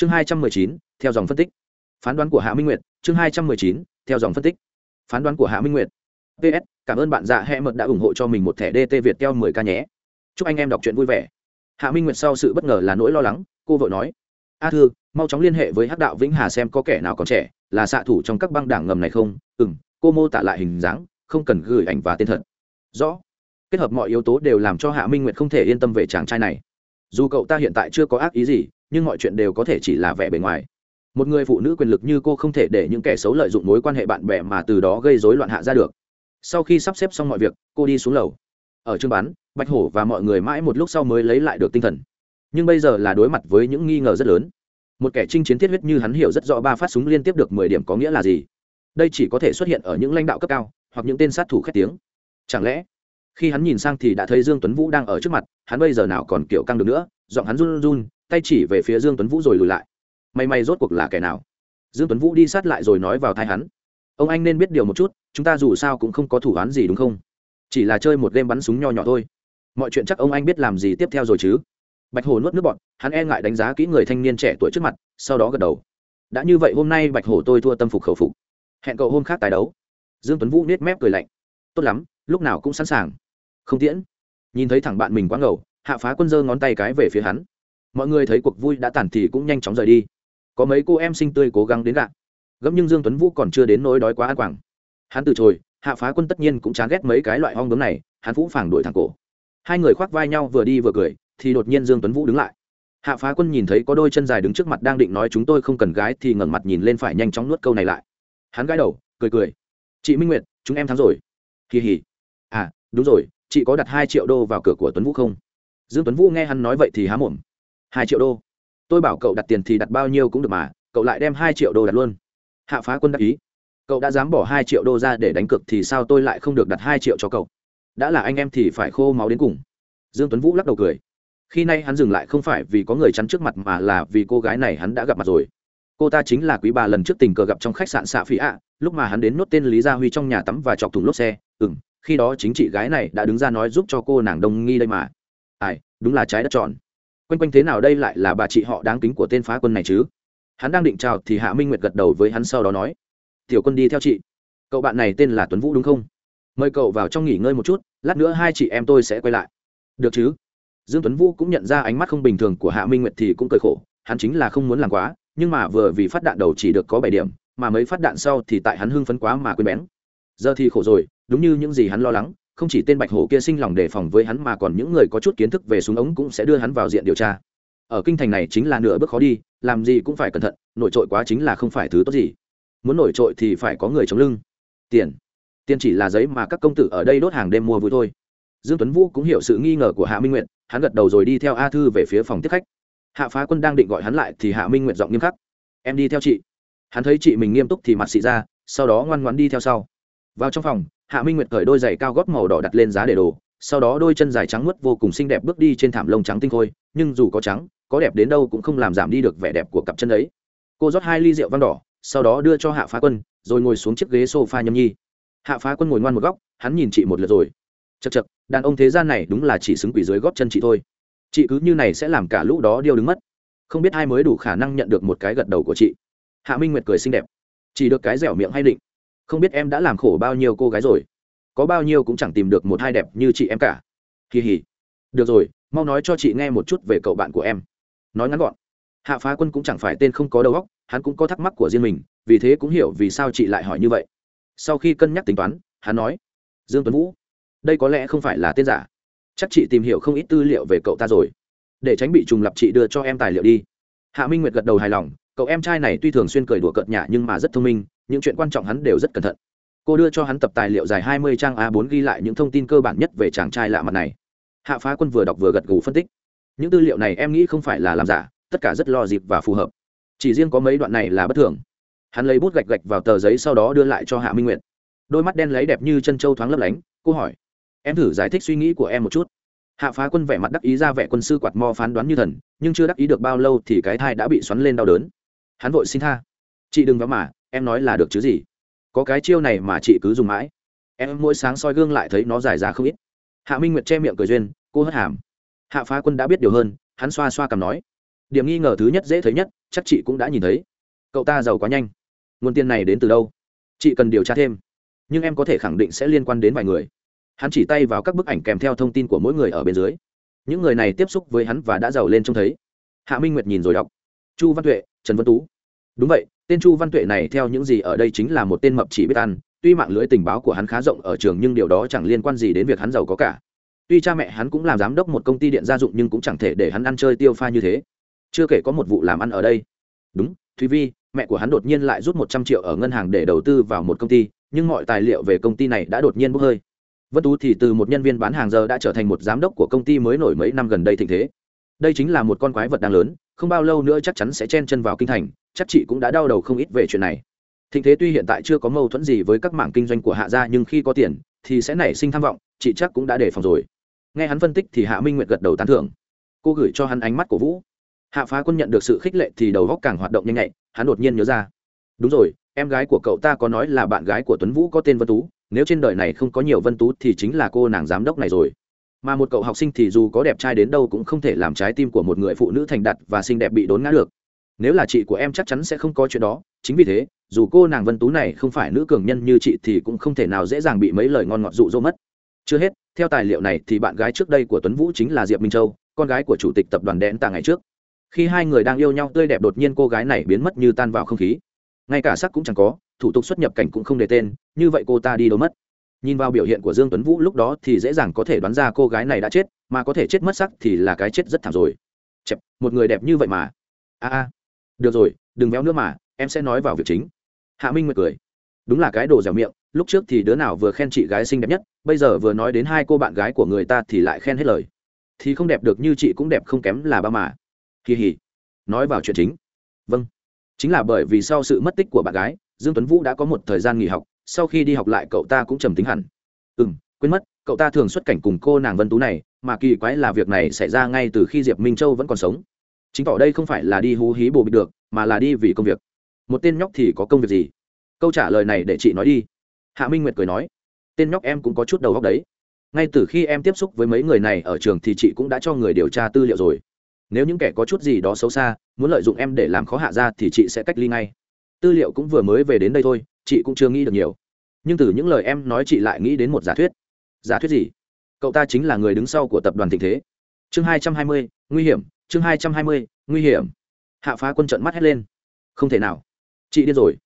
chương hai trăm mười chín, theo dòng phân tích. Phán đoán của hạ minh nguyệt, chương hai trăm mười chín, theo dòng phân tích. Phán đoán của hạ minh nguyệt. Ps cảm ơn bạn dạ hẹ mật đã ủng hộ cho mình một thẻ dt việt theo mười k nhé. Chúc anh em đọc truyện vui vẻ. Hạ minh nguyệt sau sự bất ngờ là nỗi lo lắng, cô vợ nói. A thư, mau chóng liên hệ với hắc đạo vĩnh hà xem có kẻ nào còn trẻ, là xạ thủ trong các băng đảng ngầm này không? Ừ m cô mô tả lại hình dáng, không cần gửi ảnh và tên thật. Rõ. Kết hợp mọi yếu tố đều làm cho hạ minh nguyệt không thể yên tâm về chàng trai này. Dù cậu ta hiện tại chưa có ác ý gì nhưng mọi chuyện đều có thể chỉ là vẻ bề ngoài. Một người phụ nữ quyền lực như cô không thể để những kẻ xấu lợi dụng mối quan hệ bạn bè mà từ đó gây rối loạn hạ ra được. Sau khi sắp xếp xong mọi việc, cô đi xuống lầu. Ở trường bán, bạch hổ và mọi người mãi một lúc sau mới lấy lại được tinh thần. Nhưng bây giờ là đối mặt với những nghi ngờ rất lớn. Một kẻ chinh chiến thiết huyết như hắn hiểu rất rõ ba phát súng liên tiếp được mười điểm có nghĩa là gì. Đây chỉ có thể xuất hiện ở những lãnh đạo cấp cao, hoặc những tên sát thủ khét tiếng. Chẳng lẽ, khi hắn nhìn sang thì đã thấy dương tuấn vũ đang ở trước mặt, hắn bây giờ nào còn kiểu căng được nữa, giọng hắn run run tay chỉ về phía dương tuấn vũ rồi lùi lại. May may rốt cuộc là kẻ nào? Dương tuấn vũ đi sát lại rồi nói vào thai hắn. Ông anh nên biết điều một chút, chúng ta dù sao cũng không có thủ án gì đúng không? Chỉ là chơi một game bắn súng nho nhỏ thôi. Mọi chuyện chắc ông anh biết làm gì tiếp theo rồi chứ? Bạch hồ nuốt nước bọt, hắn e ngại đánh giá kỹ người thanh niên trẻ tuổi trước mặt, sau đó gật đầu. Đã như vậy hôm nay bạch hồ tôi thua tâm phục khẩu phục. Hẹn cậu hôm khác tài đấu. Dương tuấn vũ nết mép cười lạnh. Tốt lắm, lúc nào cũng sẵn sàng. Không tiễn. Nhìn thấy thẳng bạn mình quá ngầu, hạ phá quân giơ ngón tay cái về phía hắn mọi người thấy cuộc vui đã tàn thì cũng nhanh chóng rời đi. Có mấy cô em sinh tươi cố gắng đến gạ. Gấp nhưng dương tuấn vũ còn chưa đến nỗi đói quá an quảng. Hắn từ chối, hạ phá quân tất nhiên cũng chán ghét mấy cái loại hong bướm này, hắn vũ phảng đuổi thẳng cổ. Hai người khoác vai nhau vừa đi vừa cười, thì đột nhiên dương tuấn vũ đứng lại. Hạ phá quân nhìn thấy có đôi chân dài đứng trước mặt đang định nói chúng tôi không cần gái thì ngẩng mặt nhìn lên phải nhanh chóng nuốt câu này lại. Hắn gãi đầu, cười cười. Chị minh nguyệt, chúng em thắng rồi. Kỳ hỉ. À đúng rồi, chị có đặt hai triệu đô vào cửa của tuấn vũ không? Dương tuấn vũ nghe hắn nói vậy thì há mồm hai triệu đô. Tôi bảo cậu đặt tiền thì đặt bao nhiêu cũng được mà, cậu lại đem hai triệu đô đặt luôn. Hạ phá quân đắc ý. Cậu đã dám bỏ hai triệu đô ra để đánh cược thì sao tôi lại không được đặt hai triệu cho cậu? Đã là anh em thì phải khô máu đến cùng. Dương tuấn vũ lắc đầu cười. Khi nay hắn dừng lại không phải vì có người chắn trước mặt mà là vì cô gái này hắn đã gặp mặt rồi. Cô ta chính là quý bà lần trước tình cờ gặp trong khách sạn xạ phí ạ lúc mà hắn đến nốt tên lý gia huy trong nhà tắm và chọc thùng lốp xe. Ừ m khi đó chính chị gái này đã đứng ra nói giúp cho cô nàng đông nghi đây mà. Ai, đúng là trái đất tròn quanh quanh thế nào đây lại là bà chị họ đáng kính của tên phá quân này chứ? Hắn đang định chào thì hạ minh nguyệt gật đầu với hắn sau đó nói, tiểu quân đi theo chị. Cậu bạn này tên là tuấn vũ đúng không? Mời cậu vào trong nghỉ ngơi một chút, lát nữa hai chị em tôi sẽ quay lại. Được chứ. Dương tuấn vũ cũng nhận ra ánh mắt không bình thường của hạ minh nguyệt thì cũng cười khổ, hắn chính là không muốn làm quá, nhưng mà vừa vì phát đạn đầu chỉ được có bảy điểm, mà mấy phát đạn sau thì tại hắn hưng phấn quá mà quên bén. Giờ thì khổ rồi, đúng như những gì hắn lo lắng không chỉ tên bạch hổ kia sinh lòng đề phòng với hắn mà còn những người có chút kiến thức về súng ống cũng sẽ đưa hắn vào diện điều tra. Ở kinh thành này chính là nửa bước khó đi, làm gì cũng phải cẩn thận, nổi trội quá chính là không phải thứ tốt gì. Muốn nổi trội thì phải có người chống lưng. Tiền. Tiền chỉ là giấy mà các công tử ở đây đốt hàng đêm mua vui thôi. Dương tuấn vũ cũng hiểu sự nghi ngờ của hạ minh nguyệt, hắn gật đầu rồi đi theo a thư về phía phòng tiếp khách. Hạ phá quân đang định gọi hắn lại thì hạ minh nguyệt giọng nghiêm khắc. Em đi theo chị. Hắn thấy chị mình nghiêm túc thì mặt xị ra, sau đó ngoan ngoãn đi theo sau. Vào trong phòng hạ minh nguyệt cởi đôi giày cao gót màu đỏ đặt lên giá để đồ, sau đó đôi chân dài trắng muốt vô cùng xinh đẹp bước đi trên thảm lông trắng tinh khôi, nhưng dù có trắng, có đẹp đến đâu cũng không làm giảm đi được vẻ đẹp của cặp chân ấy. Cô rót hai ly rượu vang đỏ, sau đó đưa cho hạ phá quân, rồi ngồi xuống chiếc ghế sofa nhâm nhi. Hạ phá quân ngồi ngoan một góc, hắn nhìn chị một lượt rồi. Chật chật đàn ông thế gian này đúng là chỉ xứng quỷ dưới góp chân chị thôi. Chị cứ như này sẽ làm cả lũ đó điêu đứng mất. Không biết ai mới đủ khả năng nhận được một cái gật đầu của chị. Hạ minh nguyệt cười xinh đẹp. Chỉ được cái dẻo miệng hay định không biết em đã làm khổ bao nhiêu cô gái rồi. Có bao nhiêu cũng chẳng tìm được một hai đẹp như chị em cả. Kỳ hỉ. Được rồi, mau nói cho chị nghe một chút về cậu bạn của em. Nói ngắn gọn. Hạ phá quân cũng chẳng phải tên không có đầu óc, hắn cũng có thắc mắc của riêng mình, vì thế cũng hiểu vì sao chị lại hỏi như vậy. Sau khi cân nhắc tính toán, hắn nói, dương tuấn vũ, đây có lẽ không phải là tên giả. Chắc chị tìm hiểu không ít tư liệu về cậu ta rồi. Để tránh bị trùng lập chị đưa cho em tài liệu đi. Hạ minh nguyệt gật đầu hài lòng, cậu em trai này tuy thường xuyên cười đùa cợt nhả nhưng mà rất thông minh những chuyện quan trọng hắn đều rất cẩn thận. Cô đưa cho hắn tập tài liệu dài hai mươi trang a 4 ghi lại những thông tin cơ bản nhất về chàng trai lạ mặt này. Hạ phá quân vừa đọc vừa gật gù phân tích. Những tư liệu này em nghĩ không phải là làm giả, tất cả rất lo dịp và phù hợp. Chỉ riêng có mấy đoạn này là bất thường. Hắn lấy bút gạch gạch vào tờ giấy sau đó đưa lại cho hạ minh nguyệt. Đôi mắt đen lấy đẹp như chân trâu thoáng lấp lánh, cô hỏi, em thử giải thích suy nghĩ của em một chút. Hạ phá quân vẻ mặt đắc ý ra vẻ quân sư quạt mo phán đoán như thần, nhưng chưa đắc ý được bao lâu thì cái thai đã bị xoắn lên đau đớn. Hắn vội xin tha. Chị đừng vào mà em nói là được chứ gì? Có cái chiêu này mà chị cứ dùng mãi. Em mỗi sáng soi gương lại thấy nó dài ra không ít. Hạ minh nguyệt che miệng cười duyên, cô hất hàm. Hạ phá quân đã biết điều hơn, hắn xoa xoa cầm nói. Điểm nghi ngờ thứ nhất dễ thấy nhất, chắc chị cũng đã nhìn thấy. Cậu ta giàu quá nhanh. Nguồn tiền này đến từ đâu? Chị cần điều tra thêm. Nhưng em có thể khẳng định sẽ liên quan đến vài người. Hắn chỉ tay vào các bức ảnh kèm theo thông tin của mỗi người ở bên dưới. Những người này tiếp xúc với hắn và đã giàu lên trông thấy. Hạ minh nguyệt nhìn rồi đọc. Chu văn tuệ, trần văn tú. Đúng vậy tên chu văn tuệ này theo những gì ở đây chính là một tên mập chỉ biết ăn, tuy mạng lưới tình báo của hắn khá rộng ở trường nhưng điều đó chẳng liên quan gì đến việc hắn giàu có cả. Tuy cha mẹ hắn cũng làm giám đốc một công ty điện gia dụng nhưng cũng chẳng thể để hắn ăn chơi tiêu pha như thế. Chưa kể có một vụ làm ăn ở đây. Đúng, thúy vi, mẹ của hắn đột nhiên lại rút một trăm triệu ở ngân hàng để đầu tư vào một công ty, nhưng mọi tài liệu về công ty này đã đột nhiên bốc hơi. Vân tú thì từ một nhân viên bán hàng giờ đã trở thành một giám đốc của công ty mới nổi mấy năm gần đây thịnh thế. Đây chính là một con quái vật đang lớn, không bao lâu nữa chắc chắn sẽ chen chân vào kinh thành chắc chị cũng đã đau đầu không ít về chuyện này. Thịnh thế tuy hiện tại chưa có mâu thuẫn gì với các mảng kinh doanh của hạ gia, nhưng khi có tiền, thì sẽ nảy sinh tham vọng, chị chắc cũng đã đề phòng rồi. Nghe hắn phân tích thì hạ minh nguyệt gật đầu tán thưởng. Cô gửi cho hắn ánh mắt của vũ. Hạ phá quân nhận được sự khích lệ thì đầu góc càng hoạt động nhanh nhạy, hắn đột nhiên nhớ ra. Đúng rồi, em gái của cậu ta có nói là bạn gái của tuấn vũ có tên vân tú, nếu trên đời này không có nhiều vân tú thì chính là cô nàng giám đốc này rồi. Mà một cậu học sinh thì dù có đẹp trai đến đâu cũng không thể làm trái tim của một người phụ nữ thành đạt và xinh đẹp bị đốn ngã được nếu là chị của em chắc chắn sẽ không có chuyện đó chính vì thế dù cô nàng vân tú này không phải nữ cường nhân như chị thì cũng không thể nào dễ dàng bị mấy lời ngon ngọt dụ dỗ mất. Chưa hết theo tài liệu này thì bạn gái trước đây của tuấn vũ chính là diệp minh châu con gái của chủ tịch tập đoàn đen tà ngày trước. Khi hai người đang yêu nhau tươi đẹp đột nhiên cô gái này biến mất như tan vào không khí. Ngay cả sắc cũng chẳng có thủ tục xuất nhập cảnh cũng không để tên như vậy cô ta đi đâu mất? Nhìn vào biểu hiện của dương tuấn vũ lúc đó thì dễ dàng có thể đoán ra cô gái này đã chết mà có thể chết mất sắc thì là cái chết rất thảm rồi. Chẹp, một người đẹp như vậy mà. A a được rồi, đừng véo nữa mà, em sẽ nói vào việc chính. Hạ minh nguyệt cười. Đúng là cái đồ dẻo miệng, lúc trước thì đứa nào vừa khen chị gái xinh đẹp nhất, bây giờ vừa nói đến hai cô bạn gái của người ta thì lại khen hết lời. Thì không đẹp được như chị cũng đẹp không kém là ba mà. Kỳ hỉ. Nói vào chuyện chính. Vâng. Chính là bởi vì sau sự mất tích của bạn gái, dương tuấn vũ đã có một thời gian nghỉ học, sau khi đi học lại cậu ta cũng trầm tính hẳn. Ừ m quên mất, cậu ta thường xuất cảnh cùng cô nàng vân tú này, mà kỳ quái là việc này xảy ra ngay từ khi diệp minh châu vẫn còn sống chính tỏ đây không phải là đi hú hí bồ bịch được, mà là đi vì công việc. Một tên nhóc thì có công việc gì? Câu trả lời này để chị nói đi. Hạ minh nguyệt cười nói, tên nhóc em cũng có chút đầu góc đấy. Ngay từ khi em tiếp xúc với mấy người này ở trường thì chị cũng đã cho người điều tra tư liệu rồi. Nếu những kẻ có chút gì đó xấu xa, muốn lợi dụng em để làm khó hạ ra thì chị sẽ cách ly ngay. Tư liệu cũng vừa mới về đến đây thôi, chị cũng chưa nghĩ được nhiều. Nhưng từ những lời em nói chị lại nghĩ đến một giả thuyết. Giả thuyết gì? Cậu ta chính là người đứng sau của tập đoàn thịnh thế. Chương hai trăm hai mươi, nguy hiểm chương hai trăm hai mươi, nguy hiểm. Hạ phá quân trận mắt hét lên. Không thể nào. Chị điên rồi.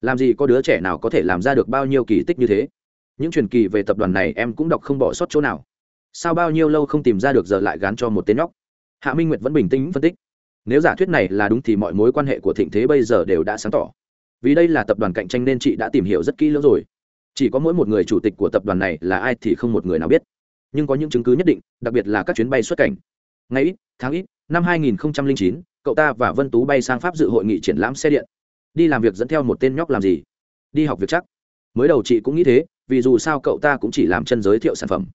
Làm gì có đứa trẻ nào có thể làm ra được bao nhiêu kỳ tích như thế? Những truyền kỳ về tập đoàn này em cũng đọc không bỏ sót chỗ nào. Sao bao nhiêu lâu không tìm ra được giờ lại gán cho một tên nhóc? Hạ minh nguyệt vẫn bình tĩnh phân tích. Nếu giả thuyết này là đúng thì mọi mối quan hệ của thịnh thế bây giờ đều đã sáng tỏ. Vì đây là tập đoàn cạnh tranh nên chị đã tìm hiểu rất kỹ lưỡng rồi. Chỉ có mỗi một người chủ tịch của tập đoàn này là ai thì không một người nào biết. Nhưng có những chứng cứ nhất định, đặc biệt là các chuyến bay xuất cảnh. Ngày ít, tháng ít năm 2009, cậu ta và vân tú bay sang pháp dự hội nghị triển lãm xe điện. Đi làm việc dẫn theo một tên nhóc làm gì? Đi học việc chắc. Mới đầu chị cũng nghĩ thế vì dù sao cậu ta cũng chỉ làm chân giới thiệu sản phẩm.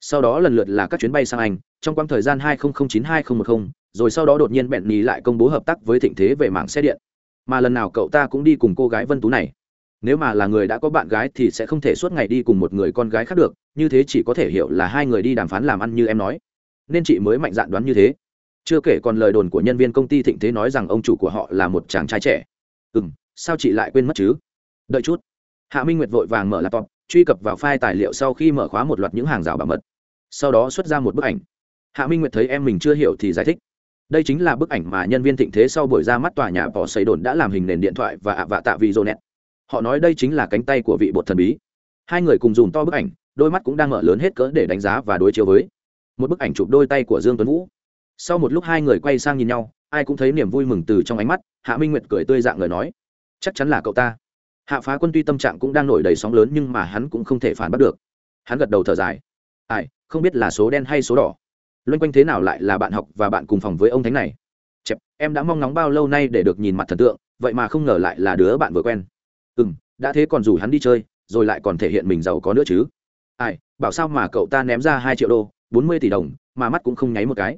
Sau đó lần lượt là các chuyến bay sang anh trong quãng thời gian 2009-2010, rồi sau đó đột nhiên bẹn nhì lại công bố hợp tác với thịnh thế về mảng xe điện. Mà lần nào cậu ta cũng đi cùng cô gái vân tú này. Nếu mà là người đã có bạn gái thì sẽ không thể suốt ngày đi cùng một người con gái khác được như thế chỉ có thể hiểu là hai người đi đàm phán làm ăn như em nói. Nên chị mới mạnh dạn đoán như thế chưa kể còn lời đồn của nhân viên công ty thịnh thế nói rằng ông chủ của họ là một chàng trai trẻ. Ừ m sao chị lại quên mất chứ? Đợi chút. Hạ minh nguyệt vội vàng mở laptop, truy cập vào file tài liệu sau khi mở khóa một loạt những hàng rào bảo mật. Sau đó xuất ra một bức ảnh. Hạ minh nguyệt thấy em mình chưa hiểu thì giải thích. Đây chính là bức ảnh mà nhân viên thịnh thế sau buổi ra mắt tòa nhà bỏ xây đồn đã làm hình nền điện thoại và ạ vạ tạ vì rô nẹt họ nói đây chính là cánh tay của vị bột thần bí. Hai người cùng dùng to bức ảnh, đôi mắt cũng đang mở lớn hết cỡ để đánh giá và đối chiếu với. Một bức ảnh chụp đôi tay của dương tuấn vũ sau một lúc hai người quay sang nhìn nhau, ai cũng thấy niềm vui mừng từ trong ánh mắt, hạ minh nguyệt cười tươi dạng lời nói. Chắc chắn là cậu ta. Hạ phá quân tuy tâm trạng cũng đang nổi đầy sóng lớn nhưng mà hắn cũng không thể phản bắt được. Hắn gật đầu thở dài. Ai, không biết là số đen hay số đỏ. Loanh quanh thế nào lại là bạn học và bạn cùng phòng với ông thánh này? Chẹp, em đã mong ngóng bao lâu nay để được nhìn mặt thần tượng, vậy mà không ngờ lại là đứa bạn vừa quen. Ừ m đã thế còn rủ hắn đi chơi, rồi lại còn thể hiện mình giàu có nữa chứ. Ai, bảo sao mà cậu ta ném ra hai triệu đô, bốn mươi tỷ đồng, mà mắt cũng không nháy một cái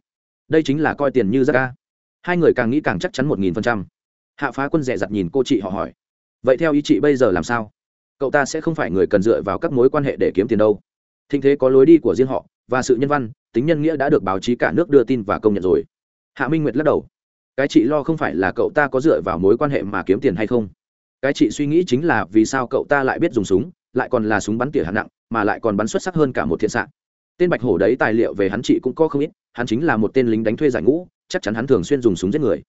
đây chính là coi tiền như ra ca. Hai người càng nghĩ càng chắc chắn một nghìn phần trăm. Hạ phá quân dè dặt nhìn cô chị họ hỏi. Vậy theo ý chị bây giờ làm sao? Cậu ta sẽ không phải người cần dựa vào các mối quan hệ để kiếm tiền đâu. Thịnh thế có lối đi của riêng họ và sự nhân văn, tính nhân nghĩa đã được báo chí cả nước đưa tin và công nhận rồi. Hạ minh nguyệt lắc đầu. Cái chị lo không phải là cậu ta có dựa vào mối quan hệ mà kiếm tiền hay không? Cái chị suy nghĩ chính là vì sao cậu ta lại biết dùng súng, lại còn là súng bắn tỉa hạng nặng, mà lại còn bắn xuất sắc hơn cả một thiện xạ. Tên bạch hổ đấy tài liệu về hắn chị cũng có không ít hắn chính là một tên lính đánh thuê giải ngũ, chắc chắn hắn thường xuyên dùng súng giết người.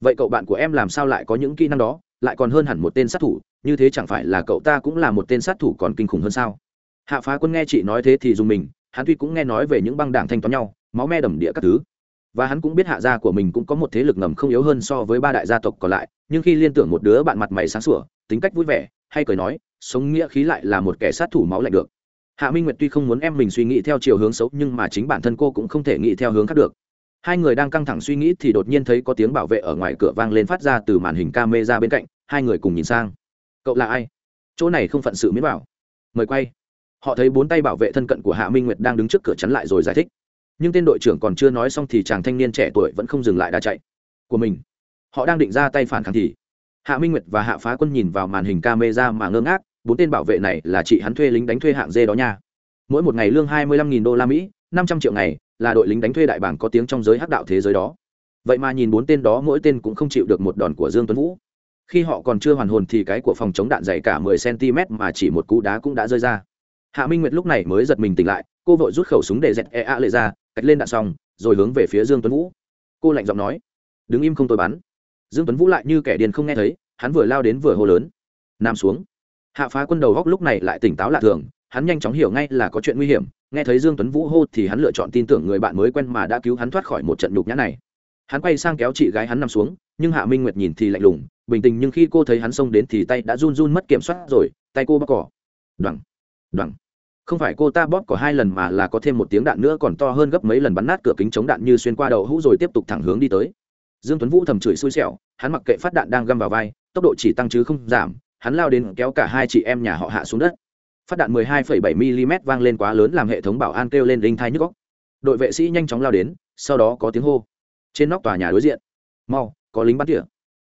Vậy cậu bạn của em làm sao lại có những kỹ năng đó, lại còn hơn hẳn một tên sát thủ, như thế chẳng phải là cậu ta cũng là một tên sát thủ còn kinh khủng hơn sao? Hạ phá quân nghe chị nói thế thì dùng mình, hắn tuy cũng nghe nói về những băng đảng thanh toán nhau, máu me đầm địa các thứ. Và hắn cũng biết hạ gia của mình cũng có một thế lực ngầm không yếu hơn so với ba đại gia tộc còn lại, nhưng khi liên tưởng một đứa bạn mặt mày sáng sủa, tính cách vui vẻ, hay cười nói, sống nghĩa khí lại là một kẻ sát thủ máu lạnh được hạ minh nguyệt tuy không muốn em mình suy nghĩ theo chiều hướng xấu, nhưng mà chính bản thân cô cũng không thể nghĩ theo hướng khác được. Hai người đang căng thẳng suy nghĩ thì đột nhiên thấy có tiếng bảo vệ ở ngoài cửa vang lên phát ra từ màn hình camera bên cạnh, hai người cùng nhìn sang. Cậu là ai? Chỗ này không phận sự miễn bảo. Mời quay. Họ thấy bốn tay bảo vệ thân cận của hạ minh nguyệt đang đứng trước cửa chắn lại rồi giải thích. Nhưng tên đội trưởng còn chưa nói xong thì chàng thanh niên trẻ tuổi vẫn không dừng lại đã chạy. Của mình. Họ đang định ra tay phản kháng thì hạ minh nguyệt và hạ phá quân nhìn vào màn hình camera mà ngơ ngác bốn tên bảo vệ này là chị hắn thuê lính đánh thuê hạng dê đó nha. Mỗi một ngày lương hai mươi lăm nghìn đô la mỹ, năm trăm triệu ngày, là đội lính đánh thuê đại bảng có tiếng trong giới hắc đạo thế giới đó. Vậy mà nhìn bốn tên đó, mỗi tên cũng không chịu được một đòn của dương tuấn vũ. Khi họ còn chưa hoàn hồn thì cái của phòng chống đạn dày cả mười cm mà chỉ một cú đá cũng đã rơi ra. Hạ minh nguyệt lúc này mới giật mình tỉnh lại, cô vội rút khẩu súng để dẹt e a lệ ra cách lên đạn xong, rồi hướng về phía dương tuấn vũ. Cô lạnh giọng nói, đứng im không tôi bắn. Dương tuấn vũ lại như kẻ điên không nghe thấy, hắn vừa lao đến vừa hô lớn nằm xuống hạ phá quân đầu góc lúc này lại tỉnh táo lạ thường, hắn nhanh chóng hiểu ngay là có chuyện nguy hiểm, nghe thấy dương tuấn vũ hô thì hắn lựa chọn tin tưởng người bạn mới quen mà đã cứu hắn thoát khỏi một trận nhục nhã này. Hắn quay sang kéo chị gái hắn nằm xuống, nhưng hạ minh nguyệt nhìn thì lạnh lùng, bình tĩnh nhưng khi cô thấy hắn xông đến thì tay đã run run mất kiểm soát rồi, tay cô bóc cỏ. Đoằng đoằng không phải cô ta bóp cỏ hai lần mà là có thêm một tiếng đạn nữa còn to hơn gấp mấy lần bắn nát cửa kính chống đạn như xuyên qua đầu hũ rồi tiếp tục thẳng hướng đi tới. Dương tuấn vũ thầm chửi xui xẻo, hắn mặc kệ phát đạn đang găm vào vai, tốc độ chỉ tăng chứ không giảm hắn lao đến kéo cả hai chị em nhà họ hạ xuống đất. Phát đạn 12,7 mm vang lên quá lớn làm hệ thống bảo an kêu lên linh thai nhức góc đội vệ sĩ nhanh chóng lao đến sau đó có tiếng hô. Trên nóc tòa nhà đối diện. Mau có lính bắn tỉa.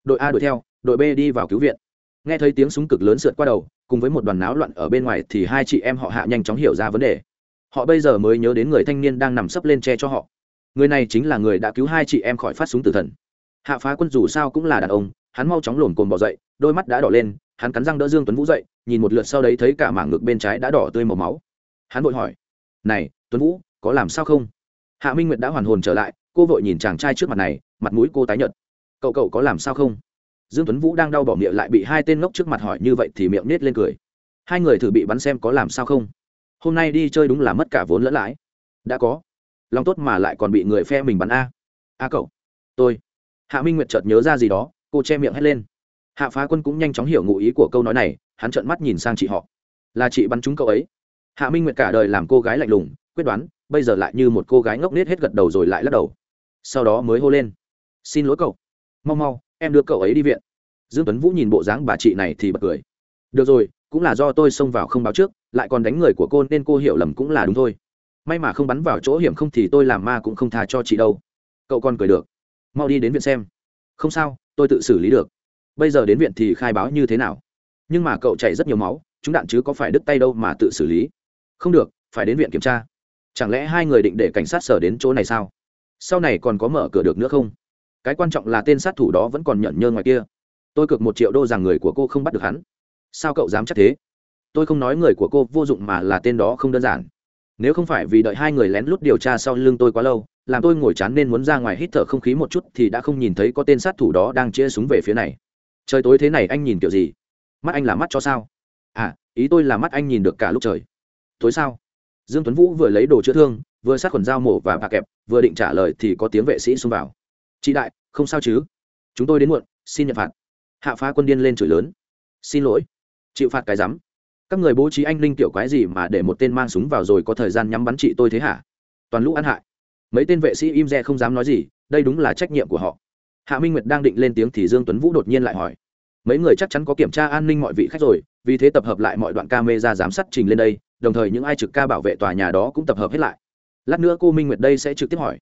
Đội a đuổi theo đội b đi vào cứu viện. Nghe thấy tiếng súng cực lớn sượt qua đầu cùng với một đoàn náo loạn ở bên ngoài thì hai chị em họ hạ nhanh chóng hiểu ra vấn đề. Họ bây giờ mới nhớ đến người thanh niên đang nằm sấp lên che cho họ. Người này chính là người đã cứu hai chị em khỏi phát súng tử thần. Hạ phá quân dù sao cũng là đàn ông hắn mau chóng lồn cồn bỏ dậy đôi mắt đã đỏ lên hắn cắn răng đỡ dương tuấn vũ dậy, nhìn một lượt sau đấy thấy cả mảng ngực bên trái đã đỏ tươi màu máu. Hắn vội hỏi, này, tuấn vũ, có làm sao không? Hạ minh nguyệt đã hoàn hồn trở lại, cô vội nhìn chàng trai trước mặt này, mặt mũi cô tái nhợt. Cậu cậu có làm sao không? Dương tuấn vũ đang đau bỏ miệng lại bị hai tên ngốc trước mặt hỏi như vậy thì miệng nết lên cười. Hai người thử bị bắn xem có làm sao không? Hôm nay đi chơi đúng là mất cả vốn lẫn lãi. Đã có. Lòng tốt mà lại còn bị người phe mình bắn a. A cậu. Tôi. Hạ minh nguyệt chợt nhớ ra gì đó, cô che miệng hét lên hạ phá quân cũng nhanh chóng hiểu ngụ ý của câu nói này, hắn trợn mắt nhìn sang chị họ. Là chị bắn trúng cậu ấy. Hạ minh nguyệt cả đời làm cô gái lạnh lùng, quyết đoán, bây giờ lại như một cô gái ngốc nết hết gật đầu rồi lại lắc đầu. Sau đó mới hô lên. Xin lỗi cậu. Mau mau, em đưa cậu ấy đi viện. Dương tuấn vũ nhìn bộ dáng bà chị này thì bật cười. Được rồi, cũng là do tôi xông vào không báo trước, lại còn đánh người của cô nên cô hiểu lầm cũng là đúng thôi. May mà không bắn vào chỗ hiểm không thì tôi làm ma cũng không tha cho chị đâu. Cậu còn cười được. Mau đi đến viện xem. Không sao, tôi tự xử lý được bây giờ đến viện thì khai báo như thế nào? Nhưng mà cậu chảy rất nhiều máu, chúng đạn chứ có phải đứt tay đâu mà tự xử lý. Không được, phải đến viện kiểm tra. Chẳng lẽ hai người định để cảnh sát sở đến chỗ này sao? Sau này còn có mở cửa được nữa không? Cái quan trọng là tên sát thủ đó vẫn còn nhận nhơ ngoài kia. Tôi cược một triệu đô rằng người của cô không bắt được hắn. Sao cậu dám chắc thế? Tôi không nói người của cô vô dụng mà là tên đó không đơn giản. Nếu không phải vì đợi hai người lén lút điều tra sau lưng tôi quá lâu, làm tôi ngồi chán nên muốn ra ngoài hít thở không khí một chút thì đã không nhìn thấy có tên sát thủ đó đang chia súng về phía này trời tối thế này anh nhìn kiểu gì? Mắt anh là mắt cho sao? À ý tôi là mắt anh nhìn được cả lúc trời. Tối sao? Dương tuấn vũ vừa lấy đồ chữa thương, vừa sát khuẩn dao mổ và bà kẹp, vừa định trả lời thì có tiếng vệ sĩ xông vào. Chị đại, không sao chứ? Chúng tôi đến muộn, xin nhận phạt. Hạ phá quân điên lên chửi lớn. Xin lỗi. Chịu phạt cái rắm. Các người bố trí anh linh tiểu quái gì mà để một tên mang súng vào rồi có thời gian nhắm bắn chị tôi thế hả? Toàn lũ ăn hại. Mấy tên vệ sĩ im re không dám nói gì, đây đúng là trách nhiệm của họ hạ minh nguyệt đang định lên tiếng thì dương tuấn vũ đột nhiên lại hỏi. Mấy người chắc chắn có kiểm tra an ninh mọi vị khách rồi, vì thế tập hợp lại mọi đoạn camera giám sát trình lên đây, đồng thời những ai trực ca bảo vệ tòa nhà đó cũng tập hợp hết lại. Lát nữa cô minh nguyệt đây sẽ trực tiếp hỏi.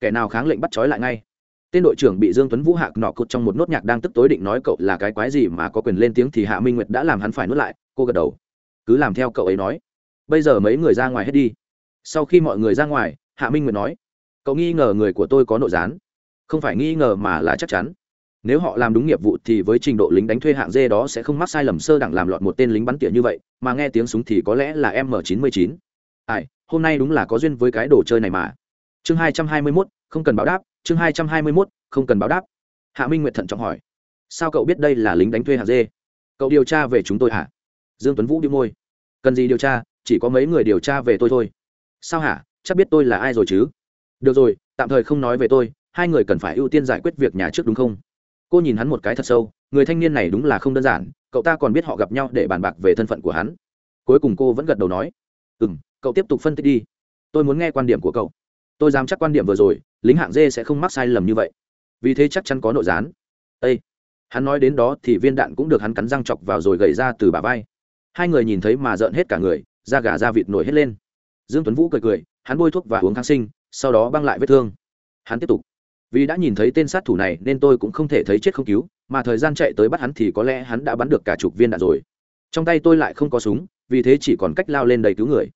Kẻ nào kháng lệnh bắt trói lại ngay? Tên đội trưởng bị dương tuấn vũ hạ nọ cụt trong một nốt nhạc đang tức tối định nói cậu là cái quái gì mà có quyền lên tiếng thì hạ minh nguyệt đã làm hắn phải nuốt lại, cô gật đầu. Cứ làm theo cậu ấy nói. Bây giờ mấy người ra ngoài hết đi. Sau khi mọi người ra ngoài, hạ minh nguyệt nói. Cậu nghi ngờ người của tôi có nội gián không phải nghi ngờ mà là chắc chắn. Nếu họ làm đúng nghiệp vụ thì với trình độ lính đánh thuê hạng d đó sẽ không mắc sai lầm sơ đẳng làm lọt một tên lính bắn tỉa như vậy mà nghe tiếng súng thì có lẽ là m 99 ai hôm nay đúng là có duyên với cái đồ chơi này mà. Chương 221, không cần báo đáp chương 221, không cần báo đáp. Hạ minh nguyệt thận trọng hỏi. Sao cậu biết đây là lính đánh thuê hạng d? Cậu điều tra về chúng tôi hả? Dương tuấn vũ đi môi. Cần gì điều tra chỉ có mấy người điều tra về tôi thôi. Sao hả? Chắc biết tôi là ai rồi chứ? Được rồi tạm thời không nói về tôi hai người cần phải ưu tiên giải quyết việc nhà trước đúng không? Cô nhìn hắn một cái thật sâu, người thanh niên này đúng là không đơn giản, cậu ta còn biết họ gặp nhau để bàn bạc về thân phận của hắn. Cuối cùng cô vẫn gật đầu nói ừ m cậu tiếp tục phân tích đi. Tôi muốn nghe quan điểm của cậu. Tôi dám chắc quan điểm vừa rồi, lính hạng dê sẽ không mắc sai lầm như vậy. Vì thế chắc chắn có nội gián. Â hắn nói đến đó thì viên đạn cũng được hắn cắn răng chọc vào rồi gậy ra từ bà vai. Hai người nhìn thấy mà rợn hết cả người, da gà da vịt nổi hết lên. Dương tuấn vũ cười cười, hắn bôi thuốc và uống kháng sinh, sau đó băng lại vết thương. Hắn tiếp tục vì đã nhìn thấy tên sát thủ này nên tôi cũng không thể thấy chết không cứu, mà thời gian chạy tới bắt hắn thì có lẽ hắn đã bắn được cả chục viên đạn rồi. Trong tay tôi lại không có súng, vì thế chỉ còn cách lao lên đầy cứu người.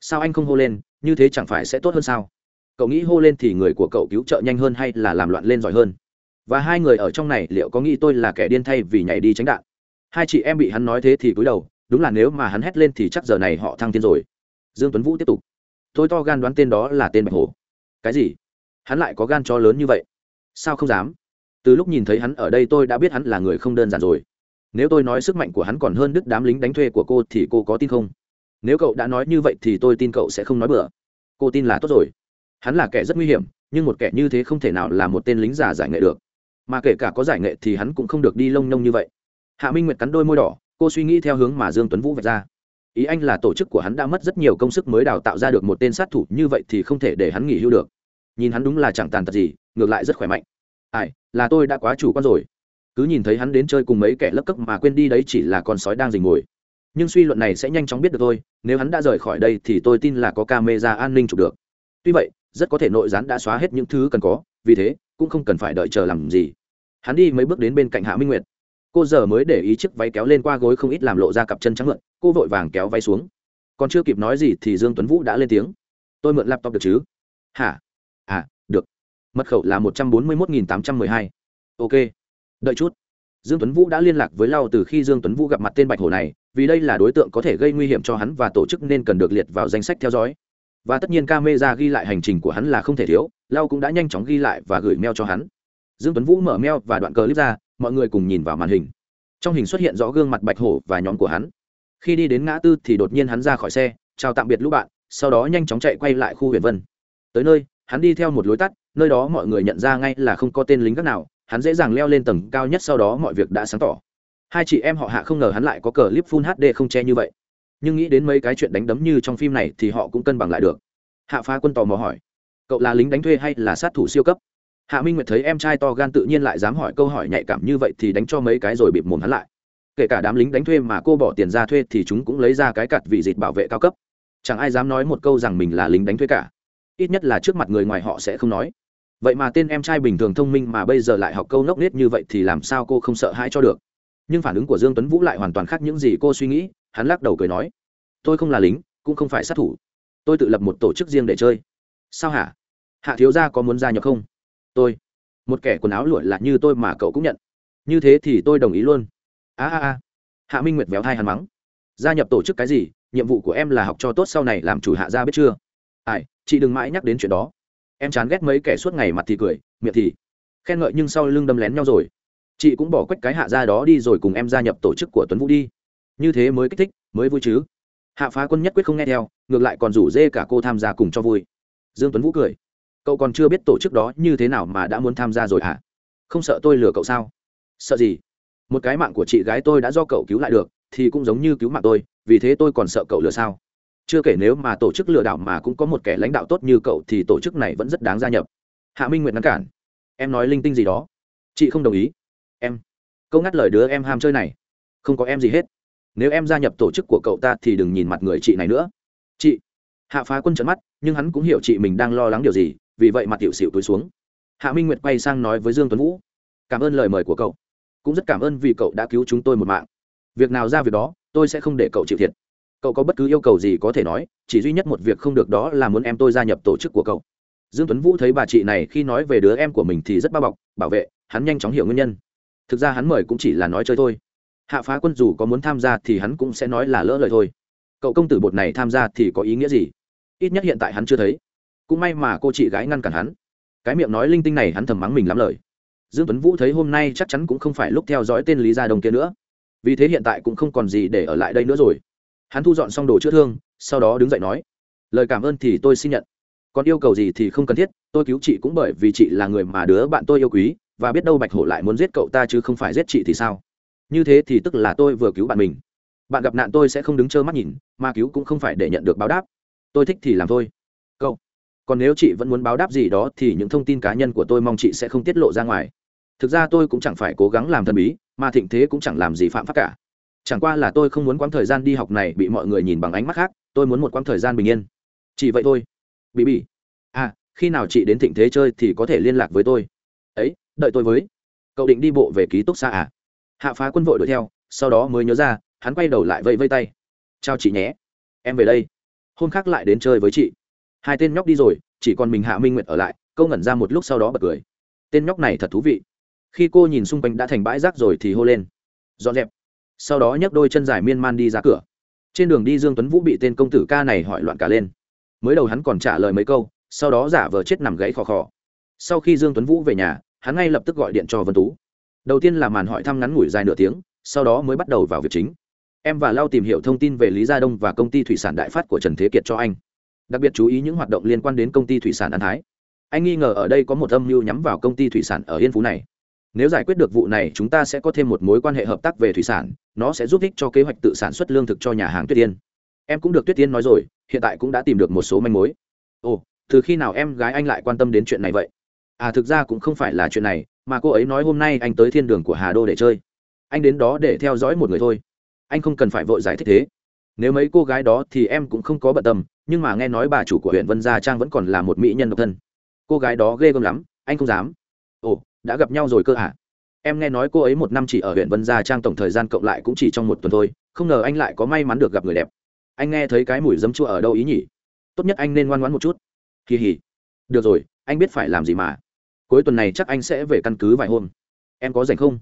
Sao anh không hô lên, như thế chẳng phải sẽ tốt hơn sao? Cậu nghĩ hô lên thì người của cậu cứu trợ nhanh hơn hay là làm loạn lên giỏi hơn? Và hai người ở trong này liệu có nghĩ tôi là kẻ điên thay vì nhảy đi tránh đạn? Hai chị em bị hắn nói thế thì cúi đầu, đúng là nếu mà hắn hét lên thì chắc giờ này họ thăng thiên rồi. Dương tuấn vũ tiếp tục. Tôi to gan đoán tên đó là tên bạch hổ. Cái gì? Hắn lại có gan cho lớn như vậy. Sao không dám? Từ lúc nhìn thấy hắn ở đây tôi đã biết hắn là người không đơn giản rồi. Nếu tôi nói sức mạnh của hắn còn hơn đức đám lính đánh thuê của cô thì cô có tin không? Nếu cậu đã nói như vậy thì tôi tin cậu sẽ không nói bừa. Cô tin là tốt rồi. Hắn là kẻ rất nguy hiểm, nhưng một kẻ như thế không thể nào là một tên lính già giải nghệ được. Mà kể cả có giải nghệ thì hắn cũng không được đi lông nhông như vậy. Hạ minh nguyệt cắn đôi môi đỏ, cô suy nghĩ theo hướng mà dương tuấn vũ vạch ra. Ý anh là tổ chức của hắn đã mất rất nhiều công sức mới đào tạo ra được một tên sát thủ như vậy thì không thể để hắn nghỉ hưu được nhìn hắn đúng là chẳng tàn tật gì, ngược lại rất khỏe mạnh. Ai, là tôi đã quá chủ quan rồi. Cứ nhìn thấy hắn đến chơi cùng mấy kẻ lấp cấp mà quên đi đấy chỉ là con sói đang rình ngồi nhưng suy luận này sẽ nhanh chóng biết được thôi, nếu hắn đã rời khỏi đây thì tôi tin là có camera an ninh chụp được. Tuy vậy, rất có thể nội gián đã xóa hết những thứ cần có, vì thế, cũng không cần phải đợi chờ làm gì. Hắn đi mấy bước đến bên cạnh hạ minh nguyệt. Cô giờ mới để ý chiếc váy kéo lên qua gối không ít làm lộ ra cặp chân trắng mượn, cô vội vàng kéo váy xuống. Còn chưa kịp nói gì thì dương tuấn vũ đã lên tiếng. Tôi mượn laptop được chứ? Hả? Mật khẩu là một trăm bốn mươi một nghìn tám trăm mười hai. Ok. Đợi chút. Dương tuấn vũ đã liên lạc với lau từ khi dương tuấn vũ gặp mặt tên bạch hổ này, vì đây là đối tượng có thể gây nguy hiểm cho hắn và tổ chức nên cần được liệt vào danh sách theo dõi. Và tất nhiên camera ghi lại hành trình của hắn là không thể thiếu lau cũng đã nhanh chóng ghi lại và gửi mail cho hắn. Dương tuấn vũ mở mail và đoạn clip ra, mọi người cùng nhìn vào màn hình. Trong hình xuất hiện rõ gương mặt bạch hổ và nhóm của hắn. Khi đi đến ngã tư thì đột nhiên hắn ra khỏi xe, chào tạm biệt lũ bạn, sau đó nhanh chóng chạy quay lại khu huyền vân. Tới nơi, hắn đi theo một lối tắt nơi đó mọi người nhận ra ngay là không có tên lính gác nào, hắn dễ dàng leo lên tầng cao nhất sau đó mọi việc đã sáng tỏ. Hai chị em họ hạ không ngờ hắn lại có cờ clip full hd không che như vậy. Nhưng nghĩ đến mấy cái chuyện đánh đấm như trong phim này thì họ cũng cân bằng lại được. Hạ phá quân tò mò hỏi, cậu là lính đánh thuê hay là sát thủ siêu cấp? Hạ minh nguyệt thấy em trai to gan tự nhiên lại dám hỏi câu hỏi nhạy cảm như vậy thì đánh cho mấy cái rồi bịp mồm hắn lại. Kể cả đám lính đánh thuê mà cô bỏ tiền ra thuê thì chúng cũng lấy ra cái cặt vị dịt bảo vệ cao cấp. Chẳng ai dám nói một câu rằng mình là lính đánh thuê cả. Ít nhất là trước mặt người ngoài họ sẽ không nói vậy mà tên em trai bình thường thông minh mà bây giờ lại học câu nốc nết như vậy thì làm sao cô không sợ hãi cho được? Nhưng phản ứng của dương tuấn vũ lại hoàn toàn khác những gì cô suy nghĩ, hắn lắc đầu cười nói, tôi không là lính, cũng không phải sát thủ. Tôi tự lập một tổ chức riêng để chơi. Sao hả? Hạ thiếu gia có muốn gia nhập không? Tôi. Một kẻ quần áo lụa là như tôi mà cậu cũng nhận. Như thế thì tôi đồng ý luôn. A a a. Hạ minh nguyệt véo thai hắn mắng. Gia nhập tổ chức cái gì? Nhiệm vụ của em là học cho tốt sau này làm chủ hạ gia biết chưa? Ai, chị đừng mãi nhắc đến chuyện đó em chán ghét mấy kẻ suốt ngày mặt thì cười, miệng thì khen ngợi nhưng sau lưng đâm lén nhau rồi. Chị cũng bỏ quách cái hạ gia đó đi rồi cùng em gia nhập tổ chức của tuấn vũ đi. Như thế mới kích thích, mới vui chứ. Hạ phá quân nhất quyết không nghe theo, ngược lại còn rủ dê cả cô tham gia cùng cho vui. Dương tuấn vũ cười. Cậu còn chưa biết tổ chức đó như thế nào mà đã muốn tham gia rồi hả? Không sợ tôi lừa cậu sao? Sợ gì? Một cái mạng của chị gái tôi đã do cậu cứu lại được, thì cũng giống như cứu mạng tôi, vì thế tôi còn sợ cậu lừa sao? Chưa kể nếu mà tổ chức lừa đảo mà cũng có một kẻ lãnh đạo tốt như cậu thì tổ chức này vẫn rất đáng gia nhập. Hạ minh nguyệt ngăn cản. Em nói linh tinh gì đó. Chị không đồng ý. Em. Câu ngắt lời đứa em ham chơi này. Không có em gì hết. Nếu em gia nhập tổ chức của cậu ta thì đừng nhìn mặt người chị này nữa. Chị. Hạ phá quân trận mắt, nhưng hắn cũng hiểu chị mình đang lo lắng điều gì, vì vậy mặt tiểu xịu túi xuống. Hạ minh nguyệt quay sang nói với dương tuấn vũ. Cảm ơn lời mời của cậu. Cũng rất cảm ơn vì cậu đã cứu chúng tôi một mạng. Việc nào ra việc đó, tôi sẽ không để cậu chịu thiệt cậu có bất cứ yêu cầu gì có thể nói, chỉ duy nhất một việc không được đó là muốn em tôi gia nhập tổ chức của cậu. Dương tuấn vũ thấy bà chị này khi nói về đứa em của mình thì rất bao bọc, bảo vệ, hắn nhanh chóng hiểu nguyên nhân. Thực ra hắn mời cũng chỉ là nói chơi thôi. Hạ phá quân dù có muốn tham gia thì hắn cũng sẽ nói là lỡ lời thôi. Cậu công tử bột này tham gia thì có ý nghĩa gì? Ít nhất hiện tại hắn chưa thấy. Cũng may mà cô chị gái ngăn cản hắn. Cái miệng nói linh tinh này hắn thầm mắng mình lắm lời. Dương tuấn vũ thấy hôm nay chắc chắn cũng không phải lúc theo dõi tên lý gia đồng kia nữa. Vì thế hiện tại cũng không còn gì để ở lại đây nữa rồi hắn thu dọn xong đồ chữa thương, sau đó đứng dậy nói, lời cảm ơn thì tôi xin nhận. Còn yêu cầu gì thì không cần thiết, tôi cứu chị cũng bởi vì chị là người mà đứa bạn tôi yêu quý, và biết đâu bạch hổ lại muốn giết cậu ta chứ không phải giết chị thì sao? Như thế thì tức là tôi vừa cứu bạn mình. Bạn gặp nạn tôi sẽ không đứng trơ mắt nhìn, mà cứu cũng không phải để nhận được báo đáp. Tôi thích thì làm thôi. Cậu, còn nếu chị vẫn muốn báo đáp gì đó thì những thông tin cá nhân của tôi mong chị sẽ không tiết lộ ra ngoài. Thực ra tôi cũng chẳng phải cố gắng làm thần bí, mà thịnh thế cũng chẳng làm gì phạm pháp cả chẳng qua là tôi không muốn quãng thời gian đi học này bị mọi người nhìn bằng ánh mắt khác, tôi muốn một quãng thời gian bình yên. Chỉ vậy thôi. Bị bị à khi nào chị đến thịnh thế chơi thì có thể liên lạc với tôi. Ấy, đợi tôi với. Cậu định đi bộ về ký túc xa à? Hạ phá quân vội đuổi theo, sau đó mới nhớ ra, hắn quay đầu lại vẫy vây tay. Chào chị nhé. Em về đây. Hôm khác lại đến chơi với chị. Hai tên nhóc đi rồi, chỉ còn mình hạ minh nguyệt ở lại câu ngẩn ra một lúc sau đó bật cười. Tên nhóc này thật thú vị. Khi cô nhìn xung quanh đã thành bãi rác rồi thì hô lên. Dọn dẹp sau đó nhấc đôi chân dài miên man đi ra cửa. Trên đường đi dương tuấn vũ bị tên công tử ca này hỏi loạn cả lên. Mới đầu hắn còn trả lời mấy câu, sau đó giả vờ chết nằm gãy khò khò. Sau khi dương tuấn vũ về nhà, hắn ngay lập tức gọi điện cho vân tú. Đầu tiên là màn hỏi thăm ngắn ngủi dài nửa tiếng, sau đó mới bắt đầu vào việc chính. Em và Lao tìm hiểu thông tin về lý gia đông và công ty thủy sản đại phát của trần thế kiệt cho anh. Đặc biệt chú ý những hoạt động liên quan đến công ty thủy sản an thái. Anh nghi ngờ ở đây có một âm mưu nhắm vào công ty thủy sản ở yên phú này nếu giải quyết được vụ này, chúng ta sẽ có thêm một mối quan hệ hợp tác về thủy sản. Nó sẽ giúp ích cho kế hoạch tự sản xuất lương thực cho nhà hàng tuyết tiên em cũng được tuyết tiên nói rồi, hiện tại cũng đã tìm được một số manh mối. Ồ, từ khi nào em gái anh lại quan tâm đến chuyện này vậy? À thực ra cũng không phải là chuyện này, mà cô ấy nói hôm nay anh tới thiên đường của hà đô để chơi. Anh đến đó để theo dõi một người thôi. Anh không cần phải vội giải thích thế. Nếu mấy cô gái đó thì em cũng không có bận tâm, nhưng mà nghe nói bà chủ của huyện vân gia trang vẫn còn là một mỹ nhân độc thân. Cô gái đó ghê gớm lắm, anh không dám. Ồ đã gặp nhau rồi cơ à em nghe nói cô ấy một năm chỉ ở huyện vân gia trang tổng thời gian cộng lại cũng chỉ trong một tuần thôi, không ngờ anh lại có may mắn được gặp người đẹp. Anh nghe thấy cái mùi dấm chua ở đâu ý nhỉ? Tốt nhất anh nên ngoan ngoãn một chút. Kỳ hỉ. Được rồi, anh biết phải làm gì mà. Cuối tuần này chắc anh sẽ về căn cứ vài hôm. Em có rảnh không?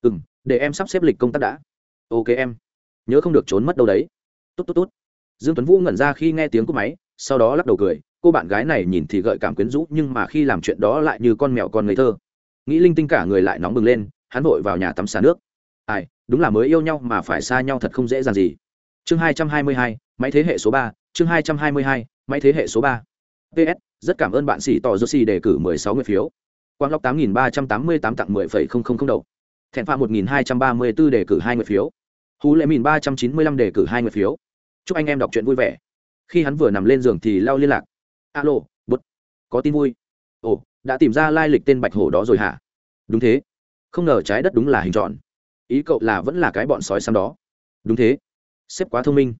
Ừ m để em sắp xếp lịch công tác đã. Ok em. Nhớ không được trốn mất đâu đấy. Tốt tốt tốt. Dương tuấn vũ ngẩn ra khi nghe tiếng cúp máy, sau đó lắc đầu cười. Cô bạn gái này nhìn thì gợi cảm quyến rũ, nhưng mà khi làm chuyện đó lại như con mèo con ngây thơ nghĩ linh tinh cả người lại nóng bừng lên, hắn vội vào nhà tắm xả nước. Ai, đúng là mới yêu nhau mà phải xa nhau thật không dễ dàng gì. Chương hai trăm hai mươi hai, máy thế hệ số ba, chương hai trăm hai mươi hai, máy thế hệ số ba. Ps rất cảm ơn bạn sĩ tỏ joshi đề cử mười sáu người phiếu. Quang lóc tám nghìn ba trăm tám mươi tám tặng mười phẩy không không không đầu. Thẹn phạm một nghìn hai trăm ba mươi b ố đề cử hai người phiếu. Hú lệ mìn ba trăm chín mươi lăm đề cử hai người phiếu. Chúc anh em đọc truyện vui vẻ. Khi hắn vừa nằm lên giường thì lao liên lạc. Alo bút có tin vui. Ồ đã tìm ra lai lịch tên bạch hổ đó rồi hả? Đúng thế. Không ngờ trái đất đúng là hình tròn. Ý cậu là vẫn là cái bọn sói xăm đó. Đúng thế. Sếp quá thông minh.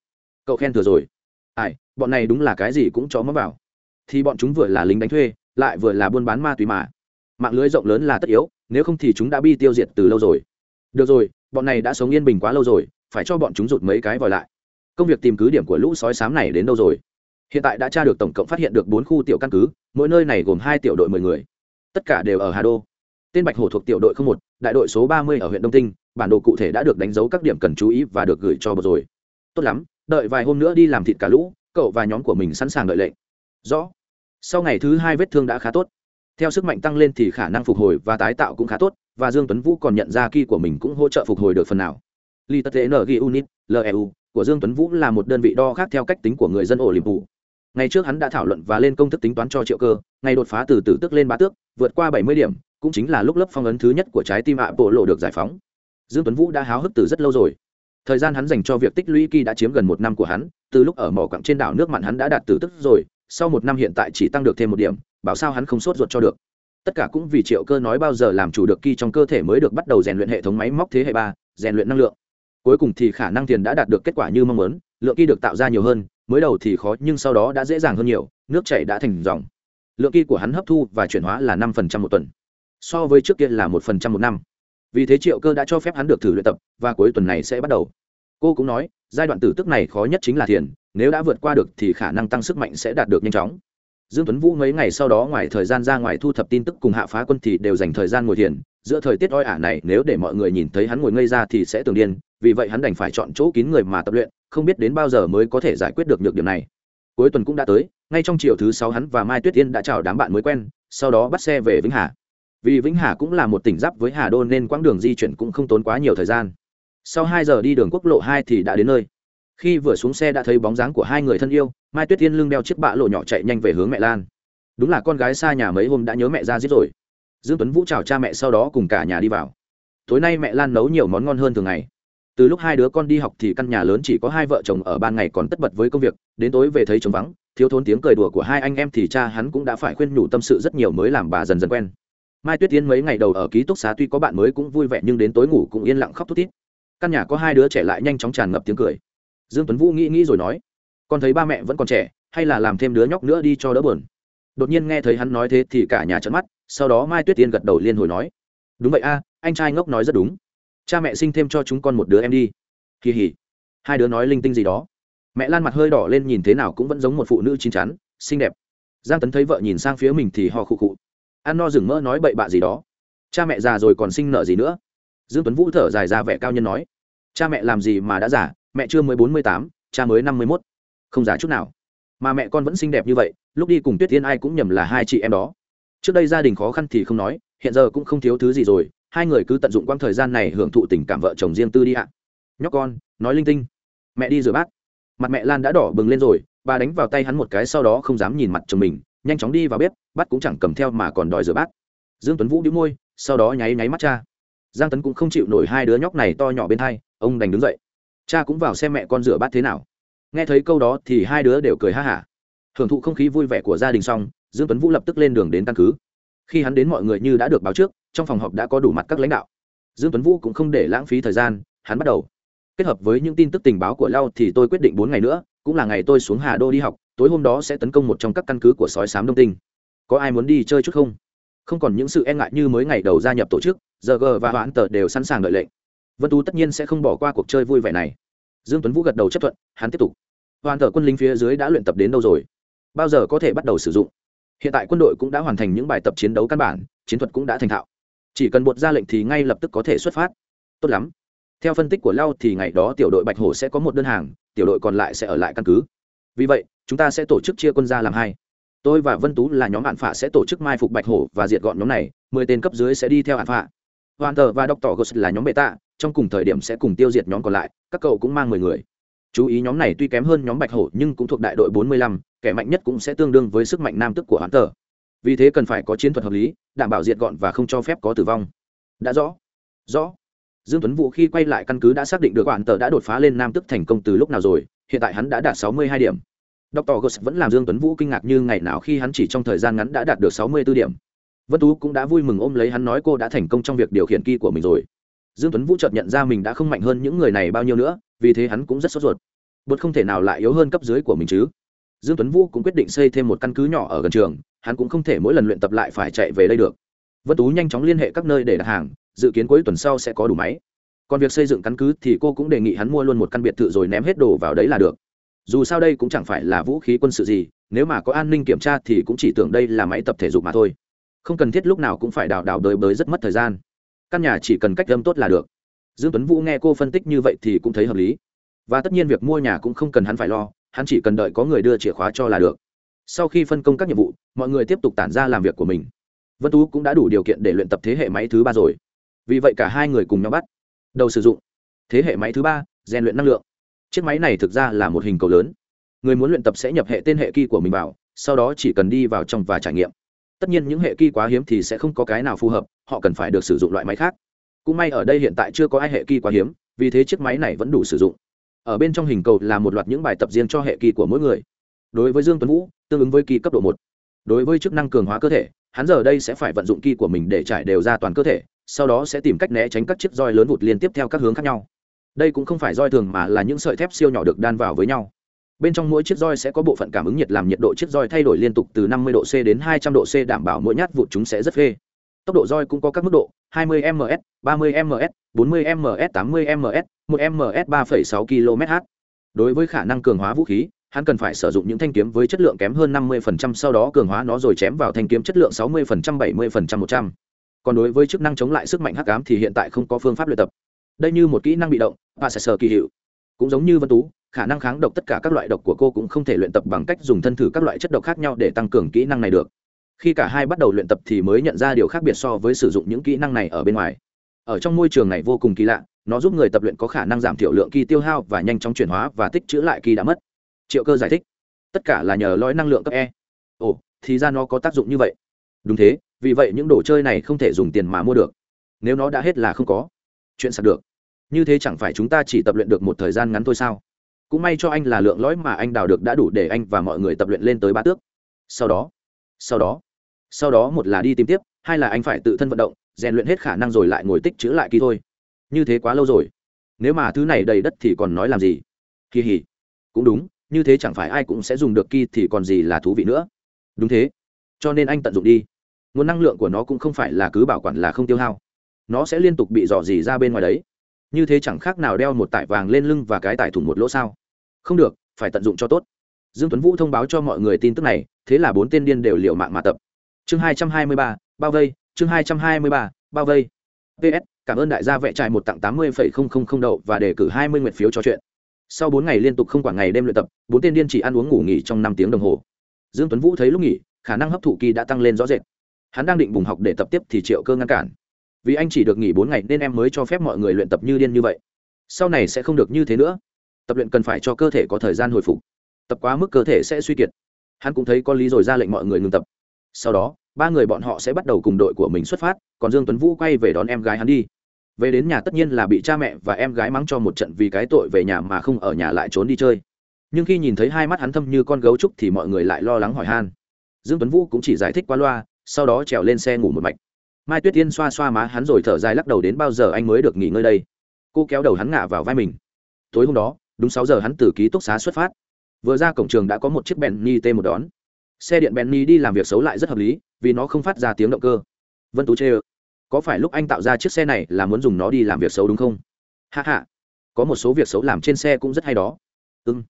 Cậu khen thừa rồi. Ai, bọn này đúng là cái gì cũng chó mắm vào. Thì bọn chúng vừa là lính đánh thuê, lại vừa là buôn bán ma túy mà. Mạng lưới rộng lớn là tất yếu, nếu không thì chúng đã bị tiêu diệt từ lâu rồi. Được rồi, bọn này đã sống yên bình quá lâu rồi, phải cho bọn chúng rụt mấy cái vòi lại. Công việc tìm cứ điểm của lũ sói sám này đến đâu rồi? Hiện tại đã tra được tổng cộng phát hiện được bốn khu tiểu căn cứ, mỗi nơi này gồm hai tiểu đội mười người. Tất cả đều ở hà đô. Tên bạch hổ thuộc tiểu đội một, đại đội số ba mươi ở huyện đông tinh, bản đồ cụ thể đã được đánh dấu các điểm cần chú ý và được gửi cho bột rồi. Tốt lắm, đợi vài hôm nữa đi làm thịt cả lũ, cậu và nhóm của mình sẵn sàng đợi lệnh. Rõ. Sau ngày thứ hai vết thương đã khá tốt. Theo sức mạnh tăng lên thì khả năng phục hồi và tái tạo cũng khá tốt, và dương tuấn vũ còn nhận ra ki của mình cũng hỗ trợ phục hồi được phần nào. Li tất g unit leu của dương tuấn vũ là một đơn vị đo khác theo cách tính của người dân ổ liềm phủ ngày trước hắn đã thảo luận và lên công thức tính toán cho triệu cơ, ngày đột phá từ tử tức lên ba tước, vượt qua bảy mươi điểm, cũng chính là lúc lớp phong ấn thứ nhất của trái tim ạ bộ lộ được giải phóng. Dương tuấn vũ đã háo hức từ rất lâu rồi. Thời gian hắn dành cho việc tích lũy kỳ đã chiếm gần một năm của hắn, từ lúc ở mỏ quặng trên đảo nước mặn hắn đã đạt tử tức rồi, sau một năm hiện tại chỉ tăng được thêm một điểm, bảo sao hắn không sốt ruột cho được. Tất cả cũng vì triệu cơ nói bao giờ làm chủ được kỳ trong cơ thể mới được bắt đầu rèn luyện hệ thống máy móc thế hệ ba, rèn luyện năng lượng. Cuối cùng thì khả năng tiền đã đạt được kết quả như mong muốn, lượng kỳ được tạo ra nhiều hơn mới đầu thì khó nhưng sau đó đã dễ dàng hơn nhiều, nước chảy đã thành dòng. Lượng kỳ của hắn hấp thu và chuyển hóa là năm phần trăm một tuần, so với trước kia là một phần trăm một năm. Vì thế triệu cơ đã cho phép hắn được thử luyện tập, và cuối tuần này sẽ bắt đầu. Cô cũng nói, giai đoạn tử tức này khó nhất chính là thiền, nếu đã vượt qua được thì khả năng tăng sức mạnh sẽ đạt được nhanh chóng dương tuấn vũ mấy ngày sau đó ngoài thời gian ra ngoài thu thập tin tức cùng hạ phá quân thì đều dành thời gian ngồi thiền. Giữa thời tiết oi ả này, nếu để mọi người nhìn thấy hắn ngồi ngây ra thì sẽ tưởng điên, vì vậy hắn đành phải chọn chỗ kín người mà tập luyện, không biết đến bao giờ mới có thể giải quyết được nhược điểm này. Cuối tuần cũng đã tới, ngay trong chiều thứ sáu hắn và mai tuyết yên đã chào đám bạn mới quen, sau đó bắt xe về vĩnh hà. Vì vĩnh hà cũng là một tỉnh giáp với hà đô nên quãng đường di chuyển cũng không tốn quá nhiều thời gian. Sau hai giờ đi đường quốc lộ hai thì đã đến nơi khi vừa xuống xe đã thấy bóng dáng của hai người thân yêu, mai tuyết tiên lưng đeo chiếc bạ lộ nhỏ chạy nhanh về hướng mẹ lan. Đúng là con gái xa nhà mấy hôm đã nhớ mẹ ra giết rồi. Dương tuấn vũ chào cha mẹ sau đó cùng cả nhà đi vào. Tối nay mẹ lan nấu nhiều món ngon hơn thường ngày. Từ lúc hai đứa con đi học thì căn nhà lớn chỉ có hai vợ chồng ở ban ngày còn tất bật với công việc, đến tối về thấy trống vắng, thiếu thốn tiếng cười đùa của hai anh em thì cha hắn cũng đã phải khuyên nhủ tâm sự rất nhiều mới làm bà dần dần quen. Mai tuyết tiến mấy ngày đầu ở ký túc xá tuy có bạn mới cũng vui vẻ nhưng đến tối ngủ cũng yên lặng khóc thút thít. Căn nhà có hai đứa trẻ lại nhanh chóng tràn ngập tiếng cười dương tuấn vũ nghĩ nghĩ rồi nói, con thấy ba mẹ vẫn còn trẻ, hay là làm thêm đứa nhóc nữa đi cho đỡ buồn? Đột nhiên nghe thấy hắn nói thế thì cả nhà trợn mắt, sau đó mai tuyết tiên gật đầu liên hồi nói, đúng vậy a, anh trai ngốc nói rất đúng. Cha mẹ sinh thêm cho chúng con một đứa em đi. Kỳ hỉ hai đứa nói linh tinh gì đó. Mẹ lan mặt hơi đỏ lên nhìn thế nào cũng vẫn giống một phụ nữ chín chắn, xinh đẹp. Giang tấn thấy vợ nhìn sang phía mình thì ho khụ khụ. Ăn no rừng mỡ nói bậy bạ gì đó. Cha mẹ già rồi còn sinh nợ gì nữa? Dương tuấn vũ thở dài ra vẻ cao nhân nói, cha mẹ làm gì mà đã già? Mẹ chưa mới bốn mươi tám, cha mới năm mươi mốt. Không già chút nào. Mà mẹ con vẫn xinh đẹp như vậy, lúc đi cùng tuyết tiên ai cũng nhầm là hai chị em đó. Trước đây gia đình khó khăn thì không nói, hiện giờ cũng không thiếu thứ gì rồi, hai người cứ tận dụng quãng thời gian này hưởng thụ tình cảm vợ chồng riêng tư đi ạ. Nhóc con, nói linh tinh. Mẹ đi rửa bát. Mặt mẹ lan đã đỏ bừng lên rồi, bà đánh vào tay hắn một cái sau đó không dám nhìn mặt chồng mình, nhanh chóng đi vào bếp bắt cũng chẳng cầm theo mà còn đòi rửa bát. Dương tuấn vũ đĩu môi, sau đó nháy nháy mắt cha. Giang tấn cũng không chịu nổi hai đứa nhóc này to nhỏ bên hai, ông đành đứng dậy cha cũng vào xem mẹ con rửa bát thế nào. Nghe thấy câu đó thì hai đứa đều cười ha hả. Hưởng thụ không khí vui vẻ của gia đình xong, dương tuấn vũ lập tức lên đường đến căn cứ. Khi hắn đến mọi người như đã được báo trước, trong phòng họp đã có đủ mặt các lãnh đạo. Dương tuấn vũ cũng không để lãng phí thời gian, hắn bắt đầu. Kết hợp với những tin tức tình báo của lao thì tôi quyết định bốn ngày nữa, cũng là ngày tôi xuống hà đô đi học, tối hôm đó sẽ tấn công một trong các căn cứ của sói sám đông tinh. Có ai muốn đi chơi chút không? Không còn những sự e ngại như mới ngày đầu gia nhập tổ chức giờ g và hoãn tờ đều sẵn sàng đợi lệnh vân tú tất nhiên sẽ không bỏ qua cuộc chơi vui vẻ này. Dương tuấn vũ gật đầu chấp thuận, hắn tiếp tục. Hoàn thờ quân lính phía dưới đã luyện tập đến đâu rồi? Bao giờ có thể bắt đầu sử dụng? Hiện tại quân đội cũng đã hoàn thành những bài tập chiến đấu căn bản, chiến thuật cũng đã thành thạo. Chỉ cần buộc ra lệnh thì ngay lập tức có thể xuất phát. Tốt lắm. Theo phân tích của lao thì ngày đó tiểu đội bạch hổ sẽ có một đơn hàng, tiểu đội còn lại sẽ ở lại căn cứ. Vì vậy, chúng ta sẽ tổ chức chia quân ra làm hai. Tôi và vân tú là nhóm hạn phạ sẽ tổ chức mai phục bạch hổ và diệt gọn nhóm này, mười tên cấp dưới sẽ đi theo hạn phạ hoàn tờ và đọc tỏ gos là nhóm bệ tạ trong cùng thời điểm sẽ cùng tiêu diệt nhóm còn lại, các cậu cũng mang mười người. Chú ý nhóm này tuy kém hơn nhóm bạch hổ, nhưng cũng thuộc đại đội bốn mươi lăm, kẻ mạnh nhất cũng sẽ tương đương với sức mạnh nam tức của hoán tờ. Vì thế cần phải có chiến thuật hợp lý, đảm bảo diệt gọn và không cho phép có tử vong. Đã rõ. Rõ. Dương tuấn vũ khi quay lại căn cứ đã xác định được Quản tờ đã đột phá lên nam tức thành công từ lúc nào rồi, hiện tại hắn đã đạt sáu mươi hai điểm. Dr gos vẫn làm dương tuấn vũ kinh ngạc như ngày nào khi hắn chỉ trong thời gian ngắn đã đạt được sáu mươi 64 điểm vân tú cũng đã vui mừng ôm lấy hắn nói cô đã thành công trong việc điều khiển kỳ của mình rồi. Dương tuấn vũ chợt nhận ra mình đã không mạnh hơn những người này bao nhiêu nữa, vì thế hắn cũng rất sốt ruột. Bột không thể nào lại yếu hơn cấp dưới của mình chứ. Dương tuấn vũ cũng quyết định xây thêm một căn cứ nhỏ ở gần trường, hắn cũng không thể mỗi lần luyện tập lại phải chạy về đây được. Vân tú nhanh chóng liên hệ các nơi để đặt hàng, dự kiến cuối tuần sau sẽ có đủ máy. Còn việc xây dựng căn cứ thì cô cũng đề nghị hắn mua luôn một căn biệt thự rồi ném hết đồ vào đấy là được. Dù sao đây cũng chẳng phải là vũ khí quân sự gì, nếu mà có an ninh kiểm tra thì cũng chỉ tưởng đây là máy tập thể dục mà thôi không cần thiết lúc nào cũng phải đào đào đời bới rất mất thời gian. Căn nhà chỉ cần cách âm tốt là được. Dương tuấn vũ nghe cô phân tích như vậy thì cũng thấy hợp lý. Và tất nhiên việc mua nhà cũng không cần hắn phải lo, hắn chỉ cần đợi có người đưa chìa khóa cho là được. Sau khi phân công các nhiệm vụ, mọi người tiếp tục tản ra làm việc của mình. Vân tú cũng đã đủ điều kiện để luyện tập thế hệ máy thứ ba rồi. Vì vậy cả hai người cùng nhau bắt đầu sử dụng. Thế hệ máy thứ ba, rèn luyện năng lượng. Chiếc máy này thực ra là một hình cầu lớn. Người muốn luyện tập sẽ nhập hệ tên hệ kỳ của mình vào, sau đó chỉ cần đi vào trong và trải nghiệm tất nhiên những hệ kỳ quá hiếm thì sẽ không có cái nào phù hợp, họ cần phải được sử dụng loại máy khác. Cũng may ở đây hiện tại chưa có ai hệ kỳ quá hiếm, vì thế chiếc máy này vẫn đủ sử dụng. Ở bên trong hình cầu là một loạt những bài tập riêng cho hệ kỳ của mỗi người. Đối với dương tuấn vũ, tương ứng với kỳ cấp độ một. Đối với chức năng cường hóa cơ thể, hắn giờ đây sẽ phải vận dụng kỳ của mình để trải đều ra toàn cơ thể, sau đó sẽ tìm cách né tránh các chiếc roi lớn vụt liên tiếp theo các hướng khác nhau. Đây cũng không phải roi thường mà là những sợi thép siêu nhỏ được đan vào với nhau bên trong mỗi chiếc roi sẽ có bộ phận cảm ứng nhiệt làm nhiệt độ chiếc roi thay đổi liên tục từ 50 độ C đến 200 độ C đảm bảo mỗi nhát vụt chúng sẽ rất phê. Tốc độ roi cũng có các mức độ 20 ms 30 ms 40 ms 80 ms 1 ms 3,6 km/h đối với khả năng cường hóa vũ khí hắn cần phải sử dụng những thanh kiếm với chất lượng kém hơn năm mươi phần trăm sau đó cường hóa nó rồi chém vào thanh kiếm chất lượng sáu mươi phần trăm bảy mươi phần trăm một trăm. Còn đối với chức năng chống lại sức mạnh hắc ám thì hiện tại không có phương pháp luyện tập. Đây như một kỹ năng bị động và sẽ sở kỳ hiệu cũng giống như vân tú, khả năng kháng độc tất cả các loại độc của cô cũng không thể luyện tập bằng cách dùng thân thử các loại chất độc khác nhau để tăng cường kỹ năng này được. Khi cả hai bắt đầu luyện tập thì mới nhận ra điều khác biệt so với sử dụng những kỹ năng này ở bên ngoài. Ở trong môi trường này vô cùng kỳ lạ, nó giúp người tập luyện có khả năng giảm thiểu lượng kỳ tiêu hao và nhanh chóng chuyển hóa và tích trữ lại kỳ đã mất. Triệu cơ giải thích. Tất cả là nhờ lõi năng lượng cấp e. Ồ, thì ra nó có tác dụng như vậy. Đúng thế, vì vậy những đồ chơi này không thể dùng tiền mà mua được. Nếu nó đã hết là không có. Chuyện sạc được như thế chẳng phải chúng ta chỉ tập luyện được một thời gian ngắn thôi sao? Cũng may cho anh là lượng lõi mà anh đào được đã đủ để anh và mọi người tập luyện lên tới ba tước. Sau đó sau đó sau đó một là đi tìm tiếp, hai là anh phải tự thân vận động, rèn luyện hết khả năng rồi lại ngồi tích chữ lại kỳ thôi. Như thế quá lâu rồi. Nếu mà thứ này đầy đất thì còn nói làm gì? Kỳ hỉ. Cũng đúng, như thế chẳng phải ai cũng sẽ dùng được kỳ thì còn gì là thú vị nữa. Đúng thế. Cho nên anh tận dụng đi. Nguồn năng lượng của nó cũng không phải là cứ bảo quản là không tiêu hao. Nó sẽ liên tục bị dò dỉ ra bên ngoài đấy như thế chẳng khác nào đeo một tải vàng lên lưng và cái tải thủng một lỗ sao. Không được, phải tận dụng cho tốt. Dương tuấn vũ thông báo cho mọi người tin tức này, thế là bốn tên điên đều liều mạng mà tập. Chương hai trăm hai mươi ba, bao vây, chương hai trăm hai mươi ba, bao vây. Ps cảm ơn đại gia vẽ trại một tặng tám mươi đậu và đề cử hai mươi nguyện phiếu cho chuyện. Sau bốn ngày liên tục không quản ngày đêm luyện tập, bốn tên điên chỉ ăn uống ngủ nghỉ trong năm tiếng đồng hồ. Dương tuấn vũ thấy lúc nghỉ, khả năng hấp thụ kỳ đã tăng lên rõ rệt. Hắn đang định bùng học để tập tiếp thì triệu cơ ngăn cản vì anh chỉ được nghỉ bốn ngày nên em mới cho phép mọi người luyện tập như điên như vậy. Sau này sẽ không được như thế nữa. Tập luyện cần phải cho cơ thể có thời gian hồi phục. Tập quá mức cơ thể sẽ suy kiệt. Hắn cũng thấy có lý rồi ra lệnh mọi người ngừng tập. Sau đó, ba người bọn họ sẽ bắt đầu cùng đội của mình xuất phát, còn dương tuấn vũ quay về đón em gái hắn đi. Về đến nhà tất nhiên là bị cha mẹ và em gái mắng cho một trận vì cái tội về nhà mà không ở nhà lại trốn đi chơi. Nhưng khi nhìn thấy hai mắt hắn thâm như con gấu trúc thì mọi người lại lo lắng hỏi han. Dương tuấn vũ cũng chỉ giải thích qua loa, sau đó trèo lên xe ngủ một mạch mai tuyết tiên xoa xoa má hắn rồi thở dài lắc đầu đến bao giờ anh mới được nghỉ ngơi đây? Cô kéo đầu hắn ngả vào vai mình. Tối hôm đó, đúng sáu giờ hắn từ ký túc xá xuất phát. Vừa ra cổng trường đã có một chiếc benny t một đón. Xe điện benny đi làm việc xấu lại rất hợp lý, vì nó không phát ra tiếng động cơ. Vân tú chê ơ, có phải lúc anh tạo ra chiếc xe này là muốn dùng nó đi làm việc xấu đúng không? Hạ hạ có một số việc xấu làm trên xe cũng rất hay đó. Ưng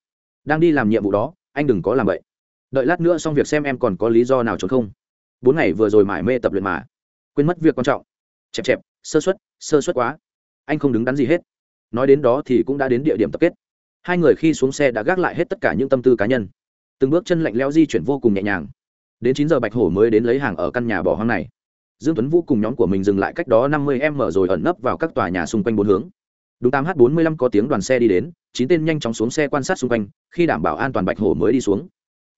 đang đi làm nhiệm vụ đó, anh đừng có làm vậy đợi lát nữa xong việc xem em còn có lý do nào trốn không. Bốn ngày vừa rồi mải mê tập luyện mà quên mất việc quan trọng. Chẹp chẹp, sơ xuất sơ xuất quá. Anh không đứng đắn gì hết. Nói đến đó thì cũng đã đến địa điểm tập kết. Hai người khi xuống xe đã gác lại hết tất cả những tâm tư cá nhân. Từng bước chân lạnh leo di chuyển vô cùng nhẹ nhàng. Đến chín giờ bạch hổ mới đến lấy hàng ở căn nhà bỏ hoang này. Dương tuấn vũ cùng nhóm của mình dừng lại cách đó năm mươi m rồi ẩn nấp vào các tòa nhà xung quanh bốn hướng. Đúng tám h bốn mươi lăm có tiếng đoàn xe đi đến, chín tên nhanh chóng xuống xe quan sát xung quanh, khi đảm bảo an toàn bạch hổ mới đi xuống.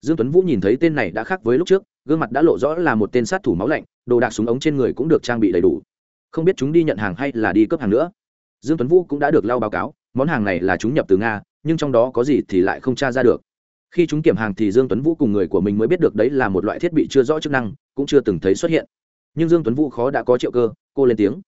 Dương tuấn vũ nhìn thấy tên này đã khác với lúc trước gương mặt đã lộ rõ là một tên sát thủ máu lạnh, đồ đạc súng ống trên người cũng được trang bị đầy đủ. Không biết chúng đi nhận hàng hay là đi cướp hàng nữa. Dương tuấn vũ cũng đã được lao báo cáo, món hàng này là chúng nhập từ nga, nhưng trong đó có gì thì lại không tra ra được. Khi chúng kiểm hàng thì dương tuấn vũ cùng người của mình mới biết được đấy là một loại thiết bị chưa rõ chức năng, cũng chưa từng thấy xuất hiện. Nhưng dương tuấn vũ khó đã có triệu cơ, cô lên tiếng.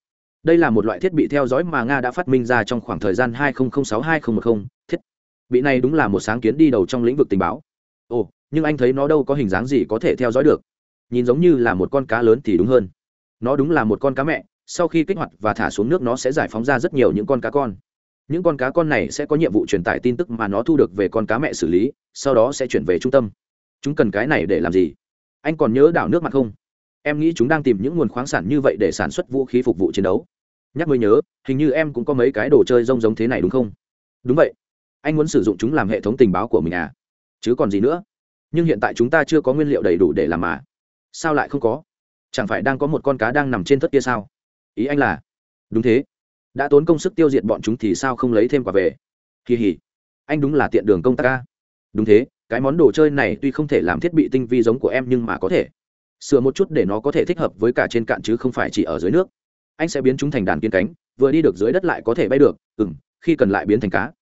Đây là một loại thiết bị theo dõi mà nga đã phát minh ra trong khoảng thời gian 2006-2010 thiết bị này đúng là một sáng kiến đi đầu trong lĩnh vực tình báo. Ồ nhưng anh thấy nó đâu có hình dáng gì có thể theo dõi được. Nhìn giống như là một con cá lớn thì đúng hơn. Nó đúng là một con cá mẹ, sau khi kích hoạt và thả xuống nước nó sẽ giải phóng ra rất nhiều những con cá con. Những con cá con này sẽ có nhiệm vụ truyền tải tin tức mà nó thu được về con cá mẹ xử lý, sau đó sẽ chuyển về trung tâm. Chúng cần cái này để làm gì? Anh còn nhớ đảo nước mặt không? Em nghĩ chúng đang tìm những nguồn khoáng sản như vậy để sản xuất vũ khí phục vụ chiến đấu. Nhắc mới nhớ, hình như em cũng có mấy cái đồ chơi rông giống thế này đúng không? Đúng vậy. Anh muốn sử dụng chúng làm hệ thống tình báo của mình à? Chứ còn gì nữa nhưng hiện tại chúng ta chưa có nguyên liệu đầy đủ để làm mà. Sao lại không có? Chẳng phải đang có một con cá đang nằm trên tất kia sao? Ý anh là, đúng thế. Đã tốn công sức tiêu diệt bọn chúng thì sao không lấy thêm quả về? Kỳ hỉ anh đúng là tiện đường công tác ca đúng thế, cái món đồ chơi này tuy không thể làm thiết bị tinh vi giống của em nhưng mà có thể. Sửa một chút để nó có thể thích hợp với cả trên cạn chứ không phải chỉ ở dưới nước. Anh sẽ biến chúng thành đàn kiên cánh, vừa đi được dưới đất lại có thể bay được. Ừ m khi cần lại biến thành cá.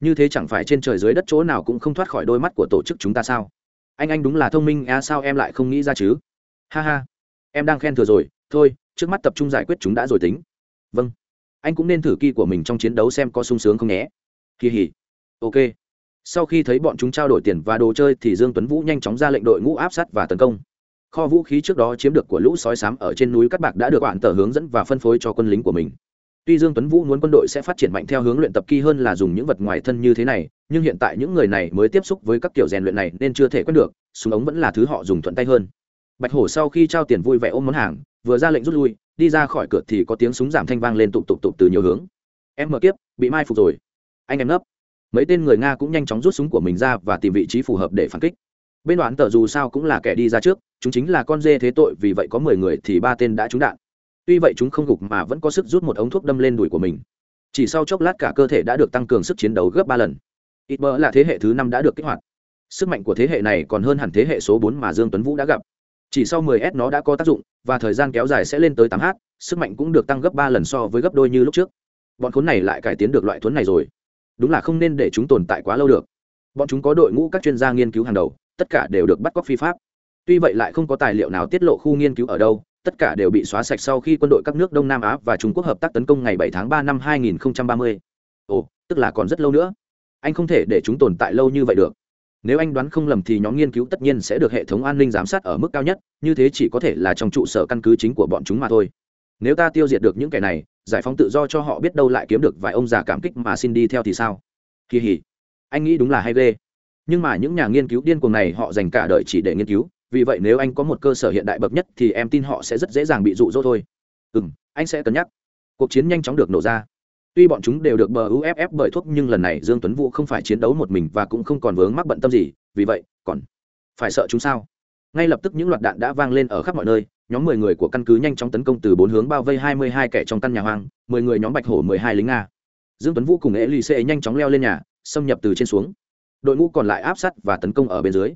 Như thế chẳng phải trên trời dưới đất chỗ nào cũng không thoát khỏi đôi mắt của tổ chức chúng ta sao? Anh anh đúng là thông minh à sao em lại không nghĩ ra chứ? Ha ha. Em đang khen thừa rồi, thôi, trước mắt tập trung giải quyết chúng đã rồi tính. Vâng. Anh cũng nên thử kỳ của mình trong chiến đấu xem có sung sướng không nhé. Kỳ hỉ. Ok. Sau khi thấy bọn chúng trao đổi tiền và đồ chơi thì dương tuấn vũ nhanh chóng ra lệnh đội ngũ áp sát và tấn công. Kho vũ khí trước đó chiếm được của lũ sói sám ở trên núi cát bạc đã được bạn tờ hướng dẫn và phân phối cho quân lính của mình tuy dương tuấn vũ muốn quân đội sẽ phát triển mạnh theo hướng luyện tập kỳ hơn là dùng những vật ngoài thân như thế này, nhưng hiện tại những người này mới tiếp xúc với các kiểu rèn luyện này nên chưa thể quen được, súng ống vẫn là thứ họ dùng thuận tay hơn. Bạch hổ sau khi trao tiền vui vẻ ôm món hàng, vừa ra lệnh rút lui, đi ra khỏi cửa thì có tiếng súng giảm thanh vang lên tụt tụt tụt từ nhiều hướng. Em mở kiếp, bị mai phục rồi. Anh em nấp. Mấy tên người nga cũng nhanh chóng rút súng của mình ra và tìm vị trí phù hợp để phản kích. Bên đoán tờ dù sao cũng là kẻ đi ra trước, chúng chính là con dê thế tội, vì vậy có mười người thì ba tên đã trúng đạn tuy vậy chúng không gục mà vẫn có sức rút một ống thuốc đâm lên đùi của mình. Chỉ sau chốc lát cả cơ thể đã được tăng cường sức chiến đấu gấp ba lần. Ít mơ là thế hệ thứ năm đã được kích hoạt. Sức mạnh của thế hệ này còn hơn hẳn thế hệ số bốn mà dương tuấn vũ đã gặp. Chỉ sau 10 s nó đã có tác dụng, và thời gian kéo dài sẽ lên tới 8 h, sức mạnh cũng được tăng gấp ba lần so với gấp đôi như lúc trước. Bọn khốn này lại cải tiến được loại thuấn này rồi. Đúng là không nên để chúng tồn tại quá lâu được. Bọn chúng có đội ngũ các chuyên gia nghiên cứu hàng đầu, tất cả đều được bắt cóc phi pháp. Tuy vậy lại không có tài liệu nào tiết lộ khu nghiên cứu ở đâu tất cả đều bị xóa sạch sau khi quân đội các nước đông nam á và trung quốc hợp tác tấn công ngày 7 tháng 3 năm 2030. ồ, tức là còn rất lâu nữa. Anh không thể để chúng tồn tại lâu như vậy được. Nếu anh đoán không lầm thì nhóm nghiên cứu tất nhiên sẽ được hệ thống an ninh giám sát ở mức cao nhất, như thế chỉ có thể là trong trụ sở căn cứ chính của bọn chúng mà thôi. Nếu ta tiêu diệt được những kẻ này, giải phóng tự do cho họ biết đâu lại kiếm được vài ông già cảm kích mà xin đi theo thì sao? Kỳ hỉ. Anh nghĩ đúng là hay ghê. Nhưng mà những nhà nghiên cứu điên cuồng này họ dành cả đời chỉ để nghiên cứu vì vậy nếu anh có một cơ sở hiện đại bậc nhất thì em tin họ sẽ rất dễ dàng bị rụ rỗ thôi. Ừ m anh sẽ cân nhắc. Cuộc chiến nhanh chóng được nổ ra. Tuy bọn chúng đều được bờ uff bởi thuốc nhưng lần này dương tuấn vũ không phải chiến đấu một mình và cũng không còn vướng mắc bận tâm gì, vì vậy, còn phải sợ chúng sao? Ngay lập tức những loạt đạn đã vang lên ở khắp mọi nơi, nhóm mười người của căn cứ nhanh chóng tấn công từ bốn hướng bao vây hai mươi hai kẻ trong căn nhà hoang, mười người nhóm bạch hổ, mười hai lính nga. Dương tuấn vũ cùng ế lì xê nhanh chóng leo lên nhà, xâm nhập từ trên xuống. Đội ngũ còn lại áp sát và tấn công ở bên dưới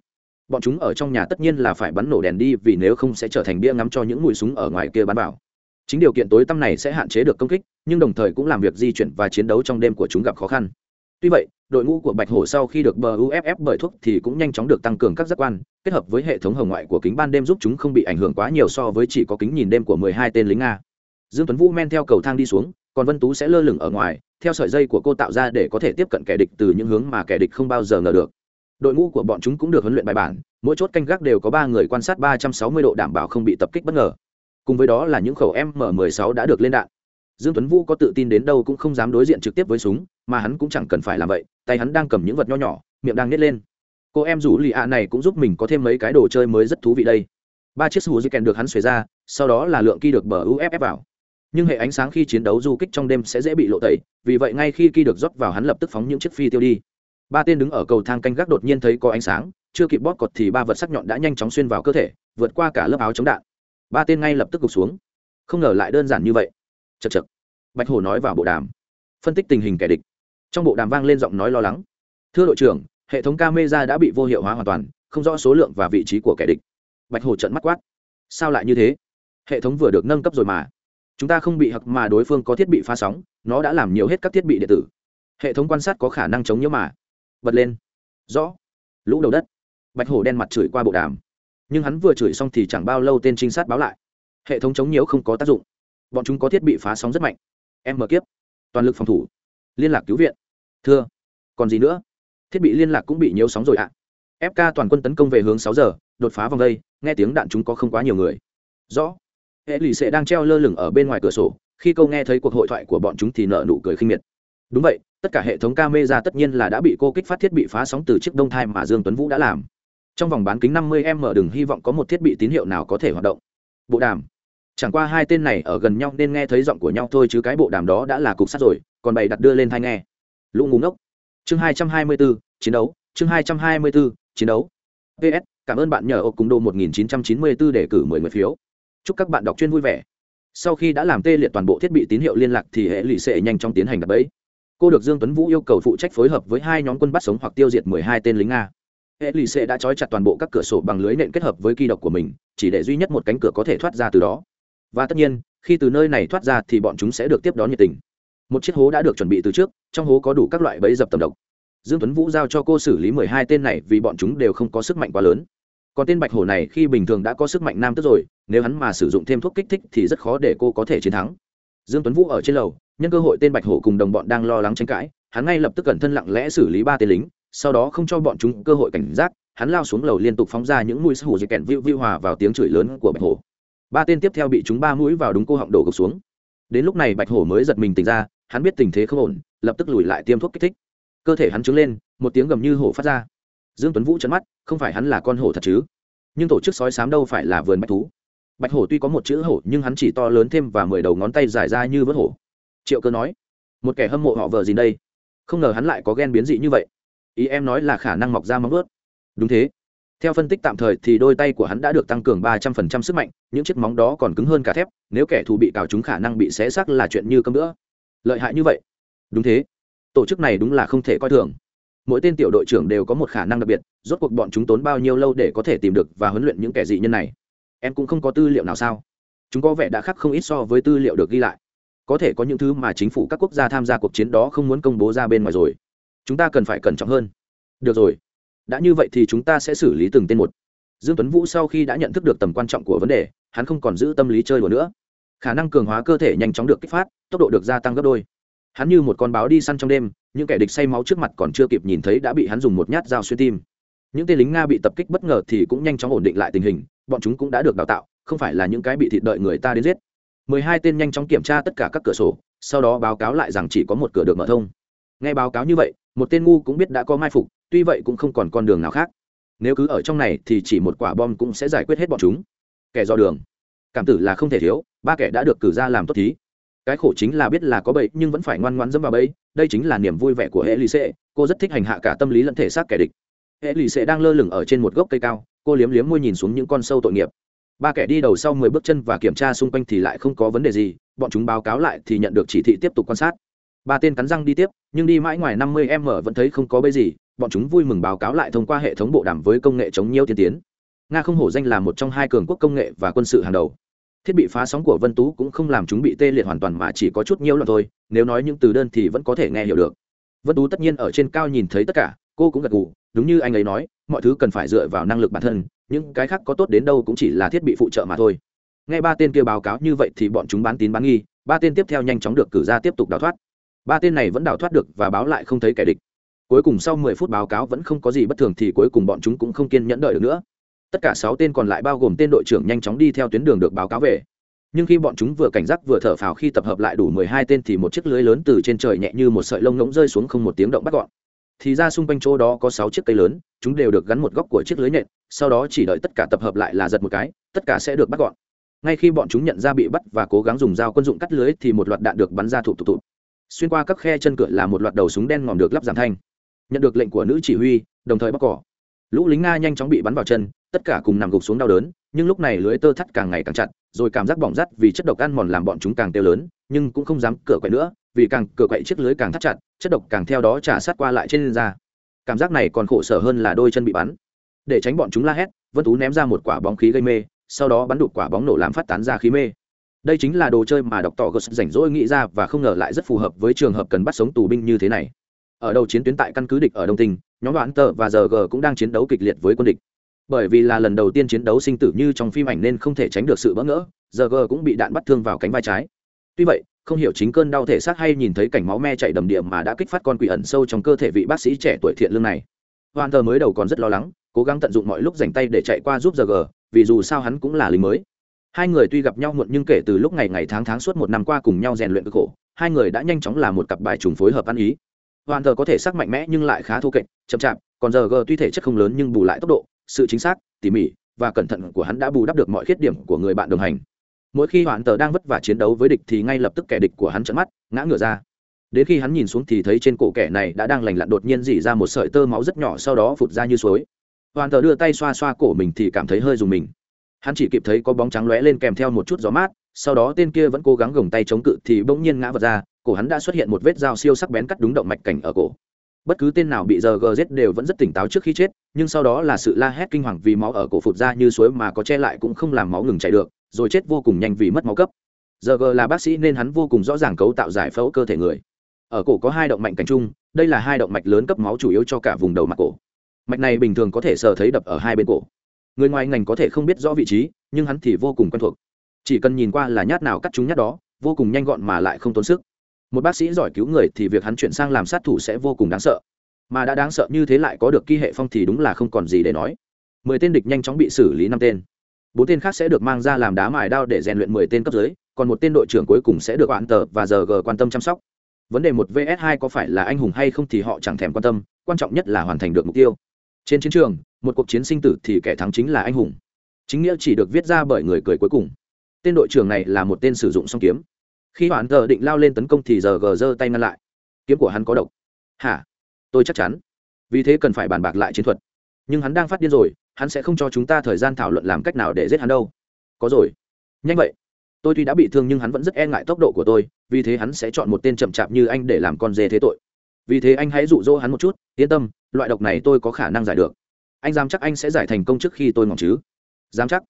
bọn chúng ở trong nhà tất nhiên là phải bắn nổ đèn đi vì nếu không sẽ trở thành bia ngắm cho những mũi súng ở ngoài kia bắn vào. Chính điều kiện tối tăm này sẽ hạn chế được công kích, nhưng đồng thời cũng làm việc di chuyển và chiến đấu trong đêm của chúng gặp khó khăn. Tuy vậy, đội ngũ của bạch hổ sau khi được bờ uff bởi thuốc thì cũng nhanh chóng được tăng cường các giác quan, kết hợp với hệ thống hồng ngoại của kính ban đêm giúp chúng không bị ảnh hưởng quá nhiều so với chỉ có kính nhìn đêm của mười hai tên lính nga. Dương tuấn vũ men theo cầu thang đi xuống, còn vân tú sẽ lơ lửng ở ngoài, theo sợi dây của cô tạo ra để có thể tiếp cận kẻ địch từ những hướng mà kẻ địch không bao giờ ngờ được đội ngũ của bọn chúng cũng được huấn luyện bài bản, mỗi chốt canh gác đều có ba người quan sát ba trăm sáu mươi độ đảm bảo không bị tập kích bất ngờ. Cùng với đó là những khẩu m 16 đã được lên đạn. Dương tuấn vũ có tự tin đến đâu cũng không dám đối diện trực tiếp với súng, mà hắn cũng chẳng cần phải làm vậy, tay hắn đang cầm những vật nho nhỏ, miệng đang nhét lên. Cô em rủ lì ạ này cũng giúp mình có thêm mấy cái đồ chơi mới rất thú vị đây. Ba chiếc sù di kèn được hắn xuề ra, sau đó là lượng ki được bờ uff vào. Nhưng hệ ánh sáng khi chiến đấu du kích trong đêm sẽ dễ bị lộ tẩy, vì vậy ngay khi ki được rót vào hắn lập tức phóng những chiếc phi tiêu đi ba tên đứng ở cầu thang canh gác đột nhiên thấy có ánh sáng, chưa kịp bóp cọt thì ba vật sắc nhọn đã nhanh chóng xuyên vào cơ thể, vượt qua cả lớp áo chống đạn. Ba tên ngay lập tức gục xuống. Không ngờ lại đơn giản như vậy. Chật chật bạch hổ nói vào bộ đàm. Phân tích tình hình kẻ địch. Trong bộ đàm vang lên giọng nói lo lắng. Thưa đội trưởng, hệ thống camera đã bị vô hiệu hóa hoàn toàn, không rõ số lượng và vị trí của kẻ địch. Bạch hổ trận mắt quát. Sao lại như thế? Hệ thống vừa được nâng cấp rồi mà. Chúng ta không bị hặc mà đối phương có thiết bị phá sóng, nó đã làm nhiều hết các thiết bị điện tử. Hệ thống quan sát có khả năng chống nhiễu mà bật lên. Rõ. Lũ đầu đất. Bạch hổ đen mặt chửi qua bộ đàm. Nhưng hắn vừa chửi xong thì chẳng bao lâu tên trinh sát báo lại. Hệ thống chống nhiễu không có tác dụng. Bọn chúng có thiết bị phá sóng rất mạnh. Em mở kiếp. Toàn lực phòng thủ. Liên lạc cứu viện. Thưa. Còn gì nữa? Thiết bị liên lạc cũng bị nhiễu sóng rồi ạ. À. fk toàn quân tấn công về hướng sáu giờ, đột phá vòng đây, nghe tiếng đạn chúng có không quá nhiều người. Rõ. Hệ lì sệ đang treo lơ lửng ở bên ngoài cửa sổ, khi câu nghe thấy cuộc hội thoại của bọn chúng thì nợ nụ cười khinh miệt. Đúng vậy tất cả hệ thống camera tất nhiên là đã bị cô kích phát thiết bị phá sóng từ chiếc đông thai mà dương tuấn vũ đã làm. Trong vòng bán kính 50 m đừng hy vọng có một thiết bị tín hiệu nào có thể hoạt động. Bộ đàm. Chẳng qua hai tên này ở gần nhau nên nghe thấy giọng của nhau thôi chứ cái bộ đàm đó đã là cục sắt rồi còn bày đặt đưa lên thai nghe. Lũ ngủ ngốc. Chương 224, chiến đấu. Chương 224, chiến đấu. Ps cảm ơn bạn nhờ ô cùng đô 1994 để cử 10 người phiếu. Chúc các bạn đọc chuyên vui vẻ. Sau khi đã làm tê liệt toàn bộ thiết bị tín hiệu liên lạc thì hệ lụy sẽ nhanh chóng tiến hành đập bẫy cô được dương tuấn vũ yêu cầu phụ trách phối hợp với hai nhóm quân bắt sống hoặc tiêu diệt 12 tên lính nga. Hệ lì xệ đã trói chặt toàn bộ các cửa sổ bằng lưới nện kết hợp với kỳ độc của mình, chỉ để duy nhất một cánh cửa có thể thoát ra từ đó. Và tất nhiên, khi từ nơi này thoát ra thì bọn chúng sẽ được tiếp đón nhiệt tình. Một chiếc hố đã được chuẩn bị từ trước, trong hố có đủ các loại bẫy dập tầm độc. Dương tuấn vũ giao cho cô xử lý 12 tên này vì bọn chúng đều không có sức mạnh quá lớn. Còn tên bạch hổ này khi bình thường đã có sức mạnh nam tức rồi, nếu hắn mà sử dụng thêm thuốc kích thích thì rất khó để cô có thể chiến thắng. Dương tuấn vũ ở trên lầu nhân cơ hội tên bạch hổ cùng đồng bọn đang lo lắng tranh cãi, hắn ngay lập tức cẩn thân lặng lẽ xử lý ba tên lính, sau đó không cho bọn chúng cơ hội cảnh giác, hắn lao xuống lầu liên tục phóng ra những mũi hủ dây kẹn vịu vịu hòa vào tiếng chửi lớn của bạch hổ. Ba tên tiếp theo bị chúng ba mũi vào đúng cô họng đổ gục xuống. Đến lúc này bạch hổ mới giật mình tỉnh ra, hắn biết tình thế không ổn, lập tức lùi lại tiêm thuốc kích thích. Cơ thể hắn trứng lên, một tiếng gầm như hổ phát ra. Dương tuấn vũ chấn mắt, không phải hắn là con hổ thật chứ? Nhưng tổ chức sói sám đâu phải là vườn bạch thú? Bạch hổ tuy có một chữ hổ, nhưng hắn chỉ to lớn thêm và mười đầu ngón tay dài ra như vớt hổ triệu cơ nói, một kẻ hâm mộ họ vợ gì đây? Không ngờ hắn lại có ghen biến dị như vậy. Ý em nói là khả năng mọc ra móng ướt đúng thế. Theo phân tích tạm thời thì đôi tay của hắn đã được tăng cường ba trăm phần trăm sức mạnh, những chiếc móng đó còn cứng hơn cả thép, nếu kẻ thù bị cào chúng khả năng bị xé xác là chuyện như cơm nữa lợi hại như vậy. Đúng thế. Tổ chức này đúng là không thể coi thường. Mỗi tên tiểu đội trưởng đều có một khả năng đặc biệt, rốt cuộc bọn chúng tốn bao nhiêu lâu để có thể tìm được và huấn luyện những kẻ dị nhân này? Em cũng không có tư liệu nào sao? Chúng có vẻ đã khác không ít so với tư liệu được ghi lại có thể có những thứ mà chính phủ các quốc gia tham gia cuộc chiến đó không muốn công bố ra bên ngoài rồi. Chúng ta cần phải cẩn trọng hơn. Được rồi. Đã như vậy thì chúng ta sẽ xử lý từng tên một. Dương tuấn vũ sau khi đã nhận thức được tầm quan trọng của vấn đề, hắn không còn giữ tâm lý chơi đùa nữa. Khả năng cường hóa cơ thể nhanh chóng được kích phát, tốc độ được gia tăng gấp đôi. Hắn như một con báo đi săn trong đêm, những kẻ địch say máu trước mặt còn chưa kịp nhìn thấy đã bị hắn dùng một nhát dao xuyên tim. Những tên lính nga bị tập kích bất ngờ thì cũng nhanh chóng ổn định lại tình hình, bọn chúng cũng đã được đào tạo, không phải là những cái bị thịt đợi người ta đến giết mười hai tên nhanh chóng kiểm tra tất cả các cửa sổ, sau đó báo cáo lại rằng chỉ có một cửa được mở thông. Nghe báo cáo như vậy, một tên ngu cũng biết đã có mai phục, tuy vậy cũng không còn con đường nào khác. Nếu cứ ở trong này thì chỉ một quả bom cũng sẽ giải quyết hết bọn chúng. Kẻ dò đường. Cảm tử là không thể thiếu, ba kẻ đã được cử ra làm tốt thí. Cái khổ chính là biết là có bẫy, nhưng vẫn phải ngoan ngoãn dẫm vào bẫy. Đây chính là niềm vui vẻ của hệ lì xệ cô rất thích hành hạ cả tâm lý lẫn thể xác kẻ địch. Hệ lì xệ đang lơ lửng ở trên một gốc cây cao. Cô liếm liếm môi nhìn xuống những con sâu tội nghiệp ba kẻ đi đầu sau mười bước chân và kiểm tra xung quanh thì lại không có vấn đề gì, bọn chúng báo cáo lại thì nhận được chỉ thị tiếp tục quan sát. Ba tên cắn răng đi tiếp, nhưng đi mãi ngoài năm mươi m vẫn thấy không có bê gì, bọn chúng vui mừng báo cáo lại thông qua hệ thống bộ đàm với công nghệ chống nhiễu tiên tiến. Nga không hổ danh là một trong hai cường quốc công nghệ và quân sự hàng đầu. Thiết bị phá sóng của vân tú cũng không làm chúng bị tê liệt hoàn toàn mà chỉ có chút nhiễu loạn thôi, nếu nói những từ đơn thì vẫn có thể nghe hiểu được. Vân tú tất nhiên ở trên cao nhìn thấy tất cả, cô cũng gật gù, đúng như anh ấy nói, mọi thứ cần phải dựa vào năng lực bản thân những cái khác có tốt đến đâu cũng chỉ là thiết bị phụ trợ mà thôi. Nghe ba tên kia báo cáo như vậy thì bọn chúng bán tín bán nghi, ba tên tiếp theo nhanh chóng được cử ra tiếp tục đào thoát. Ba tên này vẫn đào thoát được và báo lại không thấy kẻ địch. Cuối cùng sau mười phút báo cáo vẫn không có gì bất thường thì cuối cùng bọn chúng cũng không kiên nhẫn đợi được nữa. Tất cả sáu tên còn lại bao gồm tên đội trưởng nhanh chóng đi theo tuyến đường được báo cáo về. Nhưng khi bọn chúng vừa cảnh giác vừa thở phào khi tập hợp lại đủ mười hai tên thì một chiếc lưới lớn từ trên trời nhẹ như một sợi lông ngỗng rơi xuống không một tiếng động bắt gọn thì ra xung quanh chỗ đó có sáu chiếc cây lớn, chúng đều được gắn một góc của chiếc lưới nện. sau đó chỉ đợi tất cả tập hợp lại là giật một cái, tất cả sẽ được bắt gọn. Ngay khi bọn chúng nhận ra bị bắt và cố gắng dùng dao quân dụng cắt lưới thì một loạt đạn được bắn ra thụt thụt thụt xuyên qua các khe chân cửa là một loạt đầu súng đen ngòm được lắp giảm thanh. Nhận được lệnh của nữ chỉ huy, đồng thời bóc cỏ. Lũ lính nga nhanh chóng bị bắn vào chân, tất cả cùng nằm gục xuống đau đớn, nhưng lúc này lưới tơ thắt càng ngày càng chặt, rồi cảm giác bỏng rát vì chất độc ăn mòn làm bọn chúng càng teo lớn, nhưng cũng không dám cửa quậy nữa vì càng cửa quậy chiếc lưới càng thắt chặt, chất độc càng theo đó trả sát qua lại trên da. Cảm giác này còn khổ sở hơn là đôi chân bị bắn. Để tránh bọn chúng la hét, vân tú ném ra một quả bóng khí gây mê, sau đó bắn đụt quả bóng nổ làm phát tán ra khí mê. Đây chính là đồ chơi mà đọc tỏ gật rảnh rỗi nghĩ ra và không ngờ lại rất phù hợp với trường hợp cần bắt sống tù binh như thế này. Ở đầu chiến tuyến tại căn cứ địch ở đông tinh, nhóm đoạn tờ và giờ g cũng đang chiến đấu kịch liệt với quân địch. Bởi vì là lần đầu tiên chiến đấu sinh tử như trong phim ảnh nên không thể tránh được sự bỡ ngỡ giờ g cũng bị đạn bắt thương vào cánh vai trái. Tuy vậy không hiểu chính cơn đau thể xác hay nhìn thấy cảnh máu me chảy đầm địa mà đã kích phát con quỷ ẩn sâu trong cơ thể vị bác sĩ trẻ tuổi thiện lương này. Hoàn thờ mới đầu còn rất lo lắng, cố gắng tận dụng mọi lúc dành tay để chạy qua giúp giờ g vì dù sao hắn cũng là lính mới. Hai người tuy gặp nhau muộn nhưng kể từ lúc ngày ngày tháng tháng suốt một năm qua cùng nhau rèn luyện cực khổ, hai người đã nhanh chóng là một cặp bài trùng phối hợp ăn ý. Hoàn thờ có thể sắc mạnh mẽ nhưng lại khá thô kệch, chậm chạp, còn giờ g tuy thể chất không lớn nhưng bù lại tốc độ, sự chính xác, tỉ mỉ và cẩn thận của hắn đã bù đắp được mọi khuyết điểm của người bạn đồng hành mỗi khi hoạn tờ đang vất vả chiến đấu với địch thì ngay lập tức kẻ địch của hắn trận mắt, ngã ngửa ra. Đến khi hắn nhìn xuống thì thấy trên cổ kẻ này đã đang lành lặn đột nhiên dỉ ra một sợi tơ máu rất nhỏ sau đó phụt ra như suối. Hoàn tờ đưa tay xoa xoa cổ mình thì cảm thấy hơi dùng mình. Hắn chỉ kịp thấy có bóng trắng lóe lên kèm theo một chút gió mát, sau đó tên kia vẫn cố gắng gồng tay chống cự thì bỗng nhiên ngã vật ra, cổ hắn đã xuất hiện một vết dao siêu sắc bén cắt đúng động mạch cảnh ở cổ. Bất cứ tên nào bị giờ gz đều vẫn rất tỉnh táo trước khi chết, nhưng sau đó là sự la hét kinh hoàng vì máu ở cổ phụt ra như suối mà có che lại cũng không làm máu ngừng chảy được rồi chết vô cùng nhanh vì mất máu cấp. Giờ g là bác sĩ nên hắn vô cùng rõ ràng cấu tạo giải phẫu cơ thể người. Ở cổ có hai động mạch cảnh chung, đây là hai động mạch lớn cấp máu chủ yếu cho cả vùng đầu mặt cổ. Mạch này bình thường có thể sờ thấy đập ở hai bên cổ. Người ngoài ngành có thể không biết rõ vị trí, nhưng hắn thì vô cùng quen thuộc. Chỉ cần nhìn qua là nhát nào cắt chúng nhát đó, vô cùng nhanh gọn mà lại không tốn sức. Một bác sĩ giỏi cứu người thì việc hắn chuyển sang làm sát thủ sẽ vô cùng đáng sợ. Mà đã đáng sợ như thế lại có được ký hệ phong thì đúng là không còn gì để nói. Mười tên địch nhanh chóng bị xử lý năm tên bốn tên khác sẽ được mang ra làm đá mài đao để rèn luyện mười tên cấp dưới, còn một tên đội trưởng cuối cùng sẽ được bạn tờ và giờ g quan tâm chăm sóc. Vấn đề một vs hai có phải là anh hùng hay không thì họ chẳng thèm quan tâm, quan trọng nhất là hoàn thành được mục tiêu. Trên chiến trường, một cuộc chiến sinh tử thì kẻ thắng chính là anh hùng. Chính nghĩa chỉ được viết ra bởi người cười cuối cùng. Tên đội trưởng này là một tên sử dụng song kiếm. Khi hoàn tờ định lao lên tấn công thì giờ gờ giơ tay ngăn lại. Kiếm của hắn có độc. Hả? Tôi chắc chắn. Vì thế cần phải bàn bạc lại chiến thuật. Nhưng hắn đang phát điên rồi hắn sẽ không cho chúng ta thời gian thảo luận làm cách nào để giết hắn đâu. Có rồi. Nhanh vậy. Tôi tuy đã bị thương nhưng hắn vẫn rất e ngại tốc độ của tôi, vì thế hắn sẽ chọn một tên chậm chạp như anh để làm con dê thế tội. Vì thế anh hãy dụ dỗ hắn một chút, yên tâm, loại độc này tôi có khả năng giải được. Anh dám chắc anh sẽ giải thành công trước khi tôi ngỏng chứ? Dám chắc.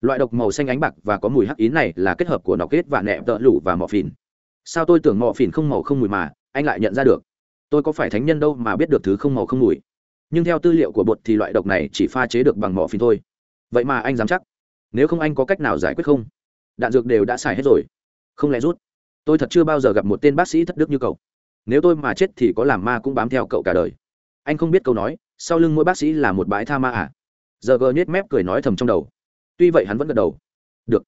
Loại độc màu xanh ánh bạc và có mùi hắc ý này là kết hợp của nọc kết và nẹp tợ lủ và mọ phìn. Sao tôi tưởng mọ phìn không màu không mùi mà, anh lại nhận ra được. Tôi có phải thánh nhân đâu mà biết được thứ không màu không mùi? Nhưng theo tư liệu của bột thì loại độc này chỉ pha chế được bằng mỏ phìn thôi. Vậy mà anh dám chắc? Nếu không anh có cách nào giải quyết không? Đạn dược đều đã xài hết rồi. Không lẽ rút? Tôi thật chưa bao giờ gặp một tên bác sĩ thất đức như cậu. Nếu tôi mà chết thì có làm ma cũng bám theo cậu cả đời. Anh không biết câu nói, sau lưng mỗi bác sĩ là một bãi tha ma à? Giờ gờ nhét mép cười nói thầm trong đầu. Tuy vậy hắn vẫn gật đầu. Được.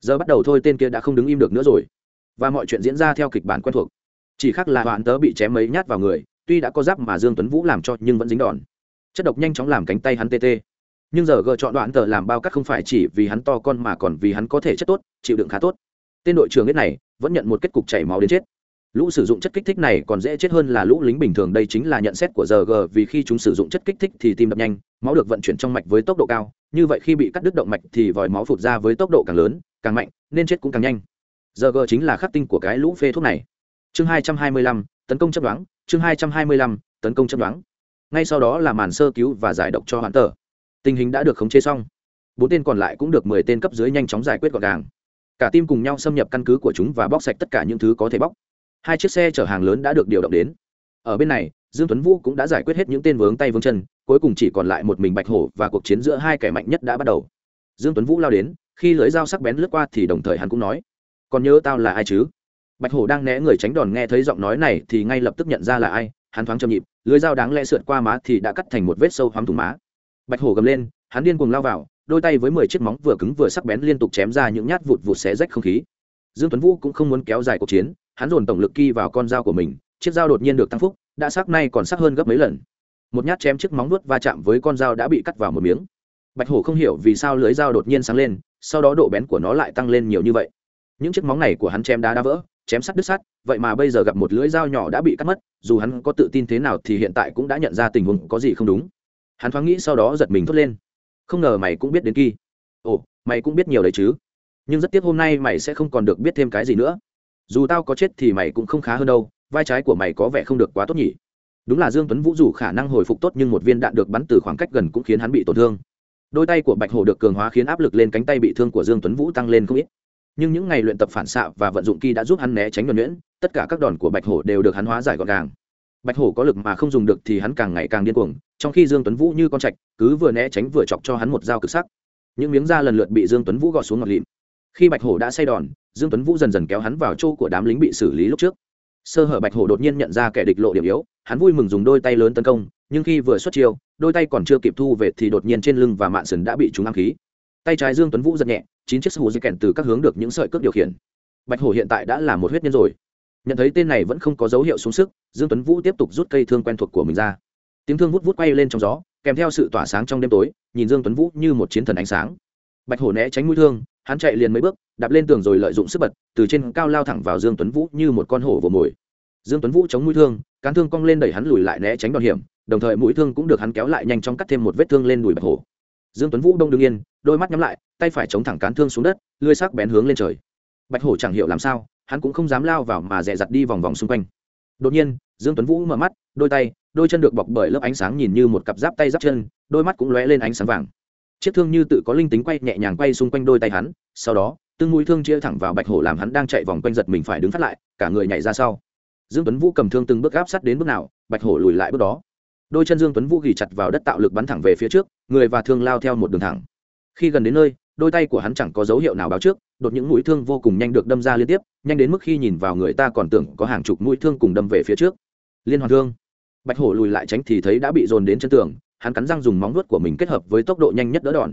Giờ bắt đầu thôi, tên kia đã không đứng im được nữa rồi. Và mọi chuyện diễn ra theo kịch bản quen thuộc. Chỉ khác là hoạn tớ bị chém mấy nhát vào người tuy đã có giáp mà dương tuấn vũ làm cho, nhưng vẫn dính đòn. Chất độc nhanh chóng làm cánh tay hắn tê tê. Nhưng giờ gờ chọn đoạn tờ làm bao cắt không phải chỉ vì hắn to con mà còn vì hắn có thể chất tốt, chịu đựng khá tốt. Tên đội trưởng biết này vẫn nhận một kết cục chảy máu đến chết. Lũ sử dụng chất kích thích này còn dễ chết hơn là lũ lính bình thường, đây chính là nhận xét của giờ g, vì khi chúng sử dụng chất kích thích thì tim đập nhanh, máu được vận chuyển trong mạch với tốc độ cao. Như vậy khi bị cắt đứt động mạch thì vòi máu phụt ra với tốc độ càng lớn, càng mạnh, nên chết cũng càng nhanh. Giờ g chính là khắc tinh của cái lũ phê thuốc này. Chương hai trăm hai mươi lăm, tấn công chấp đoán chương hai trăm hai mươi lăm, tấn công chấp đoán ngay sau đó là màn sơ cứu và giải độc cho hoãn tờ tình hình đã được khống chế xong. Bốn tên còn lại cũng được mười tên cấp dưới nhanh chóng giải quyết gọn gàng. Cả team cùng nhau xâm nhập căn cứ của chúng và bóc sạch tất cả những thứ có thể bóc. Hai chiếc xe chở hàng lớn đã được điều động đến. Ở bên này, dương tuấn vũ cũng đã giải quyết hết những tên vướng tay vướng chân, cuối cùng chỉ còn lại một mình bạch hổ và cuộc chiến giữa hai kẻ mạnh nhất đã bắt đầu. Dương tuấn vũ lao đến, khi lưỡi dao sắc bén lướt qua thì đồng thời hắn cũng nói, còn nhớ tao là ai chứ? Bạch hổ đang né người tránh đòn nghe thấy giọng nói này thì ngay lập tức nhận ra là ai, hắn thoáng chậm nhịp, lưới dao đáng lẽ sượt qua má thì đã cắt thành một vết sâu hoắm thủng má. Bạch hổ gầm lên, hắn điên cuồng lao vào, đôi tay với mười chiếc móng vừa cứng vừa sắc bén liên tục chém ra những nhát vụt vụt xé rách không khí. Dương tuấn vũ cũng không muốn kéo dài cuộc chiến, hắn dồn tổng lực kỳ vào con dao của mình, chiếc dao đột nhiên được tăng phúc, đã sắc nay còn sắc hơn gấp mấy lần. Một nhát chém chiếc móng nuốt va chạm với con dao đã bị cắt vào một miếng. Bạch hổ không hiểu vì sao lưới dao đột nhiên sáng lên, sau đó độ bén của nó lại tăng lên nhiều như vậy. Những chiếc móng này của hắn chém đá đã vỡ chém sắt đứt sắt, vậy mà bây giờ gặp một lưỡi dao nhỏ đã bị cắt mất, dù hắn có tự tin thế nào thì hiện tại cũng đã nhận ra tình huống có gì không đúng. Hắn thoáng nghĩ sau đó giật mình thốt lên. Không ngờ mày cũng biết đến kỳ. Ồ, mày cũng biết nhiều đấy chứ. Nhưng rất tiếc hôm nay mày sẽ không còn được biết thêm cái gì nữa. Dù tao có chết thì mày cũng không khá hơn đâu, vai trái của mày có vẻ không được quá tốt nhỉ. Đúng là dương tuấn vũ dù khả năng hồi phục tốt nhưng một viên đạn được bắn từ khoảng cách gần cũng khiến hắn bị tổn thương. Đôi tay của bạch hổ được cường hóa khiến áp lực lên cánh tay bị thương của dương tuấn vũ tăng lên không ít nhưng những ngày luyện tập phản xạ và vận dụng kỳ đã giúp hắn né tránh nhuẩn nhuyễn, tất cả các đòn của bạch hổ đều được hắn hóa giải gọn gàng. Bạch hổ có lực mà không dùng được thì hắn càng ngày càng điên cuồng, trong khi dương tuấn vũ như con trạch, cứ vừa né tránh vừa chọc cho hắn một dao cực sắc. Những miếng da lần lượt bị dương tuấn vũ gọt xuống ngọt lịm. Khi bạch hổ đã say đòn, dương tuấn vũ dần dần kéo hắn vào chỗ của đám lính bị xử lý lúc trước. Sơ hở bạch hổ đột nhiên nhận ra kẻ địch lộ điểm yếu, hắn vui mừng dùng đôi tay lớn tấn công, nhưng khi vừa xuất chiêu, đôi tay còn chưa kịp thu về thì đột nhiên trên lưng và mạn sườn đã bị chúng ám khí tay trái dương tuấn vũ giật nhẹ, chín chiếc hồ di kèn từ các hướng được những sợi cước điều khiển. Bạch hổ hiện tại đã là một huyết nhân rồi. Nhận thấy tên này vẫn không có dấu hiệu xuống sức, dương tuấn vũ tiếp tục rút cây thương quen thuộc của mình ra. Tiếng thương vút vút quay lên trong gió, kèm theo sự tỏa sáng trong đêm tối, nhìn dương tuấn vũ như một chiến thần ánh sáng. Bạch hổ né tránh mũi thương, hắn chạy liền mấy bước, đạp lên tường rồi lợi dụng sức bật, từ trên cao lao thẳng vào dương tuấn vũ như một con hổ vồ mồi. Dương tuấn vũ chống mũi thương, cán thương cong lên đẩy hắn lùi lại né tránh đòn hiểm, đồng thời mũi thương cũng được hắn kéo lại nhanh chóng cắt thêm một vết thương lên đùi bạch hổ dương tuấn vũ đông đương yên, đôi mắt nhắm lại, tay phải chống thẳng cán thương xuống đất, lưỡi sắc bén hướng lên trời. Bạch hổ chẳng hiểu làm sao, hắn cũng không dám lao vào mà dè dặt đi vòng vòng xung quanh. Đột nhiên, dương tuấn vũ mở mắt, đôi tay, đôi chân được bọc bởi lớp ánh sáng nhìn như một cặp giáp tay giáp chân, đôi mắt cũng lóe lên ánh sáng vàng. Chiếc thương như tự có linh tính quay nhẹ nhàng quay xung quanh đôi tay hắn, sau đó, từng mũi thương chia thẳng vào bạch hổ làm hắn đang chạy vòng quanh giật mình phải đứng phát lại, cả người nhảy ra sau. Dương tuấn vũ cầm thương từng bước áp sát đến bước nào, bạch hổ lùi lại bước đó đôi chân dương tuấn vũ ghi chặt vào đất tạo lực bắn thẳng về phía trước, người và thương lao theo một đường thẳng. Khi gần đến nơi, đôi tay của hắn chẳng có dấu hiệu nào báo trước, đột những mũi thương vô cùng nhanh được đâm ra liên tiếp, nhanh đến mức khi nhìn vào người ta còn tưởng có hàng chục mũi thương cùng đâm về phía trước. Liên hoàn thương. Bạch hổ lùi lại tránh thì thấy đã bị dồn đến chân tường, hắn cắn răng dùng móng vuốt của mình kết hợp với tốc độ nhanh nhất đỡ đòn.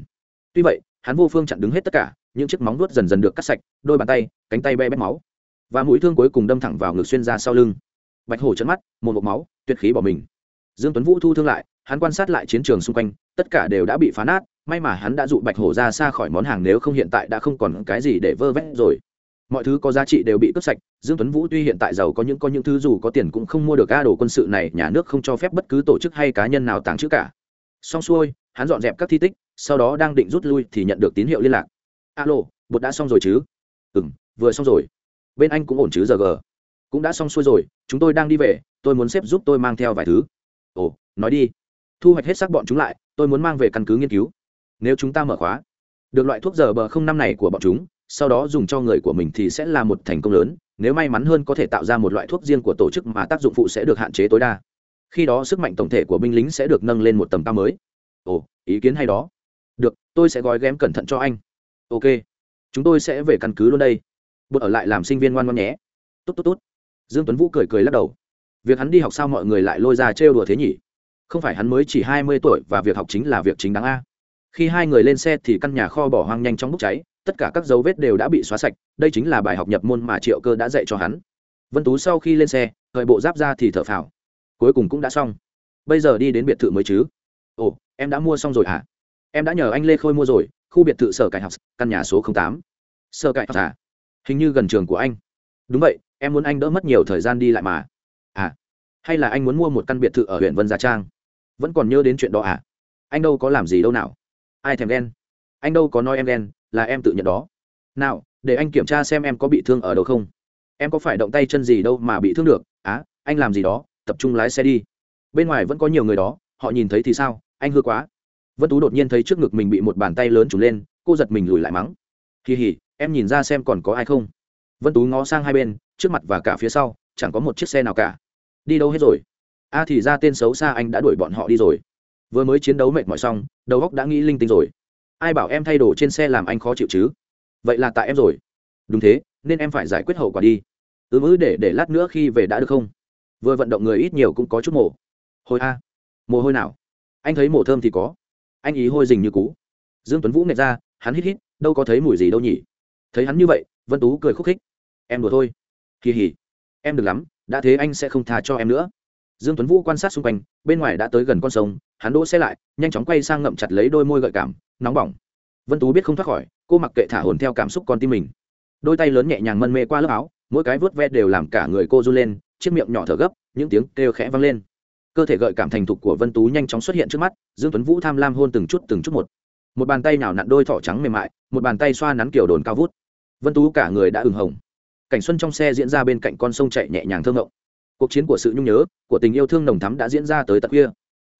Tuy vậy, hắn vô phương chặn đứng hết tất cả, những chiếc móng vuốt dần dần được cắt sạch, đôi bàn tay, cánh tay be bét máu. Và mũi thương cuối cùng đâm thẳng vào ngực xuyên ra sau lưng. Bạch hổ chân mắt, một mộc máu, tuyệt khí bỏ mình dương tuấn vũ thu thương lại, hắn quan sát lại chiến trường xung quanh, tất cả đều đã bị phá nát, may mà hắn đã dụ bạch hổ ra xa khỏi món hàng nếu không hiện tại đã không còn cái gì để vơ vét rồi. Mọi thứ có giá trị đều bị cướp sạch, dương tuấn vũ tuy hiện tại giàu có những có những thứ dù có tiền cũng không mua được a đồ quân sự này, nhà nước không cho phép bất cứ tổ chức hay cá nhân nào tàng trữ cả. Xong xuôi, hắn dọn dẹp các thi tích, sau đó đang định rút lui thì nhận được tín hiệu liên lạc. Alo, bột đã xong rồi chứ? Ừ vừa xong rồi. Bên anh cũng ổn chứ giờ g cũng đã xong xuôi rồi, chúng tôi đang đi về, tôi muốn xếp giúp tôi mang theo vài thứ ồ, nói đi. Thu hoạch hết xác bọn chúng lại, tôi muốn mang về căn cứ nghiên cứu. Nếu chúng ta mở khóa, được loại thuốc giờ bờ không năm này của bọn chúng, sau đó dùng cho người của mình thì sẽ là một thành công lớn. Nếu may mắn hơn có thể tạo ra một loại thuốc riêng của tổ chức mà tác dụng phụ sẽ được hạn chế tối đa. Khi đó sức mạnh tổng thể của binh lính sẽ được nâng lên một tầm cao mới. Ồ, ý kiến hay đó. Được, tôi sẽ gói ghém cẩn thận cho anh. Ok. Chúng tôi sẽ về căn cứ luôn đây. Bột ở lại làm sinh viên ngoan ngoan nhé. Tốt tốt tốt dương tuấn vũ cười cười lắc đầu việc hắn đi học sao mọi người lại lôi ra trêu đùa thế nhỉ? Không phải hắn mới chỉ hai mươi tuổi và việc học chính là việc chính đáng a. Khi hai người lên xe thì căn nhà kho bỏ hoang nhanh trong bốc cháy, tất cả các dấu vết đều đã bị xóa sạch, đây chính là bài học nhập môn mà triệu cơ đã dạy cho hắn. Vân tú sau khi lên xe, thời bộ giáp ra thì thở phào. Cuối cùng cũng đã xong. Bây giờ đi đến biệt thự mới chứ? Ồ, em đã mua xong rồi hả? Em đã nhờ anh lê khôi mua rồi, khu biệt thự sở cải học, căn nhà số tám. Sở cải học à? Hình như gần trường của anh. Đúng vậy, em muốn anh đỡ mất nhiều thời gian đi lại mà à hay là anh muốn mua một căn biệt thự ở huyện vân gia trang? Vẫn còn nhớ đến chuyện đó à? Anh đâu có làm gì đâu nào. Ai thèm đen anh đâu có nói em đen là em tự nhận đó. Nào, để anh kiểm tra xem em có bị thương ở đâu không. Em có phải động tay chân gì đâu mà bị thương được? Á, anh làm gì đó, tập trung lái xe đi. Bên ngoài vẫn có nhiều người đó, họ nhìn thấy thì sao? Anh hư quá. Vân tú đột nhiên thấy trước ngực mình bị một bàn tay lớn trùm lên, cô giật mình lùi lại mắng. Kỳ hỉ, em nhìn ra xem còn có ai không? Vân tú ngó sang hai bên, trước mặt và cả phía sau chẳng có một chiếc xe nào cả. Đi đâu hết rồi? A thì ra tên xấu xa anh đã đuổi bọn họ đi rồi. Vừa mới chiến đấu mệt mỏi xong đầu óc đã nghĩ linh tinh rồi. Ai bảo em thay đồ trên xe làm anh khó chịu chứ? Vậy là tại em rồi. Đúng thế nên em phải giải quyết hậu quả đi. Ứ ừ, để để lát nữa khi về đã được không? Vừa vận động người ít nhiều cũng có chút mồ. Hôi a. Mồ hôi nào? Anh thấy mồ thơm thì có. Anh ý hôi dình như cú dương tuấn vũ nghẹt ra hắn hít hít đâu có thấy mùi gì đâu nhỉ? Thấy hắn như vậy vân tú cười khúc khích. Em đùa thôi. Kỳ hỉ em được lắm, đã thế anh sẽ không tha cho em nữa. Dương tuấn vũ quan sát xung quanh, bên ngoài đã tới gần con sông, hắn đỗ xe lại, nhanh chóng quay sang ngậm chặt lấy đôi môi gợi cảm, nóng bỏng. Vân tú biết không thoát khỏi, cô mặc kệ thả hồn theo cảm xúc con tim mình. Đôi tay lớn nhẹ nhàng mân mê qua lớp áo, mỗi cái vớt ve đều làm cả người cô run lên, chiếc miệng nhỏ thở gấp, những tiếng kêu khẽ vang lên. Cơ thể gợi cảm thành thục của vân tú nhanh chóng xuất hiện trước mắt, dương tuấn vũ tham lam hôn từng chút từng chút một. Một bàn tay nào nặn đôi thỏ trắng mềm mại, một bàn tay xoa nắn kiểu đồn cao vút. Vân tú cả người đã ửng hồng cảnh xuân trong xe diễn ra bên cạnh con sông chạy nhẹ nhàng thơ ngộng. Cuộc chiến của sự nhung nhớ, của tình yêu thương nồng thắm đã diễn ra tới tận khuya.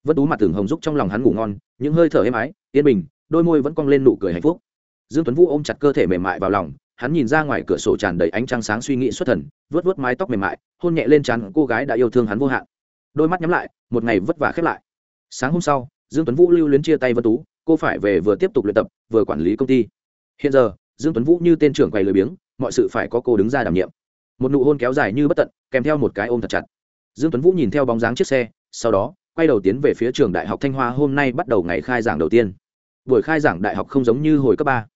Vân tú mặt tưởng hồng giúp trong lòng hắn ngủ ngon, những hơi thở êm ái, yên bình, đôi môi vẫn cong lên nụ cười hạnh phúc. Dương tuấn vũ ôm chặt cơ thể mềm mại vào lòng, hắn nhìn ra ngoài cửa sổ tràn đầy ánh trăng sáng suy nghĩ xuất thần vớt vớt mái tóc mềm mại, hôn nhẹ lên trán cô gái đã yêu thương hắn vô hạn. Đôi mắt nhắm lại, một ngày vất vả khép lại. Sáng hôm sau, dương tuấn vũ lưu luyến chia tay vân tú, cô phải về vừa tiếp tục luyện tập, vừa quản lý công ty. Hiện giờ, dương tuấn vũ như tên trưởng quầy lười biếng mọi sự phải có cô đứng ra đảm nhiệm. Một nụ hôn kéo dài như bất tận, kèm theo một cái ôm thật chặt. Dương tuấn vũ nhìn theo bóng dáng chiếc xe, sau đó, quay đầu tiến về phía trường đại học thanh hoa hôm nay bắt đầu ngày khai giảng đầu tiên. Buổi khai giảng đại học không giống như hồi cấp ba.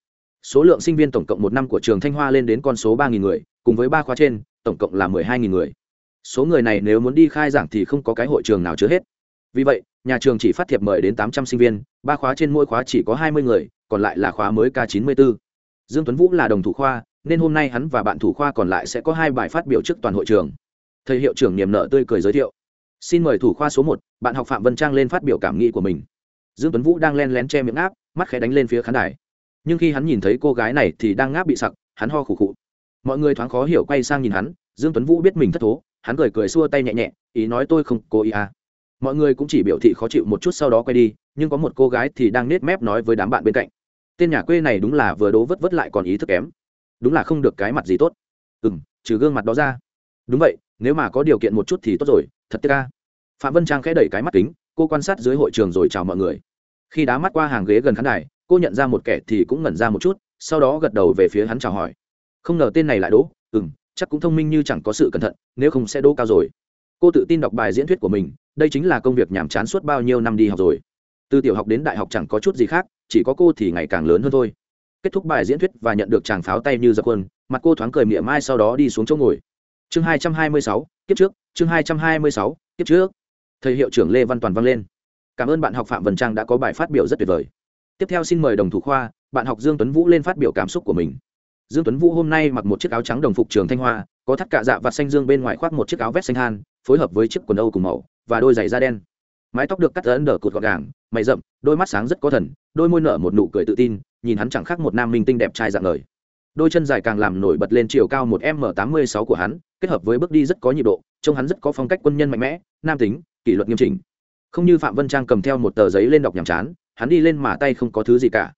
Số lượng sinh viên tổng cộng một năm của trường thanh hoa lên đến con số ba người, cùng với ba khóa trên, tổng cộng là mười hai người. Số người này nếu muốn đi khai giảng thì không có cái hội trường nào chứa hết. Vì vậy, nhà trường chỉ phát thiệp mời đến tám trăm sinh viên, ba khóa trên mỗi khóa chỉ có hai mươi người, còn lại là khóa mới k chín mươi bốn dương tuấn vũ là đồng thủ khoa nên hôm nay hắn và bạn thủ khoa còn lại sẽ có hai bài phát biểu trước toàn hội trường. Thầy hiệu trưởng niềm nợ tươi cười giới thiệu. Xin mời thủ khoa số một, bạn học phạm vân trang lên phát biểu cảm nghĩ của mình. Dương tuấn vũ đang len lén che miệng áp, mắt khẽ đánh lên phía khán đài. Nhưng khi hắn nhìn thấy cô gái này thì đang ngáp bị sặc, hắn ho khủ khụ. Mọi người thoáng khó hiểu quay sang nhìn hắn, dương tuấn vũ biết mình thất thố, hắn cười cười xua tay nhẹ nhẹ, ý nói tôi không cố ý à. Mọi người cũng chỉ biểu thị khó chịu một chút sau đó quay đi, nhưng có một cô gái thì đang nết mép nói với đám bạn bên cạnh. Tên nhà quê này đúng là vừa đố vất vất lại còn ý thức kém đúng là không được cái mặt gì tốt. Ừ m trừ gương mặt đó ra. Đúng vậy, nếu mà có điều kiện một chút thì tốt rồi, thật tiếc ca phạm vân trang khẽ đẩy cái mắt kính, cô quan sát dưới hội trường rồi chào mọi người. Khi đá mắt qua hàng ghế gần khán đài, cô nhận ra một kẻ thì cũng ngẩn ra một chút, sau đó gật đầu về phía hắn chào hỏi. Không ngờ tên này lại đỗ ừ m chắc cũng thông minh như chẳng có sự cẩn thận, nếu không sẽ đỗ cao rồi. Cô tự tin đọc bài diễn thuyết của mình, đây chính là công việc nhàm chán suốt bao nhiêu năm đi học rồi. Từ tiểu học đến đại học chẳng có chút gì khác, chỉ có cô thì ngày càng lớn hơn thôi kết thúc bài diễn thuyết và nhận được chàng pháo tay như giặc quân, mặt cô thoáng cười mỉa mai sau đó đi xuống chỗ ngồi. Chương hai trăm hai mươi sáu, kiếp trước, chương hai trăm hai mươi sáu, kiếp trước. Thầy hiệu trưởng lê văn toàn vang lên. Cảm ơn bạn học phạm vân trang đã có bài phát biểu rất tuyệt vời. Tiếp theo xin mời đồng thủ khoa, bạn học dương tuấn vũ lên phát biểu cảm xúc của mình. Dương tuấn vũ hôm nay mặc một chiếc áo trắng đồng phục trường thanh hoa, có thắt cạ dạ và xanh dương bên ngoài khoác một chiếc áo vest xanh han, phối hợp với chiếc quần âu cùng màu, và đôi giày da đen. Mái tóc được cắt ấn đờ cột gọn gàng, mày rậm, đôi mắt sáng rất có thần, đôi môi nở một nụ cười tự tin nhìn hắn chẳng khác một nam minh tinh đẹp trai dạng lời. Đôi chân dài càng làm nổi bật lên chiều cao một m tám mươi sáu của hắn, kết hợp với bước đi rất có nhịp độ, trông hắn rất có phong cách quân nhân mạnh mẽ, nam tính, kỷ luật nghiêm chỉnh. Không như phạm vân trang cầm theo một tờ giấy lên đọc nhàm chán, hắn đi lên mà tay không có thứ gì cả.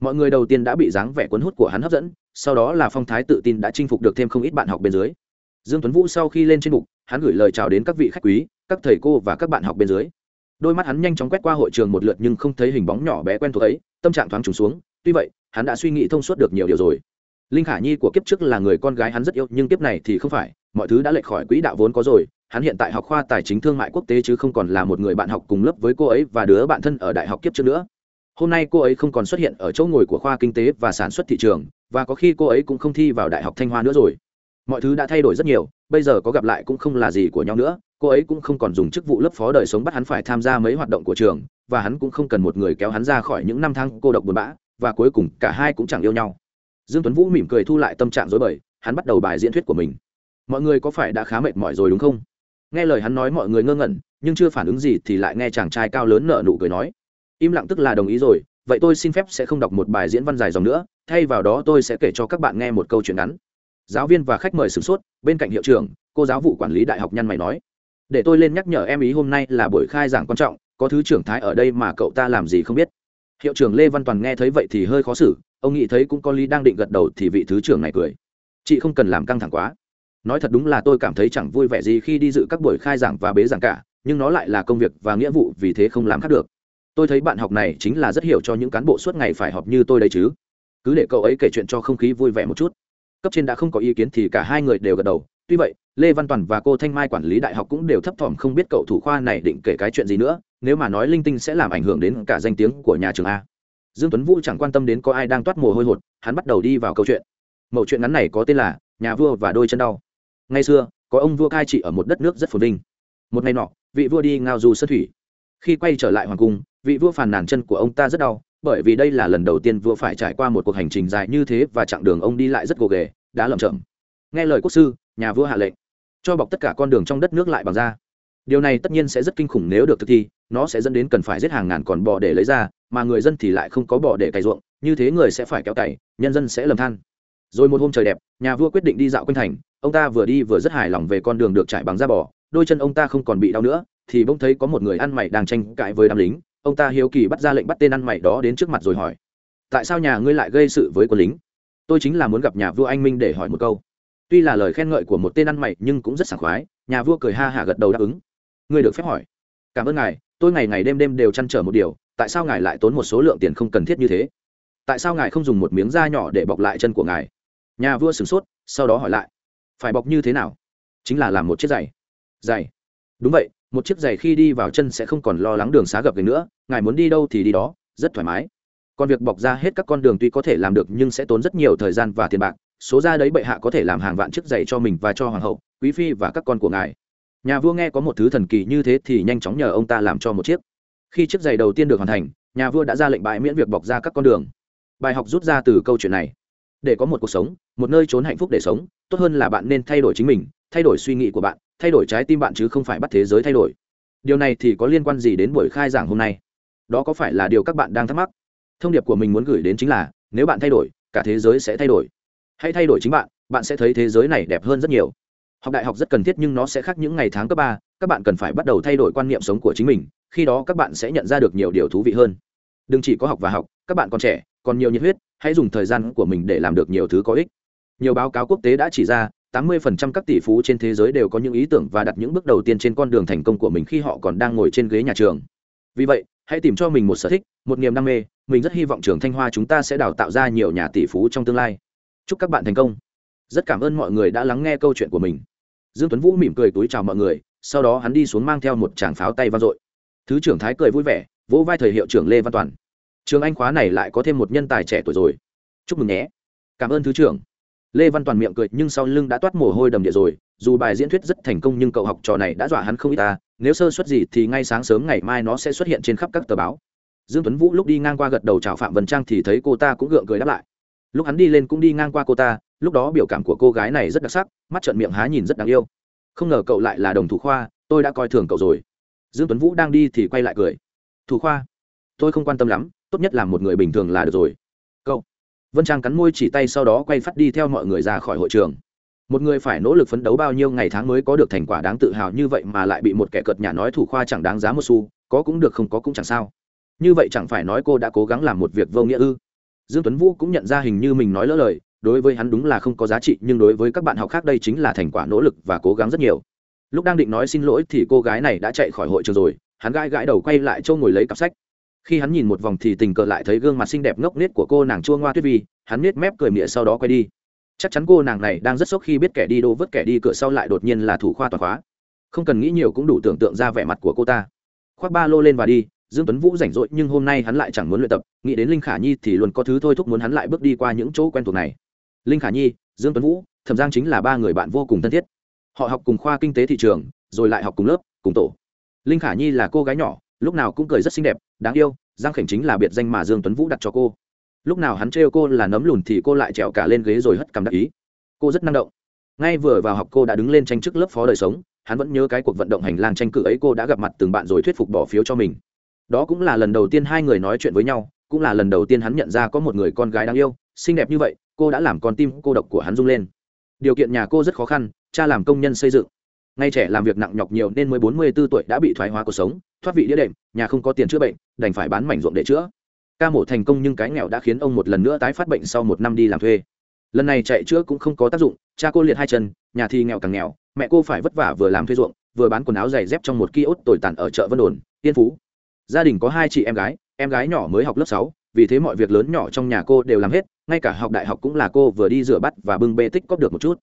Mọi người đầu tiên đã bị dáng vẻ cuốn hút của hắn hấp dẫn, sau đó là phong thái tự tin đã chinh phục được thêm không ít bạn học bên dưới. Dương tuấn vũ sau khi lên trên bục, hắn gửi lời chào đến các vị khách quý, các thầy cô và các bạn học bên dưới. Đôi mắt hắn nhanh chóng quét qua hội trường một lượt nhưng không thấy hình bóng nhỏ bé quen thuộc ấy, tâm trạng thoáng trùng xuống tuy vậy, hắn đã suy nghĩ thông suốt được nhiều điều rồi. Linh khả nhi của kiếp trước là người con gái hắn rất yêu, nhưng kiếp này thì không phải, mọi thứ đã lệch khỏi quỹ đạo vốn có rồi, hắn hiện tại học khoa tài chính thương mại quốc tế chứ không còn là một người bạn học cùng lớp với cô ấy và đứa bạn thân ở đại học kiếp trước nữa. Hôm nay cô ấy không còn xuất hiện ở chỗ ngồi của khoa kinh tế và sản xuất thị trường, và có khi cô ấy cũng không thi vào đại học thanh hoa nữa rồi. Mọi thứ đã thay đổi rất nhiều, bây giờ có gặp lại cũng không là gì của nhau nữa, cô ấy cũng không còn dùng chức vụ lớp phó đời sống bắt hắn phải tham gia mấy hoạt động của trường, và hắn cũng không cần một người kéo hắn ra khỏi những năm tháng cô độc buồn bã và cuối cùng cả hai cũng chẳng yêu nhau. Dương tuấn vũ mỉm cười thu lại tâm trạng dối bời, hắn bắt đầu bài diễn thuyết của mình. Mọi người có phải đã khá mệt mỏi rồi đúng không? Nghe lời hắn nói mọi người ngơ ngẩn, nhưng chưa phản ứng gì thì lại nghe chàng trai cao lớn nợ nụ cười nói, im lặng tức là đồng ý rồi, vậy tôi xin phép sẽ không đọc một bài diễn văn dài dòng nữa, thay vào đó tôi sẽ kể cho các bạn nghe một câu chuyện ngắn. Giáo viên và khách mời sửng sốt, bên cạnh hiệu trưởng, cô giáo vụ quản lý đại học nhăn mày nói, để tôi lên nhắc nhở em ý hôm nay là buổi khai giảng quan trọng, có thứ trưởng thái ở đây mà cậu ta làm gì không biết hiệu trưởng lê văn toàn nghe thấy vậy thì hơi khó xử, ông nghĩ thấy cũng có lý đang định gật đầu thì vị thứ trưởng này cười. Chị không cần làm căng thẳng quá. Nói thật đúng là tôi cảm thấy chẳng vui vẻ gì khi đi dự các buổi khai giảng và bế giảng cả, nhưng nó lại là công việc và nghĩa vụ vì thế không làm khác được. Tôi thấy bạn học này chính là rất hiểu cho những cán bộ suốt ngày phải họp như tôi đây chứ. Cứ để cậu ấy kể chuyện cho không khí vui vẻ một chút. Cấp trên đã không có ý kiến thì cả hai người đều gật đầu. Tuy vậy, lê văn toàn và cô thanh mai quản lý đại học cũng đều thấp thỏm không biết cậu thủ khoa này định kể cái chuyện gì nữa nếu mà nói linh tinh sẽ làm ảnh hưởng đến cả danh tiếng của nhà trường a. Dương tuấn vũ chẳng quan tâm đến có ai đang toát mồ hôi hột, hắn bắt đầu đi vào câu chuyện. Mẫu chuyện ngắn này có tên là nhà vua và đôi chân đau. Ngày xưa, có ông vua cai trị ở một đất nước rất phồn vinh. Một ngày nọ, vị vua đi ngao du sơn thủy. Khi quay trở lại hoàng cung, vị vua phàn nàn chân của ông ta rất đau, bởi vì đây là lần đầu tiên vua phải trải qua một cuộc hành trình dài như thế và chặng đường ông đi lại rất gồ ghề, đã lầm chậm. Nghe lời quốc sư, nhà vua hạ lệnh, cho bọc tất cả con đường trong đất nước lại bằng da điều này tất nhiên sẽ rất kinh khủng nếu được thực thi, nó sẽ dẫn đến cần phải giết hàng ngàn con bò để lấy ra, mà người dân thì lại không có bò để cày ruộng, như thế người sẽ phải kéo cày, nhân dân sẽ lầm than. Rồi một hôm trời đẹp, nhà vua quyết định đi dạo quanh thành, ông ta vừa đi vừa rất hài lòng về con đường được trải bằng da bò, đôi chân ông ta không còn bị đau nữa, thì bỗng thấy có một người ăn mày đang tranh cãi với đám lính, ông ta hiếu kỳ bắt ra lệnh bắt tên ăn mày đó đến trước mặt rồi hỏi, tại sao nhà ngươi lại gây sự với quân lính? Tôi chính là muốn gặp nhà vua anh minh để hỏi một câu. Tuy là lời khen ngợi của một tên ăn mày nhưng cũng rất sảng khoái, nhà vua cười ha hả gật đầu đáp ứng ngươi được phép hỏi. Cảm ơn ngài, tôi ngày ngày đêm đêm đều chăn trở một điều, tại sao ngài lại tốn một số lượng tiền không cần thiết như thế? Tại sao ngài không dùng một miếng da nhỏ để bọc lại chân của ngài? Nhà vua sửng sốt, sau đó hỏi lại. Phải bọc như thế nào? Chính là làm một chiếc giày. Giày? Đúng vậy, một chiếc giày khi đi vào chân sẽ không còn lo lắng đường xá gập gành nữa, ngài muốn đi đâu thì đi đó, rất thoải mái. Còn việc bọc ra hết các con đường tuy có thể làm được nhưng sẽ tốn rất nhiều thời gian và tiền bạc, số ra đấy bệ hạ có thể làm hàng vạn chiếc giày cho mình và cho hoàng hậu, quý phi và các con của ngài nhà vua nghe có một thứ thần kỳ như thế thì nhanh chóng nhờ ông ta làm cho một chiếc. Khi chiếc giày đầu tiên được hoàn thành, nhà vua đã ra lệnh bãi miễn việc bọc ra các con đường. Bài học rút ra từ câu chuyện này. Để có một cuộc sống, một nơi trốn hạnh phúc để sống, tốt hơn là bạn nên thay đổi chính mình, thay đổi suy nghĩ của bạn, thay đổi trái tim bạn chứ không phải bắt thế giới thay đổi. Điều này thì có liên quan gì đến buổi khai giảng hôm nay? Đó có phải là điều các bạn đang thắc mắc? Thông điệp của mình muốn gửi đến chính là, nếu bạn thay đổi, cả thế giới sẽ thay đổi. Hãy thay đổi chính bạn bạn sẽ thấy thế giới này đẹp hơn rất nhiều học đại học rất cần thiết nhưng nó sẽ khác những ngày tháng cấp ba, các bạn cần phải bắt đầu thay đổi quan niệm sống của chính mình, khi đó các bạn sẽ nhận ra được nhiều điều thú vị hơn. Đừng chỉ có học và học, các bạn còn trẻ, còn nhiều nhiệt huyết, hãy dùng thời gian của mình để làm được nhiều thứ có ích. Nhiều báo cáo quốc tế đã chỉ ra 80% các tỷ phú trên thế giới đều có những ý tưởng và đặt những bước đầu tiên trên con đường thành công của mình khi họ còn đang ngồi trên ghế nhà trường. Vì vậy, hãy tìm cho mình một sở thích, một niềm đam mê, mình rất hy vọng trường thanh hoa chúng ta sẽ đào tạo ra nhiều nhà tỷ phú trong tương lai. Chúc các bạn thành công. Rất cảm ơn mọi người đã lắng nghe câu chuyện của mình dương tuấn vũ mỉm cười túi chào mọi người, sau đó hắn đi xuống mang theo một tràng pháo tay vang dội. Thứ trưởng thái cười vui vẻ, vỗ vai thời hiệu trưởng lê văn toàn. Trường anh khóa này lại có thêm một nhân tài trẻ tuổi rồi. Chúc mừng nhé. Cảm ơn thứ trưởng. Lê văn toàn miệng cười nhưng sau lưng đã toát mồ hôi đầm địa rồi, dù bài diễn thuyết rất thành công nhưng cậu học trò này đã dọa hắn không ít ta, nếu sơ suất gì thì ngay sáng sớm ngày mai nó sẽ xuất hiện trên khắp các tờ báo. Dương tuấn vũ lúc đi ngang qua gật đầu chào phạm vân trang thì thấy cô ta cũng gượng cười đáp lại. Lúc hắn đi lên cũng đi ngang qua cô ta lúc đó biểu cảm của cô gái này rất đặc sắc, mắt trợn miệng há nhìn rất đáng yêu. Không ngờ cậu lại là đồng thủ khoa, tôi đã coi thường cậu rồi. Dương tuấn vũ đang đi thì quay lại cười. Thủ khoa, tôi không quan tâm lắm, tốt nhất là một người bình thường là được rồi. Cậu, vân trang cắn môi chỉ tay sau đó quay phát đi theo mọi người ra khỏi hội trường. Một người phải nỗ lực phấn đấu bao nhiêu ngày tháng mới có được thành quả đáng tự hào như vậy mà lại bị một kẻ cợt nhà nói thủ khoa chẳng đáng giá một xu, có cũng được không có cũng chẳng sao. Như vậy chẳng phải nói cô đã cố gắng làm một việc vô nghĩa ư? Dương tuấn vũ cũng nhận ra hình như mình nói lỡ lời đối với hắn đúng là không có giá trị, nhưng đối với các bạn học khác đây chính là thành quả nỗ lực và cố gắng rất nhiều. Lúc đang định nói xin lỗi thì cô gái này đã chạy khỏi hội trường rồi, hắn gãi gãi đầu quay lại châu ngồi lấy cặp sách. Khi hắn nhìn một vòng thì tình cờ lại thấy gương mặt xinh đẹp ngốc nghếch của cô nàng chua ngoa tuyết vi, hắn nết mép cười mịa sau đó quay đi. Chắc chắn cô nàng này đang rất sốc khi biết kẻ đi đô vứt kẻ đi cửa sau lại đột nhiên là thủ khoa toàn khóa. Không cần nghĩ nhiều cũng đủ tưởng tượng ra vẻ mặt của cô ta. Khoác ba lô lên và đi, dương tuấn vũ rảnh rỗi nhưng hôm nay hắn lại chẳng muốn luyện tập, nghĩ đến linh khả nhi thì luôn có thứ thôi thúc muốn hắn lại bước đi qua những chỗ quen thuộc này linh khả nhi, dương tuấn vũ, thẩm giang chính là ba người bạn vô cùng thân thiết. Họ học cùng khoa kinh tế thị trường, rồi lại học cùng lớp, cùng tổ. Linh khả nhi là cô gái nhỏ, lúc nào cũng cười rất xinh đẹp, đáng yêu, giang khảnh chính là biệt danh mà dương tuấn vũ đặt cho cô. Lúc nào hắn trêu cô là nấm lùn thì cô lại trèo cả lên ghế rồi hất cằm đắc ý. Cô rất năng động. Ngay vừa vào học cô đã đứng lên tranh chức lớp phó đời sống, hắn vẫn nhớ cái cuộc vận động hành lang tranh cử ấy cô đã gặp mặt từng bạn rồi thuyết phục bỏ phiếu cho mình. Đó cũng là lần đầu tiên hai người nói chuyện với nhau, cũng là lần đầu tiên hắn nhận ra có một người con gái đáng yêu, xinh đẹp như vậy cô đã làm con tim cô độc của hắn rung lên. Điều kiện nhà cô rất khó khăn, cha làm công nhân xây dựng. Ngay trẻ làm việc nặng nhọc nhiều nên mới bốn mươi 44 tuổi đã bị thoái hóa cuộc sống, thoát vị đĩa đệm, nhà không có tiền chữa bệnh, đành phải bán mảnh ruộng để chữa. Ca mổ thành công nhưng cái nghèo đã khiến ông một lần nữa tái phát bệnh sau một năm đi làm thuê. Lần này chạy chữa cũng không có tác dụng, cha cô liệt hai chân, nhà thì nghèo càng nghèo, mẹ cô phải vất vả vừa làm thuê ruộng, vừa bán quần áo giày dép trong một kiosk tồi tàn ở chợ vân đồn, yên phú. Gia đình có hai chị em gái em gái nhỏ mới học lớp sáu vì thế mọi việc lớn nhỏ trong nhà cô đều làm hết, ngay cả học đại học cũng là cô vừa đi rửa bắt và bưng bê tích cóp được một chút.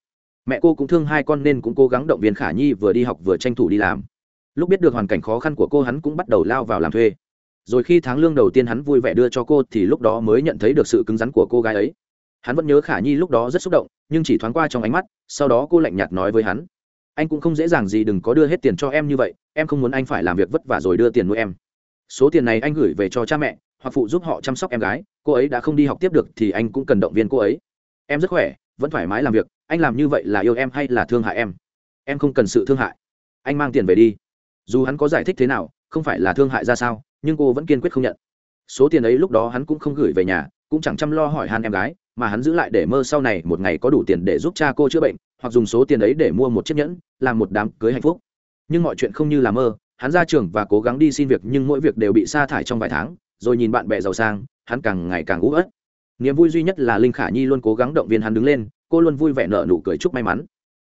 Mẹ cô cũng thương hai con nên cũng cố gắng động viên khả nhi vừa đi học vừa tranh thủ đi làm. Lúc biết được hoàn cảnh khó khăn của cô hắn cũng bắt đầu lao vào làm thuê. Rồi khi tháng lương đầu tiên hắn vui vẻ đưa cho cô thì lúc đó mới nhận thấy được sự cứng rắn của cô gái ấy. Hắn vẫn nhớ khả nhi lúc đó rất xúc động, nhưng chỉ thoáng qua trong ánh mắt, sau đó cô lạnh nhạt nói với hắn, anh cũng không dễ dàng gì đừng có đưa hết tiền cho em như vậy, em không muốn anh phải làm việc vất vả rồi đưa tiền nuôi em. Số tiền này anh gửi về cho cha mẹ hoặc phụ giúp họ chăm sóc em gái, cô ấy đã không đi học tiếp được thì anh cũng cần động viên cô ấy. Em rất khỏe, vẫn thoải mái làm việc, anh làm như vậy là yêu em hay là thương hại em? Em không cần sự thương hại. Anh mang tiền về đi. Dù hắn có giải thích thế nào, không phải là thương hại ra sao, nhưng cô vẫn kiên quyết không nhận. Số tiền ấy lúc đó hắn cũng không gửi về nhà, cũng chẳng chăm lo hỏi han em gái, mà hắn giữ lại để mơ sau này một ngày có đủ tiền để giúp cha cô chữa bệnh, hoặc dùng số tiền ấy để mua một chiếc nhẫn, làm một đám cưới hạnh phúc. Nhưng mọi chuyện không như là mơ, hắn ra trường và cố gắng đi xin việc nhưng mỗi việc đều bị sa thải trong vài tháng rồi nhìn bạn bè giàu sang, hắn càng ngày càng ú ớt niềm vui duy nhất là linh khả nhi luôn cố gắng động viên hắn đứng lên, cô luôn vui vẻ nợ nụ cười chúc may mắn.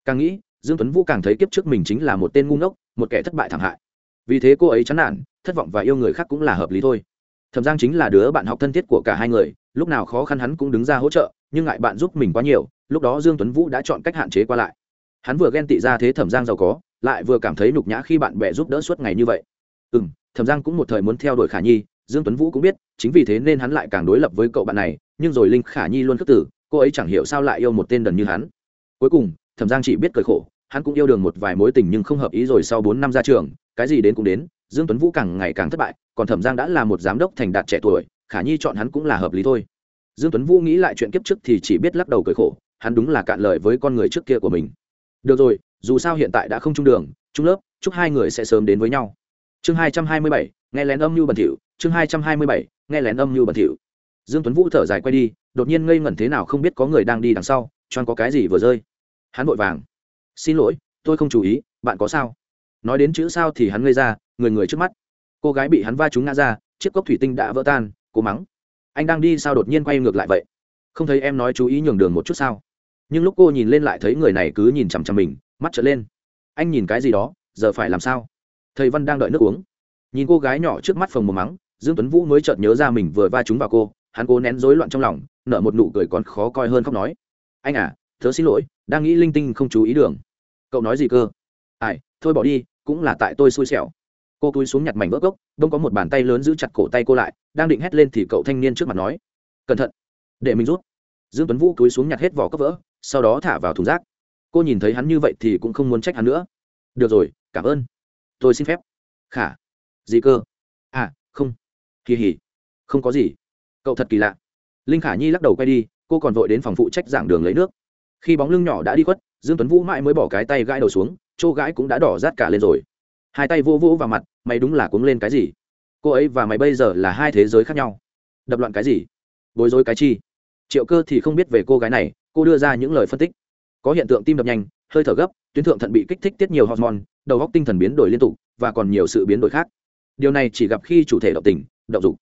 Càng nghĩ, dương tuấn vũ càng thấy kiếp trước mình chính là một tên ngu ngốc, một kẻ thất bại thảm hại. Vì thế cô ấy chán nản, thất vọng và yêu người khác cũng là hợp lý thôi. Thẩm giang chính là đứa bạn học thân thiết của cả hai người, lúc nào khó khăn hắn cũng đứng ra hỗ trợ, nhưng ngại bạn giúp mình quá nhiều, lúc đó dương tuấn vũ đã chọn cách hạn chế qua lại. Hắn vừa ghen tị ra thế thẩm giang giàu có, lại vừa cảm thấy nhục nhã khi bạn bè giúp đỡ suốt ngày như vậy. Ừ m thẩm giang cũng một thời muốn theo đuổi khả nhi dương tuấn vũ cũng biết, chính vì thế nên hắn lại càng đối lập với cậu bạn này, nhưng rồi linh khả nhi luôn khước tử cô ấy chẳng hiểu sao lại yêu một tên đần như hắn. Cuối cùng, thẩm giang chỉ biết cười khổ, hắn cũng yêu đường một vài mối tình nhưng không hợp ý rồi sau bốn năm ra trường, cái gì đến cũng đến, dương tuấn vũ càng ngày càng thất bại, còn thẩm giang đã là một giám đốc thành đạt trẻ tuổi, khả nhi chọn hắn cũng là hợp lý thôi. Dương tuấn vũ nghĩ lại chuyện kiếp trước thì chỉ biết lắc đầu cười khổ, hắn đúng là cạn lời với con người trước kia của mình. Được rồi, dù sao hiện tại đã không chung đường, chung lớp, chúc hai người sẽ sớm đến với nhau. Chương hai trăm hai mươi bảy nghe lén âm mưu bẩn thỉu, chương hai trăm hai mươi bảy, nghe lén âm mưu bẩn thỉu. Dương tuấn vũ thở dài quay đi, đột nhiên ngây ngẩn thế nào không biết có người đang đi đằng sau, choan có cái gì vừa rơi. Hắn vội vàng. Xin lỗi, tôi không chú ý, bạn có sao? Nói đến chữ sao thì hắn ngây ra, người người trước mắt. Cô gái bị hắn va trúng ngã ra, chiếc cốc thủy tinh đã vỡ tan, cố mắng. Anh đang đi sao đột nhiên quay ngược lại vậy? Không thấy em nói chú ý nhường đường một chút sao? Nhưng lúc cô nhìn lên lại thấy người này cứ nhìn chằm chằm mình, mắt trở lên. Anh nhìn cái gì đó, giờ phải làm sao? Thầy văn đang đợi nước uống nhìn cô gái nhỏ trước mắt phồng một mắng, dương tuấn vũ mới chợt nhớ ra mình vừa va trúng vào cô, hắn cố nén rối loạn trong lòng, nở một nụ cười còn khó coi hơn khóc nói. Anh à thớ xin lỗi, đang nghĩ linh tinh không chú ý đường. Cậu nói gì cơ? Ai, thôi bỏ đi, cũng là tại tôi xui xẻo. Cô cúi xuống nhặt mảnh vỡ gốc, đông có một bàn tay lớn giữ chặt cổ tay cô lại, đang định hét lên thì cậu thanh niên trước mặt nói. Cẩn thận, để mình rút. Dương tuấn vũ cúi xuống nhặt hết vỏ cốc vỡ, sau đó thả vào thùng rác. Cô nhìn thấy hắn như vậy thì cũng không muốn trách hắn nữa. Được rồi, cảm ơn. Tôi xin phép. Khả gì cơ? À không. Kỳ hỉ. Không có gì. Cậu thật kỳ lạ. Linh khả nhi lắc đầu quay đi, cô còn vội đến phòng phụ trách giảng đường lấy nước. Khi bóng lưng nhỏ đã đi khuất, dương tuấn vũ mãi mới bỏ cái tay gãi đầu xuống, chỗ gãi cũng đã đỏ rát cả lên rồi. Hai tay vô vô vào mặt, mày đúng là cuống lên cái gì? Cô ấy và mày bây giờ là hai thế giới khác nhau. Đập loạn cái gì? Bối rối cái chi? Triệu cơ thì không biết về cô gái này, cô đưa ra những lời phân tích. Có hiện tượng tim đập nhanh, hơi thở gấp, tuyến thượng thận bị kích thích tiết nhiều hormone, đầu óc tinh thần biến đổi liên tục, và còn nhiều sự biến đổi khác điều này chỉ gặp khi chủ thể động tình, động dục.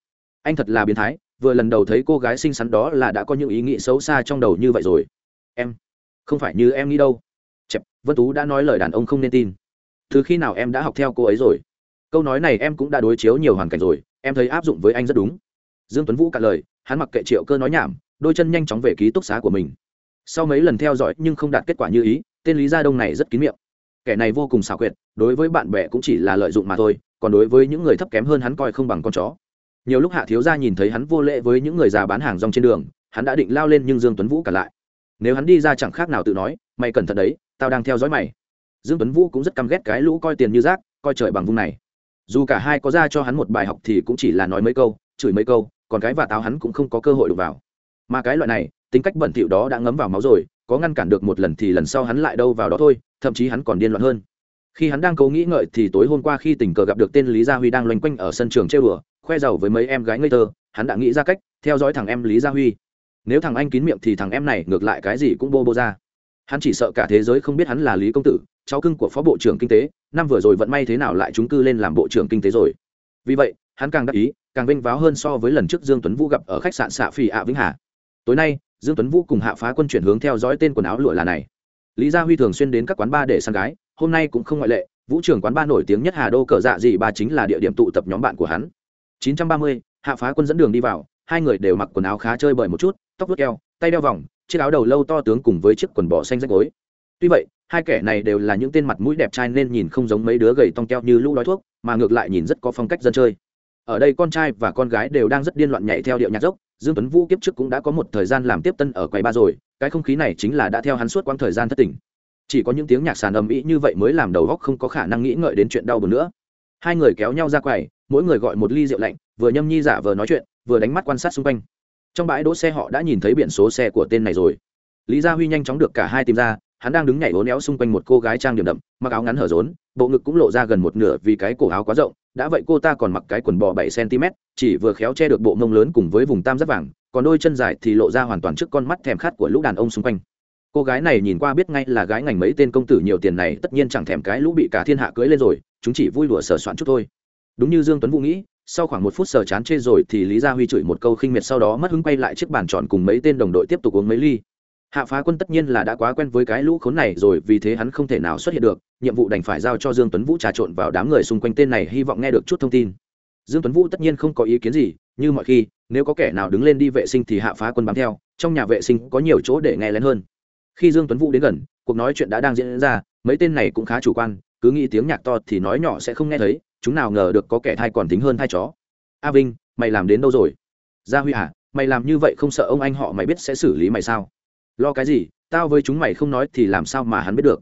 Anh thật là biến thái, vừa lần đầu thấy cô gái xinh xắn đó là đã có những ý nghĩ xấu xa trong đầu như vậy rồi. Em, không phải như em nghĩ đâu. Chẹp, vân tú đã nói lời đàn ông không nên tin. Từ khi nào em đã học theo cô ấy rồi? Câu nói này em cũng đã đối chiếu nhiều hoàn cảnh rồi, em thấy áp dụng với anh rất đúng. Dương tuấn vũ cạn lời, hắn mặc kệ triệu cơ nói nhảm, đôi chân nhanh chóng về ký túc xá của mình. Sau mấy lần theo dõi nhưng không đạt kết quả như ý, tên lý gia đông này rất kín miệng. Kẻ này vô cùng xảo quyệt, đối với bạn bè cũng chỉ là lợi dụng mà thôi còn đối với những người thấp kém hơn hắn coi không bằng con chó. Nhiều lúc hạ thiếu gia nhìn thấy hắn vô lễ với những người già bán hàng rong trên đường, hắn đã định lao lên nhưng dương tuấn vũ cản lại. Nếu hắn đi ra chẳng khác nào tự nói, mày cẩn thận đấy, tao đang theo dõi mày. Dương tuấn vũ cũng rất căm ghét cái lũ coi tiền như rác, coi trời bằng vung này. Dù cả hai có ra cho hắn một bài học thì cũng chỉ là nói mấy câu, chửi mấy câu, còn cái và táo hắn cũng không có cơ hội đụng vào. Mà cái loại này, tính cách bẩn thỉu đó đã ngấm vào máu rồi, có ngăn cản được một lần thì lần sau hắn lại đâu vào đó thôi, thậm chí hắn còn điên loạn hơn khi hắn đang cố nghĩ ngợi thì tối hôm qua khi tình cờ gặp được tên lý gia huy đang loanh quanh ở sân trường chơi bừa, khoe giàu với mấy em gái ngây thơ, hắn đã nghĩ ra cách theo dõi thằng em lý gia huy. Nếu thằng anh kín miệng thì thằng em này ngược lại cái gì cũng bô bô ra. Hắn chỉ sợ cả thế giới không biết hắn là lý công tử, cháu cưng của phó bộ trưởng kinh tế, năm vừa rồi vận may thế nào lại chúng cư lên làm bộ trưởng kinh tế rồi. Vì vậy, hắn càng đắc ý, càng vinh váo hơn so với lần trước dương tuấn vũ gặp ở khách sạn xạ phi ạ vĩnh hà. Tối nay, dương tuấn vũ cùng hạ phá quân chuyển hướng theo dõi tên quần áo lụa là này. Lý gia huy thường xuyên đến các quán bar để săn gái hôm nay cũng không ngoại lệ vũ trường quán bar nổi tiếng nhất hà đô cờ dạ gì ba chính là địa điểm tụ tập nhóm bạn của hắn. 930, hạ phá quân dẫn đường đi vào hai người đều mặc quần áo khá chơi bời một chút tóc vuốt eo tay đeo vòng chiếc áo đầu lâu to tướng cùng với chiếc quần bò xanh rách gối. Tuy vậy hai kẻ này đều là những tên mặt mũi đẹp trai nên nhìn không giống mấy đứa gầy tong keo như lũ đói thuốc mà ngược lại nhìn rất có phong cách dân chơi. Ở đây con trai và con gái đều đang rất điên loạn nhảy theo điệu nhạc dốc dương tuấn vũ kiếp trước cũng đã có một thời gian làm tiếp tân ở quầy ba rồi cái không khí này chính là đã theo hắn suốt quãng thời gian thất tình chỉ có những tiếng nhạc sàn ầm ĩ như vậy mới làm đầu góc không có khả năng nghĩ ngợi đến chuyện đau buồn nữa. Hai người kéo nhau ra quầy, mỗi người gọi một ly rượu lạnh, vừa nhâm nhi giả vờ nói chuyện, vừa đánh mắt quan sát xung quanh. Trong bãi đỗ xe họ đã nhìn thấy biển số xe của tên này rồi. Lý gia huy nhanh chóng được cả hai tìm ra, hắn đang đứng nhảy hố néo xung quanh một cô gái trang điểm đậm, mặc áo ngắn hở rốn, bộ ngực cũng lộ ra gần một nửa vì cái cổ áo quá rộng, đã vậy cô ta còn mặc cái quần bò bảy cm, chỉ vừa khéo che được bộ mông lớn cùng với vùng tam giác vàng, còn đôi chân dài thì lộ ra hoàn toàn trước con mắt thèm khát của lũ đàn ông xung quanh cô gái này nhìn qua biết ngay là gái ngành mấy tên công tử nhiều tiền này, tất nhiên chẳng thèm cái lũ bị cả thiên hạ cưới lên rồi, chúng chỉ vui đùa sờ soạn chút thôi. Đúng như dương tuấn vũ nghĩ, sau khoảng một phút sờ chán chê rồi thì lý gia huy chửi một câu khinh miệt sau đó mất hứng quay lại chiếc bàn tròn cùng mấy tên đồng đội tiếp tục uống mấy ly. Hạ phá quân tất nhiên là đã quá quen với cái lũ khốn này rồi, vì thế hắn không thể nào xuất hiện được, nhiệm vụ đành phải giao cho dương tuấn vũ trà trộn vào đám người xung quanh tên này, hy vọng nghe được chút thông tin. Dương tuấn vũ tất nhiên không có ý kiến gì, như mọi khi, nếu có kẻ nào đứng lên đi vệ sinh thì hạ phá quân bám theo, trong nhà vệ sinh có nhiều chỗ để nghe lén hơn khi dương tuấn vũ đến gần, cuộc nói chuyện đã đang diễn ra, mấy tên này cũng khá chủ quan, cứ nghĩ tiếng nhạc to thì nói nhỏ sẽ không nghe thấy, chúng nào ngờ được có kẻ thai còn tính hơn thai chó. A vinh, mày làm đến đâu rồi? Gia huy à mày làm như vậy không sợ ông anh họ mày biết sẽ xử lý mày sao? Lo cái gì, tao với chúng mày không nói thì làm sao mà hắn biết được?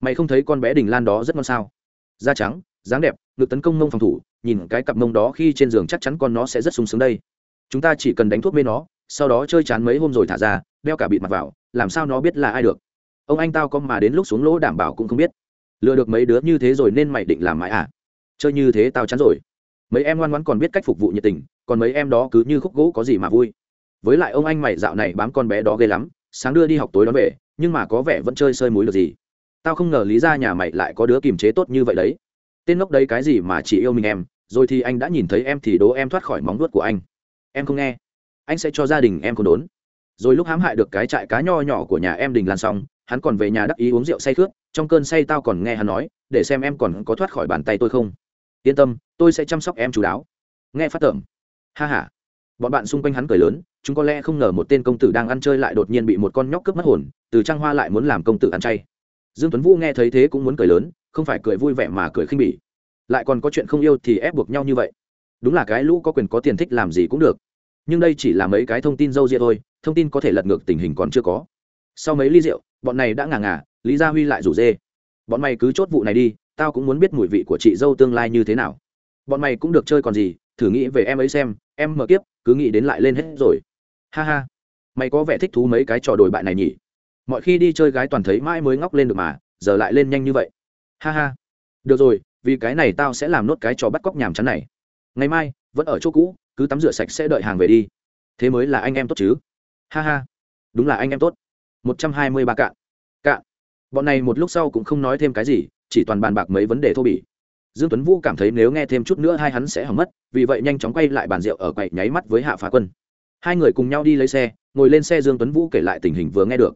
Mày không thấy con bé đình lan đó rất ngon sao? Da trắng, dáng đẹp, ngực tấn công mông phòng thủ, nhìn cái cặp mông đó khi trên giường chắc chắn con nó sẽ rất sung sướng đây. Chúng ta chỉ cần đánh thuốc mê nó, sau đó chơi chán mấy hôm rồi thả ra, đeo cả bịt mặt vào làm sao nó biết là ai được? Ông anh tao có mà đến lúc xuống lỗ đảm bảo cũng không biết. Lừa được mấy đứa như thế rồi nên mày định làm mãi à? Chơi như thế tao chán rồi. Mấy em ngoan ngoãn còn biết cách phục vụ nhiệt tình, còn mấy em đó cứ như khúc gỗ có gì mà vui. Với lại ông anh mày dạo này bám con bé đó ghê lắm, sáng đưa đi học tối đón về, nhưng mà có vẻ vẫn chơi sơi múi được gì. Tao không ngờ lý ra nhà mày lại có đứa kiềm chế tốt như vậy đấy. Tên ngốc đấy cái gì mà chỉ yêu mình em, rồi thì anh đã nhìn thấy em thì đố em thoát khỏi móng nuốt của anh. Em không nghe. Anh sẽ cho gia đình em không đốn rồi lúc hãm hại được cái trại cá nho nhỏ của nhà em đình lan xong, hắn còn về nhà đắc ý uống rượu say khướt, trong cơn say tao còn nghe hắn nói, để xem em còn có thoát khỏi bàn tay tôi không. Yên tâm, tôi sẽ chăm sóc em chú đáo. Nghe phát tưởng ha h a bọn bạn xung quanh hắn cười lớn, chúng có lẽ không ngờ một tên công tử đang ăn chơi lại đột nhiên bị một con nhóc cướp mất hồn, từ trang hoa lại muốn làm công tử ăn chay. Dương tuấn vũ nghe thấy thế cũng muốn cười lớn, không phải cười vui vẻ mà cười khinh bỉ. Lại còn có chuyện không yêu thì ép buộc nhau như vậy. Đúng là cái lũ có quyền có tiền thích làm gì cũng được. Nhưng đây chỉ là mấy cái thông tin dâu ria thôi thông tin có thể lật ngược tình hình còn chưa có. Sau mấy ly rượu, bọn này đã ngà ngà lý gia huy lại rủ dê. Bọn mày cứ chốt vụ này đi, tao cũng muốn biết mùi vị của chị dâu tương lai như thế nào. Bọn mày cũng được chơi còn gì, thử nghĩ về em ấy xem, em mở kiếp, cứ nghĩ đến lại lên hết rồi. Ha ha. Mày có vẻ thích thú mấy cái trò đổi bại này nhỉ? Mọi khi đi chơi gái toàn thấy mãi mới ngóc lên được mà, giờ lại lên nhanh như vậy. Ha ha. Được rồi, vì cái này tao sẽ làm nốt cái trò bắt cóc nhàm chán này. Ngày mai, vẫn ở chỗ cũ, cứ tắm rửa sạch sẽ đợi hàng về đi. Thế mới là anh em tốt chứ ha ha. Đúng là anh em tốt. Một trăm hai mươi ba cạn. Cạn. Bọn này một lúc sau cũng không nói thêm cái gì, chỉ toàn bàn bạc mấy vấn đề thô bỉ. Dương tuấn vũ cảm thấy nếu nghe thêm chút nữa hai hắn sẽ hỏng mất, vì vậy nhanh chóng quay lại bàn rượu ở quậy nháy mắt với hạ phá quân. Hai người cùng nhau đi lấy xe, ngồi lên xe dương tuấn vũ kể lại tình hình vừa nghe được.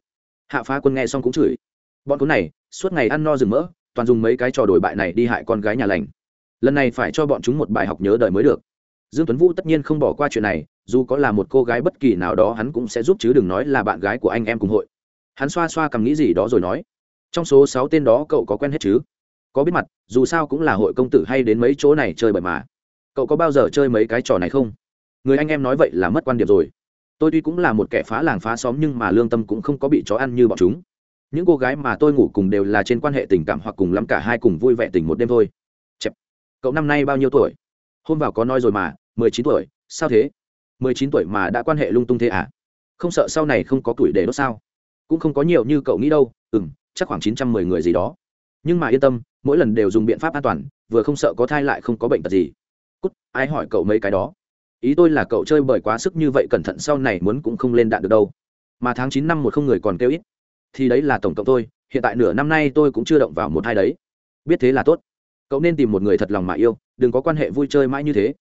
Hạ phá quân nghe xong cũng chửi. Bọn cuốn này, suốt ngày ăn no rừng mỡ, toàn dùng mấy cái trò đổi bại này đi hại con gái nhà lành. Lần này phải cho bọn chúng một bài học nhớ đời mới được dương tuấn vũ tất nhiên không bỏ qua chuyện này, dù có là một cô gái bất kỳ nào đó hắn cũng sẽ giúp chứ đừng nói là bạn gái của anh em cùng hội. Hắn xoa xoa cầm nghĩ gì đó rồi nói, trong số sáu tên đó cậu có quen hết chứ? Có biết mặt, dù sao cũng là hội công tử hay đến mấy chỗ này chơi bời mà. Cậu có bao giờ chơi mấy cái trò này không? Người anh em nói vậy là mất quan điểm rồi. Tôi tuy cũng là một kẻ phá làng phá xóm nhưng mà lương tâm cũng không có bị chó ăn như bọn chúng. Những cô gái mà tôi ngủ cùng đều là trên quan hệ tình cảm hoặc cùng lắm cả hai cùng vui vẻ tình một đêm thôi. Chẹp. cậu năm nay bao nhiêu tuổi? Hôm vào có nói rồi mà mười chín tuổi, sao thế? mười chín tuổi mà đã quan hệ lung tung thế à? Không sợ sau này không có tuổi để đốt sao? Cũng không có nhiều như cậu nghĩ đâu ừ m chắc khoảng chín trăm mười người gì đó. Nhưng mà yên tâm, mỗi lần đều dùng biện pháp an toàn, vừa không sợ có thai lại không có bệnh tật gì. Cút, ai hỏi cậu mấy cái đó? Ý tôi là cậu chơi bởi quá sức như vậy cẩn thận sau này muốn cũng không lên đạn được đâu. Mà tháng chín năm một không người còn kêu ít. Thì đấy là tổng cộng tôi, hiện tại nửa năm nay tôi cũng chưa động vào một hai đấy. Biết thế là tốt. Cậu nên tìm một người thật lòng mà yêu, đừng có quan hệ vui chơi mãi như thế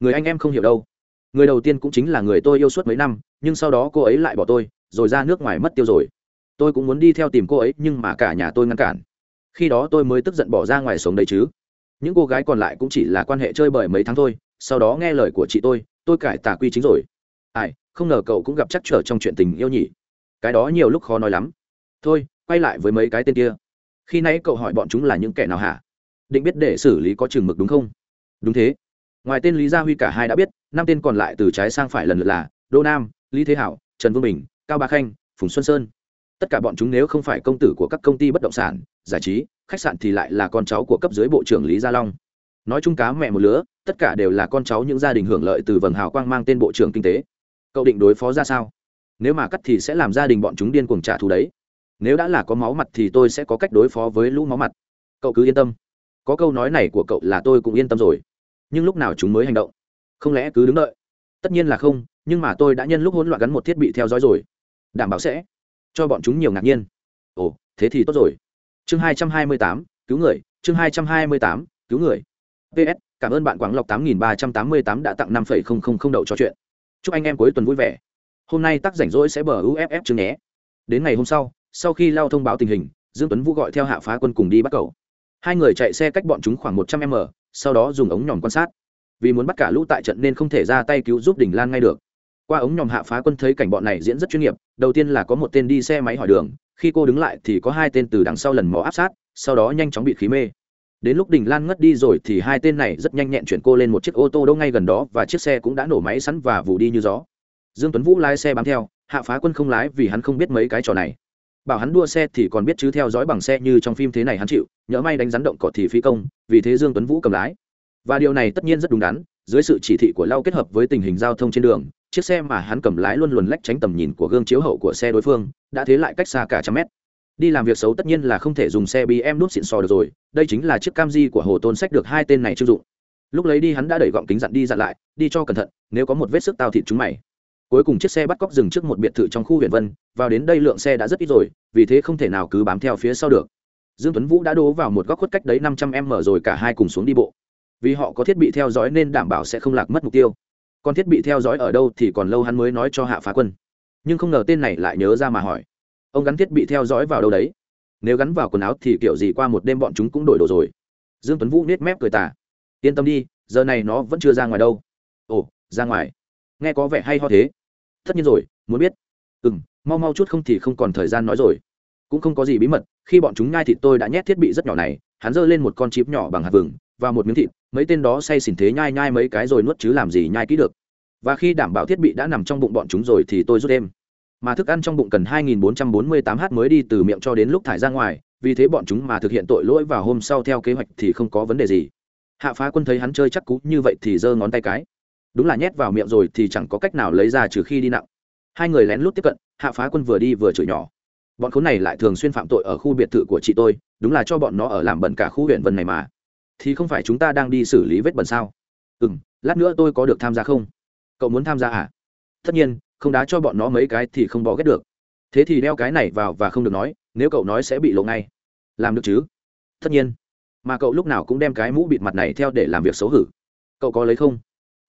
người anh em không hiểu đâu. Người đầu tiên cũng chính là người tôi yêu suốt mấy năm, nhưng sau đó cô ấy lại bỏ tôi, rồi ra nước ngoài mất tiêu rồi. Tôi cũng muốn đi theo tìm cô ấy, nhưng mà cả nhà tôi ngăn cản. Khi đó tôi mới tức giận bỏ ra ngoài sống đấy chứ. Những cô gái còn lại cũng chỉ là quan hệ chơi bời mấy tháng thôi, sau đó nghe lời của chị tôi tôi cải tà quy chính rồi. Ai, không ngờ cậu cũng gặp chắc trở trong chuyện tình yêu nhỉ. Cái đó nhiều lúc khó nói lắm. Thôi, quay lại với mấy cái tên kia. Khi nãy cậu hỏi bọn chúng là những kẻ nào hả? Định biết để xử lý có chừng mực đúng không? Đúng thế ngoài tên lý gia huy cả hai đã biết, năm tên còn lại từ trái sang phải lần lượt là đô nam, lý thế hảo, trần vương bình, cao ba khanh, phùng xuân sơn. Tất cả bọn chúng nếu không phải công tử của các công ty bất động sản, giải trí, khách sạn thì lại là con cháu của cấp dưới bộ trưởng lý gia long. Nói chung cá mẹ một lứa, tất cả đều là con cháu những gia đình hưởng lợi từ vầng hào quang mang tên bộ trưởng kinh tế. Cậu định đối phó ra sao? Nếu mà cắt thì sẽ làm gia đình bọn chúng điên cuồng trả thù đấy. Nếu đã là có máu mặt thì tôi sẽ có cách đối phó với lũ máu mặt. Cậu cứ yên tâm. Có câu nói này của cậu là tôi cũng yên tâm rồi nhưng lúc nào chúng mới hành động? Không lẽ cứ đứng đợi? Tất nhiên là không, nhưng mà tôi đã nhân lúc hỗn loạn gắn một thiết bị theo dõi rồi. Đảm bảo sẽ cho bọn chúng nhiều ngạc nhiên. Ồ, thế thì tốt rồi. Chương hai trăm hai mươi tám, cứu người. Chương hai trăm hai mươi tám, cứu người. Ps cảm ơn bạn quảng lộc tám nghìn ba trăm tám mươi tám đã tặng năm phẩy không không không đậu cho chuyện. Chúc anh em cuối tuần vui vẻ. Hôm nay tắc rảnh rỗi sẽ bờ uff chương nhé. Đến ngày hôm sau sau khi lao thông báo tình hình, dương tuấn vũ gọi theo hạ phá quân cùng đi bắt cầu. Hai người chạy xe cách bọn chúng khoảng một trăm m sau đó dùng ống nhòm quan sát. Vì muốn bắt cả lũ tại trận nên không thể ra tay cứu giúp đình lan ngay được. Qua ống nhòm hạ phá quân thấy cảnh bọn này diễn rất chuyên nghiệp, đầu tiên là có một tên đi xe máy hỏi đường, khi cô đứng lại thì có hai tên từ đằng sau lần mò áp sát, sau đó nhanh chóng bị khí mê. Đến lúc đình lan ngất đi rồi thì hai tên này rất nhanh nhẹn chuyển cô lên một chiếc ô tô đâu ngay gần đó và chiếc xe cũng đã nổ máy sẵn và vụ đi như gió. Dương tuấn vũ lái xe bám theo, hạ phá quân không lái vì hắn không biết mấy cái trò này bảo hắn đua xe thì còn biết chứ theo dõi bằng xe như trong phim thế này hắn chịu, nhỡ may đánh rắn động cỏ thì phi công, vì thế dương tuấn vũ cầm lái. Và điều này tất nhiên rất đúng đắn, dưới sự chỉ thị của lau kết hợp với tình hình giao thông trên đường, chiếc xe mà hắn cầm lái luôn luồn lách tránh tầm nhìn của gương chiếu hậu của xe đối phương, đã thế lại cách xa cả trăm mét. Đi làm việc xấu tất nhiên là không thể dùng xe bm nút xịn sò được rồi, đây chính là chiếc cam di của hồ tôn sách được hai tên này chưng dụng. Lúc lấy đi hắn đã đẩy gọng kính dặn đi dặn lại, đi cho cẩn thận, nếu có một vết sức tao thịt chúng mày cuối cùng chiếc xe bắt cóc dừng trước một biệt thự trong khu huyện vân, vào đến đây lượng xe đã rất ít rồi, vì thế không thể nào cứ bám theo phía sau được. Dương tuấn vũ đã đố vào một góc khuất cách đấy năm trăm m rồi cả hai cùng xuống đi bộ. Vì họ có thiết bị theo dõi nên đảm bảo sẽ không lạc mất mục tiêu. Còn thiết bị theo dõi ở đâu thì còn lâu hắn mới nói cho hạ phá quân. Nhưng không ngờ tên này lại nhớ ra mà hỏi. Ông gắn thiết bị theo dõi vào đâu đấy? Nếu gắn vào quần áo thì kiểu gì qua một đêm bọn chúng cũng đổi đồ rồi. Dương tuấn vũ nết mép cười tả yên tâm đi, giờ này nó vẫn chưa ra ngoài đâu. Ồ, ra ngoài. Nghe có vẻ hay ho thế tất nhiên rồi, muốn biết. Ừ m mau mau chút không thì không còn thời gian nói rồi. Cũng không có gì bí mật, khi bọn chúng nhai thịt tôi đã nhét thiết bị rất nhỏ này, hắn giơ lên một con chip nhỏ bằng hạt vừng và một miếng thịt, mấy tên đó say xỉn thế nhai nhai mấy cái rồi nuốt chứ làm gì nhai kỹ được. Và khi đảm bảo thiết bị đã nằm trong bụng bọn chúng rồi thì tôi rút êm mà thức ăn trong bụng cần 2448 h mới đi từ miệng cho đến lúc thải ra ngoài, vì thế bọn chúng mà thực hiện tội lỗi vào hôm sau theo kế hoạch thì không có vấn đề gì. Hạ phá quân thấy hắn chơi chắc cú như vậy thì giơ ngón tay cái đúng là nhét vào miệng rồi thì chẳng có cách nào lấy ra trừ khi đi nặng. Hai người lén lút tiếp cận, hạ phá quân vừa đi vừa chửi nhỏ. Bọn khốn này lại thường xuyên phạm tội ở khu biệt thự của chị tôi, đúng là cho bọn nó ở làm bẩn cả khu huyện vân này mà. Thì không phải chúng ta đang đi xử lý vết bẩn sao? Ừ m lát nữa tôi có được tham gia không? Cậu muốn tham gia à? Tất nhiên, không đá cho bọn nó mấy cái thì không bỏ ghét được. Thế thì đeo cái này vào và không được nói, nếu cậu nói sẽ bị lộ ngay. Làm được chứ? Tất nhiên. Mà cậu lúc nào cũng đem cái mũ bịt mặt này theo để làm việc xấu hử. Cậu có lấy không?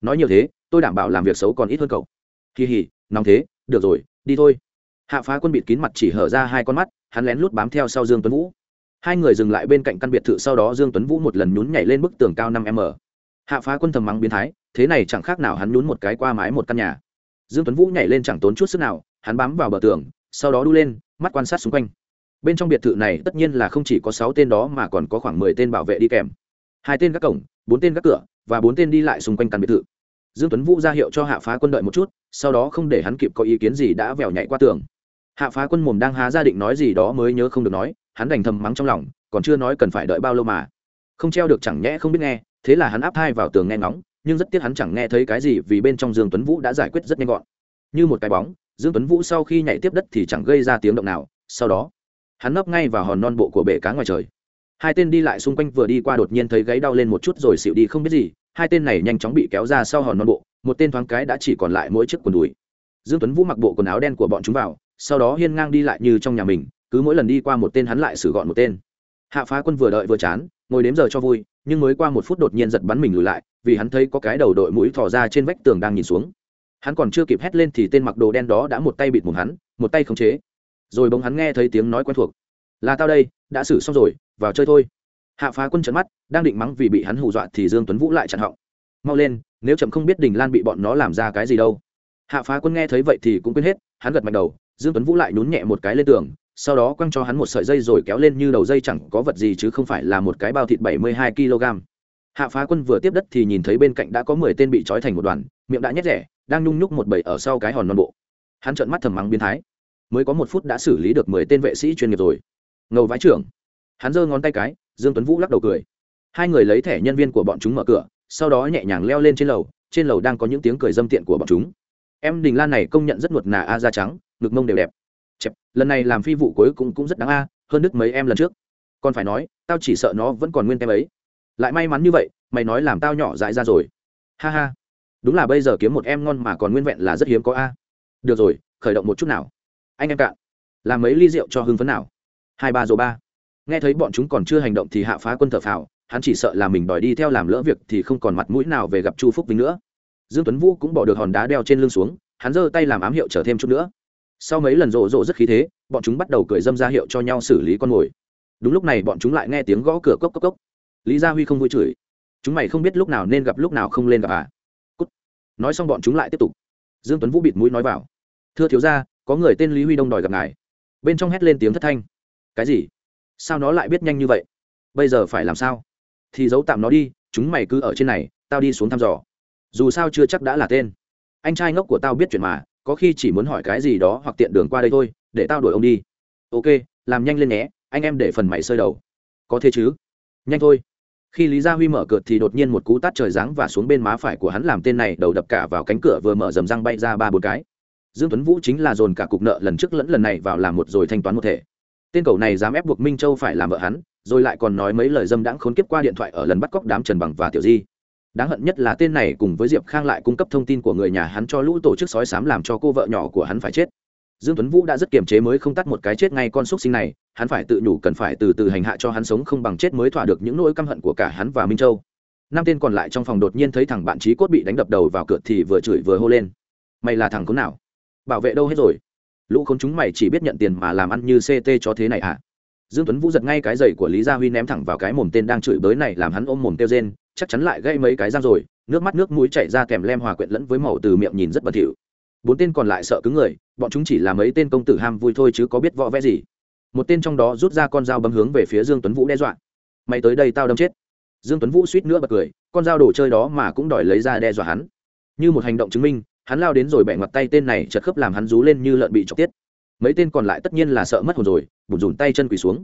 Nói nhiều thế, tôi đảm bảo làm việc xấu còn ít hơn cậu. Kỳ hỉ, nóng thế, được rồi, đi thôi. Hạ phá quân bịt kín mặt chỉ hở ra hai con mắt, hắn lén lút bám theo sau dương tuấn vũ. Hai người dừng lại bên cạnh căn biệt thự sau đó dương tuấn vũ một lần nhún nhảy lên bức tường cao năm m. Hạ phá quân thầm mắng biến thái, thế này chẳng khác nào hắn nhún một cái qua mái một căn nhà. Dương tuấn vũ nhảy lên chẳng tốn chút sức nào, hắn bám vào bờ tường, sau đó đu lên, mắt quan sát xung quanh. Bên trong biệt thự này tất nhiên là không chỉ có sáu tên đó mà còn có khoảng mười tên bảo vệ đi kèm. Hai tên các cổng, bốn tên các cửa và bốn tên đi lại xung quanh căn biệt thự. Dương tuấn vũ ra hiệu cho hạ phá quân đợi một chút, sau đó không để hắn kịp có ý kiến gì đã vèo nhảy qua tường. Hạ phá quân mồm đang há ra định nói gì đó mới nhớ không được nói, hắn đành thầm mắng trong lòng, còn chưa nói cần phải đợi bao lâu mà. Không treo được chẳng nhẽ không biết nghe, thế là hắn áp thai vào tường nghe ngóng, nhưng rất tiếc hắn chẳng nghe thấy cái gì vì bên trong dương tuấn vũ đã giải quyết rất nhanh gọn. Như một cái bóng, dương tuấn vũ sau khi nhảy tiếp đất thì chẳng gây ra tiếng động nào, sau đó, hắn nấp ngay vào hòn non bộ của bể cá ngoài trời. Hai tên đi lại xung quanh vừa đi qua đột nhiên thấy gáy đau lên một chút rồi xịu đi không biết gì hai tên này nhanh chóng bị kéo ra sau hòn non bộ, một tên thoáng cái đã chỉ còn lại mỗi chiếc quần đùi. Dương tuấn vũ mặc bộ quần áo đen của bọn chúng vào, sau đó hiên ngang đi lại như trong nhà mình, cứ mỗi lần đi qua một tên hắn lại xử gọn một tên. Hạ phá quân vừa đợi vừa chán, ngồi đếm giờ cho vui, nhưng mới qua một phút đột nhiên giật bắn mình lùi lại, vì hắn thấy có cái đầu đội mũi thò ra trên vách tường đang nhìn xuống. Hắn còn chưa kịp hét lên thì tên mặc đồ đen đó đã một tay bịt mồm hắn, một tay khống chế. Rồi bỗng hắn nghe thấy tiếng nói quen thuộc. Là tao đây, đã xử xong rồi, vào chơi thôi. Hạ phá quân trận mắt đang định mắng vì bị hắn hù dọa thì dương tuấn vũ lại chặn họng. Mau lên, nếu chậm không biết đình lan bị bọn nó làm ra cái gì đâu. Hạ phá quân nghe thấy vậy thì cũng quên hết, hắn gật mạnh đầu, dương tuấn vũ lại nhún nhẹ một cái lên tường, sau đó quăng cho hắn một sợi dây rồi kéo lên như đầu dây chẳng có vật gì chứ không phải là một cái bao thịt 72 kg. Hạ phá quân vừa tiếp đất thì nhìn thấy bên cạnh đã có 10 tên bị trói thành một đoàn, miệng đã nhét rẻ, đang nhung nhúc một bầy ở sau cái hòn non bộ. Hắn trợn mắt thầm mắng biến thái. Mới có một phút đã xử lý được 10 tên vệ sĩ chuyên nghiệp rồi. Ngầu vái trưởng. Hắn giơ ngón tay cái, dương tuấn vũ lắc đầu cười hai người lấy thẻ nhân viên của bọn chúng mở cửa sau đó nhẹ nhàng leo lên trên lầu trên lầu đang có những tiếng cười dâm tiện của bọn chúng. Em đình lan này công nhận rất nuột nà a da trắng ngực mông đều đẹp. Chẹp, lần này làm phi vụ cuối cùng cũng rất đáng a hơn đức mấy em lần trước. Còn phải nói tao chỉ sợ nó vẫn còn nguyên em ấy lại may mắn như vậy mày nói làm tao nhỏ dại ra rồi. Ha ha. Đúng là bây giờ kiếm một em ngon mà còn nguyên vẹn là rất hiếm có a. Được rồi khởi động một chút nào. Anh em cạn. Làm mấy ly rượu cho hưng phấn nào. Hai ba rồi ba. Nghe thấy bọn chúng còn chưa hành động thì hạ phá quân thở phào hắn chỉ sợ là mình đòi đi theo làm lỡ việc thì không còn mặt mũi nào về gặp chu phúc vinh nữa. Dương tuấn vũ cũng bỏ được hòn đá đeo trên lưng xuống, hắn giơ tay làm ám hiệu chờ thêm chút nữa. Sau mấy lần rộ rộ rất khí thế, bọn chúng bắt đầu cười dâm ra hiệu cho nhau xử lý con mồi. Đúng lúc này bọn chúng lại nghe tiếng gõ cửa cốc cốc cốc. Lý gia huy không vui chửi. Chúng mày không biết lúc nào nên gặp lúc nào không lên gặp à? Cút. nói xong bọn chúng lại tiếp tục. Dương tuấn vũ bịt mũi nói vào. Thưa thiếu gia, có người tên lý huy đông đòi gặp ngài. Bên trong hét lên tiếng thất thanh. Cái gì? Sao nó lại biết nhanh như vậy? Bây giờ phải làm sao? Thì giấu tạm nó đi, chúng mày cứ ở trên này, tao đi xuống thăm dò. Dù sao chưa chắc đã là tên. Anh trai ngốc của tao biết chuyện mà, có khi chỉ muốn hỏi cái gì đó hoặc tiện đường qua đây thôi, để tao đuổi ông đi. Ok, làm nhanh lên nhé, anh em để phần mày sơi đầu. Có thế chứ? Nhanh thôi. Khi lý gia huy mở cửa thì đột nhiên một cú tát trời giáng và xuống bên má phải của hắn làm tên này đầu đập cả vào cánh cửa vừa mở dầm răng bay ra ba bốn cái. Dương tuấn vũ chính là dồn cả cục nợ lần trước lẫn lần này vào làm một rồi thanh toán một thể. Tên cầu này dám ép buộc minh châu phải làm vợ hắn rồi lại còn nói mấy lời dâm đãng khốn kiếp qua điện thoại ở lần bắt cóc đám trần bằng và tiểu di. Đáng hận nhất là tên này cùng với diệp khang lại cung cấp thông tin của người nhà hắn cho lũ tổ chức sói sám làm cho cô vợ nhỏ của hắn phải chết. Dương tuấn vũ đã rất kiềm chế mới không tắt một cái chết ngay con xúc sinh này, hắn phải tự nhủ cần phải từ từ hành hạ cho hắn sống không bằng chết mới thỏa được những nỗi căm hận của cả hắn và minh châu. Năm tên còn lại trong phòng đột nhiên thấy thằng bạn trí cốt bị đánh đập đầu vào cửa thì vừa chửi vừa hô lên. Mày là thằng khốn nào? Bảo vệ đâu hết rồi? Lũ khốn chúng mày chỉ biết nhận tiền mà làm ăn như ct cho thế này à dương tuấn vũ giật ngay cái giày của lý gia huy ném thẳng vào cái mồm tên đang chửi bới này làm hắn ôm mồm kêu rên, chắc chắn lại gây mấy cái răng rồi, nước mắt nước mũi chảy ra kèm lem hòa quyện lẫn với màu từ miệng nhìn rất bẩn thỉu. Bốn tên còn lại sợ cứng người, bọn chúng chỉ là mấy tên công tử ham vui thôi chứ có biết võ vẽ gì. Một tên trong đó rút ra con dao bấm hướng về phía dương tuấn vũ đe dọa. Mày tới đây tao đâm chết. Dương tuấn vũ suýt nữa bật cười, con dao đồ chơi đó mà cũng đòi lấy ra đe dọa hắn. Như một hành động chứng minh, hắn lao đến rồi bẻ ngoặt tay tên này, chật khớp làm hắn rú lên như lợn bị chọc tiết mấy tên còn lại tất nhiên là sợ mất hồn rồi bùn rùn tay chân quỳ xuống.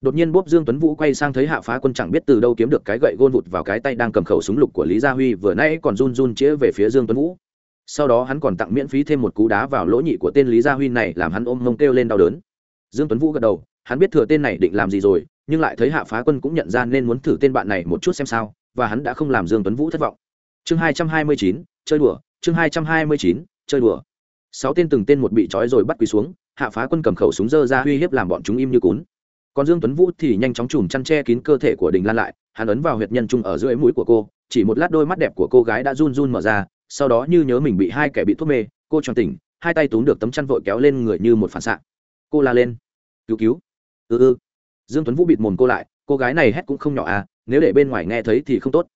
Đột nhiên bốp dương tuấn vũ quay sang thấy hạ phá quân chẳng biết từ đâu kiếm được cái gậy gôn vụt vào cái tay đang cầm khẩu súng lục của lý gia huy, vừa nãy còn run run chĩa về phía dương tuấn vũ. Sau đó hắn còn tặng miễn phí thêm một cú đá vào lỗ nhị của tên lý gia huy này, làm hắn ôm mông kêu lên đau đớn. Dương tuấn vũ gật đầu, hắn biết thừa tên này định làm gì rồi, nhưng lại thấy hạ phá quân cũng nhận ra nên muốn thử tên bạn này một chút xem sao, và hắn đã không làm dương tuấn vũ thất vọng. Chương hai trăm hai mươi chín, chơi đùa, chương hai trăm hai mươi chín, chơi đùa. Sáu tên từng tên một bị trói rồi bắt quỳ xuống hạ phá quân cầm khẩu súng dơ ra uy hiếp làm bọn chúng im như cún. Còn dương tuấn vũ thì nhanh chóng chùm chăn che kín cơ thể của đình lan lại, hắn ấn vào huyệt nhân trung ở dưới mũi của cô, chỉ một lát đôi mắt đẹp của cô gái đã run run mở ra, sau đó như nhớ mình bị hai kẻ bị thuốc mê, cô tròn tỉnh, hai tay túm được tấm chăn vội kéo lên người như một phản xạ. Cô la lên. Cứu cứu. Ư ư dương tuấn vũ bịt mồm cô lại, cô gái này hét cũng không nhỏ à nếu để bên ngoài nghe thấy thì không tốt.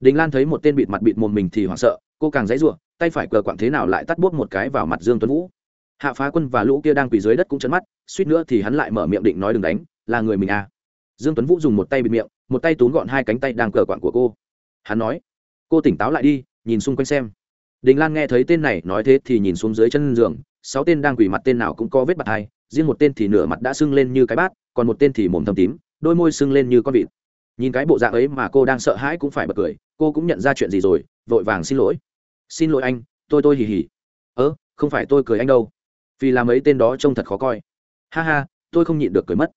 Đình lan thấy một tên bịt mặt bịt mồm mình thì hoảng sợ, cô càng dãy ruộng tay phải cờ quặng thế nào lại tắt bút một cái vào mặt dương tuấn vũ hạ phá quân và lũ kia đang quỳ dưới đất cũng chấn mắt, suýt nữa thì hắn lại mở miệng định nói đừng đánh, là người mình à. Dương tuấn vũ dùng một tay bịt miệng, một tay túm gọn hai cánh tay đang cờ quặn của cô. Hắn nói, cô tỉnh táo lại đi, nhìn xung quanh xem. Đình lan nghe thấy tên này nói thế thì nhìn xuống dưới chân giường, sáu tên đang quỳ mặt tên nào cũng có vết bạt hai, riêng một tên thì nửa mặt đã sưng lên như cái bát, còn một tên thì mồm thâm tím, đôi môi sưng lên như con vịt. Nhìn cái bộ dạng ấy mà cô đang sợ hãi cũng phải bật cười, cô cũng nhận ra chuyện gì rồi, vội vàng xin lỗi. Xin lỗi anh, tôi tôi hì hì. Ớ không phải tôi cười anh đâu vì làm ấy tên đó trông thật khó coi. Ha ha tôi không nhịn được cười mất.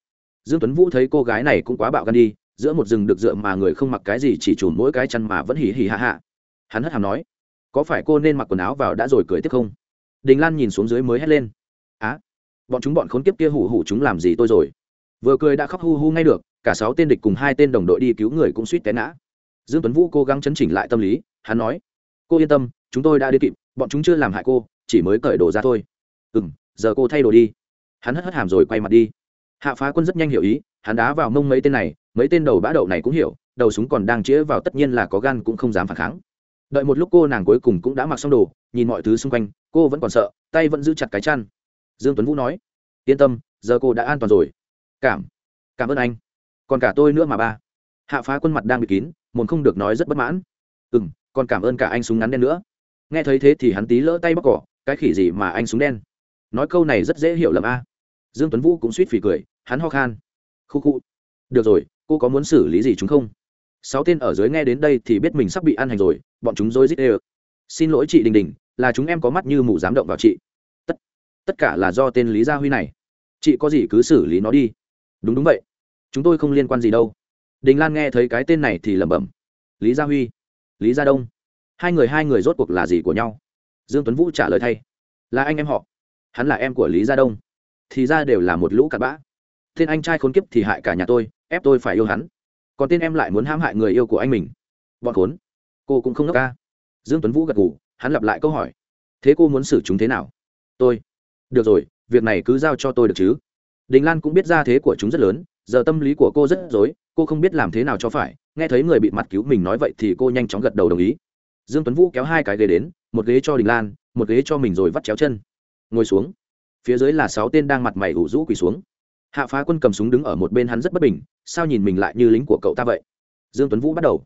Dương tuấn vũ thấy cô gái này cũng quá bạo gan đi giữa một rừng được dựa mà người không mặc cái gì chỉ chùn mỗi cái chăn mà vẫn hỉ hỉ, ha ha. Hắn hất hàm nói có phải cô nên mặc quần áo vào đã rồi cười tiếp không? Đình lan nhìn xuống dưới mới hét lên á bọn chúng bọn khốn kiếp kia hủ hủ chúng làm gì tôi rồi? Vừa cười đã khóc hu hu ngay được cả sáu tên địch cùng hai tên đồng đội đi cứu người cũng suýt té ngã. Dương tuấn vũ cố gắng chấn chỉnh lại tâm lý hắn nói cô yên tâm chúng tôi đã đi kịp bọn chúng chưa làm hại cô chỉ mới cởi đồ ra thôi ừ m giờ cô thay đồ đi. Hắn hất hất hàm rồi quay mặt đi. Hạ phá quân rất nhanh hiểu ý, hắn đá vào mông mấy tên này, mấy tên đầu bã đậu này cũng hiểu, đầu súng còn đang chĩa vào tất nhiên là có gan cũng không dám phản kháng. Đợi một lúc cô nàng cuối cùng cũng đã mặc xong đồ, nhìn mọi thứ xung quanh, cô vẫn còn sợ, tay vẫn giữ chặt cái chăn. Dương tuấn vũ nói, yên tâm, giờ cô đã an toàn rồi. Cảm cảm ơn anh. Còn cả tôi nữa mà ba. Hạ phá quân mặt đang bị kín muốn không được nói rất bất mãn. Ừ m còn cảm ơn cả anh súng ngắn đen nữa. Nghe thấy thế thì hắn tí lỡ tay bóc cỏ, cái khỉ gì mà anh súng đen? Nói câu này rất dễ hiểu lầm a. Dương tuấn vũ cũng suýt phì cười, hắn ho khan. Khu khu. Được rồi, cô có muốn xử lý gì chúng không? Sáu tên ở dưới nghe đến đây thì biết mình sắp bị ăn hành rồi, bọn chúng dối rít ê xin lỗi chị đình đình, là chúng em có mắt như mù dám động vào chị. Tất tất cả là do tên lý gia huy này. Chị có gì cứ xử lý nó đi. Đúng đúng vậy. Chúng tôi không liên quan gì đâu. Đình lan nghe thấy cái tên này thì lẩm bẩm. Lý gia huy, lý gia đông. Hai người hai người rốt cuộc là gì của nhau? Dương tuấn vũ trả lời thay. Là anh em họ hắn là em của lý gia đông. Thì ra đều là một lũ cặn bã. Tên anh trai khốn kiếp thì hại cả nhà tôi, ép tôi phải yêu hắn. Còn tên em lại muốn hãm hại người yêu của anh mình. Bọn khốn. Cô cũng không ngốc ca. Dương tuấn vũ gật gù, hắn lặp lại câu hỏi. Thế cô muốn xử chúng thế nào? Tôi. Được rồi, việc này cứ giao cho tôi được chứ. Đình lan cũng biết ra thế của chúng rất lớn, giờ tâm lý của cô rất dối cô không biết làm thế nào cho phải. Nghe thấy người bị mặt cứu mình nói vậy thì cô nhanh chóng gật đầu đồng ý. Dương tuấn vũ kéo hai cái ghế đến, một ghế cho đình lan, một ghế cho mình rồi vắt chéo chân ngồi xuống. Phía dưới là sáu tên đang mặt mày ủ rũ quỳ xuống. Hạ phá quân cầm súng đứng ở một bên hắn rất bất bình, sao nhìn mình lại như lính của cậu ta vậy? Dương tuấn vũ bắt đầu.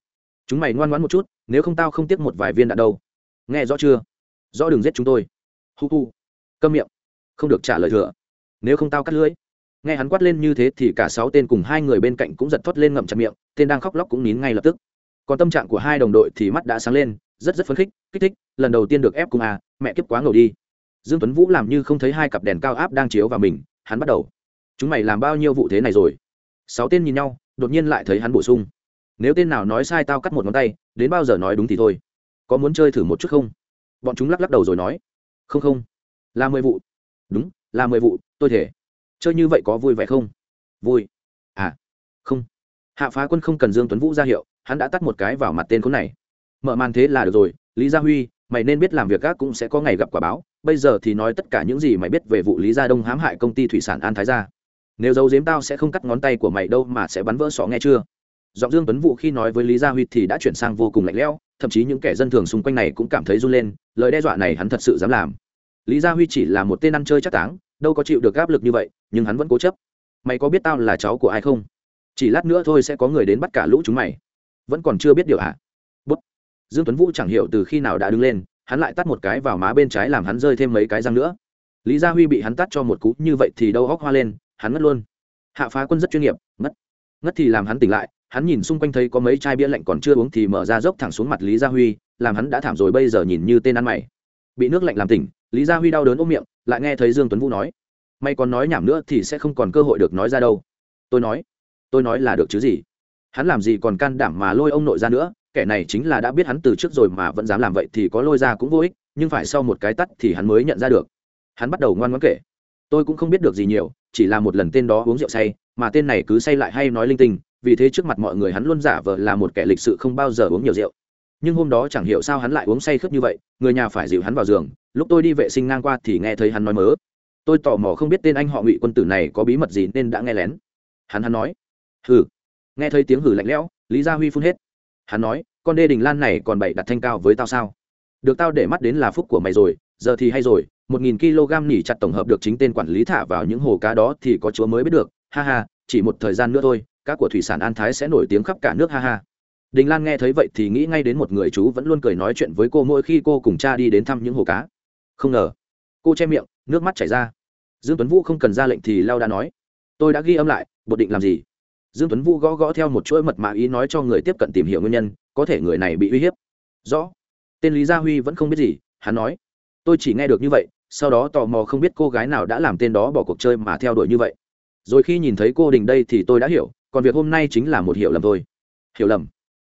Chúng mày ngoan ngoãn một chút, nếu không tao không tiếc một vài viên đạn đâu. Nghe rõ chưa? Rõ đừng giết chúng tôi. Hu hu. Câm miệng. Không được trả lời thừa. Nếu không tao cắt lưỡi. Nghe hắn quát lên như thế thì cả sáu tên cùng hai người bên cạnh cũng giật thoát lên ngậm chặt miệng, tên đang khóc lóc cũng nín ngay lập tức. Còn tâm trạng của hai đồng đội thì mắt đã sáng lên, rất rất phấn khích, kích thích, lần đầu tiên được ép cùng à mẹ kiếp quá ngầu đi dương tuấn vũ làm như không thấy hai cặp đèn cao áp đang chiếu vào mình, hắn bắt đầu. Chúng mày làm bao nhiêu vụ thế này rồi? Sáu tên nhìn nhau, đột nhiên lại thấy hắn bổ sung. Nếu tên nào nói sai tao cắt một ngón tay, đến bao giờ nói đúng thì thôi. Có muốn chơi thử một chút không? Bọn chúng lắc lắc đầu rồi nói. Không không. Là mười vụ. Đúng, là mười vụ, tôi thể. Chơi như vậy có vui vẻ không? Vui. À. Không. Hạ phá quân không cần dương tuấn vũ ra hiệu, hắn đã tắt một cái vào mặt tên khốn này. Mở màn thế là được rồi, lý gia huy mày nên biết làm việc các cũng sẽ có ngày gặp quả báo, bây giờ thì nói tất cả những gì mày biết về vụ lý gia đông hãm hại công ty thủy sản an thái gia. Nếu giấu giếm tao sẽ không cắt ngón tay của mày đâu mà sẽ bắn vỡ sọ nghe chưa? Giọng dương tuấn vũ khi nói với lý gia huy thì đã chuyển sang vô cùng lạnh lẽo, thậm chí những kẻ dân thường xung quanh này cũng cảm thấy run lên, lời đe dọa này hắn thật sự dám làm. Lý gia huy chỉ là một tên ăn chơi chắc táng, đâu có chịu được áp lực như vậy, nhưng hắn vẫn cố chấp. Mày có biết tao là cháu của ai không? Chỉ lát nữa thôi sẽ có người đến bắt cả lũ chúng mày. Vẫn còn chưa biết điều hả? à? Dương tuấn vũ chẳng hiểu từ khi nào đã đứng lên, hắn lại tắt một cái vào má bên trái làm hắn rơi thêm mấy cái răng nữa. Lý gia huy bị hắn tắt cho một cú, như vậy thì đâu góc hoa lên, hắn ngất luôn. Hạ phá quân rất chuyên nghiệp, ngất. Ngất thì làm hắn tỉnh lại, hắn nhìn xung quanh thấy có mấy chai bia lạnh còn chưa uống thì mở ra dốc thẳng xuống mặt lý gia huy, làm hắn đã thảm rồi bây giờ nhìn như tên ăn mày. Bị nước lạnh làm tỉnh, lý gia huy đau đớn ôm miệng, lại nghe thấy dương tuấn vũ nói. Mày còn nói nhảm nữa thì sẽ không còn cơ hội được nói ra đâu. Tôi nói tôi nói là được chứ gì? Hắn làm gì còn can đảm mà lôi ông nội ra nữa? Kẻ này chính là đã biết hắn từ trước rồi mà vẫn dám làm vậy thì có lôi ra cũng vô ích, nhưng phải sau một cái tắt thì hắn mới nhận ra được. Hắn bắt đầu ngoan ngoãn kể. Tôi cũng không biết được gì nhiều, chỉ là một lần tên đó uống rượu say, mà tên này cứ say lại hay nói linh tinh, vì thế trước mặt mọi người hắn luôn giả vờ là một kẻ lịch sự không bao giờ uống nhiều rượu. Nhưng hôm đó chẳng hiểu sao hắn lại uống say khướp như vậy, người nhà phải dịu hắn vào giường, lúc tôi đi vệ sinh ngang qua thì nghe thấy hắn nói mớ. Tôi tò mò không biết tên anh họ ngụy quân tử này có bí mật gì nên đã nghe lén. Hắn hắn nói, hừ. Nghe thấy tiếng hử lạnh lẽo, lý gia huy phun hết hắn nói, con đê đình lan này còn bậy đặt thanh cao với tao sao? Được tao để mắt đến là phúc của mày rồi, giờ thì hay rồi, một nghìn kg nỉ chặt tổng hợp được chính tên quản lý thả vào những hồ cá đó thì có chúa mới biết được, ha ha, chỉ một thời gian nữa thôi, cá của thủy sản an thái sẽ nổi tiếng khắp cả nước, ha ha. Đình lan nghe thấy vậy thì nghĩ ngay đến một người chú vẫn luôn cười nói chuyện với cô mỗi khi cô cùng cha đi đến thăm những hồ cá. Không ngờ, cô che miệng, nước mắt chảy ra. Dương tuấn vũ không cần ra lệnh thì lao đã nói, tôi đã ghi âm lại, bột định làm gì? Dương tuấn vũ gõ gõ theo một chuỗi mật mã ý nói cho người tiếp cận tìm hiểu nguyên nhân, có thể người này bị uy hiếp. Rõ. Tên lý gia huy vẫn không biết gì, hắn nói. Tôi chỉ nghe được như vậy, sau đó tò mò không biết cô gái nào đã làm tên đó bỏ cuộc chơi mà theo đuổi như vậy. Rồi khi nhìn thấy cô đình đây thì tôi đã hiểu, còn việc hôm nay chính là một hiểu lầm thôi. Hiểu lầm.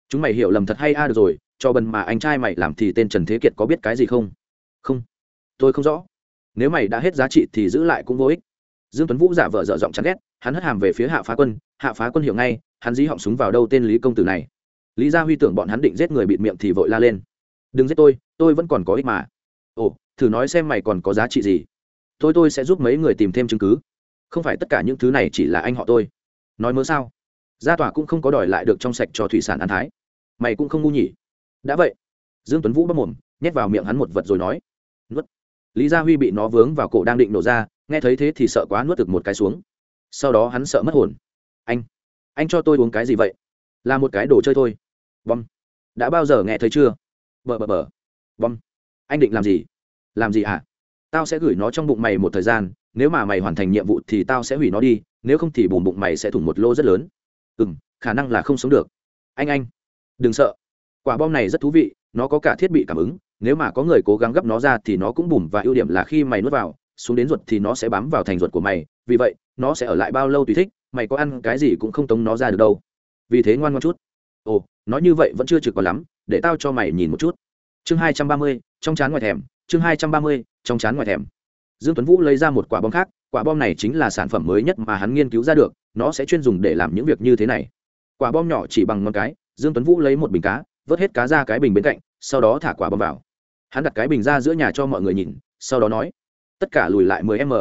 Chúng mày hiểu lầm thật hay a, được rồi, cho bần mà anh trai mày làm thì tên trần thế kiệt có biết cái gì không? Không. Tôi không rõ. Nếu mày đã hết giá trị thì giữ lại cũng vô ích dương tuấn vũ giả vợ dở giọng chán ghét, hắn hất hàm về phía hạ phá quân, hạ phá quân hiểu ngay, hắn dí họng súng vào đâu tên lý công tử này? Lý gia huy tưởng bọn hắn định giết người bịt miệng thì vội la lên, đừng giết tôi tôi vẫn còn có ích mà. Ồ, thử nói xem mày còn có giá trị gì? Tôi tôi sẽ giúp mấy người tìm thêm chứng cứ. Không phải tất cả những thứ này chỉ là anh họ tôi. Nói mớ sao? Gia tòa cũng không có đòi lại được trong sạch cho thủy sản an thái. Mày cũng không ngu nhỉ. Đã vậy. Dương tuấn vũ bắt mồm, nhét vào miệng hắn một vật rồi nói. Nuốt. Lý gia huy bị nó vướng vào cổ đang định nổ ra nghe thấy thế thì sợ quá nuốt được một cái xuống. Sau đó hắn sợ mất hồn. Anh anh cho tôi uống cái gì vậy? Là một cái đồ chơi thôi. Bom. Đã bao giờ nghe thấy chưa? Bờ bờ bờ. Bom. Anh định làm gì? Làm gì hả? Tao sẽ gửi nó trong bụng mày một thời gian, nếu mà mày hoàn thành nhiệm vụ thì tao sẽ hủy nó đi, nếu không thì bùn bụng mày sẽ thủng một lô rất lớn. Ừ m khả năng là không sống được. Anh anh. Đừng sợ. Quả bom này rất thú vị, nó có cả thiết bị cảm ứng, nếu mà có người cố gắng gấp nó ra thì nó cũng bùm và ưu điểm là khi mày nuốt vào xuống đến ruột thì nó sẽ bám vào thành ruột của mày, vì vậy, nó sẽ ở lại bao lâu tùy thích, mày có ăn cái gì cũng không tống nó ra được đâu. Vì thế ngoan ngoan chút. Ồ, nói như vậy vẫn chưa trực còn lắm, để tao cho mày nhìn một chút. Chương hai trăm ba mươi, trong chán ngoài thèm, chương hai trăm ba mươi, trong chán ngoài thèm. Dương tuấn vũ lấy ra một quả bom khác, quả bom này chính là sản phẩm mới nhất mà hắn nghiên cứu ra được, nó sẽ chuyên dùng để làm những việc như thế này. Quả bom nhỏ chỉ bằng ngón cái, dương tuấn vũ lấy một bình cá, vớt hết cá ra cái bình bên cạnh, sau đó thả quả bom vào. Hắn đặt cái bình ra giữa nhà cho mọi người nhìn, sau đó nói tất cả lùi lại 10 m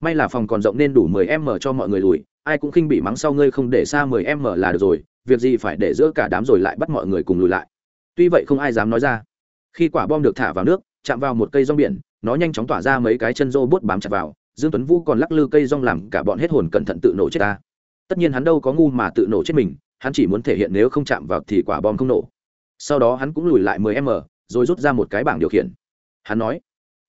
may là phòng còn rộng nên đủ 10 m cho mọi người lùi, ai cũng khinh bị mắng sau ngươi không để xa 10 m là được rồi, việc gì phải để giữa cả đám rồi lại bắt mọi người cùng lùi lại. Tuy vậy không ai dám nói ra. Khi quả bom được thả vào nước, chạm vào một cây rong biển, nó nhanh chóng tỏa ra mấy cái chân rô bút bám chặt vào, dương tuấn vũ còn lắc lư cây rong làm cả bọn hết hồn cẩn thận tự nổ chết ta. Tất nhiên hắn đâu có ngu mà tự nổ chết mình, hắn chỉ muốn thể hiện nếu không chạm vào thì quả bom không nổ. Sau đó hắn cũng lùi lại 10 m rồi rút ra một cái bảng điều khiển. Hắn nói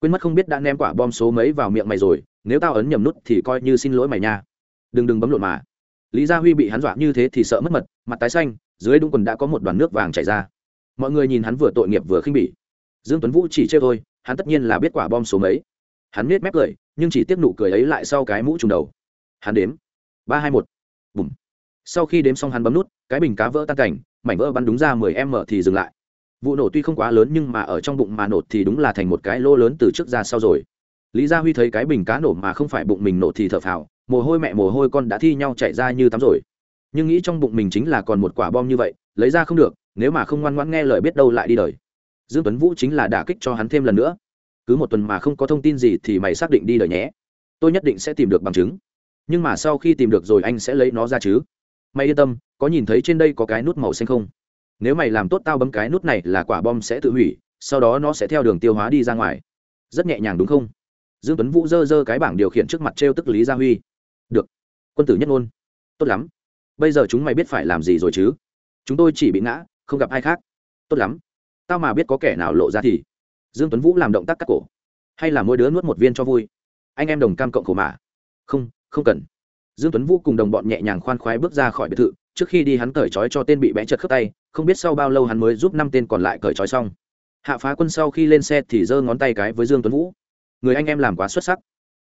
quên mất không biết đã ném quả bom số mấy vào miệng mày rồi, nếu tao ấn nhầm nút thì coi như xin lỗi mày nha. Đừng đừng bấm lộn mà. Lý gia huy bị hắn dọa như thế thì sợ mất mật, mặt tái xanh, dưới đúng quần đã có một đoàn nước vàng chảy ra. Mọi người nhìn hắn vừa tội nghiệp vừa khinh bỉ. Dương tuấn vũ chỉ trêu thôi, hắn tất nhiên là biết quả bom số mấy. Hắn nết mép cười, nhưng chỉ tiếp nụ cười ấy lại sau cái mũ trùng đầu. Hắn đếm. Ba hai một. Bùm. Sau khi đếm xong hắn bấm nút, cái bình cá vỡ tan cảnh, mảnh vỡ bắn đúng ra mười m thì dừng lại vụ nổ tuy không quá lớn nhưng mà ở trong bụng mà nổ thì đúng là thành một cái lô lớn từ trước ra sau rồi. Lý gia huy thấy cái bình cá nổ mà không phải bụng mình nổ thì thở phào, mồ hôi mẹ mồ hôi con đã thi nhau chạy ra như tắm rồi. Nhưng nghĩ trong bụng mình chính là còn một quả bom như vậy, lấy ra không được, nếu mà không ngoan ngoãn nghe lời biết đâu lại đi đời. Dương tuấn vũ chính là đả kích cho hắn thêm lần nữa. Cứ một tuần mà không có thông tin gì thì mày xác định đi đời nhé. Tôi nhất định sẽ tìm được bằng chứng. Nhưng mà sau khi tìm được rồi anh sẽ lấy nó ra chứ. Mày yên tâm, có nhìn thấy trên đây có cái nút màu xanh không? Nếu mày làm tốt tao bấm cái nút này là quả bom sẽ tự hủy, sau đó nó sẽ theo đường tiêu hóa đi ra ngoài. Rất nhẹ nhàng đúng không? Dương tuấn vũ dơ dơ cái bảng điều khiển trước mặt Trêu tức lý gia huy. Được. Quân tử nhất ngôn. Tốt lắm. Bây giờ chúng mày biết phải làm gì rồi chứ? Chúng tôi chỉ bị ngã, không gặp ai khác. Tốt lắm. Tao mà biết có kẻ nào lộ ra thì. Dương tuấn vũ làm động tác cắt cổ. Hay là mỗi đứa nuốt một viên cho vui? Anh em đồng cam cộng khổ mà. Không không cần. Dương tuấn vũ cùng đồng bọn nhẹ nhàng khoan khoái bước ra khỏi biệt thự trước khi đi hắn cởi trói cho tên bị bẽ chật khớp tay, không biết sau bao lâu hắn mới giúp năm tên còn lại cởi trói xong. Hạ phá quân sau khi lên xe thì giơ ngón tay cái với dương tuấn vũ. Người anh em làm quá xuất sắc.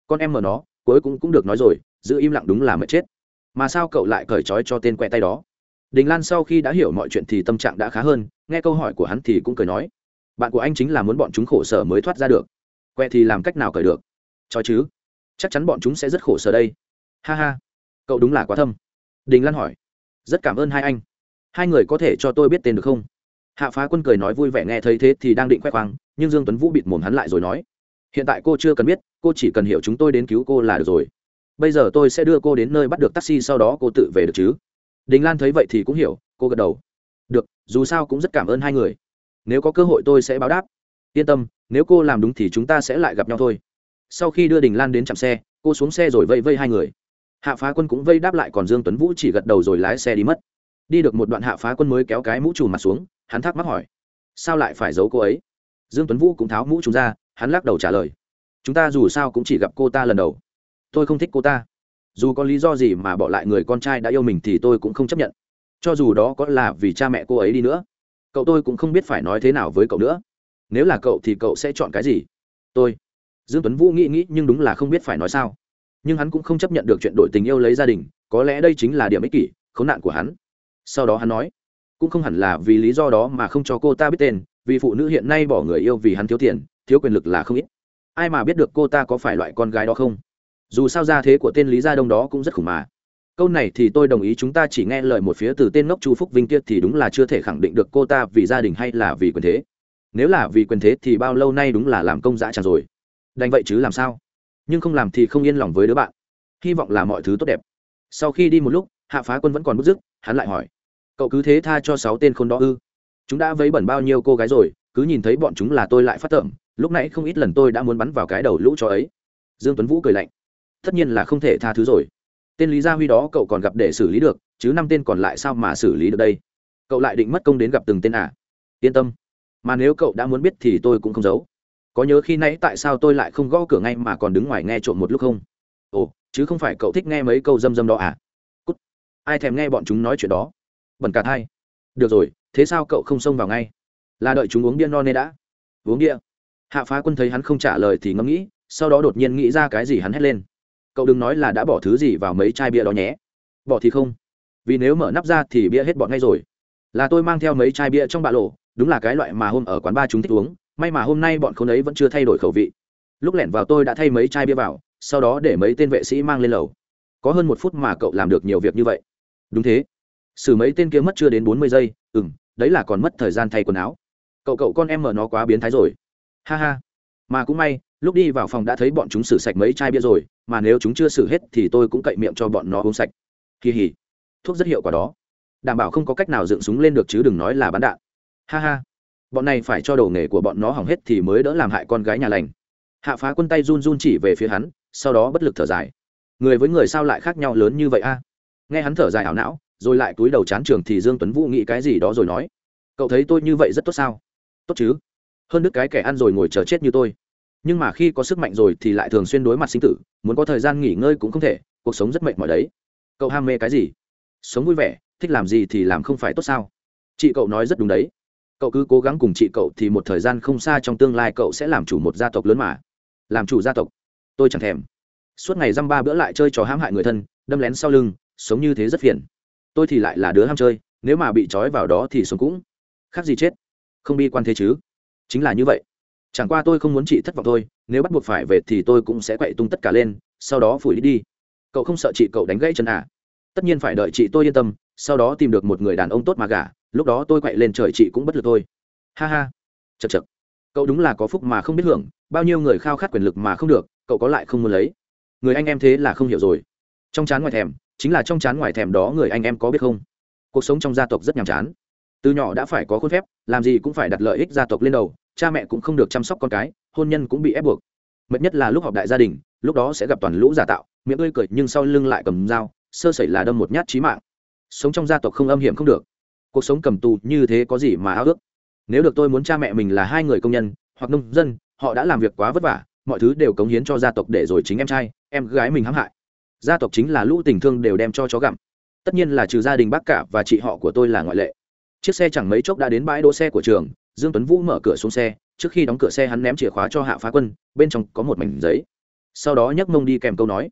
Con em mở nó, cuối cũng cũng được nói rồi, giữ im lặng đúng là mệt chết. Mà sao cậu lại cởi trói cho tên quẹ tay đó? Đình lan sau khi đã hiểu mọi chuyện thì tâm trạng đã khá hơn, nghe câu hỏi của hắn thì cũng cười nói. Bạn của anh chính là muốn bọn chúng khổ sở mới thoát ra được. Quẹ thì làm cách nào cởi được? Trói chứ. Chắc chắn bọn chúng sẽ rất khổ sở đây. Ha ha. Cậu đúng là quá thâm. Đình lan hỏi rất cảm ơn hai anh. Hai người có thể cho tôi biết tên được không? Hạ phá quân cười nói vui vẻ nghe thấy thế thì đang định khoe khoang, nhưng dương tuấn vũ bịt mồm hắn lại rồi nói, hiện tại cô chưa cần biết, cô chỉ cần hiểu chúng tôi đến cứu cô là được rồi. Bây giờ tôi sẽ đưa cô đến nơi bắt được taxi sau đó cô tự về được chứ? Đình lan thấy vậy thì cũng hiểu, cô gật đầu. Được, dù sao cũng rất cảm ơn hai người. Nếu có cơ hội tôi sẽ báo đáp. Yên tâm, nếu cô làm đúng thì chúng ta sẽ lại gặp nhau thôi. Sau khi đưa đình lan đến trạm xe, cô xuống xe rồi vây vây hai người hạ phá quân cũng vây đáp lại còn dương tuấn vũ chỉ gật đầu rồi lái xe đi mất. Đi được một đoạn hạ phá quân mới kéo cái mũ trùm mặt xuống, hắn thắc mắc hỏi, sao lại phải giấu cô ấy? Dương tuấn vũ cũng tháo mũ trùm ra, hắn lắc đầu trả lời, chúng ta dù sao cũng chỉ gặp cô ta lần đầu. Tôi không thích cô ta. Dù có lý do gì mà bỏ lại người con trai đã yêu mình thì tôi cũng không chấp nhận. Cho dù đó có là vì cha mẹ cô ấy đi nữa, cậu tôi cũng không biết phải nói thế nào với cậu nữa. Nếu là cậu thì cậu sẽ chọn cái gì? Tôi. Dương tuấn vũ nghĩ nghĩ nhưng đúng là không biết phải nói sao nhưng hắn cũng không chấp nhận được chuyện đổi tình yêu lấy gia đình, có lẽ đây chính là điểm ích kỷ, khốn nạn của hắn. Sau đó hắn nói, cũng không hẳn là vì lý do đó mà không cho cô ta biết tên, vì phụ nữ hiện nay bỏ người yêu vì hắn thiếu tiền, thiếu quyền lực là không ít. Ai mà biết được cô ta có phải loại con gái đó không? Dù sao ra thế của tên lý gia đông đó cũng rất khủng mà. Câu này thì tôi đồng ý, chúng ta chỉ nghe lời một phía từ tên ngốc chu phúc vinh kia thì đúng là chưa thể khẳng định được cô ta vì gia đình hay là vì quyền thế. Nếu là vì quyền thế thì bao lâu nay đúng là làm công dã tràn rồi. Đành vậy chứ làm sao? Nhưng không làm thì không yên lòng với đứa bạn. Hy vọng là mọi thứ tốt đẹp. Sau khi đi một lúc, hạ phá quân vẫn còn bức dứt, hắn lại hỏi, cậu cứ thế tha cho sáu tên khôn đó ư? Chúng đã vấy bẩn bao nhiêu cô gái rồi, cứ nhìn thấy bọn chúng là tôi lại phát tởm, lúc nãy không ít lần tôi đã muốn bắn vào cái đầu lũ cho ấy. Dương tuấn vũ cười lạnh, tất nhiên là không thể tha thứ rồi. Tên lý gia huy đó cậu còn gặp để xử lý được, chứ năm tên còn lại sao mà xử lý được đây? Cậu lại định mất công đến gặp từng tên à? Yên tâm, mà nếu cậu đã muốn biết thì tôi cũng không giấu có nhớ khi nãy tại sao tôi lại không gõ cửa ngay mà còn đứng ngoài nghe trộm một lúc không? Ồ, chứ không phải cậu thích nghe mấy câu dâm dâm đó à? Cút. Ai thèm nghe bọn chúng nói chuyện đó? Bẩn cả thai. Được rồi, thế sao cậu không xông vào ngay? Là đợi chúng uống bia no nê đã. Uống bia. Hạ phá quân thấy hắn không trả lời thì ngẫm nghĩ, sau đó đột nhiên nghĩ ra cái gì hắn hét lên. Cậu đừng nói là đã bỏ thứ gì vào mấy chai bia đó nhé. Bỏ thì không. Vì nếu mở nắp ra thì bia hết bọn ngay rồi. Là tôi mang theo mấy chai bia trong bạ lộ, đúng là cái loại mà hôm ở quán ba chúng thích uống may mà hôm nay bọn khốn ấy vẫn chưa thay đổi khẩu vị. Lúc lẻn vào tôi đã thay mấy chai bia vào, sau đó để mấy tên vệ sĩ mang lên lầu. Có hơn một phút mà cậu làm được nhiều việc như vậy. Đúng thế. Xử mấy tên kia mất chưa đến bốn mươi giây ừ m đấy là còn mất thời gian thay quần áo. Cậu cậu con em mở nó quá biến thái rồi. Ha ha. Mà cũng may, lúc đi vào phòng đã thấy bọn chúng xử sạch mấy chai bia rồi, mà nếu chúng chưa xử hết thì tôi cũng cậy miệng cho bọn nó uống sạch. Kỳ hỉ. Thuốc rất hiệu quả đó. Đảm bảo không có cách nào dựng súng lên được chứ đừng nói là bắn đạn. Ha ha bọn này phải cho đồ nghề của bọn nó hỏng hết thì mới đỡ làm hại con gái nhà lành. Hạ phá quân tay run run chỉ về phía hắn, sau đó bất lực thở dài. Người với người sao lại khác nhau lớn như vậy a? Nghe hắn thở dài ảo não, rồi lại túi đầu chán trường thì dương tuấn vũ nghĩ cái gì đó rồi nói. Cậu thấy tôi như vậy rất tốt sao? Tốt chứ. Hơn đức cái kẻ ăn rồi ngồi chờ chết như tôi. Nhưng mà khi có sức mạnh rồi thì lại thường xuyên đối mặt sinh tử, muốn có thời gian nghỉ ngơi cũng không thể, cuộc sống rất mệt mỏi đấy. Cậu ham mê cái gì? Sống vui vẻ, thích làm gì thì làm không phải tốt sao? Chị cậu nói rất đúng đấy cậu cứ cố gắng cùng chị cậu thì một thời gian không xa trong tương lai cậu sẽ làm chủ một gia tộc lớn mà. Làm chủ gia tộc? Tôi chẳng thèm. Suốt ngày dăm ba bữa lại chơi trò hãm hại người thân, đâm lén sau lưng, sống như thế rất phiền. Tôi thì lại là đứa ham chơi, nếu mà bị trói vào đó thì sống cũng khác gì chết. Không bi quan thế chứ. Chính là như vậy. Chẳng qua tôi không muốn chị thất vọng thôi, nếu bắt buộc phải về thì tôi cũng sẽ quậy tung tất cả lên, sau đó phủi đi đi. Cậu không sợ chị cậu đánh gãy chân à? Tất nhiên phải đợi chị tôi yên tâm, sau đó tìm được một người đàn ông tốt mà gả lúc đó tôi quậy lên trời chị cũng bất lực thôi. Ha ha. Chật chật cậu đúng là có phúc mà không biết hưởng, bao nhiêu người khao khát quyền lực mà không được, cậu có lại không muốn lấy. Người anh em thế là không hiểu rồi. Trong chán ngoài thèm, chính là trong chán ngoài thèm đó người anh em có biết không? Cuộc sống trong gia tộc rất nhàm chán. Từ nhỏ đã phải có khuôn phép, làm gì cũng phải đặt lợi ích gia tộc lên đầu, cha mẹ cũng không được chăm sóc con cái, hôn nhân cũng bị ép buộc. Mệt nhất là lúc họp đại gia đình, lúc đó sẽ gặp toàn lũ giả tạo, miệng ươi cười nhưng sau lưng lại cầm dao, sơ sẩy là đâm một nhát trí mạng. Sống trong gia tộc không âm hiểm không được cuộc sống cầm tù như thế có gì mà ao ước? Nếu được tôi muốn cha mẹ mình là hai người công nhân, hoặc nông dân, họ đã làm việc quá vất vả, mọi thứ đều cống hiến cho gia tộc để rồi chính em trai, em gái mình hãm hại. Gia tộc chính là lũ tình thương đều đem cho chó gặm. Tất nhiên là trừ gia đình bác cả và chị họ của tôi là ngoại lệ. Chiếc xe chẳng mấy chốc đã đến bãi đỗ xe của trường, dương tuấn vũ mở cửa xuống xe, trước khi đóng cửa xe hắn ném chìa khóa cho hạ phá quân, bên trong có một mảnh giấy. Sau đó nhấc mông đi kèm câu nói,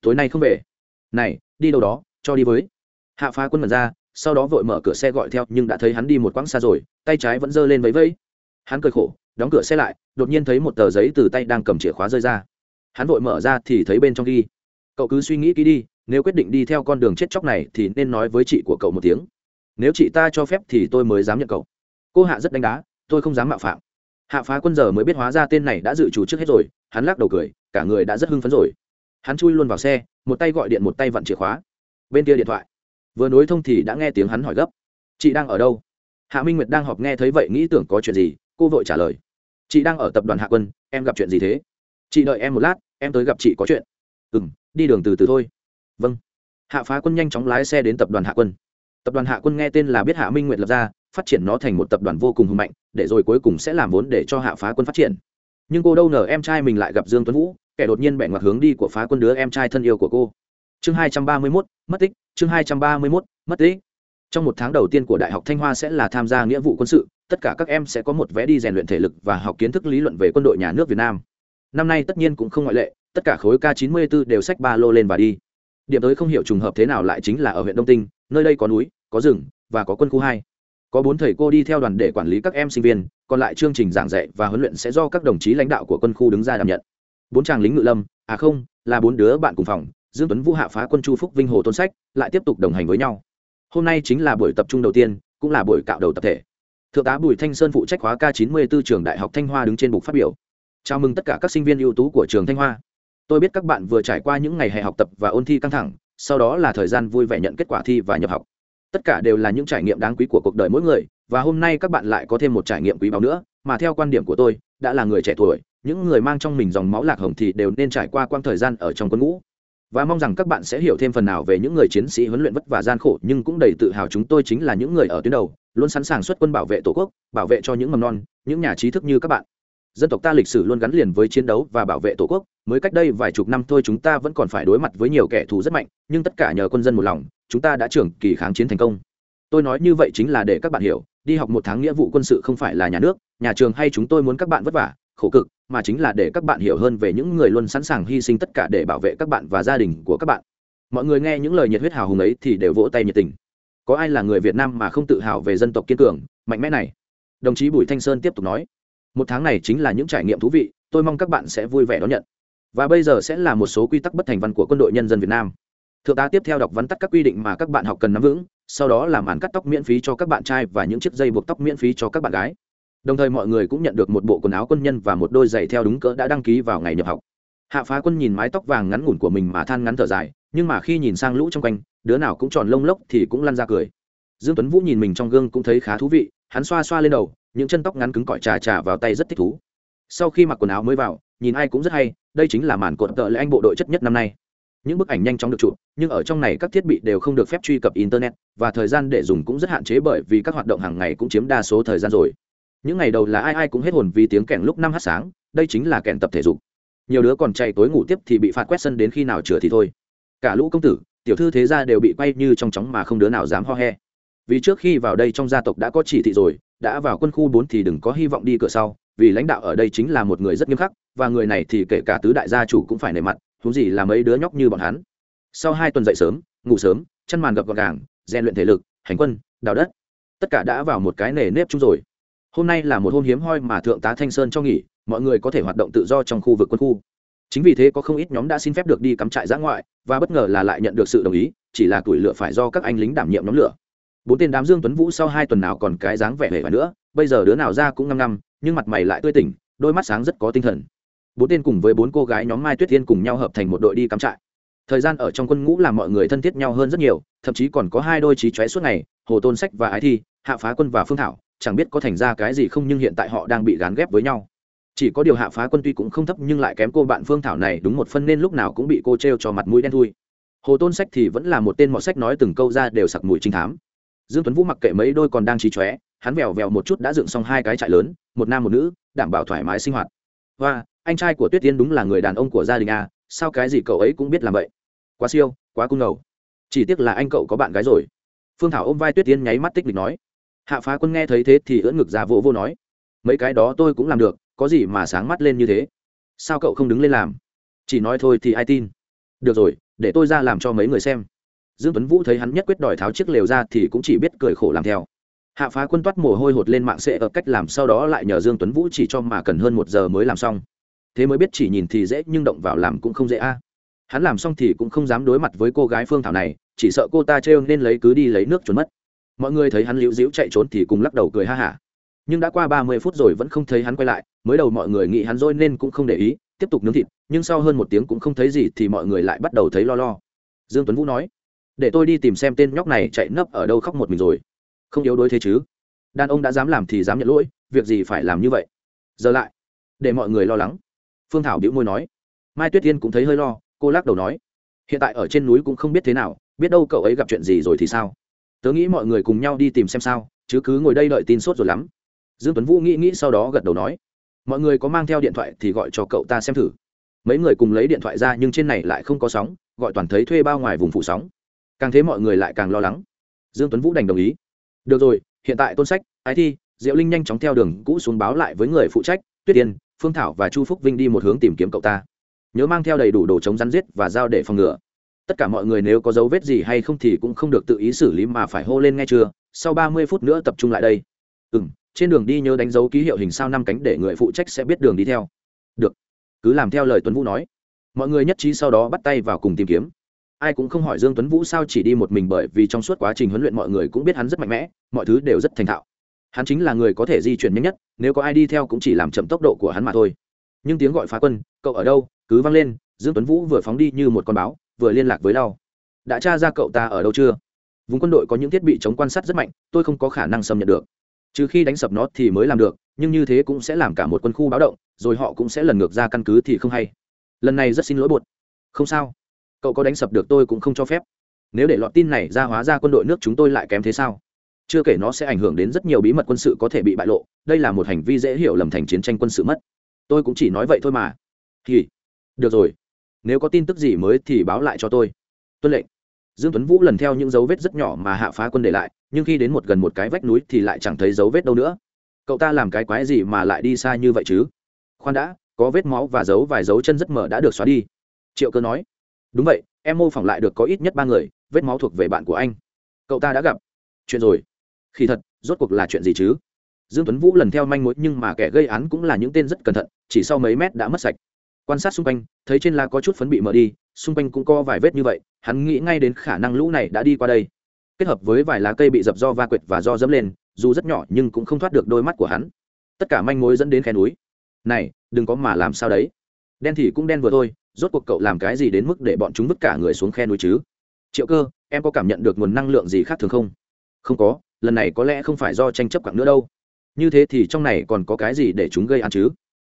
tối nay không về. Này, đi đâu đó, cho đi với. Hạ phá quân mật ra sau đó vội mở cửa xe gọi theo, nhưng đã thấy hắn đi một quãng xa rồi, tay trái vẫn giơ lên vẫy vẫy. Hắn cười khổ, đóng cửa xe lại, đột nhiên thấy một tờ giấy từ tay đang cầm chìa khóa rơi ra. Hắn vội mở ra thì thấy bên trong ghi, cậu cứ suy nghĩ kỹ đi, nếu quyết định đi theo con đường chết chóc này thì nên nói với chị của cậu một tiếng. Nếu chị ta cho phép thì tôi mới dám nhận cậu. Cô hạ rất đánh đá, tôi không dám mạo phạm. Hạ phá quân giờ mới biết hóa ra tên này đã dự trù trước hết rồi, hắn lắc đầu cười, cả người đã rất hưng phấn rồi. Hắn chui luôn vào xe, một tay gọi điện một tay vặn chìa khóa. Bên kia điện thoại vừa nối thông thì đã nghe tiếng hắn hỏi gấp. Chị đang ở đâu? Hạ minh nguyệt đang họp nghe thấy vậy nghĩ tưởng có chuyện gì, cô vội trả lời. Chị đang ở tập đoàn hạ quân, em gặp chuyện gì thế? Chị đợi em một lát, em tới gặp chị có chuyện. Ừ m đi đường từ từ thôi. Vâng. Hạ phá quân nhanh chóng lái xe đến tập đoàn hạ quân. Tập đoàn hạ quân nghe tên là biết hạ minh nguyệt lập ra, phát triển nó thành một tập đoàn vô cùng hùng mạnh, để rồi cuối cùng sẽ làm vốn để cho hạ phá quân phát triển. Nhưng cô đâu ngờ em trai mình lại gặp dương tuấn vũ, kẻ đột nhiên bẻ ngoặt hướng đi của phá quân đứa em trai thân yêu của cô chương hai trăm ba mươi 231, mất tích chương hai trăm ba mươi 231, mất tích. Trong một tháng đầu tiên của đại học thanh hoa sẽ là tham gia nghĩa vụ quân sự tất cả các em sẽ có một vé đi rèn luyện thể lực và học kiến thức lý luận về quân đội nhà nước việt nam. Năm nay tất nhiên cũng không ngoại lệ tất cả khối k 94 đều xách ba lô lên và đi. Điểm tới không hiểu trùng hợp thế nào lại chính là ở huyện đông tinh nơi đây có núi có rừng và có quân khu hai. Có bốn thầy cô đi theo đoàn để quản lý các em sinh viên còn lại chương trình giảng dạy và huấn luyện sẽ do các đồng chí lãnh đạo của quân khu đứng ra đảm nhận. Bốn chàng lính ngự lâm à không là bốn đứa bạn cùng phòng dương tuấn vũ hạ phá quân chu phúc vinh hồ tôn sách, lại tiếp tục đồng hành với nhau. Hôm nay chính là buổi tập trung đầu tiên, cũng là buổi cạo đầu tập thể. Thượng tá bùi thanh sơn phụ trách khóa k 94 trường đại học thanh hoa đứng trên bục phát biểu. Chào mừng tất cả các sinh viên ưu tú của trường thanh hoa. Tôi biết các bạn vừa trải qua những ngày hè học tập và ôn thi căng thẳng, sau đó là thời gian vui vẻ nhận kết quả thi và nhập học. Tất cả đều là những trải nghiệm đáng quý của cuộc đời mỗi người, và hôm nay các bạn lại có thêm một trải nghiệm quý báu nữa, mà theo quan điểm của tôi, đã là người trẻ tuổi, những người mang trong mình dòng máu lạc hồng thì đều nên trải qua quãng thời gian ở trong quân ngũ và mong rằng các bạn sẽ hiểu thêm phần nào về những người chiến sĩ huấn luyện vất vả gian khổ, nhưng cũng đầy tự hào chúng tôi chính là những người ở tuyến đầu, luôn sẵn sàng xuất quân bảo vệ tổ quốc, bảo vệ cho những mầm non, những nhà trí thức như các bạn. Dân tộc ta lịch sử luôn gắn liền với chiến đấu và bảo vệ tổ quốc, mới cách đây vài chục năm thôi chúng ta vẫn còn phải đối mặt với nhiều kẻ thù rất mạnh, nhưng tất cả nhờ quân dân một lòng, chúng ta đã trưởng kỳ kháng chiến thành công. Tôi nói như vậy chính là để các bạn hiểu, đi học một tháng nghĩa vụ quân sự không phải là nhà nước, nhà trường hay chúng tôi muốn các bạn vất vả, khổ cực mà chính là để các bạn hiểu hơn về những người luôn sẵn sàng hy sinh tất cả để bảo vệ các bạn và gia đình của các bạn. Mọi người nghe những lời nhiệt huyết hào hùng ấy thì đều vỗ tay nhiệt tình. Có ai là người việt nam mà không tự hào về dân tộc kiên cường? Mạnh mẽ này. Đồng chí bùi thanh sơn tiếp tục nói. Một tháng này chính là những trải nghiệm thú vị, tôi mong các bạn sẽ vui vẻ đón nhận. Và bây giờ sẽ là một số quy tắc bất thành văn của quân đội nhân dân việt nam. Thượng tá tiếp theo đọc vắn tắt các quy định mà các bạn học cần nắm vững, sau đó làm màn cắt tóc miễn phí cho các bạn trai và những chiếc dây buộc tóc miễn phí cho các bạn gái đồng thời mọi người cũng nhận được một bộ quần áo quân nhân và một đôi giày theo đúng cỡ đã đăng ký vào ngày nhập học. Hạ phá quân nhìn mái tóc vàng ngắn ngủn của mình mà than ngắn thở dài, nhưng mà khi nhìn sang lũ trong quanh, đứa nào cũng tròn lông lốc thì cũng lăn ra cười. Dương tuấn vũ nhìn mình trong gương cũng thấy khá thú vị, hắn xoa xoa lên đầu, những chân tóc ngắn cứng cỏi trà trà vào tay rất thích thú. Sau khi mặc quần áo mới vào, nhìn ai cũng rất hay, đây chính là màn cột tợ lệ anh bộ đội chất nhất năm nay. Những bức ảnh nhanh chóng được chụp, nhưng ở trong này các thiết bị đều không được phép truy cập internet, và thời gian để dùng cũng rất hạn chế bởi vì các hoạt động hàng ngày cũng chiếm đa số thời gian rồi những ngày đầu là ai ai cũng hết hồn vì tiếng kèn lúc năm h sáng, đây chính là kèn tập thể dục. Nhiều đứa còn chạy tối ngủ tiếp thì bị phạt quét sân đến khi nào chửa thì thôi. Cả lũ công tử, tiểu thư thế gia đều bị quay như trong chóng mà không đứa nào dám ho he. Vì trước khi vào đây trong gia tộc đã có chỉ thị rồi, đã vào quân khu bốn thì đừng có hy vọng đi cửa sau, vì lãnh đạo ở đây chính là một người rất nghiêm khắc, và người này thì kể cả tứ đại gia chủ cũng phải nề mặt thú gì là mấy đứa nhóc như bọn hắn. Sau hai tuần dậy sớm, ngủ sớm, chăn màn gập gọn gàng, rèn luyện thể lực, hành quân đào đất, tất cả đã vào một cái nề nếp chung rồi hôm nay là một hôm hiếm hoi mà thượng tá thanh sơn cho nghỉ mọi người có thể hoạt động tự do trong khu vực quân khu. Chính vì thế có không ít nhóm đã xin phép được đi cắm trại giã ngoại và bất ngờ là lại nhận được sự đồng ý chỉ là tuổi lửa phải do các anh lính đảm nhiệm nhóm lửa. Bốn tên đám dương tuấn vũ sau hai tuần nào còn cái dáng vẻ hề và nữa bây giờ đứa nào ra cũng năm năm, nhưng mặt mày lại tươi tỉnh đôi mắt sáng rất có tinh thần. Bốn tên cùng với bốn cô gái nhóm mai tuyết Thiên cùng nhau hợp thành một đội đi cắm trại. Thời gian ở trong quân ngũ làm mọi người thân thiết nhau hơn rất nhiều thậm chí còn có hai đôi trí chóe suốt ngày hồ tôn sách và ái thi hạ phá quân và phương thảo chẳng biết có thành ra cái gì không nhưng hiện tại họ đang bị gán ghép với nhau. Chỉ có điều hạ phá quân tuy cũng không thấp nhưng lại kém cô bạn phương thảo này đúng một phân nên lúc nào cũng bị cô t r e o cho mặt mũi đen thui. Hồ tôn sách thì vẫn là một tên mọt sách nói từng câu ra đều sặc mùi trinh thám. Dương tuấn vũ mặc kệ mấy đôi còn đang trí chóe, hắn vèo vèo một chút đã dựng xong hai cái trại lớn, một nam một nữ, đảm bảo thoải mái sinh hoạt. Và anh trai của tuyết tiên đúng là người đàn ông của gia đình à sao cái gì cậu ấy cũng biết làm vậy? Quá siêu, quá cung ngầu. Chỉ tiếc là anh cậu có bạn gái rồi. Phương thảo ôm vai tuyết tiên nháy mắt tích lịch nói hạ phá quân nghe thấy thế thì ưỡn ngực ra vô vô nói, mấy cái đó tôi cũng làm được, có gì mà sáng mắt lên như thế? Sao cậu không đứng lên làm? Chỉ nói thôi thì ai tin? Được rồi, để tôi ra làm cho mấy người xem. Dương tuấn vũ thấy hắn nhất quyết đòi tháo chiếc lều ra thì cũng chỉ biết cười khổ làm theo. Hạ phá quân toát mồ hôi hột lên mạng sẽ ở cách làm sau đó lại nhờ dương tuấn vũ chỉ cho mà cần hơn một giờ mới làm xong. Thế mới biết chỉ nhìn thì dễ nhưng động vào làm cũng không dễ a. À. Hắn làm xong thì cũng không dám đối mặt với cô gái phương thảo này, chỉ sợ cô ta trêu nên lấy cứ đi lấy nước trốn mất mọi người thấy hắn liễu dĩu chạy trốn thì cùng lắc đầu cười ha hả. Nhưng đã qua ba mươi phút rồi vẫn không thấy hắn quay lại, mới đầu mọi người nghĩ hắn rồi nên cũng không để ý, tiếp tục nướng thịt, nhưng sau hơn một tiếng cũng không thấy gì thì mọi người lại bắt đầu thấy lo lo. Dương tuấn vũ nói, để tôi đi tìm xem tên nhóc này chạy nấp ở đâu khóc một mình rồi. Không yếu đuối thế chứ. Đàn ông đã dám làm thì dám nhận lỗi, việc gì phải làm như vậy? Giờ lại, để mọi người lo lắng. Phương thảo bĩu môi nói, mai tuyết tiên cũng thấy hơi lo, cô lắc đầu nói, hiện tại ở trên núi cũng không biết thế nào, biết đâu cậu ấy gặp chuyện gì rồi thì sao? Tớ nghĩ mọi người cùng nhau đi tìm xem sao, chứ cứ ngồi đây đợi tin sốt rồi lắm. Dương tuấn vũ nghĩ nghĩ sau đó gật đầu nói, mọi người có mang theo điện thoại thì gọi cho cậu ta xem thử. Mấy người cùng lấy điện thoại ra nhưng trên này lại không có sóng, gọi toàn thấy thuê bao ngoài vùng phủ sóng. Càng thế mọi người lại càng lo lắng. Dương tuấn vũ đành đồng ý. Được rồi, hiện tại tôn sách, ái thi, diệu linh nhanh chóng theo đường cũ xuống báo lại với người phụ trách, tuyết tiên phương thảo và chu phúc vinh đi một hướng tìm kiếm cậu ta. Nhớ mang theo đầy đủ đồ chống rắn giết và dao để phòng ngừa tất cả mọi người nếu có dấu vết gì hay không thì cũng không được tự ý xử lý mà phải hô lên ngay chưa? Sau ba mươi phút nữa tập trung lại đây. Ừ m trên đường đi nhớ đánh dấu ký hiệu hình sao năm cánh để người phụ trách sẽ biết đường đi theo. Được. Cứ làm theo lời tuấn vũ nói. Mọi người nhất trí sau đó bắt tay vào cùng tìm kiếm. Ai cũng không hỏi dương tuấn vũ sao chỉ đi một mình bởi vì trong suốt quá trình huấn luyện mọi người cũng biết hắn rất mạnh mẽ, mọi thứ đều rất thành thạo. Hắn chính là người có thể di chuyển nhanh nhất, nếu có ai đi theo cũng chỉ làm chậm tốc độ của hắn mà thôi. Nhưng tiếng gọi phá quân, cậu ở đâu? Cứ vang lên. Dương tuấn vũ vừa phóng đi như một con báo vừa liên lạc với lau. Đã tra ra cậu ta ở đâu chưa? Vùng quân đội có những thiết bị chống quan sát rất mạnh, tôi không có khả năng xâm nhận được. Trừ khi đánh sập nó thì mới làm được, nhưng như thế cũng sẽ làm cả một quân khu báo động, rồi họ cũng sẽ lần ngược ra căn cứ thì không hay. Lần này rất xin lỗi buột không sao. Cậu có đánh sập được tôi cũng không cho phép. Nếu để lọt tin này ra hóa ra quân đội nước chúng tôi lại kém thế sao? Chưa kể nó sẽ ảnh hưởng đến rất nhiều bí mật quân sự có thể bị bại lộ, đây là một hành vi dễ hiểu lầm thành chiến tranh quân sự mất. Tôi cũng chỉ nói vậy thôi mà. Thì được rồi nếu có tin tức gì mới thì báo lại cho tôi. Tuân lệnh. Dương tuấn vũ lần theo những dấu vết rất nhỏ mà hạ phá quân để lại, nhưng khi đến một gần một cái vách núi thì lại chẳng thấy dấu vết đâu nữa. Cậu ta làm cái quái gì mà lại đi xa như vậy chứ? Khoan đã, có vết máu và dấu, vài dấu chân rất mờ đã được xóa đi. Triệu cơ nói. Đúng vậy, em mô phỏng lại được có ít nhất ba người, vết máu thuộc về bạn của anh. Cậu ta đã gặp. Chuyện rồi. Khi thật, rốt cuộc là chuyện gì chứ? Dương tuấn vũ lần theo manh mối nhưng mà kẻ gây án cũng là những tên rất cẩn thận, chỉ sau mấy mét đã mất sạch quan sát xung quanh, thấy trên lá có chút phấn bị mở đi, xung quanh cũng có vài vết như vậy, hắn nghĩ ngay đến khả năng lũ này đã đi qua đây. Kết hợp với vài lá cây bị dập do va quệt và do dẫm lên, dù rất nhỏ nhưng cũng không thoát được đôi mắt của hắn. Tất cả manh mối dẫn đến khe núi. Này, đừng có mà làm sao đấy. Đen thì cũng đen vừa thôi, rốt cuộc cậu làm cái gì đến mức để bọn chúng vứt cả người xuống khe núi chứ? Triệu cơ, em có cảm nhận được nguồn năng lượng gì khác thường không? Không có, lần này có lẽ không phải do tranh chấp quặng nữa đâu. Như thế thì trong này còn có cái gì để chúng gây án chứ?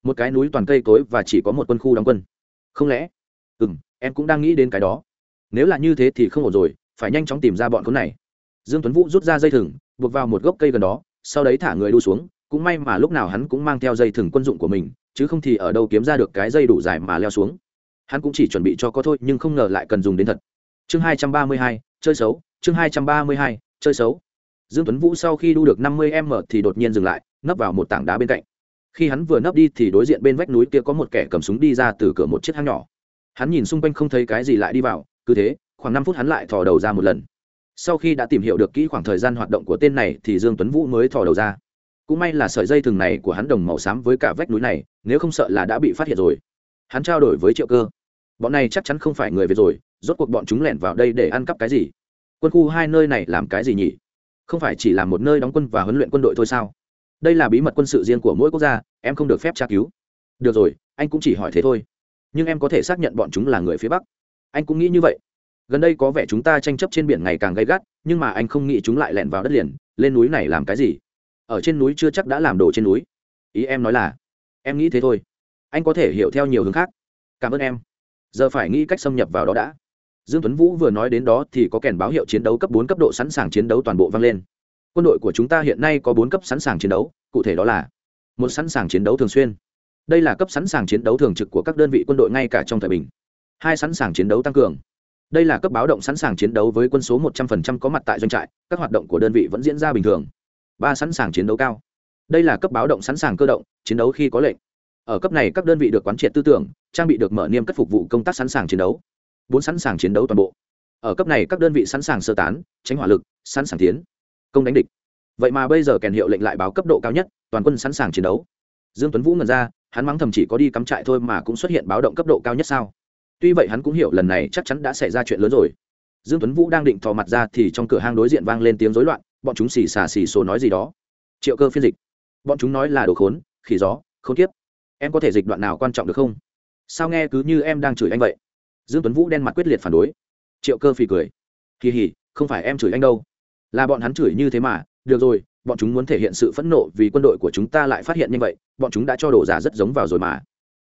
Một cái núi toàn cây cối và chỉ có một quân khu đóng quân. Không lẽ? Ừ m em cũng đang nghĩ đến cái đó. Nếu là như thế thì không ổn rồi, phải nhanh chóng tìm ra bọn khốn này. Dương tuấn vũ rút ra dây thừng, buộc vào một gốc cây gần đó, sau đấy thả người đu xuống, cũng may mà lúc nào hắn cũng mang theo dây thừng quân dụng của mình, chứ không thì ở đâu kiếm ra được cái dây đủ dài mà leo xuống. Hắn cũng chỉ chuẩn bị cho có thôi, nhưng không ngờ lại cần dùng đến thật. Chương hai trăm ba mươi hai, chơi xấu, chương hai trăm ba mươi hai, chơi xấu. Dương tuấn vũ sau khi đu được năm mươi m thì đột nhiên dừng lại, nấp vào một tảng đá bên cạnh khi hắn vừa nấp đi thì đối diện bên vách núi kia có một kẻ cầm súng đi ra từ cửa một chiếc hang nhỏ. Hắn nhìn xung quanh không thấy cái gì lại đi vào, cứ thế, khoảng năm phút hắn lại thò đầu ra một lần. Sau khi đã tìm hiểu được kỹ khoảng thời gian hoạt động của tên này thì dương tuấn vũ mới thò đầu ra. Cũng may là sợi dây thừng này của hắn đồng màu xám với cả vách núi này, nếu không sợ là đã bị phát hiện rồi. Hắn trao đổi với triệu cơ. Bọn này chắc chắn không phải người việt rồi, rốt cuộc bọn chúng lẻn vào đây để ăn cắp cái gì? Quân khu hai nơi này làm cái gì nhỉ? Không phải chỉ là một nơi đóng quân và huấn luyện quân đội thôi sao? Đây là bí mật quân sự riêng của mỗi quốc gia, em không được phép tra cứu. Được rồi, anh cũng chỉ hỏi thế thôi. Nhưng em có thể xác nhận bọn chúng là người phía bắc. Anh cũng nghĩ như vậy. Gần đây có vẻ chúng ta tranh chấp trên biển ngày càng gay gắt, nhưng mà anh không nghĩ chúng lại lẻn vào đất liền, lên núi này làm cái gì? Ở trên núi chưa chắc đã làm đồ trên núi. Ý em nói là, em nghĩ thế thôi. Anh có thể hiểu theo nhiều hướng khác. Cảm ơn em. Giờ phải nghĩ cách xâm nhập vào đó đã. Dương tuấn vũ vừa nói đến đó thì có kèn báo hiệu chiến đấu cấp bốn cấp độ sẵn sàng chiến đấu toàn bộ vang lên quân đội của chúng ta hiện nay có bốn cấp sẵn sàng chiến đấu cụ thể đó là một sẵn sàng chiến đấu thường xuyên đây là cấp sẵn sàng chiến đấu thường trực của các đơn vị quân đội ngay cả trong thời bình hai sẵn sàng chiến đấu tăng cường đây là cấp báo động sẵn sàng chiến đấu với quân số một trăm linh có mặt tại doanh trại các hoạt động của đơn vị vẫn diễn ra bình thường ba sẵn sàng chiến đấu cao đây là cấp báo động sẵn sàng cơ động chiến đấu khi có lệnh ở cấp này các đơn vị được quán triệt tư tưởng trang bị được mở niêm cất phục vụ công tác sẵn sàng chiến đấu bốn sẵn sàng chiến đấu toàn bộ ở cấp này các đơn vị sẵn sàng sơ tán tránh hỏa lực sẵn sàng tiến công đánh địch. Vậy mà bây giờ kèn hiệu lệnh lại báo cấp độ cao nhất, toàn quân sẵn sàng chiến đấu. Dương tuấn vũ ngần ra, hắn mắng thầm chỉ có đi cắm trại thôi mà cũng xuất hiện báo động cấp độ cao nhất sao? Tuy vậy hắn cũng hiểu lần này chắc chắn đã xảy ra chuyện lớn rồi. Dương tuấn vũ đang định thò mặt ra thì trong cửa hang đối diện vang lên tiếng rối loạn, bọn chúng xì xà xì xồ nói gì đó. Triệu cơ phiên dịch. Bọn chúng nói là đồ khốn, khỉ gió, khốn kiếp. Em có thể dịch đoạn nào quan trọng được không? Sao nghe cứ như em đang chửi anh vậy? Dương tuấn vũ đen mặt quyết liệt phản đối. Triệu cơ phì cười. Kỳ hỉ, không phải em chửi anh đâu là bọn hắn chửi như thế mà, được rồi, bọn chúng muốn thể hiện sự phẫn nộ vì quân đội của chúng ta lại phát hiện như vậy, bọn chúng đã cho đổ giả rất giống vào rồi mà.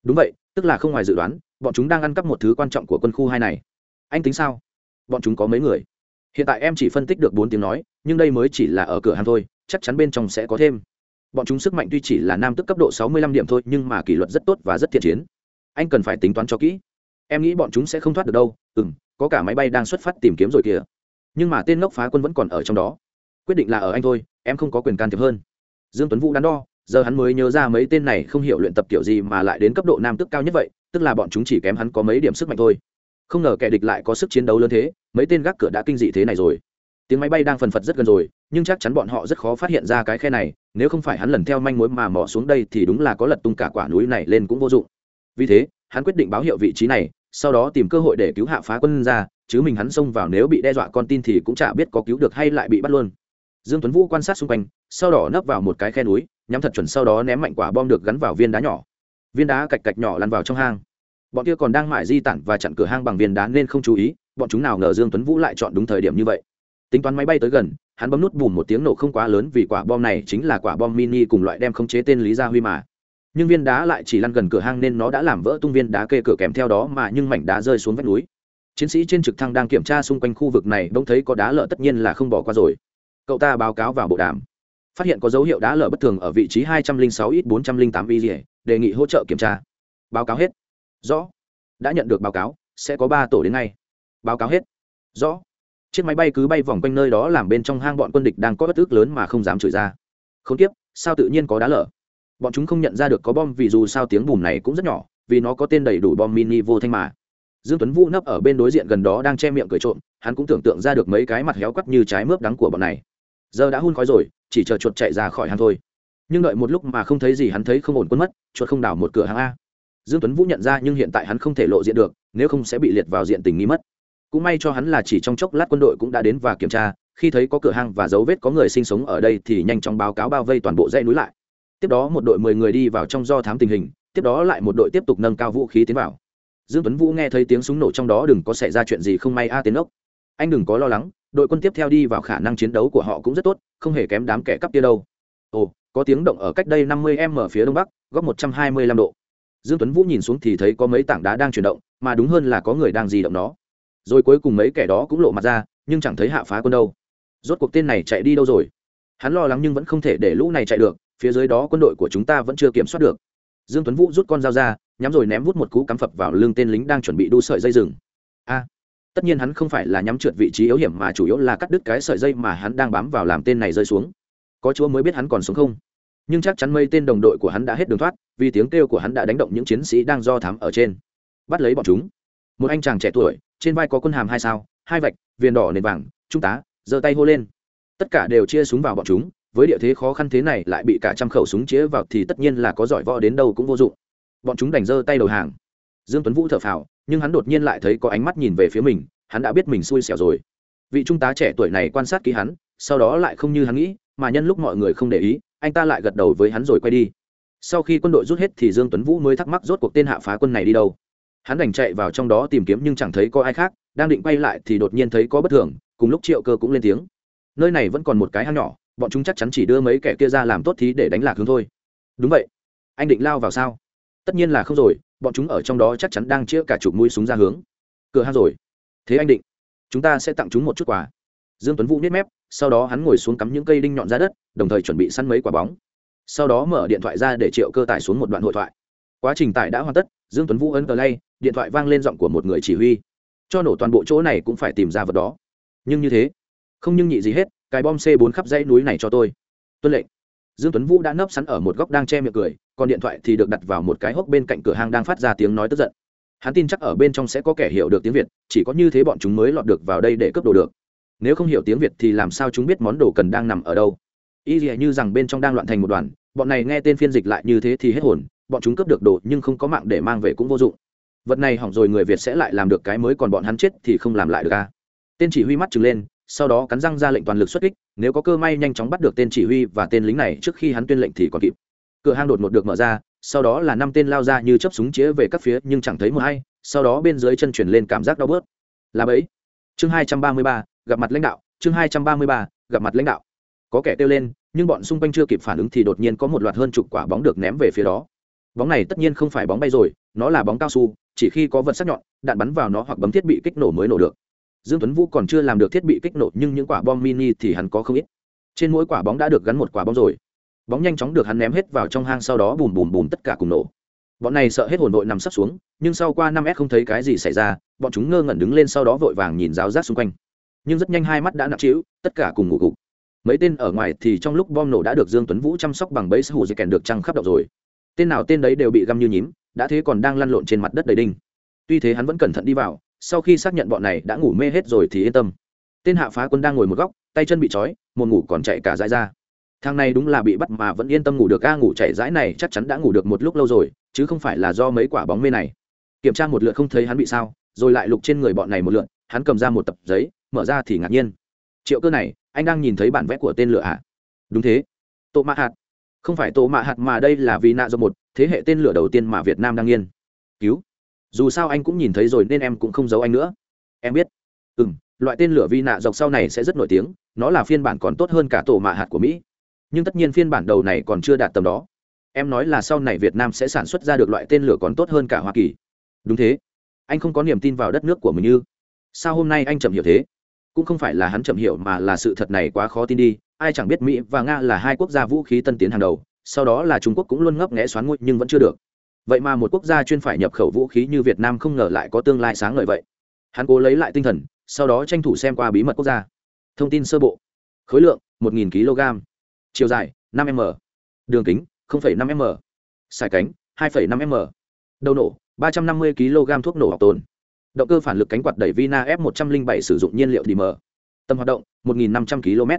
Đúng vậy, tức là không ngoài dự đoán, bọn chúng đang ăn cắp một thứ quan trọng của quân khu hai này. Anh tính sao? Bọn chúng có mấy người? Hiện tại em chỉ phân tích được bốn tiếng nói, nhưng đây mới chỉ là ở cửa hàng thôi, chắc chắn bên trong sẽ có thêm. Bọn chúng sức mạnh tuy chỉ là nam tức cấp độ sáu mươi lăm điểm thôi, nhưng mà kỷ luật rất tốt và rất thiện chiến. Anh cần phải tính toán cho kỹ. Em nghĩ bọn chúng sẽ không thoát được đâu. Ừ m có cả máy bay đang xuất phát tìm kiếm rồi kìa nhưng mà tên ngốc phá quân vẫn còn ở trong đó. Quyết định là ở anh thôi, em không có quyền can thiệp hơn. Dương tuấn vũ đắn đo, giờ hắn mới nhớ ra mấy tên này không hiểu luyện tập kiểu gì mà lại đến cấp độ nam tức cao nhất vậy, tức là bọn chúng chỉ kém hắn có mấy điểm sức mạnh thôi. Không ngờ kẻ địch lại có sức chiến đấu lớn thế, mấy tên gác cửa đã kinh dị thế này rồi. Tiếng máy bay đang phần phật rất gần rồi, nhưng chắc chắn bọn họ rất khó phát hiện ra cái khe này, nếu không phải hắn lần theo manh mối mà mò xuống đây thì đúng là có lật tung cả quả núi này lên cũng vô dụng. Vì thế, hắn quyết định báo hiệu vị trí này, sau đó tìm cơ hội để cứu hạ phá quân ra chứ mình hắn xông vào nếu bị đe dọa con tin thì cũng chả biết có cứu được hay lại bị bắt luôn. Dương tuấn vũ quan sát xung quanh, sau đó nấp vào một cái khe núi, nhắm thật chuẩn sau đó ném mạnh quả bom được gắn vào viên đá nhỏ. Viên đá cạch cạch nhỏ lăn vào trong hang. Bọn kia còn đang mải di tản và chặn cửa hang bằng viên đá nên không chú ý, bọn chúng nào ngờ dương tuấn vũ lại chọn đúng thời điểm như vậy. Tính toán máy bay tới gần, hắn bấm nút bùm một tiếng nổ không quá lớn vì quả bom này chính là quả bom mini cùng loại đem không chế tên lý gia huy mà. Nhưng viên đá lại chỉ lăn gần cửa hang nên nó đã làm vỡ tung viên đá kê cửa kèm theo đó mà nhưng mảnh đá rơi xuống vách núi chiến sĩ trên trực thăng đang kiểm tra xung quanh khu vực này, bỗng thấy có đá lở, tất nhiên là không bỏ qua rồi. Cậu ta báo cáo vào bộ đàm. Phát hiện có dấu hiệu đá lở bất thường ở vị trí hai trăm linh sáu ít bốn trăm linh tám y, đề nghị hỗ trợ kiểm tra. Báo cáo hết. Rõ. Đã nhận được báo cáo, sẽ có ba tổ đến ngay. Báo cáo hết. Rõ. Chiếc máy bay cứ bay vòng quanh nơi đó làm bên trong hang bọn quân địch đang có bất ước lớn mà không dám chửi ra. Không tiếp sao tự nhiên có đá lở? Bọn chúng không nhận ra được có bom vì dù sao tiếng bùm này cũng rất nhỏ, vì nó có tên đầy đủ bom mini vô thanh mà dương tuấn vũ nấp ở bên đối diện gần đó đang che miệng cười trộm, hắn cũng tưởng tượng ra được mấy cái mặt héo quắt như trái mướp đắng của bọn này. Giờ đã hun khói rồi, chỉ chờ chuột chạy ra khỏi hang thôi. Nhưng đợi một lúc mà không thấy gì hắn thấy không ổn quân mất, chuột không đảo một cửa hàng a. Dương tuấn vũ nhận ra nhưng hiện tại hắn không thể lộ diện được, nếu không sẽ bị liệt vào diện tình nghi mất. Cũng may cho hắn là chỉ trong chốc lát quân đội cũng đã đến và kiểm tra, khi thấy có cửa hàng và dấu vết có người sinh sống ở đây thì nhanh chóng báo cáo bao vây toàn bộ dãy núi lại. Tiếp đó một đội mười người đi vào trong do thám tình hình, tiếp đó lại một đội tiếp tục nâng cao vũ khí tiến vào dương tuấn vũ nghe thấy tiếng súng nổ trong đó, đừng có xảy ra chuyện gì không may a tiến ốc. Anh đừng có lo lắng, đội quân tiếp theo đi vào khả năng chiến đấu của họ cũng rất tốt, không hề kém đám kẻ cắp kia đâu. Ồ, có tiếng động ở cách đây năm mươi ở phía đông bắc, góc một trăm hai mươi lăm độ. Dương tuấn vũ nhìn xuống thì thấy có mấy tảng đá đang chuyển động, mà đúng hơn là có người đang di động nó. Rồi cuối cùng mấy kẻ đó cũng lộ mặt ra, nhưng chẳng thấy hạ phá quân đâu. Rốt cuộc tên này chạy đi đâu rồi? Hắn lo lắng nhưng vẫn không thể để lũ này chạy được, phía dưới đó quân đội của chúng ta vẫn chưa kiểm soát được dương tuấn vũ rút con dao ra, nhắm rồi ném vút một cú cắm phập vào lưng tên lính đang chuẩn bị đu sợi dây rừng. A! Tất nhiên hắn không phải là nhắm trượt vị trí yếu hiểm mà chủ yếu là cắt đứt cái sợi dây mà hắn đang bám vào làm tên này rơi xuống. Có chúa mới biết hắn còn sống không? Nhưng chắc chắn mây tên đồng đội của hắn đã hết đường thoát, vì tiếng kêu của hắn đã đánh động những chiến sĩ đang do thám ở trên. Bắt lấy bọn chúng. Một anh chàng trẻ tuổi, trên vai có quân hàm hai sao, hai vạch, viền đỏ nền vàng, trung tá, giơ tay hô lên. Tất cả đều chia súng vào bọn chúng với địa thế khó khăn thế này lại bị cả trăm khẩu súng chĩa vào thì tất nhiên là có giỏi võ đến đâu cũng vô dụng. Bọn chúng đành giơ tay đầu hàng. Dương tuấn vũ thở phào, nhưng hắn đột nhiên lại thấy có ánh mắt nhìn về phía mình, hắn đã biết mình xui xẻo rồi. Vị trung tá trẻ tuổi này quan sát kỹ hắn, sau đó lại không như hắn nghĩ, mà nhân lúc mọi người không để ý, anh ta lại gật đầu với hắn rồi quay đi. Sau khi quân đội rút hết thì dương tuấn vũ mới thắc mắc rốt cuộc tên hạ phá quân này đi đâu. Hắn đành chạy vào trong đó tìm kiếm nhưng chẳng thấy có ai khác, đang định quay lại thì đột nhiên thấy có bất thường, cùng lúc triệu cơ cũng lên tiếng. Nơi này vẫn còn một cái hang nhỏ bọn chúng chắc chắn chỉ đưa mấy kẻ kia ra làm tốt thí để đánh lạc hướng thôi. Đúng vậy. Anh định lao vào sao? Tất nhiên là không rồi, bọn chúng ở trong đó chắc chắn đang chĩa cả chục mũi súng ra hướng. Cửa hang rồi. Thế anh định, chúng ta sẽ tặng chúng một chút quà. Dương tuấn vũ nếp mép, sau đó hắn ngồi xuống cắm những cây đinh nhọn ra đất, đồng thời chuẩn bị săn mấy quả bóng. Sau đó mở điện thoại ra để triệu cơ tải xuống một đoạn hội thoại. Quá trình tải đã hoàn tất, dương tuấn vũ ấn tờ lay điện thoại vang lên giọng của một người chỉ huy. Cho nổ toàn bộ chỗ này cũng phải tìm ra vật đó. Nhưng như thế, không nhưng nhị gì hết cái bom c 4 khắp dãy núi này cho tôi. Tuân lệnh. Dương tuấn vũ đã nấp sẵn ở một góc đang che miệng cười, còn điện thoại thì được đặt vào một cái hốc bên cạnh cửa hàng đang phát ra tiếng nói tức giận. Hắn tin chắc ở bên trong sẽ có kẻ hiểu được tiếng việt, chỉ có như thế bọn chúng mới lọt được vào đây để cướp đồ được. Nếu không hiểu tiếng việt thì làm sao chúng biết món đồ cần đang nằm ở đâu? Y dì như rằng bên trong đang loạn thành một đoàn, bọn này nghe tên phiên dịch lại như thế thì hết hồn, bọn chúng cướp được đồ nhưng không có mạng để mang về cũng vô dụng. Vật này hỏng rồi người việt sẽ lại làm được cái mới còn bọn hắn chết thì không làm lại được à. tên chỉ huy mắt trừng lên sau đó cắn răng ra lệnh toàn lực xuất kích, nếu có cơ may nhanh chóng bắt được tên chỉ huy và tên lính này trước khi hắn tuyên lệnh thì còn kịp. Cửa hang đột ngột được mở ra, sau đó là năm tên lao ra như chấp súng chĩa về các phía nhưng chẳng thấy một hay sau đó bên dưới chân chuyển lên cảm giác đau bớt. Là bấy chương hai trăm ba mươi ba, gặp mặt lãnh đạo. Chương hai trăm ba mươi ba, gặp mặt lãnh đạo. Có kẻ kêu lên, nhưng bọn xung quanh chưa kịp phản ứng thì đột nhiên có một loạt hơn chục quả bóng được ném về phía đó. Bóng này tất nhiên không phải bóng bay rồi, nó là bóng cao su, chỉ khi có vật sắc nhọn, đạn bắn vào nó hoặc bấm thiết bị kích nổ mới nổ được dương tuấn vũ còn chưa làm được thiết bị kích nổ, nhưng những quả bom mini thì hắn có không ít. Trên mỗi quả bóng đã được gắn một quả bom rồi. Bóng nhanh chóng được hắn ném hết vào trong hang sau đó bùm bùm bùm tất cả cùng nổ. Bọn này sợ hết hồn đội nằm sấp xuống, nhưng sau qua năm s không thấy cái gì xảy ra, bọn chúng ngơ ngẩn đứng lên sau đó vội vàng nhìn giáo giác xung quanh. Nhưng rất nhanh hai mắt đã nặng trĩu, tất cả cùng ngủ gục. Mấy tên ở ngoài thì trong lúc bom nổ đã được dương tuấn vũ chăm sóc bằng bẫy hù dây kèn được trăng khắp độc rồi. Tên nào tên đấy đều bị găm như nhím, đã thế còn đang lăn lộn trên mặt đất đầy đinh. Tuy thế hắn vẫn cẩn thận đi vào sau khi xác nhận bọn này đã ngủ mê hết rồi thì yên tâm. Tên hạ phá quân đang ngồi một góc, tay chân bị trói, một ngủ còn chạy cả dãi ra. Thằng này đúng là bị bắt mà vẫn yên tâm ngủ được ga ngủ chạy dãi này chắc chắn đã ngủ được một lúc lâu rồi, chứ không phải là do mấy quả bóng mê này. Kiểm tra một lượt không thấy hắn bị sao, rồi lại lục trên người bọn này một lượt, hắn cầm ra một tập giấy, mở ra thì ngạc nhiên. Triệu cơ này, anh đang nhìn thấy bản vẽ của tên lửa ạ à? đúng thế. Tô mạ hạt. Không phải tô mạ hạt mà đây là vì nạ do một, thế hệ tên lửa đầu tiên mà việt nam đang nghiên. Cứu dù sao anh cũng nhìn thấy rồi nên em cũng không giấu anh nữa. Em biết. Ừ m loại tên lửa vi nạ dọc sau này sẽ rất nổi tiếng, nó là phiên bản còn tốt hơn cả tổ mạ hạt của mỹ. Nhưng tất nhiên phiên bản đầu này còn chưa đạt tầm đó. Em nói là sau này việt nam sẽ sản xuất ra được loại tên lửa còn tốt hơn cả hoa kỳ. Đúng thế. Anh không có niềm tin vào đất nước của mình như. Sao hôm nay anh chậm hiểu thế? Cũng không phải là hắn chậm hiểu mà là sự thật này quá khó tin đi. Ai chẳng biết mỹ và nga là hai quốc gia vũ khí tân tiến hàng đầu, sau đó là trung quốc cũng luôn ngấp nghẽ xoán ngôi nhưng vẫn chưa được vậy mà một quốc gia chuyên phải nhập khẩu vũ khí như việt nam không ngờ lại có tương lai sáng ngời vậy. Hắn cố lấy lại tinh thần sau đó tranh thủ xem qua bí mật quốc gia. Thông tin sơ bộ. Khối lượng 1.000 kg. Chiều dài 5 m. Đường kính 0,5 m. Sải cánh 2,5 m. Đầu nổ 350 kg thuốc nổ học tồn. Động cơ phản lực cánh quạt đẩy vina f 107 sử dụng nhiên liệu dm tầm hoạt động 1.500 km.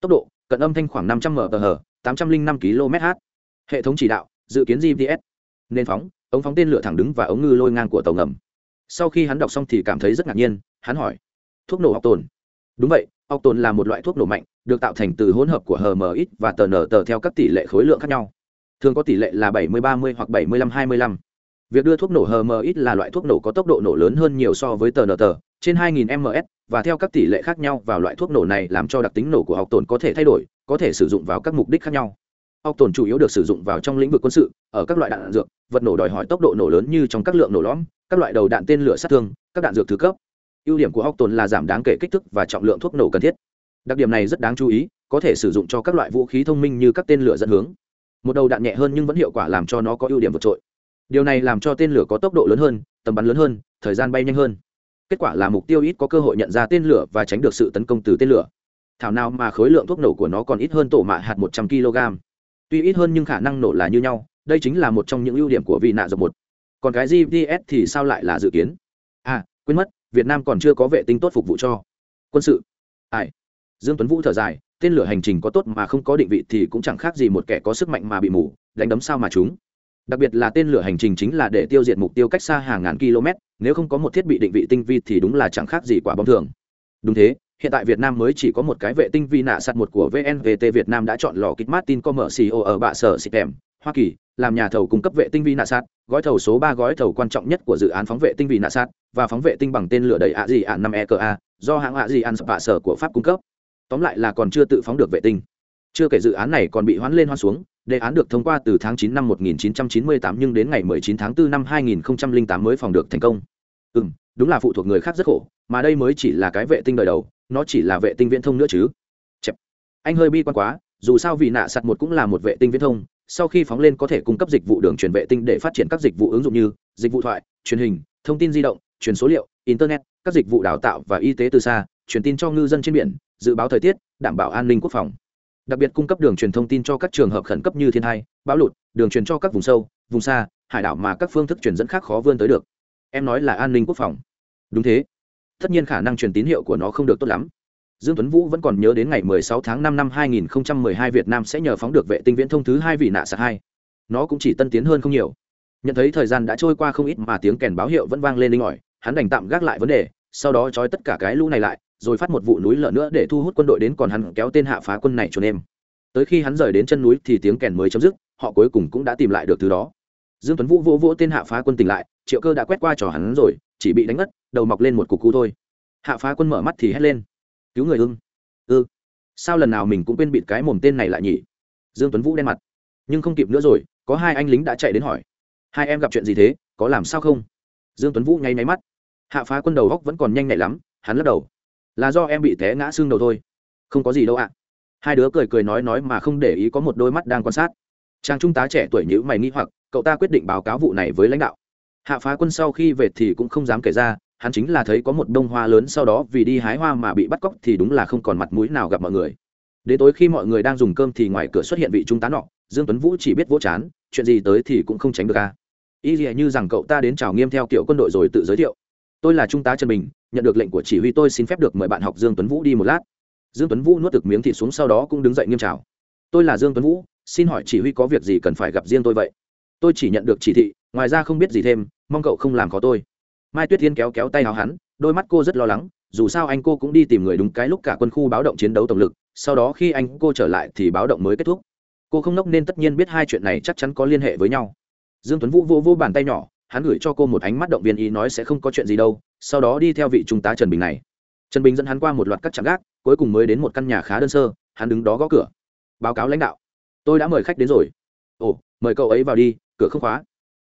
Tốc độ cận âm thanh khoảng 500 mph 805 km/h hệ thống chỉ đạo dự kiến gps nên phóng ống phóng tên lửa thẳng đứng và ống ngư lôi ngang của tàu ngầm sau khi hắn đọc xong thì cảm thấy rất ngạc nhiên hắn hỏi thuốc nổ học tồn đúng vậy học tồn là một loại thuốc nổ mạnh được tạo thành từ hỗn hợp của hmx và tn tờ theo các tỷ lệ khối lượng khác nhau thường có tỷ lệ là 70-30 hoặc 75-25. Việc đưa thuốc nổ HMX là loại thuốc nổ có tốc độ nổ lớn hơn nhiều so với tờ tờ, trên 2000 ms và theo các tỷ lệ khác nhau vào loại thuốc nổ này làm cho đặc tính nổ của học tồn có thể thay đổi, có thể sử dụng vào các mục đích khác nhau ốc tồn chủ yếu được sử dụng vào trong lĩnh vực quân sự, ở các loại đạn dược, vật nổ đòi hỏi tốc độ nổ lớn như trong các lượng nổ lõm, các loại đầu đạn tên lửa sát thương, các đạn dược thứ cấp. Ưu điểm của ốc tồn là giảm đáng kể kích thước và trọng lượng thuốc nổ cần thiết. Đặc điểm này rất đáng chú ý, có thể sử dụng cho các loại vũ khí thông minh như các tên lửa dẫn hướng. Một đầu đạn nhẹ hơn nhưng vẫn hiệu quả làm cho nó có ưu điểm vượt trội điều này làm cho tên lửa có tốc độ lớn hơn tầm bắn lớn hơn thời gian bay nhanh hơn kết quả là mục tiêu ít có cơ hội nhận ra tên lửa và tránh được sự tấn công từ tên lửa thảo nào mà khối lượng thuốc nổ của nó còn ít hơn tổ mạ hạt một trăm kg tuy ít hơn nhưng khả năng nổ là như nhau, đây chính là một trong những ưu điểm của vị nạ dọc một. Còn cái gps thì sao lại là dự kiến? À quên mất, việt nam còn chưa có vệ tinh tốt phục vụ cho. Quân sự. Ai? Dương tuấn vũ thở dài, tên lửa hành trình có tốt mà không có định vị thì cũng chẳng khác gì một kẻ có sức mạnh mà bị mù, đánh đấm sao mà chúng đặc biệt là tên lửa hành trình chính là để tiêu diệt mục tiêu cách xa hàng ngàn km, nếu không có một thiết bị định vị tinh vi thì đúng là chẳng khác gì quả bom thường. Đúng thế hiện tại việt nam mới chỉ có một cái vệ tinh vi nạ sạt một của vnvt việt nam đã chọn lò kit martin commercio ở bạ sở Sitem, hoa kỳ làm nhà thầu cung cấp vệ tinh vi nạ sạt gói thầu số ba gói thầu quan trọng nhất của dự án phóng vệ tinh vi nạ sạt và phóng vệ tinh bằng tên lửa đầy ạ gì ạn 5 EKA, do hãng ạ gì ăn bạ sở của pháp cung cấp tóm lại là còn chưa tự phóng được vệ tinh chưa kể dự án này còn bị hoãn lên hoãn xuống đề án được thông qua từ tháng 9 năm 1998 nhưng đến ngày 19 tháng 4 năm 2008 mới phòng được thành công. Ừm, đúng là phụ thuộc người khác rất khổ, mà đây mới chỉ là cái vệ tinh đời đầu, nó chỉ là vệ tinh viễn thông nữa chứ. Chẹp. Anh hơi bi quan quá, dù sao vì nạ sạt một cũng là một vệ tinh viễn thông sau khi phóng lên có thể cung cấp dịch vụ đường truyền vệ tinh để phát triển các dịch vụ ứng dụng như dịch vụ thoại truyền hình thông tin di động truyền số liệu internet các dịch vụ đào tạo và y tế từ xa truyền tin cho ngư dân trên biển dự báo thời tiết đảm bảo an ninh quốc phòng đặc biệt cung cấp đường truyền thông tin cho các trường hợp khẩn cấp như thiên tai bão lụt đường truyền cho các vùng sâu vùng xa hải đảo mà các phương thức truyền dẫn khác khó vươn tới được em nói là an ninh quốc phòng đúng thế tất nhiên khả năng truyền tín hiệu của nó không được tốt lắm. Dương tuấn vũ vẫn còn nhớ đến ngày 16 tháng 5 năm 2012 việt nam sẽ nhờ phóng được vệ tinh viễn thông thứ hai vị nạ sạc hai. Nó cũng chỉ tân tiến hơn không nhiều. Nhận thấy thời gian đã trôi qua không ít mà tiếng kèn báo hiệu vẫn vang lên linh ỏi, hắn đành tạm gác lại vấn đề, sau đó trói tất cả cái lũ này lại, rồi phát một vụ núi lở nữa để thu hút quân đội đến còn hắn kéo tên hạ phá quân này trốn em tới khi hắn rời đến chân núi thì tiếng kèn mới chấm dứt, họ cuối cùng cũng đã tìm lại được thứ đó. Dương tuấn vũ vỗ vỗ tên hạ phá quân tỉnh lại, triệu cơ đã quét qua trò hắn rồi, chỉ bị đánh ngất đầu mọc lên một cục cú thôi. Hạ phá quân mở mắt thì hét lên. Cứu người ưng. Ư. Sao lần nào mình cũng quên bịt cái mồm tên này lại nhỉ? Dương tuấn vũ đen mặt. Nhưng không kịp nữa rồi, có hai anh lính đã chạy đến hỏi. Hai em gặp chuyện gì thế, có làm sao không? Dương tuấn vũ nháy máy mắt. Hạ phá quân đầu góc vẫn còn nhanh nhạy lắm, hắn lắc đầu. Là do em bị té ngã xương đầu thôi. Không có gì đâu ạ. Hai đứa cười cười nói nói mà không để ý có một đôi mắt đang quan sát. Chàng trung tá trẻ tuổi nhữ mày nghĩ hoặc, cậu ta quyết định báo cáo vụ này với lãnh đạo. Hạ phá quân sau khi về thì cũng không dám kể ra hắn chính là thấy có một bông hoa lớn sau đó vì đi hái hoa mà bị bắt cóc thì đúng là không còn mặt mũi nào gặp mọi người. Đến tối khi mọi người đang dùng cơm thì ngoài cửa xuất hiện vị trung tá nọ, dương tuấn vũ chỉ biết vỗ chán, chuyện gì tới thì cũng không tránh được ca y dì như rằng cậu ta đến chào nghiêm theo kiểu quân đội rồi tự giới thiệu. Tôi là trung tá trần bình, nhận được lệnh của chỉ huy tôi xin phép được mời bạn học dương tuấn vũ đi một lát. Dương tuấn vũ nuốt được miếng thịt xuống sau đó cũng đứng dậy nghiêm chào. Tôi là dương tuấn vũ, xin hỏi chỉ huy có việc gì cần phải gặp riêng tôi vậy? Tôi chỉ nhận được chỉ thị, ngoài ra không biết gì thêm, mong cậu không làm khó tôi mai tuyết thiên kéo kéo tay áo hắn, đôi mắt cô rất lo lắng, dù sao anh cô cũng đi tìm người đúng cái lúc cả quân khu báo động chiến đấu tổng lực, sau đó khi anh cô trở lại thì báo động mới kết thúc. Cô không nốc nên tất nhiên biết hai chuyện này chắc chắn có liên hệ với nhau. Dương tuấn vũ vô vô bàn tay nhỏ, hắn gửi cho cô một ánh mắt động viên ý nói sẽ không có chuyện gì đâu, sau đó đi theo vị trung tá trần bình này. Trần bình dẫn hắn qua một loạt các trạm gác, cuối cùng mới đến một căn nhà khá đơn sơ, hắn đứng đó gõ cửa. Báo cáo lãnh đạo. Tôi đã mời khách đến rồi. Ồ, mời cậu ấy vào đi, cửa không khóa.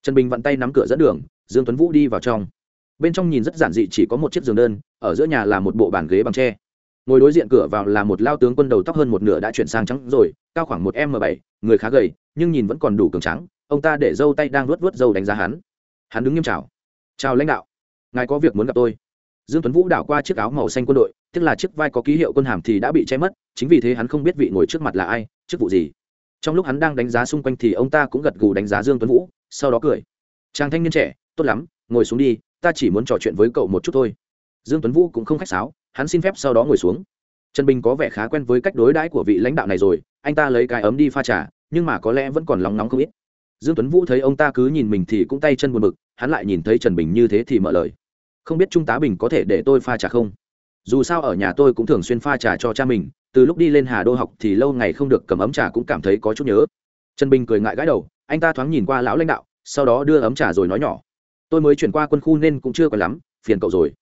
Trần bình vặn tay nắm cửa dẫn đường, dương tuấn vũ đi vào trong bên trong nhìn rất giản dị chỉ có một chiếc giường đơn, ở giữa nhà là một bộ bàn ghế bằng tre. Ngồi đối diện cửa vào là một lao tướng quân đầu tóc hơn một nửa đã chuyển sang trắng rồi, cao khoảng một m bảy, người khá gầy, nhưng nhìn vẫn còn đủ cường trắng ông ta để dâu tay đang luốt luốt dâu đánh giá hắn. Hắn đứng nghiêm chào. Chào lãnh đạo, ngài có việc muốn gặp tôi. Dương tuấn vũ đảo qua chiếc áo màu xanh quân đội tức là chiếc vai có ký hiệu quân hàm thì đã bị che mất, chính vì thế hắn không biết vị ngồi trước mặt là ai, chức vụ gì. Trong lúc hắn đang đánh giá xung quanh thì ông ta cũng gật gù đánh giá dương tuấn vũ, sau đó cười. Chàng thanh niên trẻ, tốt lắm, ngồi xuống đi ta chỉ muốn trò chuyện với cậu một chút thôi. Dương tuấn vũ cũng không khách sáo, hắn xin phép sau đó ngồi xuống. Trần bình có vẻ khá quen với cách đối đãi của vị lãnh đạo này rồi, anh ta lấy cái ấm đi pha trà, nhưng mà có lẽ vẫn còn lóng nóng không ít. Dương tuấn vũ thấy ông ta cứ nhìn mình thì cũng tay chân buồn bực, hắn lại nhìn thấy trần bình như thế thì mở lời. Không biết trung tá bình có thể để tôi pha trà không? Dù sao ở nhà tôi cũng thường xuyên pha trà cho cha mình, từ lúc đi lên hà đô học thì lâu ngày không được cầm ấm trà cũng cảm thấy có chút nhớ. Trần bình cười ngại gãi đầu, anh ta thoáng nhìn qua lão lãnh đạo, sau đó đưa ấm trà rồi nói nhỏ tôi mới chuyển qua quân khu nên cũng chưa có lắm phiền cậu rồi.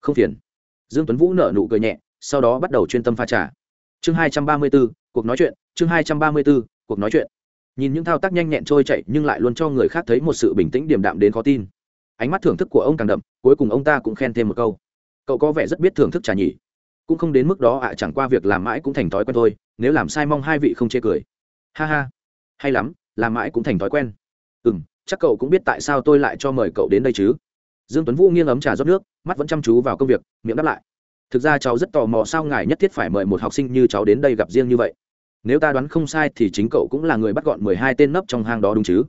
Không phiền. Dương tuấn vũ nở nụ cười nhẹ sau đó bắt đầu chuyên tâm pha trà. Chương hai trăm ba mươi 234, cuộc nói chuyện chương hai trăm ba mươi 234, cuộc nói chuyện. Nhìn những thao tác nhanh nhẹn trôi chạy nhưng lại luôn cho người khác thấy một sự bình tĩnh điềm đạm đến khó tin. Ánh mắt thưởng thức của ông càng đậm cuối cùng ông ta cũng khen thêm một câu. Cậu có vẻ rất biết thưởng thức trà nhỉ. Cũng không đến mức đó ạ à, chẳng qua việc làm mãi cũng thành thói quen thôi nếu làm sai mong hai vị không chê cười. Ha ha hay lắm làm mãi cũng thành thói quen. Ừ m chắc cậu cũng biết tại sao tôi lại cho mời cậu đến đây chứ? Dương tuấn vũ nghiêng ấm trà rót nước, mắt vẫn chăm chú vào công việc, miệng đáp lại. Thực ra cháu rất tò mò sao ngài nhất thiết phải mời một học sinh như cháu đến đây gặp riêng như vậy. Nếu ta đoán không sai thì chính cậu cũng là người bắt gọn mười hai tên nấp trong hang đó đúng chứ?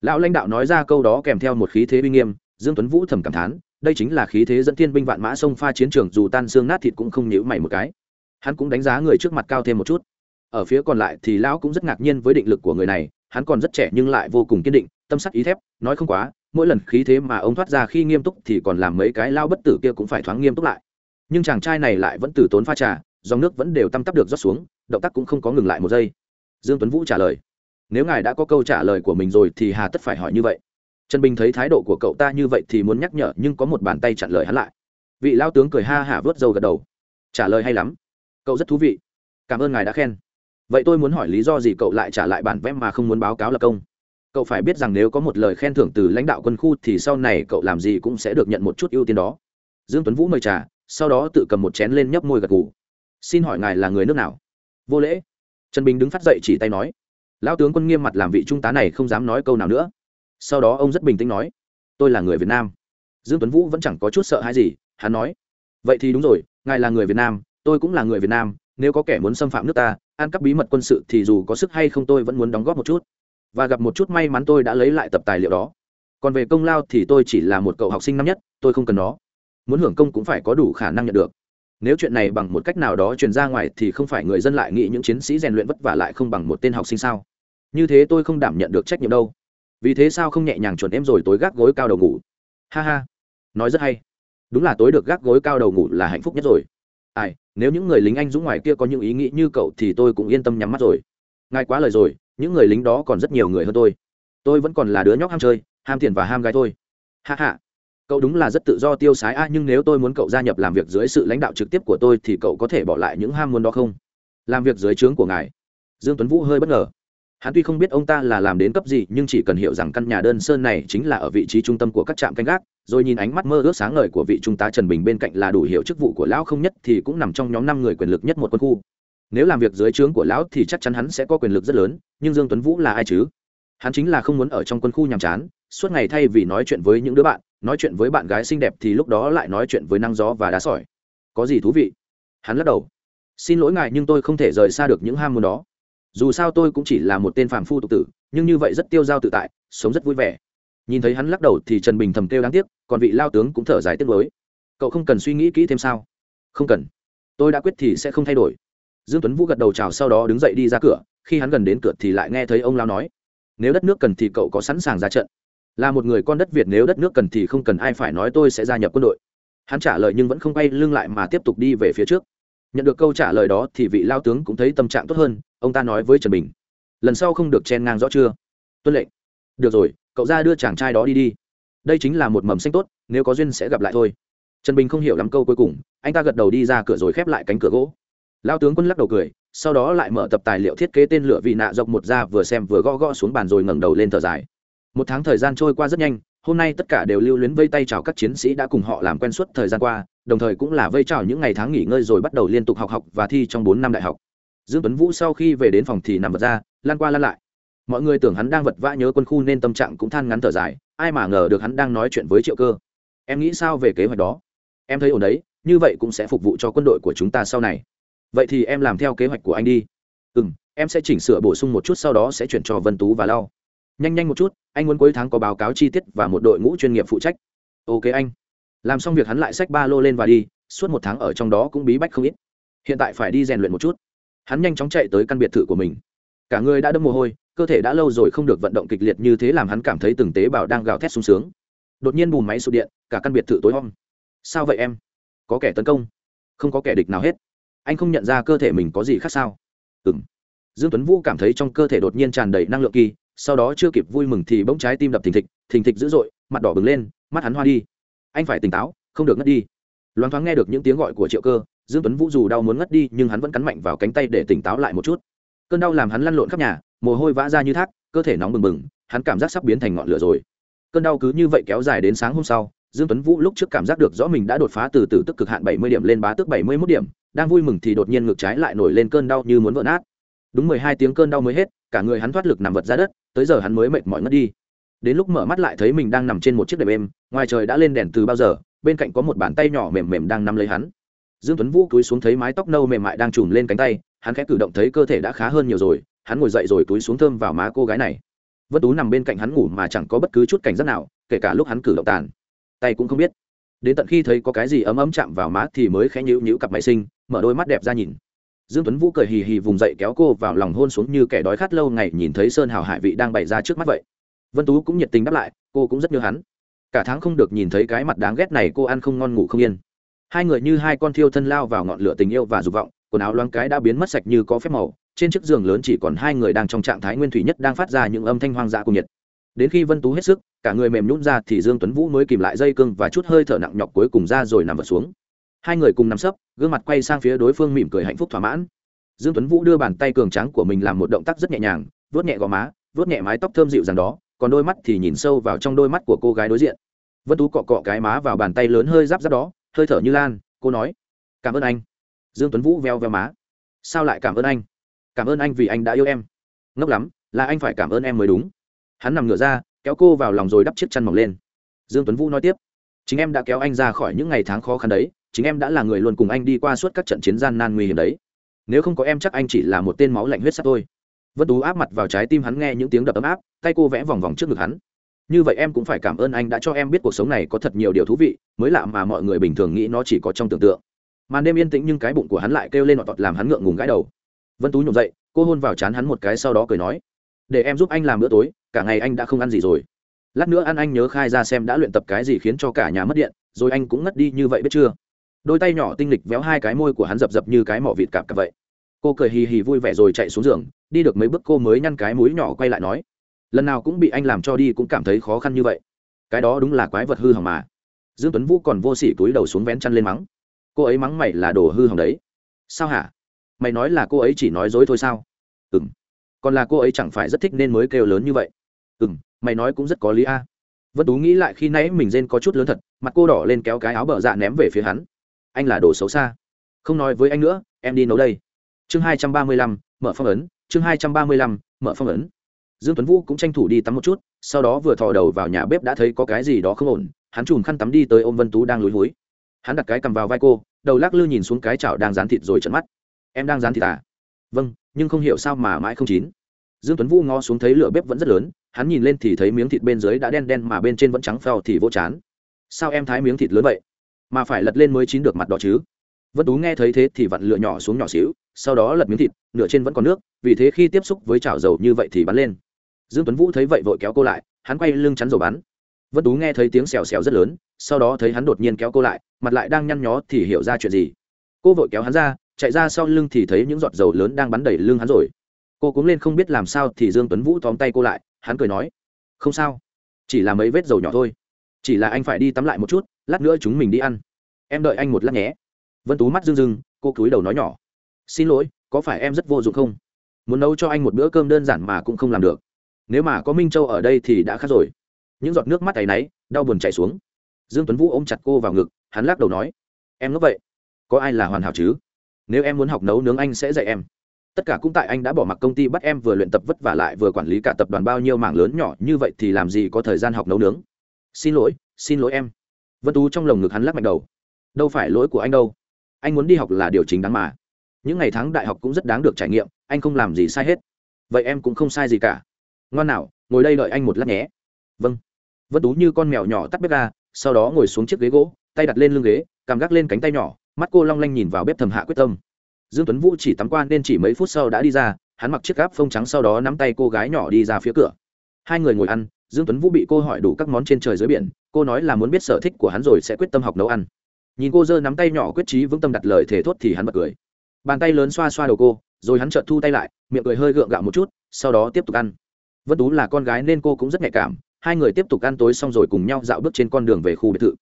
Lão lãnh đạo nói ra câu đó kèm theo một khí thế uy nghiêm, dương tuấn vũ thầm cảm thán, đây chính là khí thế dẫn thiên binh vạn mã sông pha chiến trường, dù tan xương nát thịt cũng không nhíu mày một cái. Hắn cũng đánh giá người trước mặt cao thêm một chút. Ở phía còn lại thì lão cũng rất ngạc nhiên với định lực của người này, hắn còn rất trẻ nhưng lại vô cùng kiên định tâm sắc ý thép, nói không quá, mỗi lần khí thế mà ông thoát ra khi nghiêm túc thì còn làm mấy cái lao bất tử kia cũng phải thoáng nghiêm túc lại. Nhưng chàng trai này lại vẫn từ tốn pha trà, dòng nước vẫn đều tăm tắp được rót xuống, động tác cũng không có ngừng lại một giây. Dương tuấn vũ trả lời, nếu ngài đã có câu trả lời của mình rồi thì hà tất phải hỏi như vậy. Trần bình thấy thái độ của cậu ta như vậy thì muốn nhắc nhở, nhưng có một bàn tay chặn lời hắn lại. Vị lao tướng cười ha hả vớt dâu gật đầu. Trả lời hay lắm. Cậu rất thú vị. Cảm ơn ngài đã khen. Vậy tôi muốn hỏi lý do gì cậu lại trả lại bản vẽ mà không muốn báo cáo là công? Cậu phải biết rằng nếu có một lời khen thưởng từ lãnh đạo quân khu thì sau này cậu làm gì cũng sẽ được nhận một chút ưu tiên đó. Dương tuấn vũ mời trà, sau đó tự cầm một chén lên nhấp môi gật gù. Xin hỏi ngài là người nước nào? Vô lễ. Trần bình đứng phát dậy chỉ tay nói. Lão tướng quân nghiêm mặt làm vị trung tá này không dám nói câu nào nữa. Sau đó ông rất bình tĩnh nói. Tôi là người việt nam. Dương tuấn vũ vẫn chẳng có chút sợ hãi gì, hắn nói. Vậy thì đúng rồi, ngài là người việt nam, tôi cũng là người việt nam, nếu có kẻ muốn xâm phạm nước ta ăn cắp bí mật quân sự thì dù có sức hay không tôi vẫn muốn đóng góp một chút và gặp một chút may mắn tôi đã lấy lại tập tài liệu đó. Còn về công lao thì tôi chỉ là một cậu học sinh năm nhất, tôi không cần nó. Muốn hưởng công cũng phải có đủ khả năng nhận được. Nếu chuyện này bằng một cách nào đó truyền ra ngoài thì không phải người dân lại nghĩ những chiến sĩ rèn luyện vất vả lại không bằng một tên học sinh sao? Như thế tôi không đảm nhận được trách nhiệm đâu. Vì thế sao không nhẹ nhàng chuẩn em rồi tối gác gối cao đầu ngủ? Ha ha. Nói rất hay. Đúng là tối được gác gối cao đầu ngủ là hạnh phúc nhất rồi. Ai, nếu những người lính anh dũng ngoài kia có những ý nghĩ như cậu thì tôi cũng yên tâm nhắm mắt rồi. Ngài quá lời rồi những người lính đó còn rất nhiều người hơn tôi. Tôi vẫn còn là đứa nhóc ham chơi, ham tiền và ham gái thôi. Hạ hạ. cậu đúng là rất tự do tiêu sái a nhưng nếu tôi muốn cậu gia nhập làm việc dưới sự lãnh đạo trực tiếp của tôi thì cậu có thể bỏ lại những ham muốn đó không? Làm việc dưới trướng của ngài. Dương tuấn vũ hơi bất ngờ. Hắn tuy không biết ông ta là làm đến cấp gì, nhưng chỉ cần hiểu rằng căn nhà đơn sơn này chính là ở vị trí trung tâm của các trạm canh gác, rồi nhìn ánh mắt mơ ước sáng ngời của vị trung tá trần bình bên cạnh là đủ hiểu chức vụ của lão không nhất thì cũng nằm trong nhóm năm người quyền lực nhất một quân khu nếu làm việc dưới trướng của lão thì chắc chắn hắn sẽ có quyền lực rất lớn, nhưng dương tuấn vũ là ai chứ? Hắn chính là không muốn ở trong quân khu nhàm chán, suốt ngày thay vì nói chuyện với những đứa bạn, nói chuyện với bạn gái xinh đẹp thì lúc đó lại nói chuyện với năng gió và đá sỏi. Có gì thú vị? Hắn lắc đầu. Xin lỗi ngài, nhưng tôi không thể rời xa được những ham muốn đó. Dù sao tôi cũng chỉ là một tên phàm phu tục tử, nhưng như vậy rất tiêu dao tự tại, sống rất vui vẻ. Nhìn thấy hắn lắc đầu thì trần bình thầm kêu đáng tiếc, còn vị lao tướng cũng thở dài tiếc lối cậu không cần suy nghĩ kỹ thêm sao? Không cần. Tôi đã quyết thì sẽ không thay đổi dương tuấn vũ gật đầu chào sau đó đứng dậy đi ra cửa, khi hắn gần đến cửa thì lại nghe thấy ông lao nói, nếu đất nước cần thì cậu có sẵn sàng ra trận. Là một người con đất việt, nếu đất nước cần thì không cần ai phải nói tôi sẽ gia nhập quân đội. Hắn trả lời nhưng vẫn không quay lưng lại mà tiếp tục đi về phía trước. Nhận được câu trả lời đó thì vị lao tướng cũng thấy tâm trạng tốt hơn, ông ta nói với trần bình, lần sau không được chen ngang rõ chưa? Tuân lệnh. Được rồi, cậu ra đưa chàng trai đó đi đi. Đây chính là một mầm xanh tốt, nếu có duyên sẽ gặp lại thôi. Trần bình không hiểu lắm câu cuối cùng, anh ta gật đầu đi ra cửa rồi khép lại cánh cửa gỗ lao tướng quân lắc đầu cười, sau đó lại mở tập tài liệu thiết kế tên lửa vị nạ dọc một ra vừa xem vừa gõ gõ xuống bàn rồi ngẩng đầu lên thở dài. Một tháng thời gian trôi qua rất nhanh, hôm nay tất cả đều lưu luyến vây tay chào các chiến sĩ đã cùng họ làm quen suốt thời gian qua, đồng thời cũng là vây chào những ngày tháng nghỉ ngơi rồi bắt đầu liên tục học học và thi trong bốn năm đại học. Dương tuấn vũ sau khi về đến phòng thì nằm vật ra, lan qua lan lại. Mọi người tưởng hắn đang vật vã nhớ quân khu nên tâm trạng cũng than ngắn thở dài, ai mà ngờ được hắn đang nói chuyện với triệu cơ. Em nghĩ sao về kế hoạch đó? Em thấy ổn đấy, như vậy cũng sẽ phục vụ cho quân đội của chúng ta sau này vậy thì em làm theo kế hoạch của anh đi. Ừ m em sẽ chỉnh sửa bổ sung một chút sau đó sẽ chuyển cho vân tú và lau. Nhanh nhanh một chút, anh muốn cuối tháng có báo cáo chi tiết và một đội ngũ chuyên nghiệp phụ trách. Ok anh. Làm xong việc hắn lại xách ba lô lên và đi, suốt một tháng ở trong đó cũng bí bách không ít. Hiện tại phải đi rèn luyện một chút. Hắn nhanh chóng chạy tới căn biệt thự của mình. Cả người đã đâm mồ hôi, cơ thể đã lâu rồi không được vận động kịch liệt như thế làm hắn cảm thấy từng tế bào đang gào thét sung sướng. Đột nhiên bùm máy sụt điện, cả căn biệt thự tối om. Sao vậy em? Có kẻ tấn công? Không có kẻ địch nào hết anh không nhận ra cơ thể mình có gì khác sao? Ừ m dương tuấn vũ cảm thấy trong cơ thể đột nhiên tràn đầy năng lượng kỳ, sau đó chưa kịp vui mừng thì bỗng trái tim đập thình thịch thình thịch dữ dội, mặt đỏ bừng lên, mắt hắn hoa đi. Anh phải tỉnh táo, không được ngất đi. Loáng thoáng nghe được những tiếng gọi của triệu cơ, dương tuấn vũ dù đau muốn ngất đi, nhưng hắn vẫn cắn mạnh vào cánh tay để tỉnh táo lại một chút. Cơn đau làm hắn lăn lộn khắp nhà, mồ hôi vã ra như thác, cơ thể nóng bừng bừng, hắn cảm giác sắp biến thành ngọn lửa rồi. Cơn đau cứ như vậy kéo dài đến sáng hôm sau, dương tuấn vũ lúc trước cảm giác được rõ mình đã đột phá từ từ tức cực hạn 70 điểm lên bá tức 71 điểm đang vui mừng thì đột nhiên ngực trái lại nổi lên cơn đau như muốn vỡ nát. Đúng 12 tiếng cơn đau mới hết, cả người hắn thoát lực nằm vật ra đất, tới giờ hắn mới mệt mỏi ngất đi. Đến lúc mở mắt lại thấy mình đang nằm trên một chiếc đệm êm, ngoài trời đã lên đèn từ bao giờ, bên cạnh có một bàn tay nhỏ mềm mềm đang nắm lấy hắn. Dương tuấn vũ cúi xuống thấy mái tóc nâu mềm mại đang trùm lên cánh tay, hắn khẽ cử động thấy cơ thể đã khá hơn nhiều rồi, hắn ngồi dậy rồi túi xuống thơm vào má cô gái này. Vân tú nằm bên cạnh hắn ngủ mà chẳng có bất cứ chút cảnh giác nào, kể cả lúc hắn cử động tàn. Tay cũng không biết. Đến tận khi thấy có cái gì ấm ấm chạm vào má thì mới khẽ nhíu nhíu cặp mày sinh mở đôi mắt đẹp ra nhìn. Dương tuấn vũ cười hì hì vùng dậy kéo cô vào lòng hôn xuống như kẻ đói khát lâu ngày, nhìn thấy sơn hào hải vị đang bày ra trước mắt vậy. Vân tú cũng nhiệt tình đáp lại, cô cũng rất nhớ hắn. Cả tháng không được nhìn thấy cái mặt đáng ghét này, cô ăn không ngon ngủ không yên. Hai người như hai con thiêu thân lao vào ngọn lửa tình yêu và dục vọng, quần áo loáng cái đã biến mất sạch như có phép màu, trên chiếc giường lớn chỉ còn hai người đang trong trạng thái nguyên thủy nhất đang phát ra những âm thanh hoang dã cùng nhiệt. Đến khi vân tú hết sức, cả người mềm nhún ra thì dương tuấn vũ mới kìm lại dây cương và chút hơi thở nặng nhọc cuối cùng ra rồi nằm vật xuống hai người cùng nằm sấp, gương mặt quay sang phía đối phương mỉm cười hạnh phúc thỏa mãn. Dương tuấn vũ đưa bàn tay cường tráng của mình làm một động tác rất nhẹ nhàng, vuốt nhẹ gò má, vuốt nhẹ mái tóc thơm dịu dàng đó, còn đôi mắt thì nhìn sâu vào trong đôi mắt của cô gái đối diện. Vân tú cọ cọ cái má vào bàn tay lớn hơi giáp giáp đó, hơi thở như lan, cô nói, cảm ơn anh. Dương tuấn vũ veo veo má. Sao lại cảm ơn anh? Cảm ơn anh vì anh đã yêu em. Ngốc lắm, là anh phải cảm ơn em mới đúng. Hắn nằm ngửa ra, kéo cô vào lòng rồi đắp chiếc chăn mỏng lên. Dương tuấn vũ nói tiếp, chính em đã kéo anh ra khỏi những ngày tháng khó khăn đấy chính em đã là người luôn cùng anh đi qua suốt các trận chiến gian nan nguy hiểm đấy. Nếu không có em chắc anh chỉ là một tên máu lạnh huyết sắt thôi. Vân tú áp mặt vào trái tim hắn nghe những tiếng đập ấm áp, tay cô vẽ vòng vòng trước ngực hắn. Như vậy em cũng phải cảm ơn anh đã cho em biết cuộc sống này có thật nhiều điều thú vị, mới lạ mà mọi người bình thường nghĩ nó chỉ có trong tưởng tượng. Màn đêm yên tĩnh nhưng cái bụng của hắn lại kêu lên ọt làm hắn ngượng ngùng gãi đầu. Vân tú nhổm dậy, cô hôn vào chán hắn một cái sau đó cười nói, để em giúp anh làm bữa tối, cả ngày anh đã không ăn gì rồi. Lát nữa ăn anh nhớ khai ra xem đã luyện tập cái gì khiến cho cả nhà mất điện, rồi anh cũng ngất đi như vậy biết chưa? Đôi tay nhỏ tinh lịch véo hai cái môi của hắn dập dập như cái mỏ vịt cạp cạp vậy. Cô cười hì hì vui vẻ rồi chạy xuống giường, đi được mấy bước cô mới nhăn cái mũi nhỏ quay lại nói, lần nào cũng bị anh làm cho đi cũng cảm thấy khó khăn như vậy. Cái đó đúng là quái vật hư hỏng mà. Dương tuấn vũ còn vô sỉ túi đầu xuống vén chăn lên mắng, cô ấy mắng mày là đồ hư hỏng đấy. Sao hả? Mày nói là cô ấy chỉ nói dối thôi sao? Ừm. Còn là cô ấy chẳng phải rất thích nên mới kêu lớn như vậy. Ừm, mày nói cũng rất có lý a. Vân tú nghĩ lại khi nãy mình rên có chút lớn thật, mặt cô đỏ lên kéo cái áo bờ dạ ném về phía hắn anh là đồ xấu xa. Không nói với anh nữa, em đi nấu đây. Chương hai trăm ba mươi lăm, mở phong ấn. Chương hai trăm ba mươi lăm, mở phong ấn. Dương tuấn vũ cũng tranh thủ đi tắm một chút, sau đó vừa thò đầu vào nhà bếp đã thấy có cái gì đó không ổn, hắn chùm khăn tắm đi tới ôm vân tú đang lúi húi. Hắn đặt cái cầm vào vai cô, đầu lắc lư nhìn xuống cái chảo đang rán thịt rồi trận mắt. Em đang rán thịt à? Vâng nhưng không hiểu sao mà mãi không chín. Dương tuấn vũ ngó xuống thấy lửa bếp vẫn rất lớn, hắn nhìn lên thì thấy miếng thịt bên dưới đã đen đen mà bên trên vẫn trắng phèo thì vỗ chán. Sao em thái miếng thịt lớn vậy? Mà phải lật lên mới chín được mặt đó chứ. Vân tú nghe thấy thế thì vặn lửa nhỏ xuống nhỏ xíu, sau đó lật miếng thịt, nửa trên vẫn còn nước, vì thế khi tiếp xúc với chảo dầu như vậy thì bắn lên. Dương tuấn vũ thấy vậy vội kéo cô lại, hắn quay lưng chắn dầu bắn. Vân tú nghe thấy tiếng xèo xèo rất lớn, sau đó thấy hắn đột nhiên kéo cô lại, mặt lại đang nhăn nhó thì hiểu ra chuyện gì. Cô vội kéo hắn ra, chạy ra sau lưng thì thấy những giọt dầu lớn đang bắn đẩy lưng hắn rồi. Cô cũng lên không biết làm sao thì dương tuấn vũ tóm tay cô lại, hắn cười nói, không sao, chỉ là mấy vết dầu nhỏ thôi. Chỉ là anh phải đi tắm lại một chút lát nữa chúng mình đi ăn. Em đợi anh một lát nhé. Vân tú mắt rưng rưng, cô cúi đầu nói nhỏ. Xin lỗi, có phải em rất vô dụng không? Muốn nấu cho anh một bữa cơm đơn giản mà cũng không làm được. Nếu mà có minh châu ở đây thì đã khác rồi. Những giọt nước mắt tay náy đau buồn chảy xuống. Dương tuấn vũ ôm chặt cô vào ngực, hắn lắc đầu nói. Em ngốc vậy? Có ai là hoàn hảo chứ? Nếu em muốn học nấu nướng anh sẽ dạy em. Tất cả cũng tại anh đã bỏ mặc công ty bắt em vừa luyện tập vất vả lại vừa quản lý cả tập đoàn bao nhiêu mảng lớn nhỏ, như vậy thì làm gì có thời gian học nấu nướng? Xin lỗi xin lỗi em vân tú trong lồng ngực hắn lắc mạnh đầu. Đâu phải lỗi của anh đâu. Anh muốn đi học là điều chính đáng mà. Những ngày tháng đại học cũng rất đáng được trải nghiệm, anh không làm gì sai hết. Vậy em cũng không sai gì cả. Ngoan nào, ngồi đây đợi anh một lát nhé. Vâng. Vân tú như con mèo nhỏ tắt bếp ga, sau đó ngồi xuống chiếc ghế gỗ, tay đặt lên lưng ghế cằm gác lên cánh tay nhỏ, mắt cô long lanh nhìn vào bếp thầm hạ quyết tâm. Dương tuấn vũ chỉ tắm quan nên chỉ mấy phút sau đã đi ra, hắn mặc chiếc gáp phông trắng sau đó nắm tay cô gái nhỏ đi ra phía cửa. Hai người ngồi ăn dương tuấn vũ bị cô hỏi đủ các món trên trời dưới biển, cô nói là muốn biết sở thích của hắn rồi sẽ quyết tâm học nấu ăn. Nhìn cô giơ nắm tay nhỏ quyết trí vững tâm đặt lời thể thốt thì hắn bật cười. Bàn tay lớn xoa xoa đầu cô, rồi hắn chợt thu tay lại, miệng cười hơi gượng gạo một chút, sau đó tiếp tục ăn. Vân tú là con gái nên cô cũng rất nhạy cảm, hai người tiếp tục ăn tối xong rồi cùng nhau dạo bước trên con đường về khu biệt thự.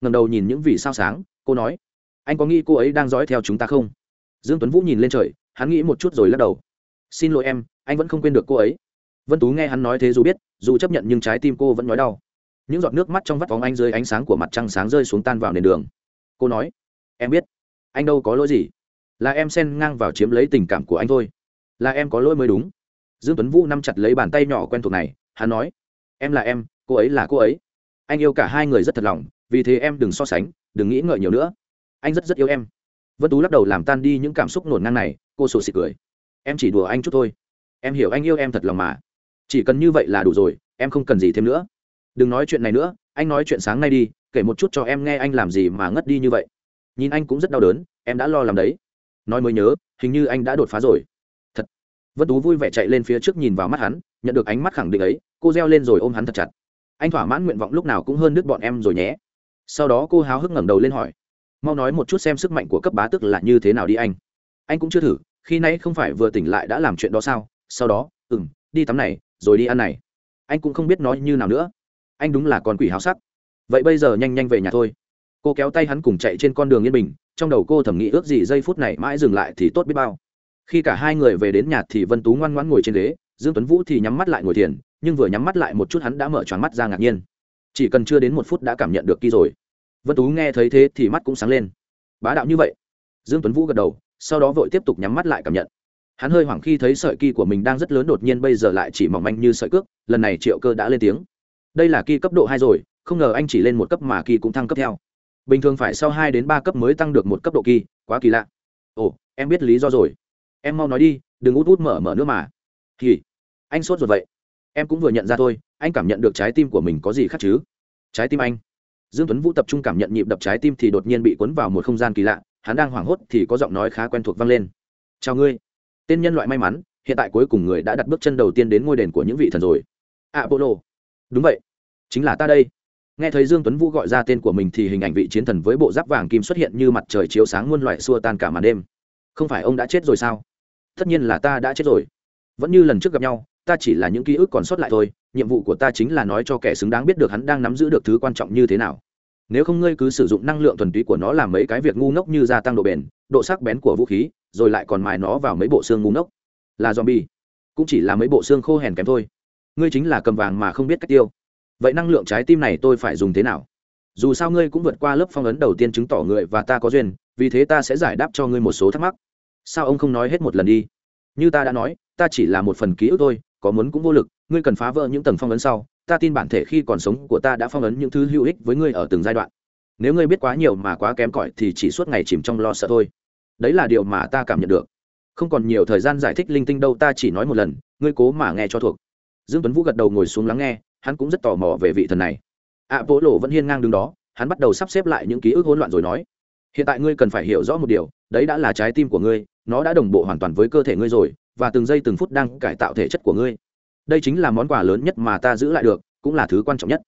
Ngầm đầu nhìn những vì sao sáng, cô nói, anh có nghĩ cô ấy đang dõi theo chúng ta không? Dương tuấn vũ nhìn lên trời, hắn nghĩ một chút rồi lắc đầu. Xin lỗi em, anh vẫn không quên được cô ấy vân tú nghe hắn nói thế dù biết, dù chấp nhận nhưng trái tim cô vẫn nói đau. Những giọt nước mắt trong vắt vóng anh dưới ánh sáng của mặt trăng sáng rơi xuống tan vào nền đường. Cô nói, em biết, anh đâu có lỗi gì. Là em xen ngang vào chiếm lấy tình cảm của anh thôi. Là em có lỗi mới đúng. Dương tuấn vũ nắm chặt lấy bàn tay nhỏ quen thuộc này, hắn nói, em là em, cô ấy là cô ấy. Anh yêu cả hai người rất thật lòng, vì thế em đừng so sánh, đừng nghĩ ngợi nhiều nữa. Anh rất rất yêu em. Vân tú lắc đầu làm tan đi những cảm xúc nổn ngang này, cô sổ xịt cười, em chỉ đùa anh chút thôi. Em hiểu anh yêu em thật lòng mà chỉ cần như vậy là đủ rồi, em không cần gì thêm nữa. Đừng nói chuyện này nữa, anh nói chuyện sáng nay đi, kể một chút cho em nghe anh làm gì mà ngất đi như vậy. Nhìn anh cũng rất đau đớn, em đã lo làm đấy. Nói mới nhớ, hình như anh đã đột phá rồi. Thật. Vân tú vui vẻ chạy lên phía trước nhìn vào mắt hắn, nhận được ánh mắt khẳng định ấy, cô reo lên rồi ôm hắn thật chặt. Anh thỏa mãn nguyện vọng lúc nào cũng hơn nước bọn em rồi nhé. Sau đó cô háo hức ngẩng đầu lên hỏi. Mau nói một chút xem sức mạnh của cấp bá tức là như thế nào đi anh. Anh cũng chưa thử, khi nãy không phải vừa tỉnh lại đã làm chuyện đó sao? Sau đó ừ m đi tắm này rồi đi ăn này. Anh cũng không biết nói như nào nữa. Anh đúng là con quỷ háo sắc. Vậy bây giờ nhanh nhanh về nhà thôi. Cô kéo tay hắn cùng chạy trên con đường yên bình, trong đầu cô thẩm nghĩ ước gì giây phút này mãi dừng lại thì tốt biết bao. Khi cả hai người về đến nhà thì vân tú ngoan ngoãn ngồi trên ghế, dương tuấn vũ thì nhắm mắt lại ngồi thiền, nhưng vừa nhắm mắt lại một chút hắn đã mở choáng mắt ra ngạc nhiên. Chỉ cần chưa đến một phút đã cảm nhận được kỳ rồi. Vân tú nghe thấy thế thì mắt cũng sáng lên. Bá đạo như vậy. Dương tuấn vũ gật đầu, sau đó vội tiếp tục nhắm mắt lại cảm nhận hắn hơi hoảng khi thấy sợi kỳ của mình đang rất lớn đột nhiên bây giờ lại chỉ mỏng manh như sợi cước, lần này triệu cơ đã lên tiếng. Đây là kỳ cấp độ hai rồi, không ngờ anh chỉ lên một cấp mà kỳ cũng thăng cấp theo. Bình thường phải sau hai đến ba cấp mới tăng được một cấp độ kỳ quá kỳ lạ. Ồ, em biết lý do rồi. Em mau nói đi, đừng út út mở mở nữa mà. Thì anh sốt ruột vậy. Em cũng vừa nhận ra thôi, anh cảm nhận được trái tim của mình có gì khác chứ? Trái tim anh. Dương tuấn vũ tập trung cảm nhận nhịp đập trái tim thì đột nhiên bị cuốn vào một không gian kỳ lạ, hắn đang hoảng hốt thì có giọng nói khá quen thuộc vang lên. Chào ngươi tên nhân loại may mắn, hiện tại cuối cùng người đã đặt bước chân đầu tiên đến ngôi đền của những vị thần rồi. Apollo. Đúng vậy. Chính là ta đây. Nghe thấy dương tuấn vũ gọi ra tên của mình thì hình ảnh vị chiến thần với bộ giáp vàng kim xuất hiện như mặt trời chiếu sáng muôn loại xua tan cả màn đêm. Không phải ông đã chết rồi sao? Tất nhiên là ta đã chết rồi. Vẫn như lần trước gặp nhau, ta chỉ là những ký ức còn sót lại thôi, nhiệm vụ của ta chính là nói cho kẻ xứng đáng biết được hắn đang nắm giữ được thứ quan trọng như thế nào. Nếu không ngươi cứ sử dụng năng lượng thuần túy của nó làm mấy cái việc ngu ngốc như gia tăng độ bền, độ sắc bén của vũ khí rồi lại còn mài nó vào mấy bộ xương ngu ngốc. Là zombie. Cũng chỉ là mấy bộ xương khô hèn kém thôi. Ngươi chính là cầm vàng mà không biết cách tiêu. Vậy năng lượng trái tim này tôi phải dùng thế nào? Dù sao ngươi cũng vượt qua lớp phong ấn đầu tiên chứng tỏ người và ta có duyên, vì thế ta sẽ giải đáp cho ngươi một số thắc mắc. Sao ông không nói hết một lần đi? Như ta đã nói, ta chỉ là một phần ký ức thôi, có muốn cũng vô lực, ngươi cần phá vỡ những tầng phong ấn sau, ta tin bản thể khi còn sống của ta đã phong ấn những thứ hữu ích với ngươi ở từng giai đoạn. Nếu ngươi biết quá nhiều mà quá kém cỏi thì chỉ suốt ngày chìm trong lo sợ thôi đấy là điều mà ta cảm nhận được. Không còn nhiều thời gian giải thích linh tinh đâu, ta chỉ nói một lần, ngươi cố mà nghe cho thuộc. Dương tuấn vũ gật đầu ngồi xuống lắng nghe, hắn cũng rất tò mò về vị thần này. Ạ bố lộ vẫn hiên ngang đứng đó, hắn bắt đầu sắp xếp lại những ký ức hỗn loạn rồi nói, hiện tại ngươi cần phải hiểu rõ một điều, đấy đã là trái tim của ngươi, nó đã đồng bộ hoàn toàn với cơ thể ngươi rồi, và từng giây từng phút đang cải tạo thể chất của ngươi. Đây chính là món quà lớn nhất mà ta giữ lại được, cũng là thứ quan trọng nhất.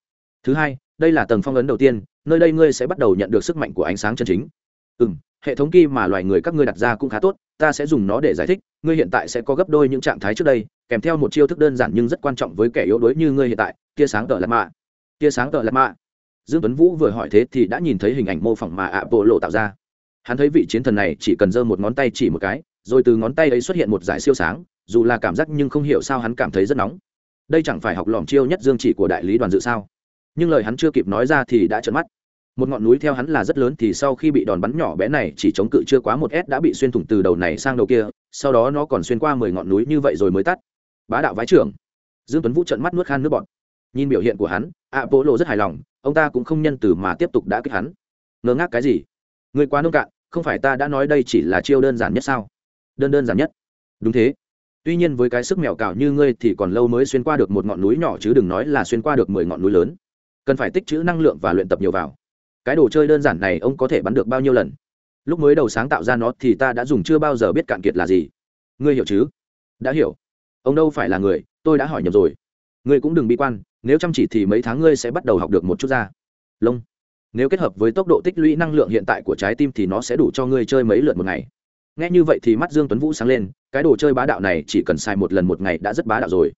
Thứ hai, đây là tầng phong ấn đầu tiên, nơi đây ngươi sẽ bắt đầu nhận được sức mạnh của ánh sáng chân chính. Ừ m hệ thống kỳ mà loài người các ngươi đặt ra cũng khá tốt, ta sẽ dùng nó để giải thích, ngươi hiện tại sẽ có gấp đôi những trạng thái trước đây, kèm theo một chiêu thức đơn giản nhưng rất quan trọng với kẻ yếu đuối như ngươi hiện tại, tia sáng tợ lạt mạ. Tia sáng tợ lạt mạ. Dương tuấn vũ vừa hỏi thế thì đã nhìn thấy hình ảnh mô phỏng mà ạ bộ lộ tạo ra. Hắn thấy vị chiến thần này chỉ cần giơ một ngón tay chỉ một cái, rồi từ ngón tay ấy xuất hiện một giải siêu sáng, dù là cảm giác nhưng không hiểu sao hắn cảm thấy rất nóng. Đây chẳng phải học lỏm chiêu nhất dương chỉ của đại lý đoàn dự sao? Nhưng lời hắn chưa kịp nói ra thì đã trợn mắt một ngọn núi theo hắn là rất lớn thì sau khi bị đòn bắn nhỏ bé này chỉ chống cự chưa quá một s đã bị xuyên thủng từ đầu này sang đầu kia, sau đó nó còn xuyên qua mười ngọn núi như vậy rồi mới tắt. Bá đạo vái trưởng. Dương tuấn vũ trợn mắt nuốt khan nước bọt. Nhìn biểu hiện của hắn ạ bộ lộ rất hài lòng, ông ta cũng không nhân từ mà tiếp tục đã kích hắn. Ngơ ngác cái gì? Người quá nông cạn, không phải ta đã nói đây chỉ là chiêu đơn giản nhất sao? Đơn đơn giản nhất. Đúng thế. Tuy nhiên với cái sức mèo cào như ngươi thì còn lâu mới xuyên qua được một ngọn núi nhỏ chứ đừng nói là xuyên qua được mười ngọn núi lớn. Cần phải tích trữ năng lượng và luyện tập nhiều vào cái đồ chơi đơn giản này ông có thể bắn được bao nhiêu lần? Lúc mới đầu sáng tạo ra nó thì ta đã dùng chưa bao giờ biết cạn kiệt là gì. Ngươi hiểu chứ? Đã hiểu. Ông đâu phải là người, tôi đã hỏi nhầm rồi. Ngươi cũng đừng bi quan, nếu chăm chỉ thì mấy tháng ngươi sẽ bắt đầu học được một chút ra. Lông. Nếu kết hợp với tốc độ tích lũy năng lượng hiện tại của trái tim thì nó sẽ đủ cho ngươi chơi mấy lượt một ngày. Nghe như vậy thì mắt dương tuấn vũ sáng lên, cái đồ chơi bá đạo này chỉ cần xài một lần một ngày đã rất bá đạo rồi.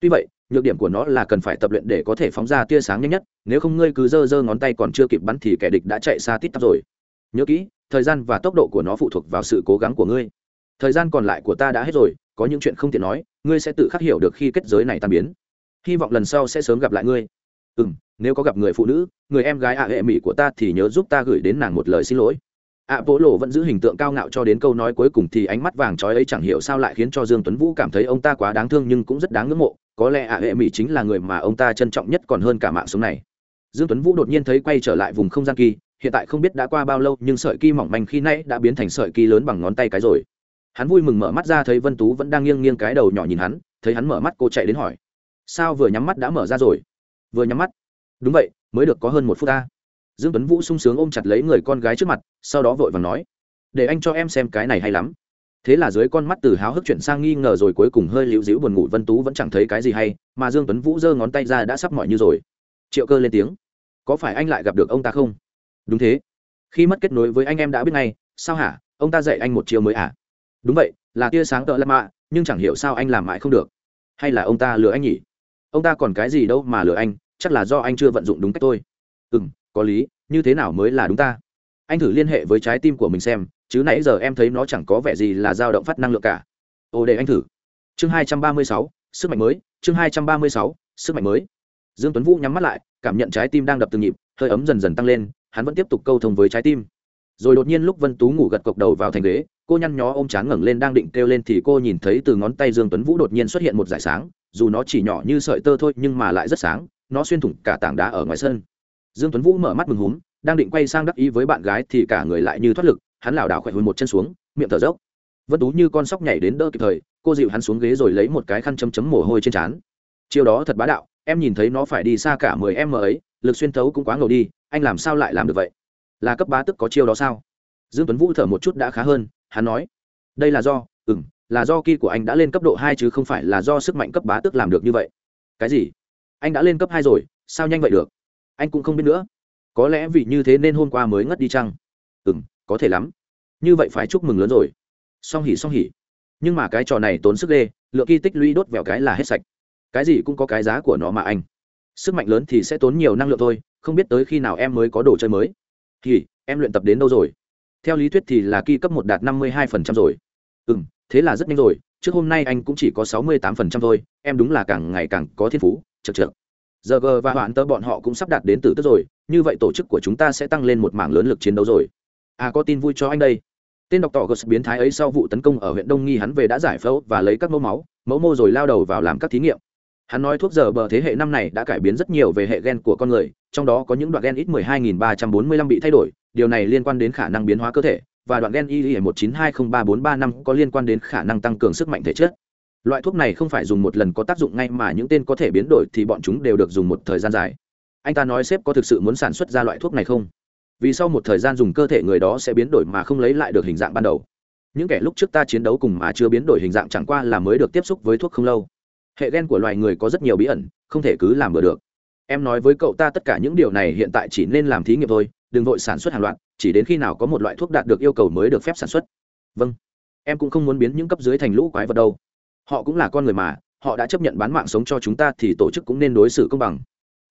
Tuy vậy nhược điểm của nó là cần phải tập luyện để có thể phóng ra tia sáng nhanh nhất, nếu không ngươi cứ giơ giơ ngón tay còn chưa kịp bắn thì kẻ địch đã chạy xa tít tắp rồi. Nhớ kỹ, thời gian và tốc độ của nó phụ thuộc vào sự cố gắng của ngươi. Thời gian còn lại của ta đã hết rồi, có những chuyện không tiện nói, ngươi sẽ tự khắc hiểu được khi kết giới này tan biến. Hy vọng lần sau sẽ sớm gặp lại ngươi. Ừ m nếu có gặp người phụ nữ, người em gái ạ hệ mỹ của ta thì nhớ giúp ta gửi đến nàng một lời xin lỗi. Ạ bố lộ vẫn giữ hình tượng cao ngạo cho đến câu nói cuối cùng thì ánh mắt vàng trói ấy chẳng hiểu sao lại khiến cho dương tuấn vũ cảm thấy ông ta quá đáng thương nhưng cũng rất đáng ngưỡng mộ có lẽ ạ, hệ mỹ chính là người mà ông ta trân trọng nhất còn hơn cả mạng sống này. Dương tuấn vũ đột nhiên thấy quay trở lại vùng không gian kỳ, hiện tại không biết đã qua bao lâu, nhưng sợi kỳ mỏng manh khi nãy đã biến thành sợi kỳ lớn bằng ngón tay cái rồi. Hắn vui mừng mở mắt ra thấy vân tú vẫn đang nghiêng nghiêng cái đầu nhỏ nhìn hắn, thấy hắn mở mắt cô chạy đến hỏi. Sao vừa nhắm mắt đã mở ra rồi? Vừa nhắm mắt? Đúng vậy, mới được có hơn một phút ta. Dương tuấn vũ sung sướng ôm chặt lấy người con gái trước mặt, sau đó vội vàng nói. Để anh cho em xem cái này hay lắm thế là dưới con mắt từ háo hức chuyển sang nghi ngờ rồi cuối cùng hơi liễu dĩu buồn ngủ vân tú vẫn chẳng thấy cái gì hay, mà dương tuấn vũ giơ ngón tay ra đã sắp mỏi như rồi. Triệu cơ lên tiếng. Có phải anh lại gặp được ông ta không? Đúng thế. Khi mất kết nối với anh em đã biết ngay, sao hả? Ông ta dạy anh một chiều mới à? Đúng vậy, là tia sáng tợ lắm ạ nhưng chẳng hiểu sao anh làm mãi không được. Hay là ông ta lừa anh nhỉ? Ông ta còn cái gì đâu mà lừa anh, chắc là do anh chưa vận dụng đúng cách tôi. Ừ m có lý, như thế nào mới là đúng ta? Anh thử liên hệ với trái tim của mình xem, chứ nãy giờ em thấy nó chẳng có vẻ gì là dao động phát năng lượng cả. Ồ để anh thử. Chương hai trăm ba mươi sáu, sức mạnh mới, chương hai trăm ba mươi sáu, sức mạnh mới. Dương tuấn vũ nhắm mắt lại, cảm nhận trái tim đang đập từng nhịp, hơi ấm dần dần tăng lên, hắn vẫn tiếp tục câu thông với trái tim. Rồi đột nhiên lúc vân tú ngủ gật cộc đầu vào thành ghế, cô nhăn nhó ôm chán ngẩng lên đang định kêu lên thì cô nhìn thấy từ ngón tay dương tuấn vũ đột nhiên xuất hiện một dải sáng, dù nó chỉ nhỏ như sợi tơ thôi nhưng mà lại rất sáng, nó xuyên thủng cả tảng đá ở ngoài sân. Dương tuấn vũ mở mắt mừng húm đang định quay sang đắc ý với bạn gái thì cả người lại như thoát lực, hắn lảo đảo khỏe hơn một chân xuống, miệng thở dốc. Vân tú như con sóc nhảy đến đỡ kịp thời, cô dịu hắn xuống ghế rồi lấy một cái khăn chấm chấm mồ hôi trên trán. Chiêu đó thật bá đạo, em nhìn thấy nó phải đi xa cả mười em ấy, lực xuyên thấu cũng quá ngầu đi, anh làm sao lại làm được vậy? Là cấp bá tức có chiêu đó sao? Dương tuấn vũ thở một chút đã khá hơn, hắn nói, đây là do ừ m là do ki của anh đã lên cấp độ hai chứ không phải là do sức mạnh cấp bá tức làm được như vậy. Cái gì? Anh đã lên cấp hai rồi, sao nhanh vậy được? Anh cũng không biết nữa có lẽ vì như thế nên hôm qua mới ngất đi chăng? Ừ m có thể lắm. Như vậy phải chúc mừng lớn rồi. Song hỉ song hỉ. Nhưng mà cái trò này tốn sức ghê, lượng kỳ tích lũy đốt vẹo cái là hết sạch. Cái gì cũng có cái giá của nó mà anh. Sức mạnh lớn thì sẽ tốn nhiều năng lượng thôi, không biết tới khi nào em mới có đồ chơi mới. Thì em luyện tập đến đâu rồi? Theo lý thuyết thì là kỳ cấp một đạt năm mươi hai phần trăm rồi. Ừ m thế là rất nhanh rồi, trước hôm nay anh cũng chỉ có sáu mươi tám phần trăm thôi, em đúng là càng ngày càng có thiên phú chật chật giờ g và hoạn tớ bọn họ cũng sắp đạt đến từ tức rồi, như vậy tổ chức của chúng ta sẽ tăng lên một mảng lớn lực chiến đấu rồi. À có tin vui cho anh đây. Tên đọc tỏ gos biến thái ấy sau vụ tấn công ở huyện đông nghi hắn về đã giải phẫu và lấy các mẫu máu, mẫu mô rồi lao đầu vào làm các thí nghiệm. Hắn nói thuốc giờ bờ thế hệ năm này đã cải biến rất nhiều về hệ gen của con người, trong đó có những đoạn gen ít 12.345 bị thay đổi, điều này liên quan đến khả năng biến hóa cơ thể, và đoạn gen y một chín hai không ba bốn ba năm có liên quan đến khả năng tăng cường sức mạnh thể chất loại thuốc này không phải dùng một lần có tác dụng ngay mà những tên có thể biến đổi thì bọn chúng đều được dùng một thời gian dài. Anh ta nói sếp có thực sự muốn sản xuất ra loại thuốc này không? Vì sau một thời gian dùng cơ thể người đó sẽ biến đổi mà không lấy lại được hình dạng ban đầu. Những kẻ lúc trước ta chiến đấu cùng mà chưa biến đổi hình dạng chẳng qua là mới được tiếp xúc với thuốc không lâu. Hệ gen của loài người có rất nhiều bí ẩn, không thể cứ làm bừa được. Em nói với cậu ta tất cả những điều này hiện tại chỉ nên làm thí nghiệm thôi, đừng vội sản xuất hàng loạt, chỉ đến khi nào có một loại thuốc đạt được yêu cầu mới được phép sản xuất. Vâng. Em cũng không muốn biến những cấp dưới thành lũ quái vật đâu họ cũng là con người mà, họ đã chấp nhận bán mạng sống cho chúng ta thì tổ chức cũng nên đối xử công bằng.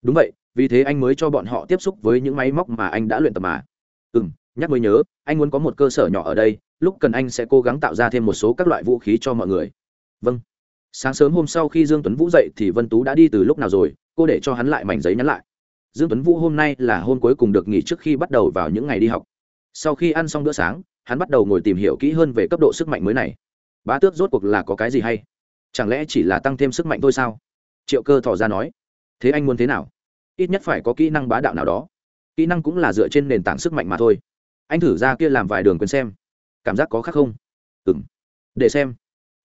Đúng vậy, vì thế anh mới cho bọn họ tiếp xúc với những máy móc mà anh đã luyện tập mà. Ừ m nhắc mới nhớ, anh muốn có một cơ sở nhỏ ở đây, lúc cần anh sẽ cố gắng tạo ra thêm một số các loại vũ khí cho mọi người. Vâng. Sáng sớm hôm sau khi dương tuấn vũ dậy thì vân tú đã đi từ lúc nào rồi, cô để cho hắn lại mảnh giấy nhắn lại. Dương tuấn vũ hôm nay là hôm cuối cùng được nghỉ trước khi bắt đầu vào những ngày đi học. Sau khi ăn xong bữa sáng, hắn bắt đầu ngồi tìm hiểu kỹ hơn về cấp độ sức mạnh mới này. Bá tước rốt cuộc là có cái gì hay? Chẳng lẽ chỉ là tăng thêm sức mạnh thôi sao? Triệu cơ thỏ ra nói. Thế anh muốn thế nào? Ít nhất phải có kỹ năng bá đạo nào đó. Kỹ năng cũng là dựa trên nền tảng sức mạnh mà thôi. Anh thử ra kia làm vài đường quyền xem. Cảm giác có khác không? Ừ m để xem.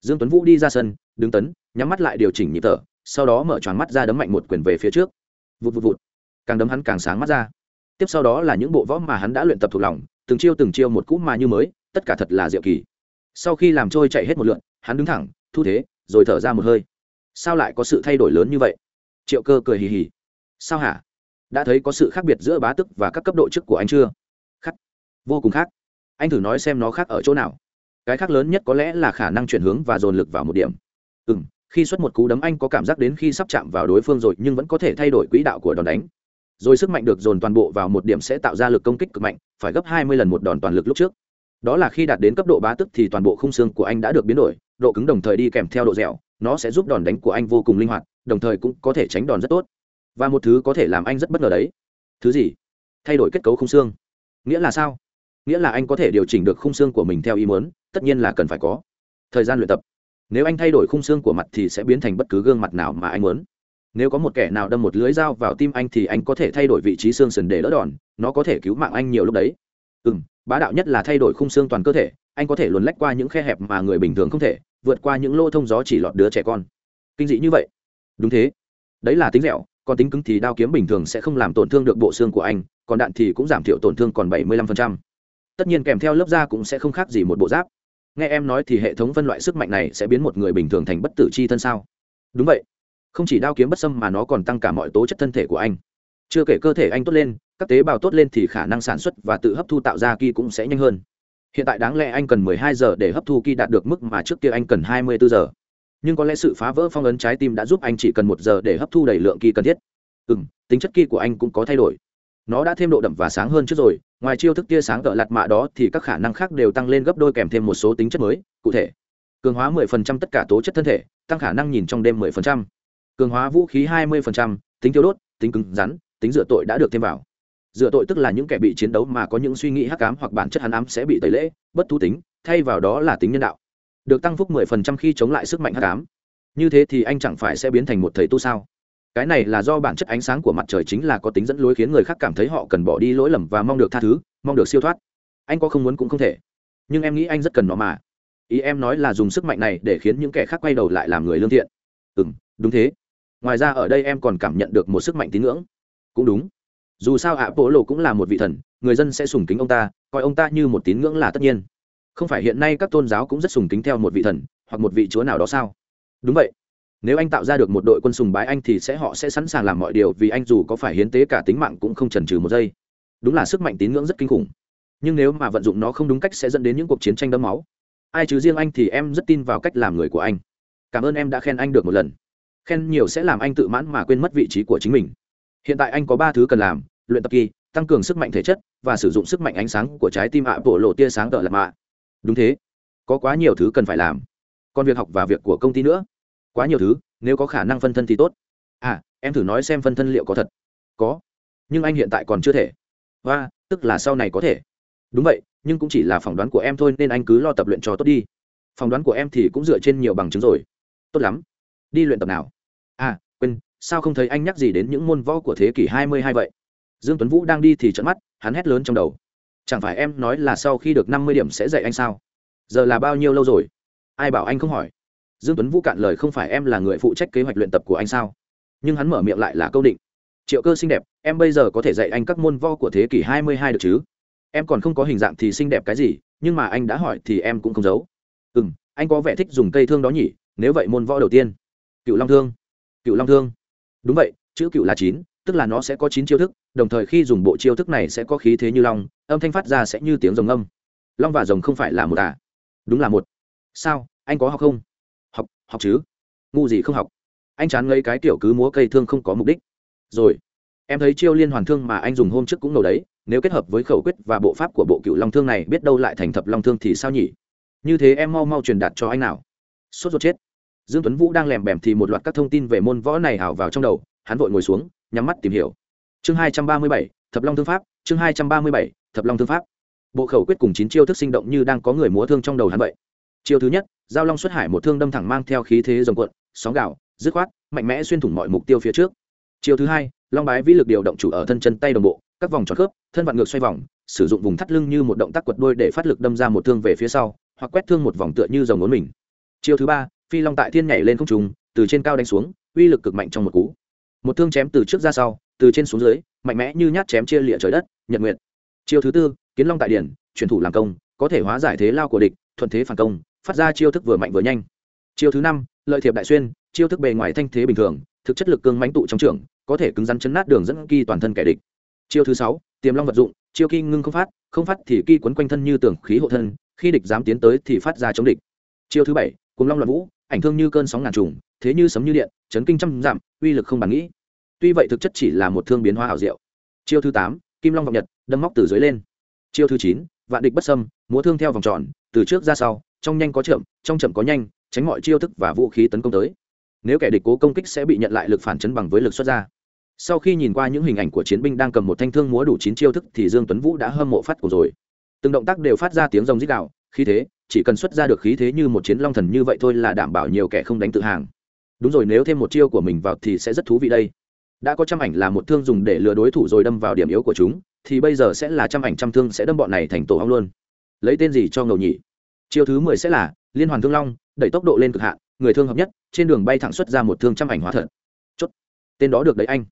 Dương tuấn vũ đi ra sân, đứng tấn, nhắm mắt lại điều chỉnh nhịp thở, sau đó mở tròn mắt ra đấm mạnh một quyền về phía trước. Vụt vụt vụt. Càng đấm hắn càng sáng mắt ra. Tiếp sau đó là những bộ võ mà hắn đã luyện tập thuộc lòng, từng chiêu từng chiêu một cũ mà như mới, tất cả thật là diệu kỳ. Sau khi làm trôi chạy hết một lượn hắn đứng thẳng, thu thế rồi thở ra một hơi. Sao lại có sự thay đổi lớn như vậy? Triệu cơ cười hì hì. Sao hả? Đã thấy có sự khác biệt giữa bá tức và các cấp độ chức của anh chưa? Khác. Vô cùng khác. Anh thử nói xem nó khác ở chỗ nào. Cái khác lớn nhất có lẽ là khả năng chuyển hướng và dồn lực vào một điểm. Ừ m khi xuất một cú đấm anh có cảm giác đến khi sắp chạm vào đối phương rồi nhưng vẫn có thể thay đổi quỹ đạo của đòn đánh. Rồi sức mạnh được dồn toàn bộ vào một điểm sẽ tạo ra lực công kích cực mạnh, phải gấp hai mươi lần một đòn toàn lực lúc trước. Đó là khi đạt đến cấp độ bá tức thì toàn bộ khung xương của anh đã được biến đổi độ cứng đồng thời đi kèm theo độ dẻo, nó sẽ giúp đòn đánh của anh vô cùng linh hoạt, đồng thời cũng có thể tránh đòn rất tốt. Và một thứ có thể làm anh rất bất ngờ đấy. Thứ gì? Thay đổi kết cấu khung xương. Nghĩa là sao? Nghĩa là anh có thể điều chỉnh được khung xương của mình theo ý muốn, tất nhiên là cần phải có. Thời gian luyện tập. Nếu anh thay đổi khung xương của mặt thì sẽ biến thành bất cứ gương mặt nào mà anh muốn. Nếu có một kẻ nào đâm một lưới dao vào tim anh thì anh có thể thay đổi vị trí xương sườn để đỡ đòn, nó có thể cứu mạng anh nhiều lúc đấy. Ừ m bá đạo nhất là thay đổi khung xương toàn cơ thể, anh có thể luồn lách qua những khe hẹp mà người bình thường không thể vượt qua những lỗ thông gió chỉ lọt đứa trẻ con. Kinh dị như vậy? Đúng thế. Đấy là tính dẻo, còn tính cứng thì đao kiếm bình thường sẽ không làm tổn thương được bộ xương của anh, còn đạn thì cũng giảm thiểu tổn thương còn 75%. tất nhiên kèm theo lớp da cũng sẽ không khác gì một bộ giáp. Nghe em nói thì hệ thống phân loại sức mạnh này sẽ biến một người bình thường thành bất tử chi thân sao? Đúng vậy. Không chỉ đao kiếm bất xâm mà nó còn tăng cả mọi tố chất thân thể của anh. Chưa kể cơ thể anh tốt lên, các tế bào tốt lên thì khả năng sản xuất và tự hấp thu tạo ra kia cũng sẽ nhanh hơn hiện tại đáng lẽ anh cần 12 giờ để hấp thu ki đạt được mức mà trước kia anh cần 24 giờ. Nhưng có lẽ sự phá vỡ phong ấn trái tim đã giúp anh chỉ cần một giờ để hấp thu đầy lượng kỳ cần thiết. Ừ m tính chất kỳ của anh cũng có thay đổi. Nó đã thêm độ đậm và sáng hơn trước rồi. Ngoài chiêu thức tia sáng cỡ lạt mạ đó thì các khả năng khác đều tăng lên gấp đôi kèm thêm một số tính chất mới. Cụ thể cường hóa 10% tất cả tố chất thân thể tăng khả năng nhìn trong đêm 10%. cường hóa vũ khí 20%, tính tiêu đốt tính cứng rắn tính dựa tội đã được thêm vào dựa tội tức là những kẻ bị chiến đấu mà có những suy nghĩ hắc ám hoặc bản chất hắn ám sẽ bị tẩy lễ, bất thú tính, thay vào đó là tính nhân đạo. Được tăng phúc mười phần trăm khi chống lại sức mạnh hắc ám. Như thế thì anh chẳng phải sẽ biến thành một thầy tu sao? Cái này là do bản chất ánh sáng của mặt trời chính là có tính dẫn lối khiến người khác cảm thấy họ cần bỏ đi lỗi lầm và mong được tha thứ, mong được siêu thoát. Anh có không muốn cũng không thể. Nhưng em nghĩ anh rất cần nó mà. Ý em nói là dùng sức mạnh này để khiến những kẻ khác quay đầu lại làm người lương thiện. Ừ đúng thế. Ngoài ra ở đây em còn cảm nhận được một sức mạnh tín ngưỡng. Cũng đúng dù sao ạ bộ lộ cũng là một vị thần, người dân sẽ sùng kính ông ta, coi ông ta như một tín ngưỡng là tất nhiên. Không phải hiện nay các tôn giáo cũng rất sùng kính theo một vị thần, hoặc một vị chúa nào đó sao? Đúng vậy. Nếu anh tạo ra được một đội quân sùng bái anh thì sẽ họ sẽ sẵn sàng làm mọi điều vì anh dù có phải hiến tế cả tính mạng cũng không chần chừ một giây. Đúng là sức mạnh tín ngưỡng rất kinh khủng. Nhưng nếu mà vận dụng nó không đúng cách sẽ dẫn đến những cuộc chiến tranh đẫm máu. Ai chứ riêng anh thì em rất tin vào cách làm người của anh. Cảm ơn em đã khen anh được một lần. Khen nhiều sẽ làm anh tự mãn mà quên mất vị trí của chính mình. Hiện tại anh có ba thứ cần làm luyện tập kỳ, tăng cường sức mạnh thể chất và sử dụng sức mạnh ánh sáng của trái tim ạ bộ lộ tia sáng tợ lạc mạ. Đúng thế. Có quá nhiều thứ cần phải làm. Còn việc học và việc của công ty nữa. Quá nhiều thứ, nếu có khả năng phân thân thì tốt. À em thử nói xem phân thân liệu có thật. Có. Nhưng anh hiện tại còn chưa thể. Và, tức là sau này có thể. Đúng vậy, nhưng cũng chỉ là phỏng đoán của em thôi nên anh cứ lo tập luyện cho tốt đi. Phỏng đoán của em thì cũng dựa trên nhiều bằng chứng rồi. Tốt lắm. Đi luyện tập nào? À quên, sao không thấy anh nhắc gì đến những môn võ của thế kỷ hai mươi hai vậy? Dương tuấn vũ đang đi thì trận mắt, hắn hét lớn trong đầu. Chẳng phải em nói là sau khi được năm mươi điểm sẽ dạy anh sao? Giờ là bao nhiêu lâu rồi? Ai bảo anh không hỏi? Dương tuấn vũ cạn lời không phải em là người phụ trách kế hoạch luyện tập của anh sao? Nhưng hắn mở miệng lại là câu định. Triệu cơ xinh đẹp, em bây giờ có thể dạy anh các môn vo của thế kỷ hai mươi hai được chứ? Em còn không có hình dạng thì xinh đẹp cái gì, nhưng mà anh đã hỏi thì em cũng không giấu. Ừ m anh có vẻ thích dùng cây thương đó nhỉ? Nếu vậy môn võ đầu tiên. Cựu long thương. Cựu long thương. Đúng vậy, chữ cựu là chín, tức là nó sẽ có chín chiêu thức đồng thời khi dùng bộ chiêu thức này sẽ có khí thế như long, âm thanh phát ra sẽ như tiếng rồng âm. Long và rồng không phải là một à? Đúng là một. Sao? Anh có học không? Học học chứ. Ngu gì không học. Anh chán ngấy cái kiểu cứ múa cây thương không có mục đích. Rồi. Em thấy chiêu liên hoàn thương mà anh dùng hôm trước cũng nổ đấy, nếu kết hợp với khẩu quyết và bộ pháp của bộ cựu long thương này, biết đâu lại thành thập long thương thì sao nhỉ? Như thế em mau mau truyền đạt cho anh nào. Sốt ruột chết. Dương tuấn vũ đang lèm bèm thì một loạt các thông tin về môn võ này hào vào trong đầu, hắn vội ngồi xuống, nhắm mắt tìm hiểu chương hai trăm ba mươi bảy, thập long thương pháp, chương hai trăm ba mươi bảy, thập long thương pháp. Bộ khẩu quyết cùng chín chiêu thức sinh động như đang có người múa thương trong đầu hắn vậy. Chiêu thứ nhất, giao long xuất hải một thương đâm thẳng mang theo khí thế rồng cuộn, sóng gạo, dứt khoát, mạnh mẽ xuyên thủng mọi mục tiêu phía trước. Chiêu thứ hai, long bái vĩ lực điều động chủ ở thân chân tay đồng bộ, các vòng tròn khớp, thân vặn ngược xoay vòng, sử dụng vùng thắt lưng như một động tác quật đôi để phát lực đâm ra một thương về phía sau, hoặc quét thương một vòng tựa như dòng ngốn mình. Chiêu thứ ba, phi long tại thiên nhảy lên không trùng từ trên cao đánh xuống, uy lực cực mạnh trong một cú. Một thương chém từ trước ra sau từ trên xuống dưới, mạnh mẽ như nhát chém chia lịa trời đất, nhật nguyện chiêu thứ tư, kiến long tại điển, chuyển thủ làm công, có thể hóa giải thế lao của địch, thuận thế phản công, phát ra chiêu thức vừa mạnh vừa nhanh. Chiêu thứ năm, lợi thiệp đại xuyên, chiêu thức bề ngoài thanh thế bình thường, thực chất lực cương mánh tụ trong trường có thể cứng rắn chấn nát đường dẫn kỳ toàn thân kẻ địch. Chiêu thứ sáu, tiềm long vật dụng, chiêu kỳ ngưng không phát không phát thì kỳ quấn quanh thân như tường khí hộ thân, khi địch dám tiến tới thì phát ra chống địch. Chiêu thứ bảy cùng long loạn vũ, ảnh thương như cơn sóng ngàn trùng, thế như sấm như điện, chấn kinh trăm dặm, uy lực không bàn nghĩ tuy vậy thực chất chỉ là một thương biến hóa ảo diệu. Chiêu thứ tám, kim long vọng nhật, đâm móc từ dưới lên. Chiêu thứ chín, vạn địch bất sâm múa thương theo vòng tròn, từ trước ra sau, trong nhanh có chậm, trong chậm có nhanh, tránh mọi chiêu thức và vũ khí tấn công tới. Nếu kẻ địch cố công kích sẽ bị nhận lại lực phản chấn bằng với lực xuất ra. Sau khi nhìn qua những hình ảnh của chiến binh đang cầm một thanh thương múa đủ chín chiêu thức thì dương tuấn vũ đã hâm mộ phát của rồi. Từng động tác đều phát ra tiếng rồng rít đạo khí thế, chỉ cần xuất ra được khí thế như một chiến long thần như vậy thôi là đảm bảo nhiều kẻ không đánh tự hàng. Đúng rồi, nếu thêm một chiêu của mình vào thì sẽ rất thú vị đây đã có trăm ảnh là một thương dùng để lừa đối thủ rồi đâm vào điểm yếu của chúng, thì bây giờ sẽ là trăm ảnh trăm thương sẽ đâm bọn này thành tổ ong luôn. Lấy tên gì cho ngầu nhỉ? Chiêu thứ mười sẽ là, liên hoàn thương long, đẩy tốc độ lên cực hạn, người thương hợp nhất, trên đường bay thẳng xuất ra một thương trăm ảnh hóa thật. Chốt. Tên đó được đấy anh.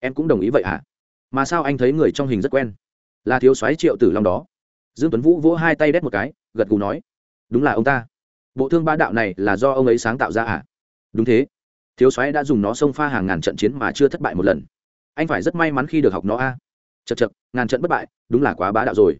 Em cũng đồng ý vậy hả? Mà sao anh thấy người trong hình rất quen? Là thiếu soái triệu tử long đó. Dương tuấn vũ vỗ hai tay đét một cái, gật gù nói. Đúng là ông ta. Bộ thương ba đạo này là do ông ấy sáng tạo ra à đúng thế thiếu soái đã dùng nó xông pha hàng ngàn trận chiến mà chưa thất bại một lần. Anh phải rất may mắn khi được học nó a. À. chật chật ngàn trận bất bại, đúng là quá bá đạo rồi.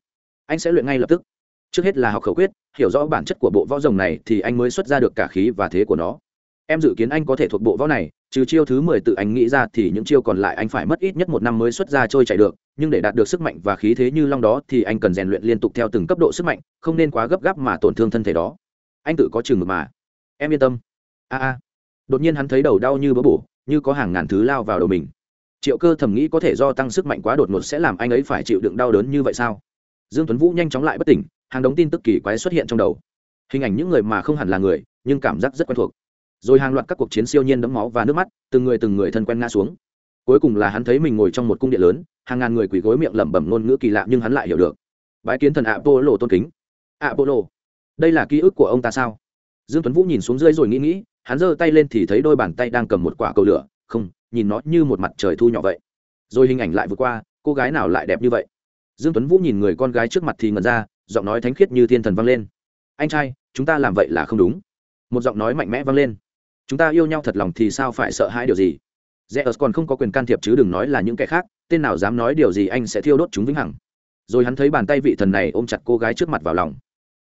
Anh sẽ luyện ngay lập tức. Trước hết là học khẩu quyết, hiểu rõ bản chất của bộ võ rồng này thì anh mới xuất ra được cả khí và thế của nó. Em dự kiến anh có thể thuộc bộ võ này, trừ chiêu thứ mười tự anh nghĩ ra thì những chiêu còn lại anh phải mất ít nhất một năm mới xuất ra trôi chạy được, nhưng để đạt được sức mạnh và khí thế như long đó thì anh cần rèn luyện liên tục theo từng cấp độ sức mạnh, không nên quá gấp gáp mà tổn thương thân thể đó. Anh tự có chừng mực mà. Em yên tâm. A a đột nhiên hắn thấy đầu đau như bỡ bổ, như có hàng ngàn thứ lao vào đầu mình. Triệu cơ thầm nghĩ có thể do tăng sức mạnh quá đột ngột sẽ làm anh ấy phải chịu đựng đau đớn như vậy sao? Dương tuấn vũ nhanh chóng lại bất tỉnh, hàng đống tin tức kỳ quái xuất hiện trong đầu. Hình ảnh những người mà không hẳn là người, nhưng cảm giác rất quen thuộc. Rồi hàng loạt các cuộc chiến siêu nhiên đẫm máu và nước mắt, từng người từng người thân quen ngã xuống. Cuối cùng là hắn thấy mình ngồi trong một cung điện lớn, hàng ngàn người quỳ gối miệng lẩm bẩm ngôn ngữ kỳ lạ nhưng hắn lại hiểu được. Bái kiến thần apollo tôn kính. Apollo, đây là ký ức của ông ta sao? Dương tuấn vũ nhìn xuống dưới rồi nghĩ nghĩ hắn giơ tay lên thì thấy đôi bàn tay đang cầm một quả cầu lửa không nhìn nó như một mặt trời thu nhỏ vậy. Rồi hình ảnh lại vượt qua cô gái nào lại đẹp như vậy? Dương tuấn vũ nhìn người con gái trước mặt thì ngẩn ra giọng nói thánh khiết như thiên thần vang lên. Anh trai chúng ta làm vậy là không đúng. Một giọng nói mạnh mẽ vang lên. Chúng ta yêu nhau thật lòng thì sao phải sợ hãi điều gì? Zeus còn không có quyền can thiệp chứ đừng nói là những kẻ khác, tên nào dám nói điều gì anh sẽ thiêu đốt chúng vĩnh hằng. Rồi hắn thấy bàn tay vị thần này ôm chặt cô gái trước mặt vào lòng.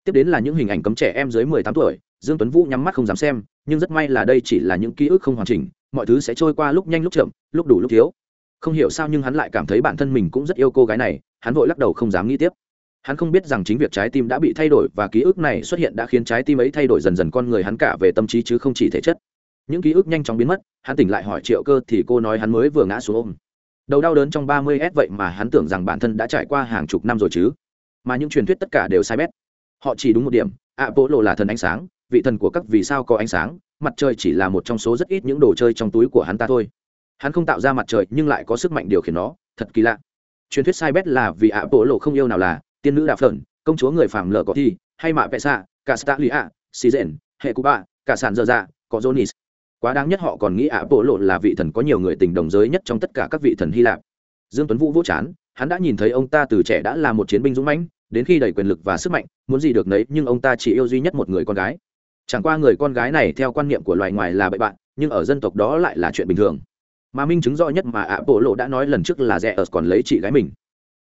Tiếp đến là những hình ảnh cấm trẻ em dưới mười tám tuổi, Dương Tuấn Vũ nhắm mắt không dám xem, nhưng rất may là đây chỉ là những ký ức không hoàn chỉnh, mọi thứ sẽ trôi qua lúc nhanh lúc chậm, lúc đủ lúc thiếu. Không hiểu sao nhưng hắn lại cảm thấy bản thân mình cũng rất yêu cô gái này, hắn vội lắc đầu không dám nghĩ tiếp. Hắn không biết rằng chính việc trái tim đã bị thay đổi và ký ức này xuất hiện đã khiến trái tim ấy thay đổi dần dần con người hắn cả về tâm trí chứ không chỉ thể chất những ký ức nhanh chóng biến mất hắn tỉnh lại hỏi triệu cơ thì cô nói hắn mới vừa ngã xuống ôm đầu đau đớn trong ba mươi s vậy mà hắn tưởng rằng bản thân đã trải qua hàng chục năm rồi chứ mà những truyền thuyết tất cả đều sai bét họ chỉ đúng một điểm ạ bộ lộ là thần ánh sáng vị thần của các vì sao có ánh sáng, mặt trời chỉ là một trong số rất ít những đồ chơi trong túi của hắn ta thôi. Hắn không tạo ra mặt trời nhưng lại có sức mạnh điều khiển nó, thật kỳ lạ. Truyền thuyết sai bét là vì ạ bộ lộ không yêu nào là tiên nữ đạp phởn, công chúa người phàm lờ có thi, hay mạ vẹ xạ, cả stạ lì ạ xì rền hệ cụ bạ cả sản dơ dạ có jonis quá đáng nhất họ còn nghĩ ạ bộ lộ là vị thần có nhiều người tình đồng giới nhất trong tất cả các vị thần hy lạp. Dương tuấn vũ vỗ chán, hắn đã nhìn thấy ông ta từ trẻ đã là một chiến binh dũng mãnh, đến khi đầy quyền lực và sức mạnh, muốn gì được nấy, nhưng ông ta chỉ yêu duy nhất một người con gái chẳng qua người con gái này theo quan niệm của loài ngoài là bậy bạn, nhưng ở dân tộc đó lại là chuyện bình thường. Mà minh chứng rõ nhất mà ạ bộ lộ đã nói lần trước là rẻ ở còn lấy chị gái mình.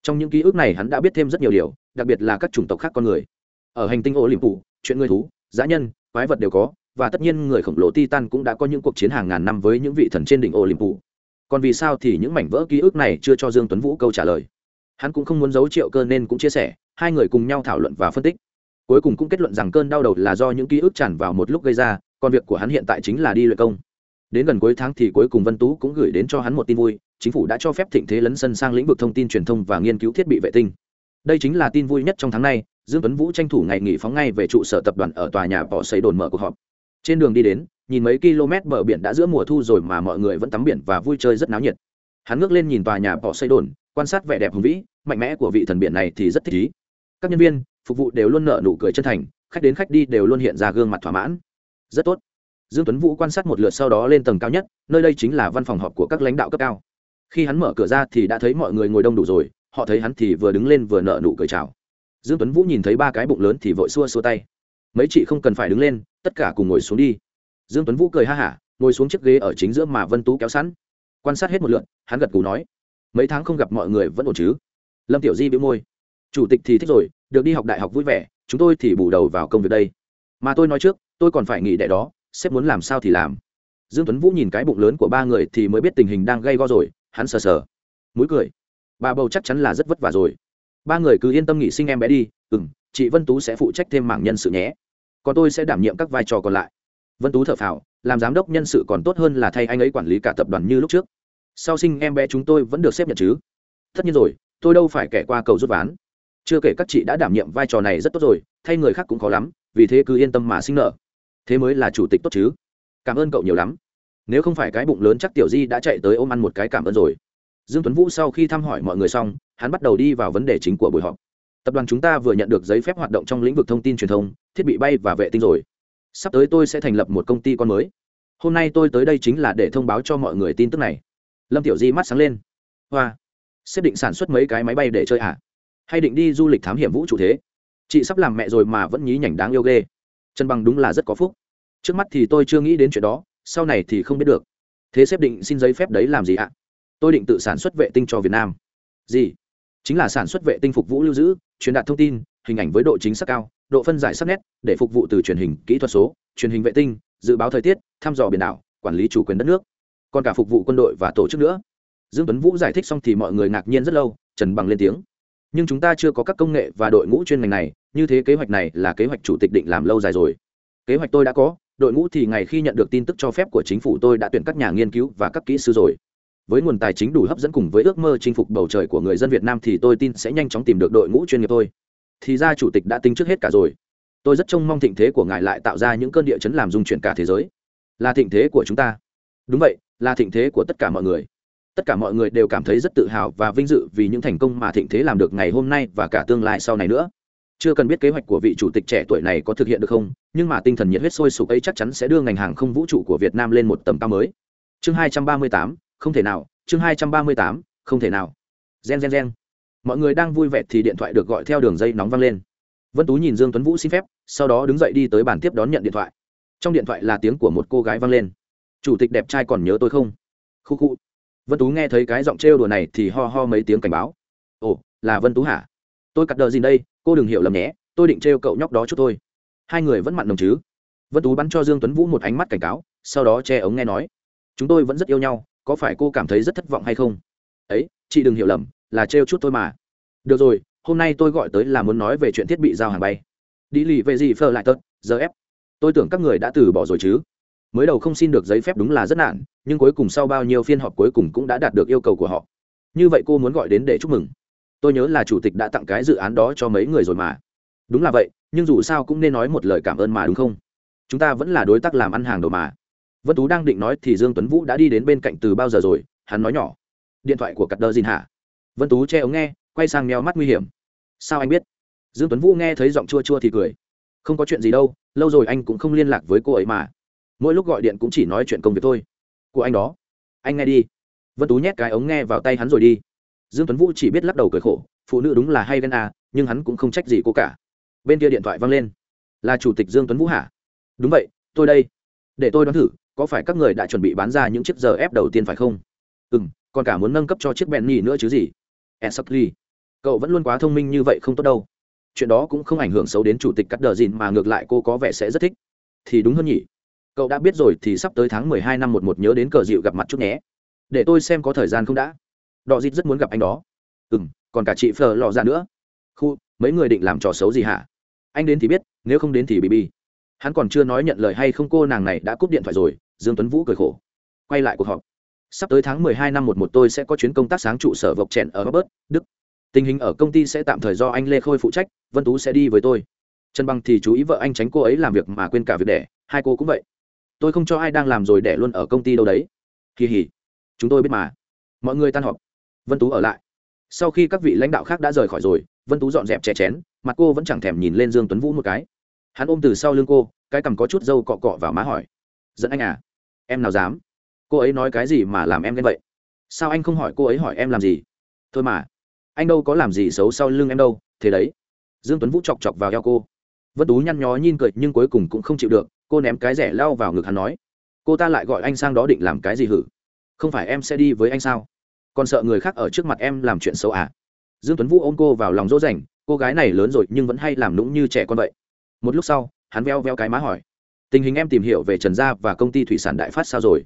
Trong những ký ức này hắn đã biết thêm rất nhiều điều, đặc biệt là các chủng tộc khác con người. Ở hành tinh ô liềm phụ chuyện người thú giã nhân, quái vật đều có, và tất nhiên người khổng lồ titan cũng đã có những cuộc chiến hàng ngàn năm với những vị thần trên đỉnh olympu. Còn vì sao thì những mảnh vỡ ký ức này chưa cho dương tuấn vũ câu trả lời. Hắn cũng không muốn giấu triệu cơ nên cũng chia sẻ, hai người cùng nhau thảo luận và phân tích cuối cùng cũng kết luận rằng cơn đau đầu là do những ký ức tràn vào một lúc gây ra, còn việc của hắn hiện tại chính là đi luyện công. Đến gần cuối tháng thì cuối cùng vân tú cũng gửi đến cho hắn một tin vui, chính phủ đã cho phép thịnh thế lấn sân sang lĩnh vực thông tin truyền thông và nghiên cứu thiết bị vệ tinh. Đây chính là tin vui nhất trong tháng này dương tuấn vũ tranh thủ ngày nghỉ phóng ngay về trụ sở tập đoàn ở tòa nhà bỏ xây đồn mở cuộc họp. Trên đường đi đến, nhìn mấy km bờ biển đã giữa mùa thu rồi mà mọi người vẫn tắm biển và vui chơi rất náo nhiệt. Hắn ngước lên nhìn tòa nhà bỏ xây đồn, quan sát vẻ đẹp hùng vĩ, mạnh mẽ của vị thần biển này thì rất thích ý. Các nhân viên phục vụ đều luôn nợ nụ cười chân thành khách đến khách đi đều luôn hiện ra gương mặt thỏa mãn. Rất tốt. Dương tuấn vũ quan sát một lượt sau đó lên tầng cao nhất nơi đây chính là văn phòng họp của các lãnh đạo cấp cao. Khi hắn mở cửa ra thì đã thấy mọi người ngồi đông đủ rồi họ thấy hắn thì vừa đứng lên vừa nợ nụ cười chào. Dương tuấn vũ nhìn thấy ba cái bụng lớn thì vội xua xua tay. Mấy chị không cần phải đứng lên tất cả cùng ngồi xuống đi. Dương tuấn vũ cười ha hả ngồi xuống chiếc ghế ở chính giữa mà vân tú kéo sẵn. Quan sát hết một lượt, hắn gật cù nói mấy tháng không gặp mọi người vẫn ổn chứ? Lâm tiểu di bĩu môi chủ tịch thì thích rồi, được đi học đại học vui vẻ, chúng tôi thì bù đầu vào công việc đây. Mà tôi nói trước, tôi còn phải nghỉ đại đó, sếp muốn làm sao thì làm. Dương tuấn vũ nhìn cái bụng lớn của ba người thì mới biết tình hình đang gây go rồi, hắn sờ sờ. Mũi cười. Bà bầu chắc chắn là rất vất vả rồi. Ba người cứ yên tâm nghỉ sinh em bé đi ừ chị vân tú sẽ phụ trách thêm mảng nhân sự nhé. Còn tôi sẽ đảm nhiệm các vai trò còn lại. Vân tú thở phào, làm giám đốc nhân sự còn tốt hơn là thay anh ấy quản lý cả tập đoàn như lúc trước. Sau sinh em bé chúng tôi vẫn được xếp nhận chứ? Tất nhiên rồi, tôi đâu phải kẻ qua cầu rút ván chưa kể các chị đã đảm nhiệm vai trò này rất tốt rồi, thay người khác cũng khó lắm, vì thế cứ yên tâm mà sinh nợ. Thế mới là chủ tịch tốt chứ. Cảm ơn cậu nhiều lắm. Nếu không phải cái bụng lớn chắc tiểu di đã chạy tới ôm ăn một cái cảm ơn rồi. Dương tuấn vũ sau khi thăm hỏi mọi người xong, hắn bắt đầu đi vào vấn đề chính của buổi họp. Tập đoàn chúng ta vừa nhận được giấy phép hoạt động trong lĩnh vực thông tin truyền thông, thiết bị bay và vệ tinh rồi. Sắp tới tôi sẽ thành lập một công ty con mới. Hôm nay tôi tới đây chính là để thông báo cho mọi người tin tức này. Lâm tiểu di mắt sáng lên. Hoa, xếp định sản xuất mấy cái máy bay để chơi à? Hay định đi du lịch thám hiểm vũ trụ thế? Chị sắp làm mẹ rồi mà vẫn nhí nhảnh đáng yêu ghê. Trần bằng đúng là rất có phúc. Trước mắt thì tôi chưa nghĩ đến chuyện đó, sau này thì không biết được. Thế xếp định xin giấy phép đấy làm gì ạ? Tôi định tự sản xuất vệ tinh cho việt nam. Gì? Chính là sản xuất vệ tinh phục vụ lưu giữ, truyền đạt thông tin, hình ảnh với độ chính xác cao, độ phân giải sắc nét, để phục vụ từ truyền hình, kỹ thuật số, truyền hình vệ tinh, dự báo thời tiết, thăm dò biển đảo, quản lý chủ quyền đất nước. Còn cả phục vụ quân đội và tổ chức nữa. Dương tuấn vũ giải thích xong thì mọi người ngạc nhiên rất lâu, trần bằng lên tiếng nhưng chúng ta chưa có các công nghệ và đội ngũ chuyên ngành này, như thế kế hoạch này là kế hoạch chủ tịch định làm lâu dài rồi. Kế hoạch tôi đã có, đội ngũ thì ngày khi nhận được tin tức cho phép của chính phủ tôi đã tuyển các nhà nghiên cứu và các kỹ sư rồi. Với nguồn tài chính đủ hấp dẫn cùng với ước mơ chinh phục bầu trời của người dân việt nam thì tôi tin sẽ nhanh chóng tìm được đội ngũ chuyên nghiệp tôi thì ra chủ tịch đã tính trước hết cả rồi. Tôi rất trông mong thịnh thế của ngài lại tạo ra những cơn địa chấn làm dung chuyển cả thế giới. Là thịnh thế của chúng ta. Đúng vậy, là thịnh thế của tất cả mọi người tất cả mọi người đều cảm thấy rất tự hào và vinh dự vì những thành công mà thịnh thế làm được ngày hôm nay và cả tương lai sau này nữa. Chưa cần biết kế hoạch của vị chủ tịch trẻ tuổi này có thực hiện được không, nhưng mà tinh thần nhiệt huyết sôi sục ấy chắc chắn sẽ đưa ngành hàng không vũ trụ của việt nam lên một tầm cao mới. Chương hai trăm ba mươi tám, không thể nào, chương hai trăm ba mươi tám, không thể nào. Gen gen gen. Mọi người đang vui vẻ thì điện thoại được gọi theo đường dây nóng vang lên. Vân tú nhìn dương tuấn vũ xin phép, sau đó đứng dậy đi tới bàn tiếp đón nhận điện thoại. Trong điện thoại là tiếng của một cô gái vang lên. Chủ tịch đẹp trai còn nhớ tôi không? Khu khu vân tú nghe thấy cái giọng trêu đùa này thì ho ho mấy tiếng cảnh báo. Ồ, là vân tú hả? Tôi cắt đờ gì đây? Cô đừng hiểu lầm nhé, tôi định trêu cậu nhóc đó chút thôi. Hai người vẫn mặn đồng chứ? Vân tú bắn cho dương tuấn vũ một ánh mắt cảnh cáo, sau đó che ống nghe nói, chúng tôi vẫn rất yêu nhau, có phải cô cảm thấy rất thất vọng hay không? Ấy, chị đừng hiểu lầm, là trêu chút thôi mà. Được rồi, hôm nay tôi gọi tới là muốn nói về chuyện thiết bị giao hàng bay. Đi lì về gì phờ lại tớt giờ ép. Tôi tưởng các người đã từ bỏ rồi chứ mới đầu không xin được giấy phép đúng là rất nạn nhưng cuối cùng sau bao nhiêu phiên họp cuối cùng cũng đã đạt được yêu cầu của họ. Như vậy cô muốn gọi đến để chúc mừng. Tôi nhớ là chủ tịch đã tặng cái dự án đó cho mấy người rồi mà. Đúng là vậy, nhưng dù sao cũng nên nói một lời cảm ơn mà đúng không? Chúng ta vẫn là đối tác làm ăn hàng đầu mà. Vân tú đang định nói thì dương tuấn vũ đã đi đến bên cạnh từ bao giờ rồi, hắn nói nhỏ. Điện thoại của cặp đơ dìn hả vân tú che ống nghe, quay sang meo mắt nguy hiểm. Sao anh biết? Dương tuấn vũ nghe thấy giọng chua chua thì cười. Không có chuyện gì đâu, lâu rồi anh cũng không liên lạc với cô ấy mà mỗi lúc gọi điện cũng chỉ nói chuyện công việc thôi. Của anh đó. Anh nghe đi. Vân tú nhét cái ống nghe vào tay hắn rồi đi. Dương tuấn vũ chỉ biết lắc đầu cười khổ, phụ nữ đúng là hay ghen à nhưng hắn cũng không trách gì cô cả. Bên kia điện thoại vang lên. Là chủ tịch dương tuấn vũ hả? Đúng vậy, tôi đây. Để tôi đoán thử, có phải các người đã chuẩn bị bán ra những chiếc giờ ép đầu tiên phải không? Ừ m còn cả muốn nâng cấp cho chiếc bèn nhì nữa chứ gì? Esakli. cậu vẫn luôn quá thông minh như vậy không tốt đâu. Chuyện đó cũng không ảnh hưởng xấu đến chủ tịch cắt đờ dìn mà ngược lại cô có vẻ sẽ rất thích. Thì đúng hơn nhỉ? Cậu đã biết rồi thì sắp tới tháng mười hai năm một một nhớ đến cờ dịu gặp mặt chút nhé. Để tôi xem có thời gian không đã. Đọ dịt rất muốn gặp anh đó. Ừ m còn cả chị phờ lò ra dạ nữa. Khu mấy người định làm trò xấu gì hả? Anh đến thì biết nếu không đến thì bị bi. Hắn còn chưa nói nhận lời hay không cô nàng này đã cúp điện thoại rồi dương tuấn vũ cười khổ. Quay lại cuộc họp. Sắp tới tháng mười hai năm một một tôi sẽ có chuyến công tác sáng trụ sở vọc chèn ở Robert, Đức. Tình hình ở công ty sẽ tạm thời do anh Lê Khôi phụ trách, Vân Tú sẽ đi với tôi. Trần Băng thì chú ý vợ anh tránh cô ấy làm việc mà quên cả việc đẻ, hai cô cũng vậy. Tôi không cho ai đang làm rồi để luôn ở công ty đâu đấy. Kỳ hỉ. Chúng tôi biết mà. Mọi người tan họp. Vân Tú ở lại. Sau khi các vị lãnh đạo khác đã rời khỏi rồi, Vân Tú dọn dẹp chè chén, mặt cô vẫn chẳng thèm nhìn lên Dương Tuấn Vũ một cái. Hắn ôm từ sau lưng cô, cái cằm có chút dâu cọ cọ vào má hỏi: "Dẫn anh à?" "Em nào dám?" cô ấy nói cái gì mà làm em ghen vậy sao anh không hỏi cô ấy hỏi em làm gì thôi mà anh đâu có làm gì xấu sau lưng em đâu thế đấy dương tuấn vũ chọc chọc vào eo cô vân tú nhăn nhó nhìn cười nhưng cuối cùng cũng không chịu được cô ném cái rẻ lao vào ngực hắn nói, cô ta lại gọi anh sang đó định làm cái gì hử? Không phải em sẽ đi với anh sao? Còn sợ người khác ở trước mặt em làm chuyện xấu à? Dương tuấn vũ ôm cô vào lòng dỗ dành, cô gái này lớn rồi nhưng vẫn hay làm nũng như trẻ con vậy. Một lúc sau, hắn veo veo cái má hỏi, tình hình em tìm hiểu về trần gia và công ty thủy sản đại phát sao rồi?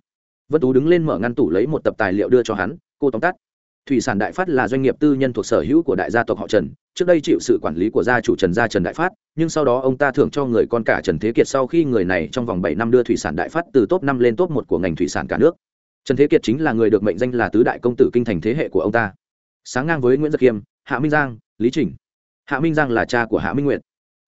Vân tú đứng lên mở ngăn tủ lấy một tập tài liệu đưa cho hắn, cô tóm tắt thủy sản đại phát là doanh nghiệp tư nhân thuộc sở hữu của đại gia tộc họ trần, trước đây chịu sự quản lý của gia chủ trần gia trần đại phát, nhưng sau đó ông ta thưởng cho người con cả trần thế kiệt sau khi người này trong vòng bảy năm đưa thủy sản đại phát từ top năm lên top một của ngành thủy sản cả nước. Trần thế kiệt chính là người được mệnh danh là tứ đại công tử kinh thành thế hệ của ông ta. Sáng ngang với nguyễn giật khiêm hạ minh giang, lý trình. Hạ minh giang là cha của hạ minh nguyệt.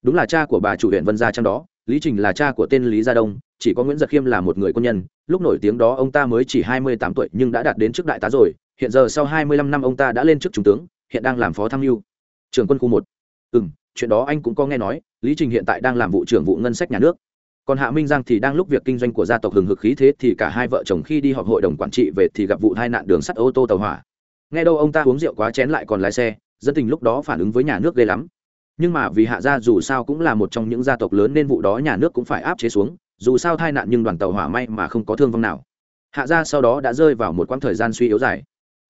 Đúng là cha của bà chủ huyện vân gia trong đó, lý trình là cha của tên lý gia đông, chỉ có nguyễn giật khiêm là một người quân nhân, lúc nổi tiếng đó ông ta mới chỉ hai mươi tám tuổi nhưng đã đạt đến chức đại tá rồi hiện giờ sau hai mươi lăm năm ông ta đã lên chức trung tướng, hiện đang làm phó tham mưu. Trưởng quân khu một. Ừ m chuyện đó anh cũng có nghe nói, lý trình hiện tại đang làm vụ trưởng vụ ngân sách nhà nước. Còn hạ minh giang thì đang lúc việc kinh doanh của gia tộc hừng hực khí thế thì cả hai vợ chồng khi đi họp hội đồng quản trị về thì gặp vụ tai nạn đường sắt ô tô tàu hỏa. Nghe đâu ông ta uống rượu quá chén lại còn lái xe, dân tình lúc đó phản ứng với nhà nước ghê lắm. Nhưng mà vì hạ gia dù sao cũng là một trong những gia tộc lớn nên vụ đó nhà nước cũng phải áp chế xuống, dù sao tai nạn nhưng đoàn tàu hỏa may mà không có thương vong nào. Hạ gia sau đó đã rơi vào một quãng thời gian suy yếu dài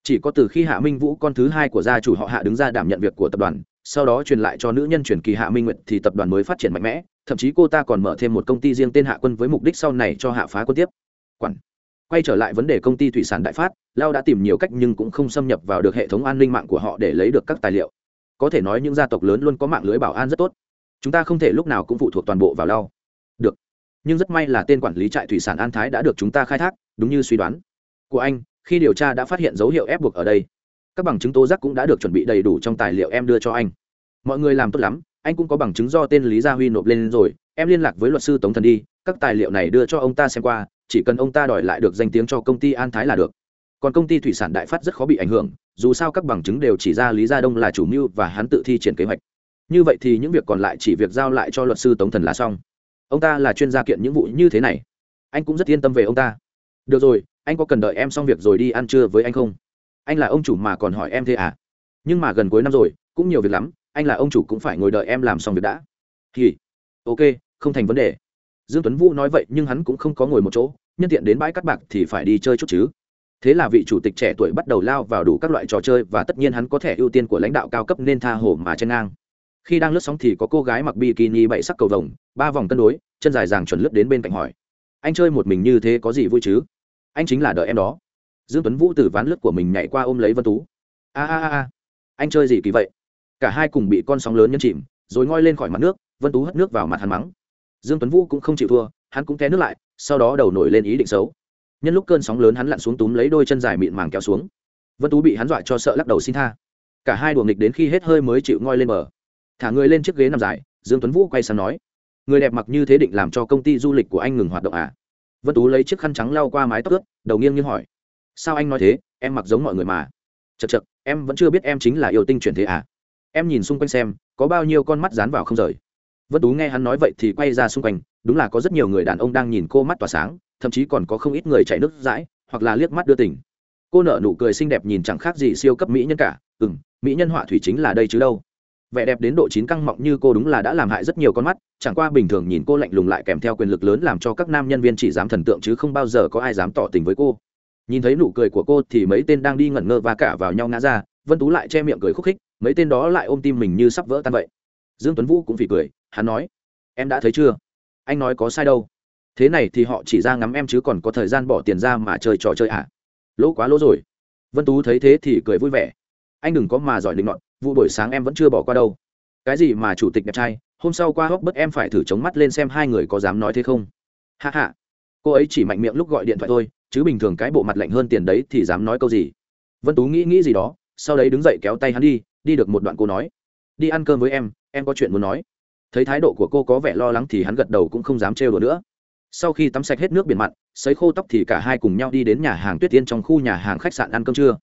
chỉ có từ khi hạ minh vũ con thứ hai của gia chủ họ hạ đứng ra đảm nhận việc của tập đoàn, sau đó truyền lại cho nữ nhân truyền kỳ hạ minh nguyệt thì tập đoàn mới phát triển mạnh mẽ, thậm chí cô ta còn mở thêm một công ty riêng tên hạ quân với mục đích sau này cho hạ phá quân tiếp. Quản. Quay trở lại vấn đề công ty thủy sản đại phát, lao đã tìm nhiều cách nhưng cũng không xâm nhập vào được hệ thống an ninh mạng của họ để lấy được các tài liệu. Có thể nói những gia tộc lớn luôn có mạng lưới bảo an rất tốt. Chúng ta không thể lúc nào cũng phụ thuộc toàn bộ vào lao. Được. Nhưng rất may là tên quản lý trại thủy sản an thái đã được chúng ta khai thác, đúng như suy đoán của anh khi điều tra đã phát hiện dấu hiệu ép buộc ở đây. Các bằng chứng tố giác cũng đã được chuẩn bị đầy đủ trong tài liệu em đưa cho anh. Mọi người làm tốt lắm, anh cũng có bằng chứng do tên lý gia huy nộp lên rồi, em liên lạc với luật sư tống thần đi, các tài liệu này đưa cho ông ta xem qua, chỉ cần ông ta đòi lại được danh tiếng cho công ty an thái là được. Còn công ty thủy sản đại phát rất khó bị ảnh hưởng, dù sao các bằng chứng đều chỉ ra lý gia đông là chủ mưu và hắn tự thi triển kế hoạch. Như vậy thì những việc còn lại chỉ việc giao lại cho luật sư tống thần là xong. Ông ta là chuyên gia kiện những vụ như thế này. Anh cũng rất yên tâm về ông ta. Được rồi anh có cần đợi em xong việc rồi đi ăn trưa với anh không? Anh là ông chủ mà còn hỏi em thế à? Nhưng mà gần cuối năm rồi, cũng nhiều việc lắm, anh là ông chủ cũng phải ngồi đợi em làm xong việc đã. Thì, ok, không thành vấn đề. Dương tuấn vũ nói vậy nhưng hắn cũng không có ngồi một chỗ, nhân tiện đến bãi cắt bạc thì phải đi chơi chút chứ. Thế là vị chủ tịch trẻ tuổi bắt đầu lao vào đủ các loại trò chơi và tất nhiên hắn có thẻ ưu tiên của lãnh đạo cao cấp nên tha hồ mà chen ngang. Khi đang lướt sóng thì có cô gái mặc bikini bảy sắc cầu vồng, ba vòng cân đối, chân dài dàng chuẩn lướt đến bên cạnh hỏi. Anh chơi một mình như thế có gì vui chứ? Anh chính là đợi em đó. Dương tuấn vũ từ ván lướt của mình nhảy qua ôm lấy vân tú. A a a anh chơi gì kỳ vậy? Cả hai cùng bị con sóng lớn nhấn chìm, rồi ngoi lên khỏi mặt nước, vân tú hất nước vào mặt hắn mắng. Dương tuấn vũ cũng không chịu thua, hắn cũng té nước lại, sau đó đầu nổi lên ý định xấu. Nhân lúc cơn sóng lớn hắn lặn xuống túm lấy đôi chân dài mịn màng kéo xuống. Vân tú bị hắn dọa cho sợ lắc đầu xin tha. Cả hai đùa nghịch đến khi hết hơi mới chịu ngoi lên bờ. Thả người lên chiếc ghế nằm dài, dương tuấn vũ quay sang nói, người đẹp mặc như thế định làm cho công ty du lịch của anh ngừng hoạt động à? Vân tú lấy chiếc khăn trắng lau qua mái tóc ướt, đầu nghiêng như hỏi. Sao anh nói thế? Em mặc giống mọi người mà. Chật chật em vẫn chưa biết em chính là yêu tinh chuyển thế à? Em nhìn xung quanh xem, có bao nhiêu con mắt dán vào không rời. Vân tú nghe hắn nói vậy thì quay ra xung quanh, đúng là có rất nhiều người đàn ông đang nhìn cô mắt tỏa sáng, thậm chí còn có không ít người chảy nước dãi hoặc là liếc mắt đưa tỉnh cô nở nụ cười xinh đẹp nhìn chẳng khác gì siêu cấp mỹ nhân cả. Ừ m mỹ nhân họa thủy chính là đây chứ đâu vẻ đẹp đến độ chín căng mọng như cô đúng là đã làm hại rất nhiều con mắt, chẳng qua bình thường nhìn cô lạnh lùng lại kèm theo quyền lực lớn làm cho các nam nhân viên chỉ dám thần tượng chứ không bao giờ có ai dám tỏ tình với cô. Nhìn thấy nụ cười của cô thì mấy tên đang đi ngẩn ngơ và cả vào nhau ngã ra, vân tú lại che miệng cười khúc khích, mấy tên đó lại ôm tim mình như sắp vỡ tan vậy. Dương tuấn vũ cũng phỉ cười, hắn nói, em đã thấy chưa? Anh nói có sai đâu. Thế này thì họ chỉ ra ngắm em chứ còn có thời gian bỏ tiền ra mà chơi trò chơi à? Lỗ quá lỗ rồi. Vân tú thấy thế thì cười vui vẻ. Anh đừng có mà giỏi định luận vụ buổi sáng em vẫn chưa bỏ qua đâu. Cái gì mà chủ tịch đẹp trai, hôm sau qua hốc bất em phải thử chống mắt lên xem hai người có dám nói thế không. Hạ hạ cô ấy chỉ mạnh miệng lúc gọi điện thoại thôi, chứ bình thường cái bộ mặt lạnh hơn tiền đấy thì dám nói câu gì. Vân tú nghĩ nghĩ gì đó, sau đấy đứng dậy kéo tay hắn đi đi được một đoạn cô nói. Đi ăn cơm với em em có chuyện muốn nói. Thấy thái độ của cô có vẻ lo lắng thì hắn gật đầu cũng không dám trêu đùa nữa. Sau khi tắm sạch hết nước biển mặn sấy khô tóc thì cả hai cùng nhau đi đến nhà hàng tuyết tiên trong khu nhà hàng khách sạn ăn cơm trưa.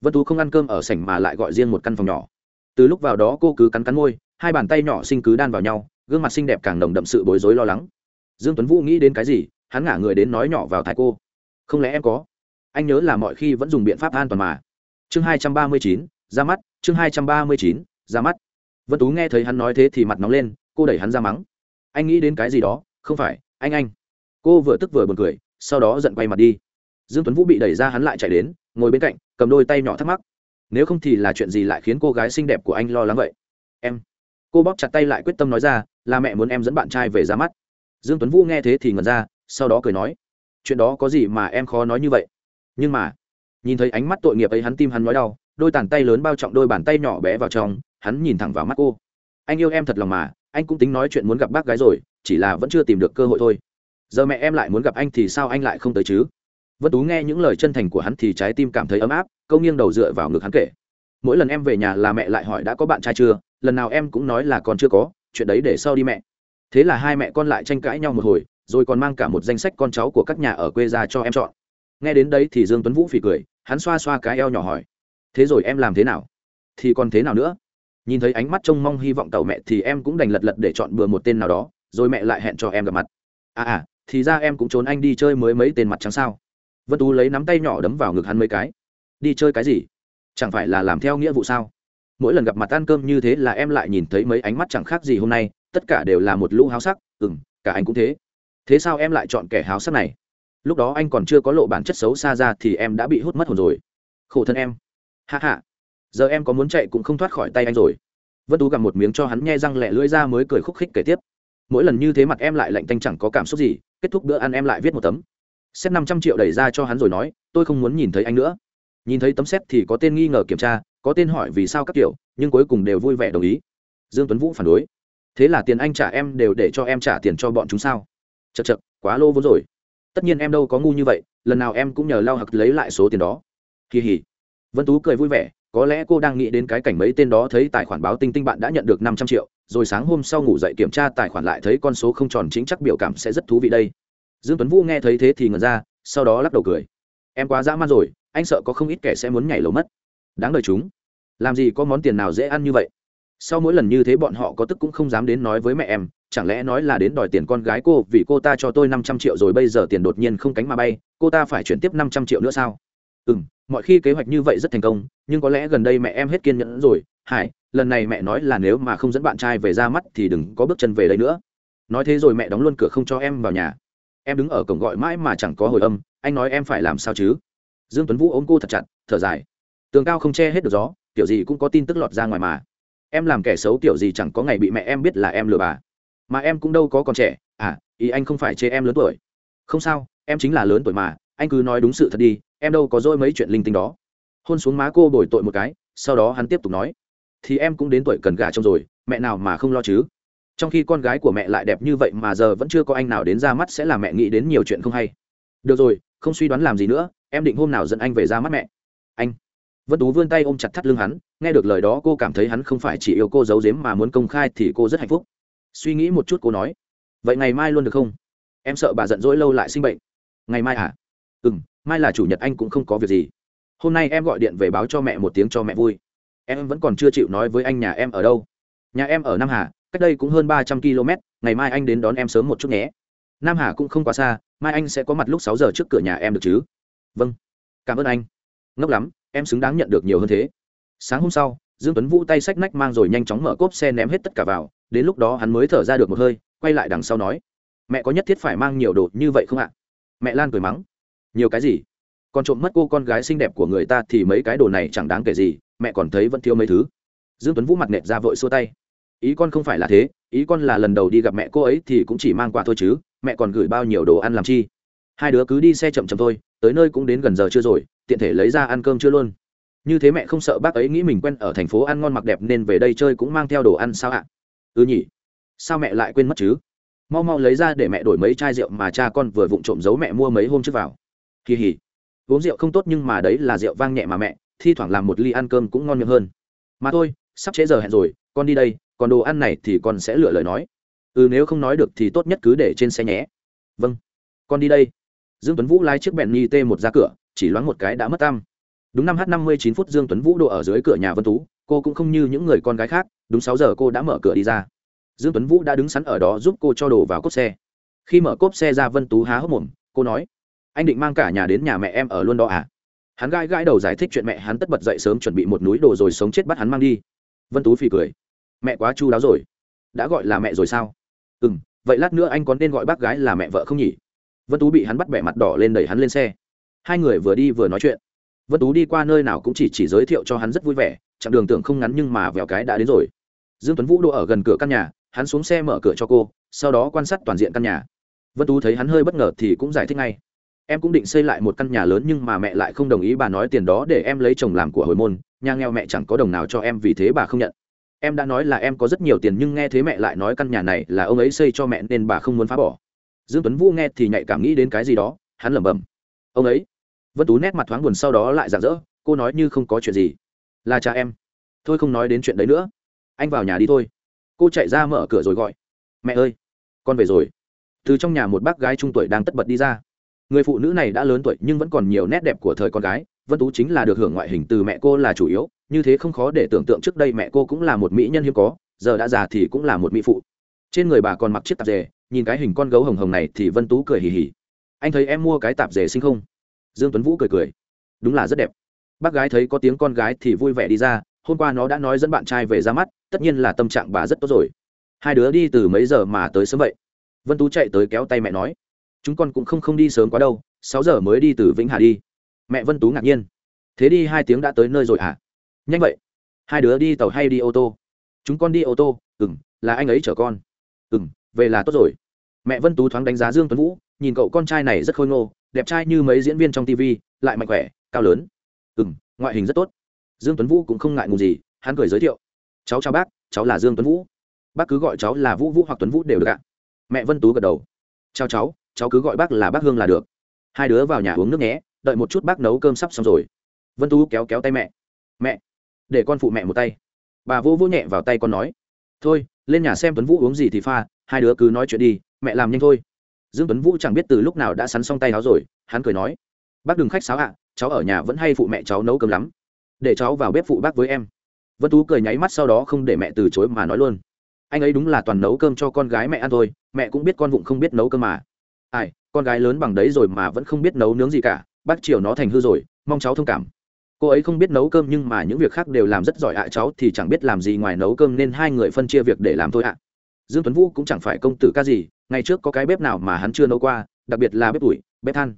Vân tú không ăn cơm ở sảnh mà lại gọi riêng một căn phòng nhỏ từ lúc vào đó cô cứ cắn cắn môi, hai bàn tay nhỏ xinh cứ đan vào nhau, gương mặt xinh đẹp càng nồng đậm sự bối rối lo lắng. Dương tuấn vũ nghĩ đến cái gì, hắn ngả người đến nói nhỏ vào thái cô. Không lẽ em có? Anh nhớ là mọi khi vẫn dùng biện pháp an toàn mà. Chương hai trăm ba mươi chín, ra mắt, chương hai trăm ba mươi chín, ra mắt. Vân tú nghe thấy hắn nói thế thì mặt nóng lên, cô đẩy hắn ra mắng. Anh nghĩ đến cái gì đó? Không phải, anh anh. Cô vừa tức vừa buồn cười, sau đó giận quay mặt đi. Dương tuấn vũ bị đẩy ra hắn lại chạy đến, ngồi bên cạnh, cầm đôi tay nhỏ thắc mắc nếu không thì là chuyện gì lại khiến cô gái xinh đẹp của anh lo lắng vậy? Em. Cô bóp chặt tay lại quyết tâm nói ra, là mẹ muốn em dẫn bạn trai về ra mắt. Dương tuấn vũ nghe thế thì ngẩn ra, sau đó cười nói, chuyện đó có gì mà em khó nói như vậy? Nhưng mà, nhìn thấy ánh mắt tội nghiệp ấy hắn tim hắn nói đau, đôi bàn tay lớn bao trọng đôi bàn tay nhỏ bé vào trong, hắn nhìn thẳng vào mắt cô. Anh yêu em thật lòng mà, anh cũng tính nói chuyện muốn gặp bác gái rồi, chỉ là vẫn chưa tìm được cơ hội thôi. Giờ mẹ em lại muốn gặp anh thì sao anh lại không tới chứ? Vân tú nghe những lời chân thành của hắn thì trái tim cảm thấy ấm áp, câu nghiêng đầu dựa vào ngực hắn kể. Mỗi lần em về nhà là mẹ lại hỏi đã có bạn trai chưa, lần nào em cũng nói là còn chưa có, chuyện đấy để sau đi mẹ. Thế là hai mẹ con lại tranh cãi nhau một hồi, rồi còn mang cả một danh sách con cháu của các nhà ở quê ra cho em chọn. Nghe đến đấy thì dương tuấn vũ phì cười, hắn xoa xoa cái eo nhỏ hỏi, thế rồi em làm thế nào? Thì còn thế nào nữa? Nhìn thấy ánh mắt trông mong hy vọng tàu mẹ thì em cũng đành lật lật để chọn bừa một tên nào đó, rồi mẹ lại hẹn cho em gặp mặt. À à thì ra em cũng trốn anh đi chơi mới mấy tên mặt trắng sao? Vân tú lấy nắm tay nhỏ đấm vào ngực hắn mấy cái. Đi chơi cái gì? Chẳng phải là làm theo nghĩa vụ sao? Mỗi lần gặp mặt ăn cơm như thế là em lại nhìn thấy mấy ánh mắt chẳng khác gì hôm nay, tất cả đều là một lũ háo sắc. Ừ m cả anh cũng thế. Thế sao em lại chọn kẻ háo sắc này? Lúc đó anh còn chưa có lộ bản chất xấu xa ra thì em đã bị hút mất hồn rồi. Khổ thân em. Hạ hạ giờ em có muốn chạy cũng không thoát khỏi tay anh rồi. Vân tú gặm một miếng cho hắn nghe răng lẹ lưỡi ra mới cười khúc khích kể tiếp. Mỗi lần như thế mặt em lại lạnh tanh chẳng có cảm xúc gì, kết thúc bữa ăn em lại viết một tấm xét năm trăm triệu đẩy ra cho hắn rồi nói, tôi không muốn nhìn thấy anh nữa. Nhìn thấy tấm xét thì có tên nghi ngờ kiểm tra, có tên hỏi vì sao các kiểu, nhưng cuối cùng đều vui vẻ đồng ý. Dương tuấn vũ phản đối. Thế là tiền anh trả em đều để cho em trả tiền cho bọn chúng sao? Chật chật quá lô vốn rồi. Tất nhiên em đâu có ngu như vậy, lần nào em cũng nhờ lao hặc lấy lại số tiền đó. Kỳ hỉ. Vân tú cười vui vẻ, có lẽ cô đang nghĩ đến cái cảnh mấy tên đó thấy tài khoản báo tinh tinh bạn đã nhận được năm trăm triệu, rồi sáng hôm sau ngủ dậy kiểm tra tài khoản lại thấy con số không tròn chính chắc biểu cảm sẽ rất thú vị đây dương tuấn vũ nghe thấy thế thì ngẩn ra, sau đó lắc đầu cười. Em quá dã man rồi, anh sợ có không ít kẻ sẽ muốn nhảy lầu mất. Đáng đời chúng. Làm gì có món tiền nào dễ ăn như vậy? Sau mỗi lần như thế bọn họ có tức cũng không dám đến nói với mẹ em, chẳng lẽ nói là đến đòi tiền con gái cô vì cô ta cho tôi năm trăm triệu rồi bây giờ tiền đột nhiên không cánh mà bay, cô ta phải chuyển tiếp năm trăm triệu nữa sao? Ừ m mọi khi kế hoạch như vậy rất thành công, nhưng có lẽ gần đây mẹ em hết kiên nhẫn rồi. Hải, lần này mẹ nói là nếu mà không dẫn bạn trai về ra mắt thì đừng có bước chân về đây nữa. Nói thế rồi mẹ đóng luôn cửa không cho em vào nhà em đứng ở cổng gọi mãi mà chẳng có hồi âm, anh nói em phải làm sao chứ? Dương tuấn vũ ôm cô thật chặt, thở dài. Tường cao không che hết được gió, kiểu gì cũng có tin tức lọt ra ngoài mà. Em làm kẻ xấu kiểu gì chẳng có ngày bị mẹ em biết là em lừa bà. Mà em cũng đâu có còn trẻ à ý anh không phải chê em lớn tuổi. Không sao, em chính là lớn tuổi mà, anh cứ nói đúng sự thật đi, em đâu có dỗi mấy chuyện linh tinh đó. Hôn xuống má cô bồi tội một cái, sau đó hắn tiếp tục nói. Thì em cũng đến tuổi cần gả trông rồi, mẹ nào mà không lo chứ? Trong khi con gái của mẹ lại đẹp như vậy mà giờ vẫn chưa có anh nào đến ra mắt sẽ làm mẹ nghĩ đến nhiều chuyện không hay. Được rồi, không suy đoán làm gì nữa, em định hôm nào dẫn anh về ra mắt mẹ. Anh. Vân tú vươn tay ôm chặt thắt lưng hắn, nghe được lời đó cô cảm thấy hắn không phải chỉ yêu cô giấu giếm mà muốn công khai thì cô rất hạnh phúc. Suy nghĩ một chút cô nói. Vậy ngày mai luôn được không? Em sợ bà giận dỗi lâu lại sinh bệnh. Ngày mai à? Ừ m mai là chủ nhật anh cũng không có việc gì. Hôm nay em gọi điện về báo cho mẹ một tiếng cho mẹ vui. Em vẫn còn chưa chịu nói với anh nhà em ở đâu. Nhà em ở nam hà cách đây cũng hơn ba trăm km, ngày mai anh đến đón em sớm một chút nhé. Nam hà cũng không quá xa, mai anh sẽ có mặt lúc sáu giờ trước cửa nhà em được chứ? Vâng. Cảm ơn anh. Ngốc lắm, em xứng đáng nhận được nhiều hơn thế. Sáng hôm sau, dương tuấn vũ tay xách nách mang rồi nhanh chóng mở cốp xe ném hết tất cả vào. Đến lúc đó hắn mới thở ra được một hơi, quay lại đằng sau nói, mẹ có nhất thiết phải mang nhiều đồ như vậy không ạ? Mẹ lan cười mắng, nhiều cái gì? Còn trộm mất cô con gái xinh đẹp của người ta thì mấy cái đồ này chẳng đáng kể gì, mẹ còn thấy vẫn thiếu mấy thứ. Dương tuấn vũ mặt nẹt ra vội xua tay ý con không phải là thế, ý con là lần đầu đi gặp mẹ cô ấy thì cũng chỉ mang quà thôi chứ, mẹ còn gửi bao nhiêu đồ ăn làm chi? Hai đứa cứ đi xe chậm chậm thôi, tới nơi cũng đến gần giờ chưa rồi, tiện thể lấy ra ăn cơm chưa luôn. Như thế mẹ không sợ bác ấy nghĩ mình quen ở thành phố ăn ngon mặc đẹp nên về đây chơi cũng mang theo đồ ăn sao ạ? À? ừ nhỉ, sao mẹ lại quên mất chứ? Mau mau lấy ra để mẹ đổi mấy chai rượu mà cha con vừa vụng trộm giấu mẹ mua mấy hôm trước vào. Kỳ hỉ, uống rượu không tốt nhưng mà đấy là rượu vang nhẹ mà mẹ, thi thoảng làm một ly ăn cơm cũng ngon miệng hơn. Mà thôi, sắp trễ giờ hẹn rồi, con đi đây còn đồ ăn này thì con sẽ lựa lời nói. Ừ nếu không nói được thì tốt nhất cứ để trên xe nhé. Vâng. Con đi đây. Dương tuấn vũ lái chiếc bẹn nhi t một ra cửa, chỉ loáng một cái đã mất tăm. Đúng năm h năm mươi chín phút dương tuấn vũ đổ ở dưới cửa nhà vân tú, cô cũng không như những người con gái khác, đúng sáu giờ cô đã mở cửa đi ra. Dương tuấn vũ đã đứng sẵn ở đó giúp cô cho đồ vào cốp xe. Khi mở cốp xe ra vân tú há hốc mồm, cô nói, anh định mang cả nhà đến nhà mẹ em ở luôn đó à? Hắn gãi gãi đầu giải thích chuyện mẹ hắn tất bật dậy sớm chuẩn bị một núi đồ rồi sống chết bắt hắn mang đi. Vân tú phì cười mẹ quá chu đáo rồi. Đã gọi là mẹ rồi sao? Ừ m vậy lát nữa anh có nên gọi bác gái là mẹ vợ không nhỉ? Vân tú bị hắn bắt bẻ mặt đỏ lên đẩy hắn lên xe. Hai người vừa đi vừa nói chuyện. Vân tú đi qua nơi nào cũng chỉ chỉ giới thiệu cho hắn rất vui vẻ, chặng đường tưởng không ngắn nhưng mà vèo cái đã đến rồi. Dương tuấn vũ đỗ ở gần cửa căn nhà, hắn xuống xe mở cửa cho cô, sau đó quan sát toàn diện căn nhà. Vân tú thấy hắn hơi bất ngờ thì cũng giải thích ngay. Em cũng định xây lại một căn nhà lớn nhưng mà mẹ lại không đồng ý bà nói tiền đó để em lấy chồng làm của hồi môn, nhà nghèo mẹ chẳng có đồng nào cho em vì thế bà không nhận em đã nói là em có rất nhiều tiền nhưng nghe thế mẹ lại nói căn nhà này là ông ấy xây cho mẹ nên bà không muốn phá bỏ. Dương tuấn vũ nghe thì nhạy cảm nghĩ đến cái gì đó, hắn lẩm bẩm. Ông ấy? Vân tú nét mặt thoáng buồn sau đó lại rạng rỡ, cô nói như không có chuyện gì. Là cha em. Thôi không nói đến chuyện đấy nữa. Anh vào nhà đi thôi. Cô chạy ra mở cửa rồi gọi. Mẹ ơi, con về rồi. Từ trong nhà một bác gái trung tuổi đang tất bật đi ra. Người phụ nữ này đã lớn tuổi nhưng vẫn còn nhiều nét đẹp của thời con gái vân tú chính là được hưởng ngoại hình từ mẹ cô là chủ yếu, như thế không khó để tưởng tượng trước đây mẹ cô cũng là một mỹ nhân hiếm có, giờ đã già thì cũng là một mỹ phụ. Trên người bà còn mặc chiếc tạp dề, nhìn cái hình con gấu hồng hồng này thì vân tú cười hì hì. Anh thấy em mua cái tạp dề sinh không? Dương tuấn vũ cười cười. Đúng là rất đẹp. Bác gái thấy có tiếng con gái thì vui vẻ đi ra, hôm qua nó đã nói dẫn bạn trai về ra mắt, tất nhiên là tâm trạng bà rất tốt rồi. Hai đứa đi từ mấy giờ mà tới sớm vậy? Vân tú chạy tới kéo tay mẹ nói. Chúng con cũng không không đi sớm quá đâu, sáu giờ mới đi từ vĩnh hà đi mẹ vân tú ngạc nhiên. Thế đi hai tiếng đã tới nơi rồi à nhanh vậy. Hai đứa đi tàu hay đi ô tô? Chúng con đi ô tô. Ừ m là anh ấy chở con. Ừ m về là tốt rồi. Mẹ vân tú thoáng đánh giá dương tuấn vũ, nhìn cậu con trai này rất khôi ngô, đẹp trai như mấy diễn viên trong tv lại mạnh khỏe, cao lớn. Ừ m ngoại hình rất tốt. Dương tuấn vũ cũng không ngại ngùng gì, hắn cười giới thiệu. Cháu chào bác, cháu là dương tuấn vũ. Bác cứ gọi cháu là vũ vũ hoặc tuấn vũ đều được ạ. Mẹ vân tú gật đầu. Chào cháu cháu cứ gọi bác là bác hương là được. Hai đứa vào nhà uống nước nhé đợi một chút bác nấu cơm sắp xong rồi. Vân tú kéo kéo tay mẹ. Mẹ, để con phụ mẹ một tay. Bà vô vô nhẹ vào tay con nói. Thôi, lên nhà xem tuấn vũ uống gì thì pha, hai đứa cứ nói chuyện đi, mẹ làm nhanh thôi. Dương tuấn vũ chẳng biết từ lúc nào đã sắn xong tay áo rồi, hắn cười nói. Bác đừng khách sáo ạ, cháu ở nhà vẫn hay phụ mẹ cháu nấu cơm lắm. Để cháu vào bếp phụ bác với em. Vân tú cười nháy mắt sau đó không để mẹ từ chối mà nói luôn. Anh ấy đúng là toàn nấu cơm cho con gái mẹ ăn thôi, mẹ cũng biết con vụng không biết nấu cơm mà. Ai, con gái lớn bằng đấy rồi mà vẫn không biết nấu nướng gì cả bác chiều nó thành hư rồi, mong cháu thông cảm. Cô ấy không biết nấu cơm nhưng mà những việc khác đều làm rất giỏi ạ, cháu thì chẳng biết làm gì ngoài nấu cơm nên hai người phân chia việc để làm thôi ạ. Dương tuấn vũ cũng chẳng phải công tử ca gì, ngày trước có cái bếp nào mà hắn chưa nấu qua, đặc biệt là bếp ủi, bếp than.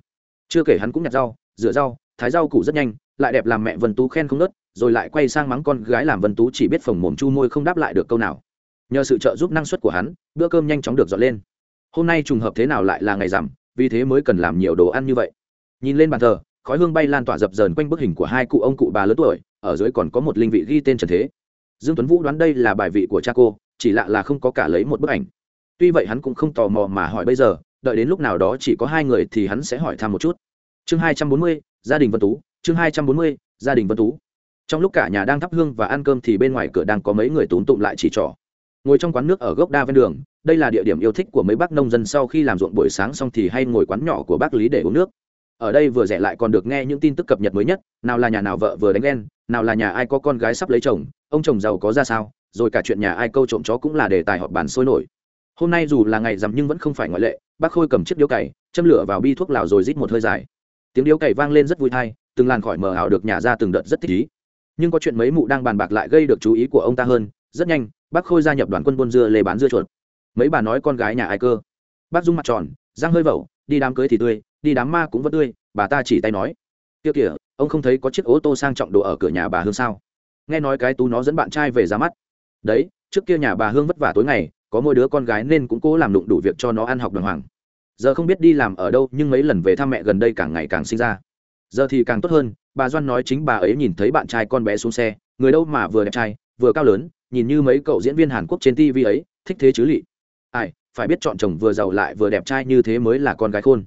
Chưa kể hắn cũng nhặt rau, rửa rau, thái rau củ rất nhanh, lại đẹp làm mẹ vân tú khen không nớt, rồi lại quay sang mắng con gái làm vân tú chỉ biết phồng mồm chu môi không đáp lại được câu nào. Nhờ sự trợ giúp năng suất của hắn, bữa cơm nhanh chóng được dọn lên. Hôm nay trùng hợp thế nào lại là ngày rằm, vì thế mới cần làm nhiều đồ ăn như vậy nhìn lên bàn thờ, khói hương bay lan tỏa dập dờn quanh bức hình của hai cụ ông cụ bà lớn tuổi, ở dưới còn có một linh vị ghi tên trần thế. Dương tuấn vũ đoán đây là bài vị của cha cô, chỉ lạ là không có cả lấy một bức ảnh. Tuy vậy hắn cũng không tò mò mà hỏi bây giờ, đợi đến lúc nào đó chỉ có hai người thì hắn sẽ hỏi thăm một chút. Chương hai trăm bốn mươi, gia đình vân tú, chương hai trăm bốn mươi, gia đình vân tú. Trong lúc cả nhà đang thắp hương và ăn cơm thì bên ngoài cửa đang có mấy người tún tụm lại chỉ trỏ. Ngồi trong quán nước ở gốc đa ven đường, đây là địa điểm yêu thích của mấy bác nông dân sau khi làm ruộng buổi sáng xong thì hay ngồi quán nhỏ của bác lý để uống nước ở đây vừa rẻ lại còn được nghe những tin tức cập nhật mới nhất, nào là nhà nào vợ vừa đánh ghen, nào là nhà ai có con gái sắp lấy chồng, ông chồng giàu có ra sao, rồi cả chuyện nhà ai câu trộm chó cũng là đề tài họp bàn sôi nổi. Hôm nay dù là ngày rằm nhưng vẫn không phải ngoại lệ, bác khôi cầm chiếc điếu cày, châm lửa vào bi thuốc lào rồi rít một hơi dài. Tiếng điếu cày vang lên rất vui thai từng làn khỏi mờ ảo được nhà ra từng đợt rất thích ý nhưng có chuyện mấy mụ đang bàn bạc lại gây được chú ý của ông ta hơn, rất nhanh, bác khôi gia nhập đoàn quân buôn dưa lê bán dưa chuột. Mấy bà nói con gái nhà ai cơ? Bác dung mặt tròn, răng hơi vẩu, đi đám cưới thì tươi đi đám ma cũng vẫn tươi, bà ta chỉ tay nói. Kia kìa, ông không thấy có chiếc ô tô sang trọng đồ ở cửa nhà bà hương sao? Nghe nói cái tú nó dẫn bạn trai về ra mắt. Đấy, trước kia nhà bà hương vất vả tối ngày, có mỗi đứa con gái nên cũng cố làm đụng đủ việc cho nó ăn học đàng hoàng. Giờ không biết đi làm ở đâu, nhưng mấy lần về thăm mẹ gần đây càng ngày càng sinh ra. Giờ thì càng tốt hơn, bà doan nói chính bà ấy nhìn thấy bạn trai con bé xuống xe, người đâu mà vừa đẹp trai, vừa cao lớn, nhìn như mấy cậu diễn viên hàn quốc trên tv ấy, thích thế chứ lị. Ai, phải biết chọn chồng vừa giàu lại vừa đẹp trai như thế mới là con gái khôn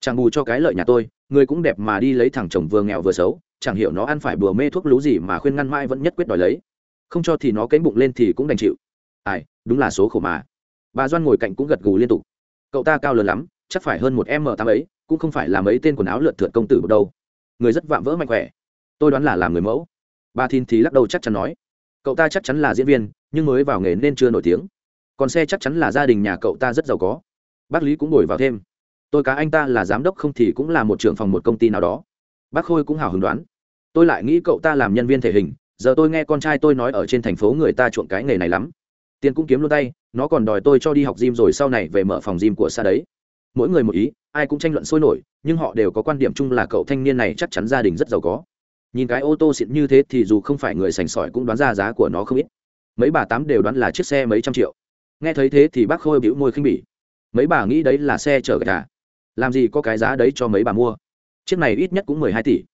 chẳng bù cho cái lợi nhà tôi, người cũng đẹp mà đi lấy thằng chồng vừa nghèo vừa xấu, chẳng hiểu nó ăn phải bừa mê thuốc lú gì mà khuyên ngăn mãi vẫn nhất quyết đòi lấy. Không cho thì nó cánh bụng lên thì cũng đành chịu. Ai, đúng là số khổ mà. Bà doan ngồi cạnh cũng gật gù liên tục. Cậu ta cao lớn lắm, chắc phải hơn một m tám ấy, cũng không phải là mấy tên quần áo lượt thượt công tử đâu. Người rất vạm vỡ mạnh khỏe. Tôi đoán là làm người mẫu. Bà Thìn thì lắc đầu chắc chắn nói. Cậu ta chắc chắn là diễn viên, nhưng mới vào nghề nên chưa nổi tiếng. Còn xe chắc chắn là gia đình nhà cậu ta rất giàu có. Bác lý cũng đổi vào thêm tôi cá anh ta là giám đốc không thì cũng là một trưởng phòng một công ty nào đó. Bác khôi cũng hào hứng đoán. Tôi lại nghĩ cậu ta làm nhân viên thể hình, giờ tôi nghe con trai tôi nói ở trên thành phố người ta chuộng cái nghề này lắm. Tiền cũng kiếm luôn tay, nó còn đòi tôi cho đi học gym rồi sau này về mở phòng gym của xa đấy. Mỗi người một ý, ai cũng tranh luận sôi nổi, nhưng họ đều có quan điểm chung là cậu thanh niên này chắc chắn gia đình rất giàu có. Nhìn cái ô tô xịn như thế thì dù không phải người sành sỏi cũng đoán ra giá của nó không ít. Mấy bà tám đều đoán là chiếc xe mấy trăm triệu. Nghe thấy thế thì bác khôi bĩu môi khinh bỉ. Mấy bà nghĩ đấy là xe chở gà làm gì có cái giá đấy cho mấy bà mua? Chiếc này ít nhất cũng mười hai tỷ.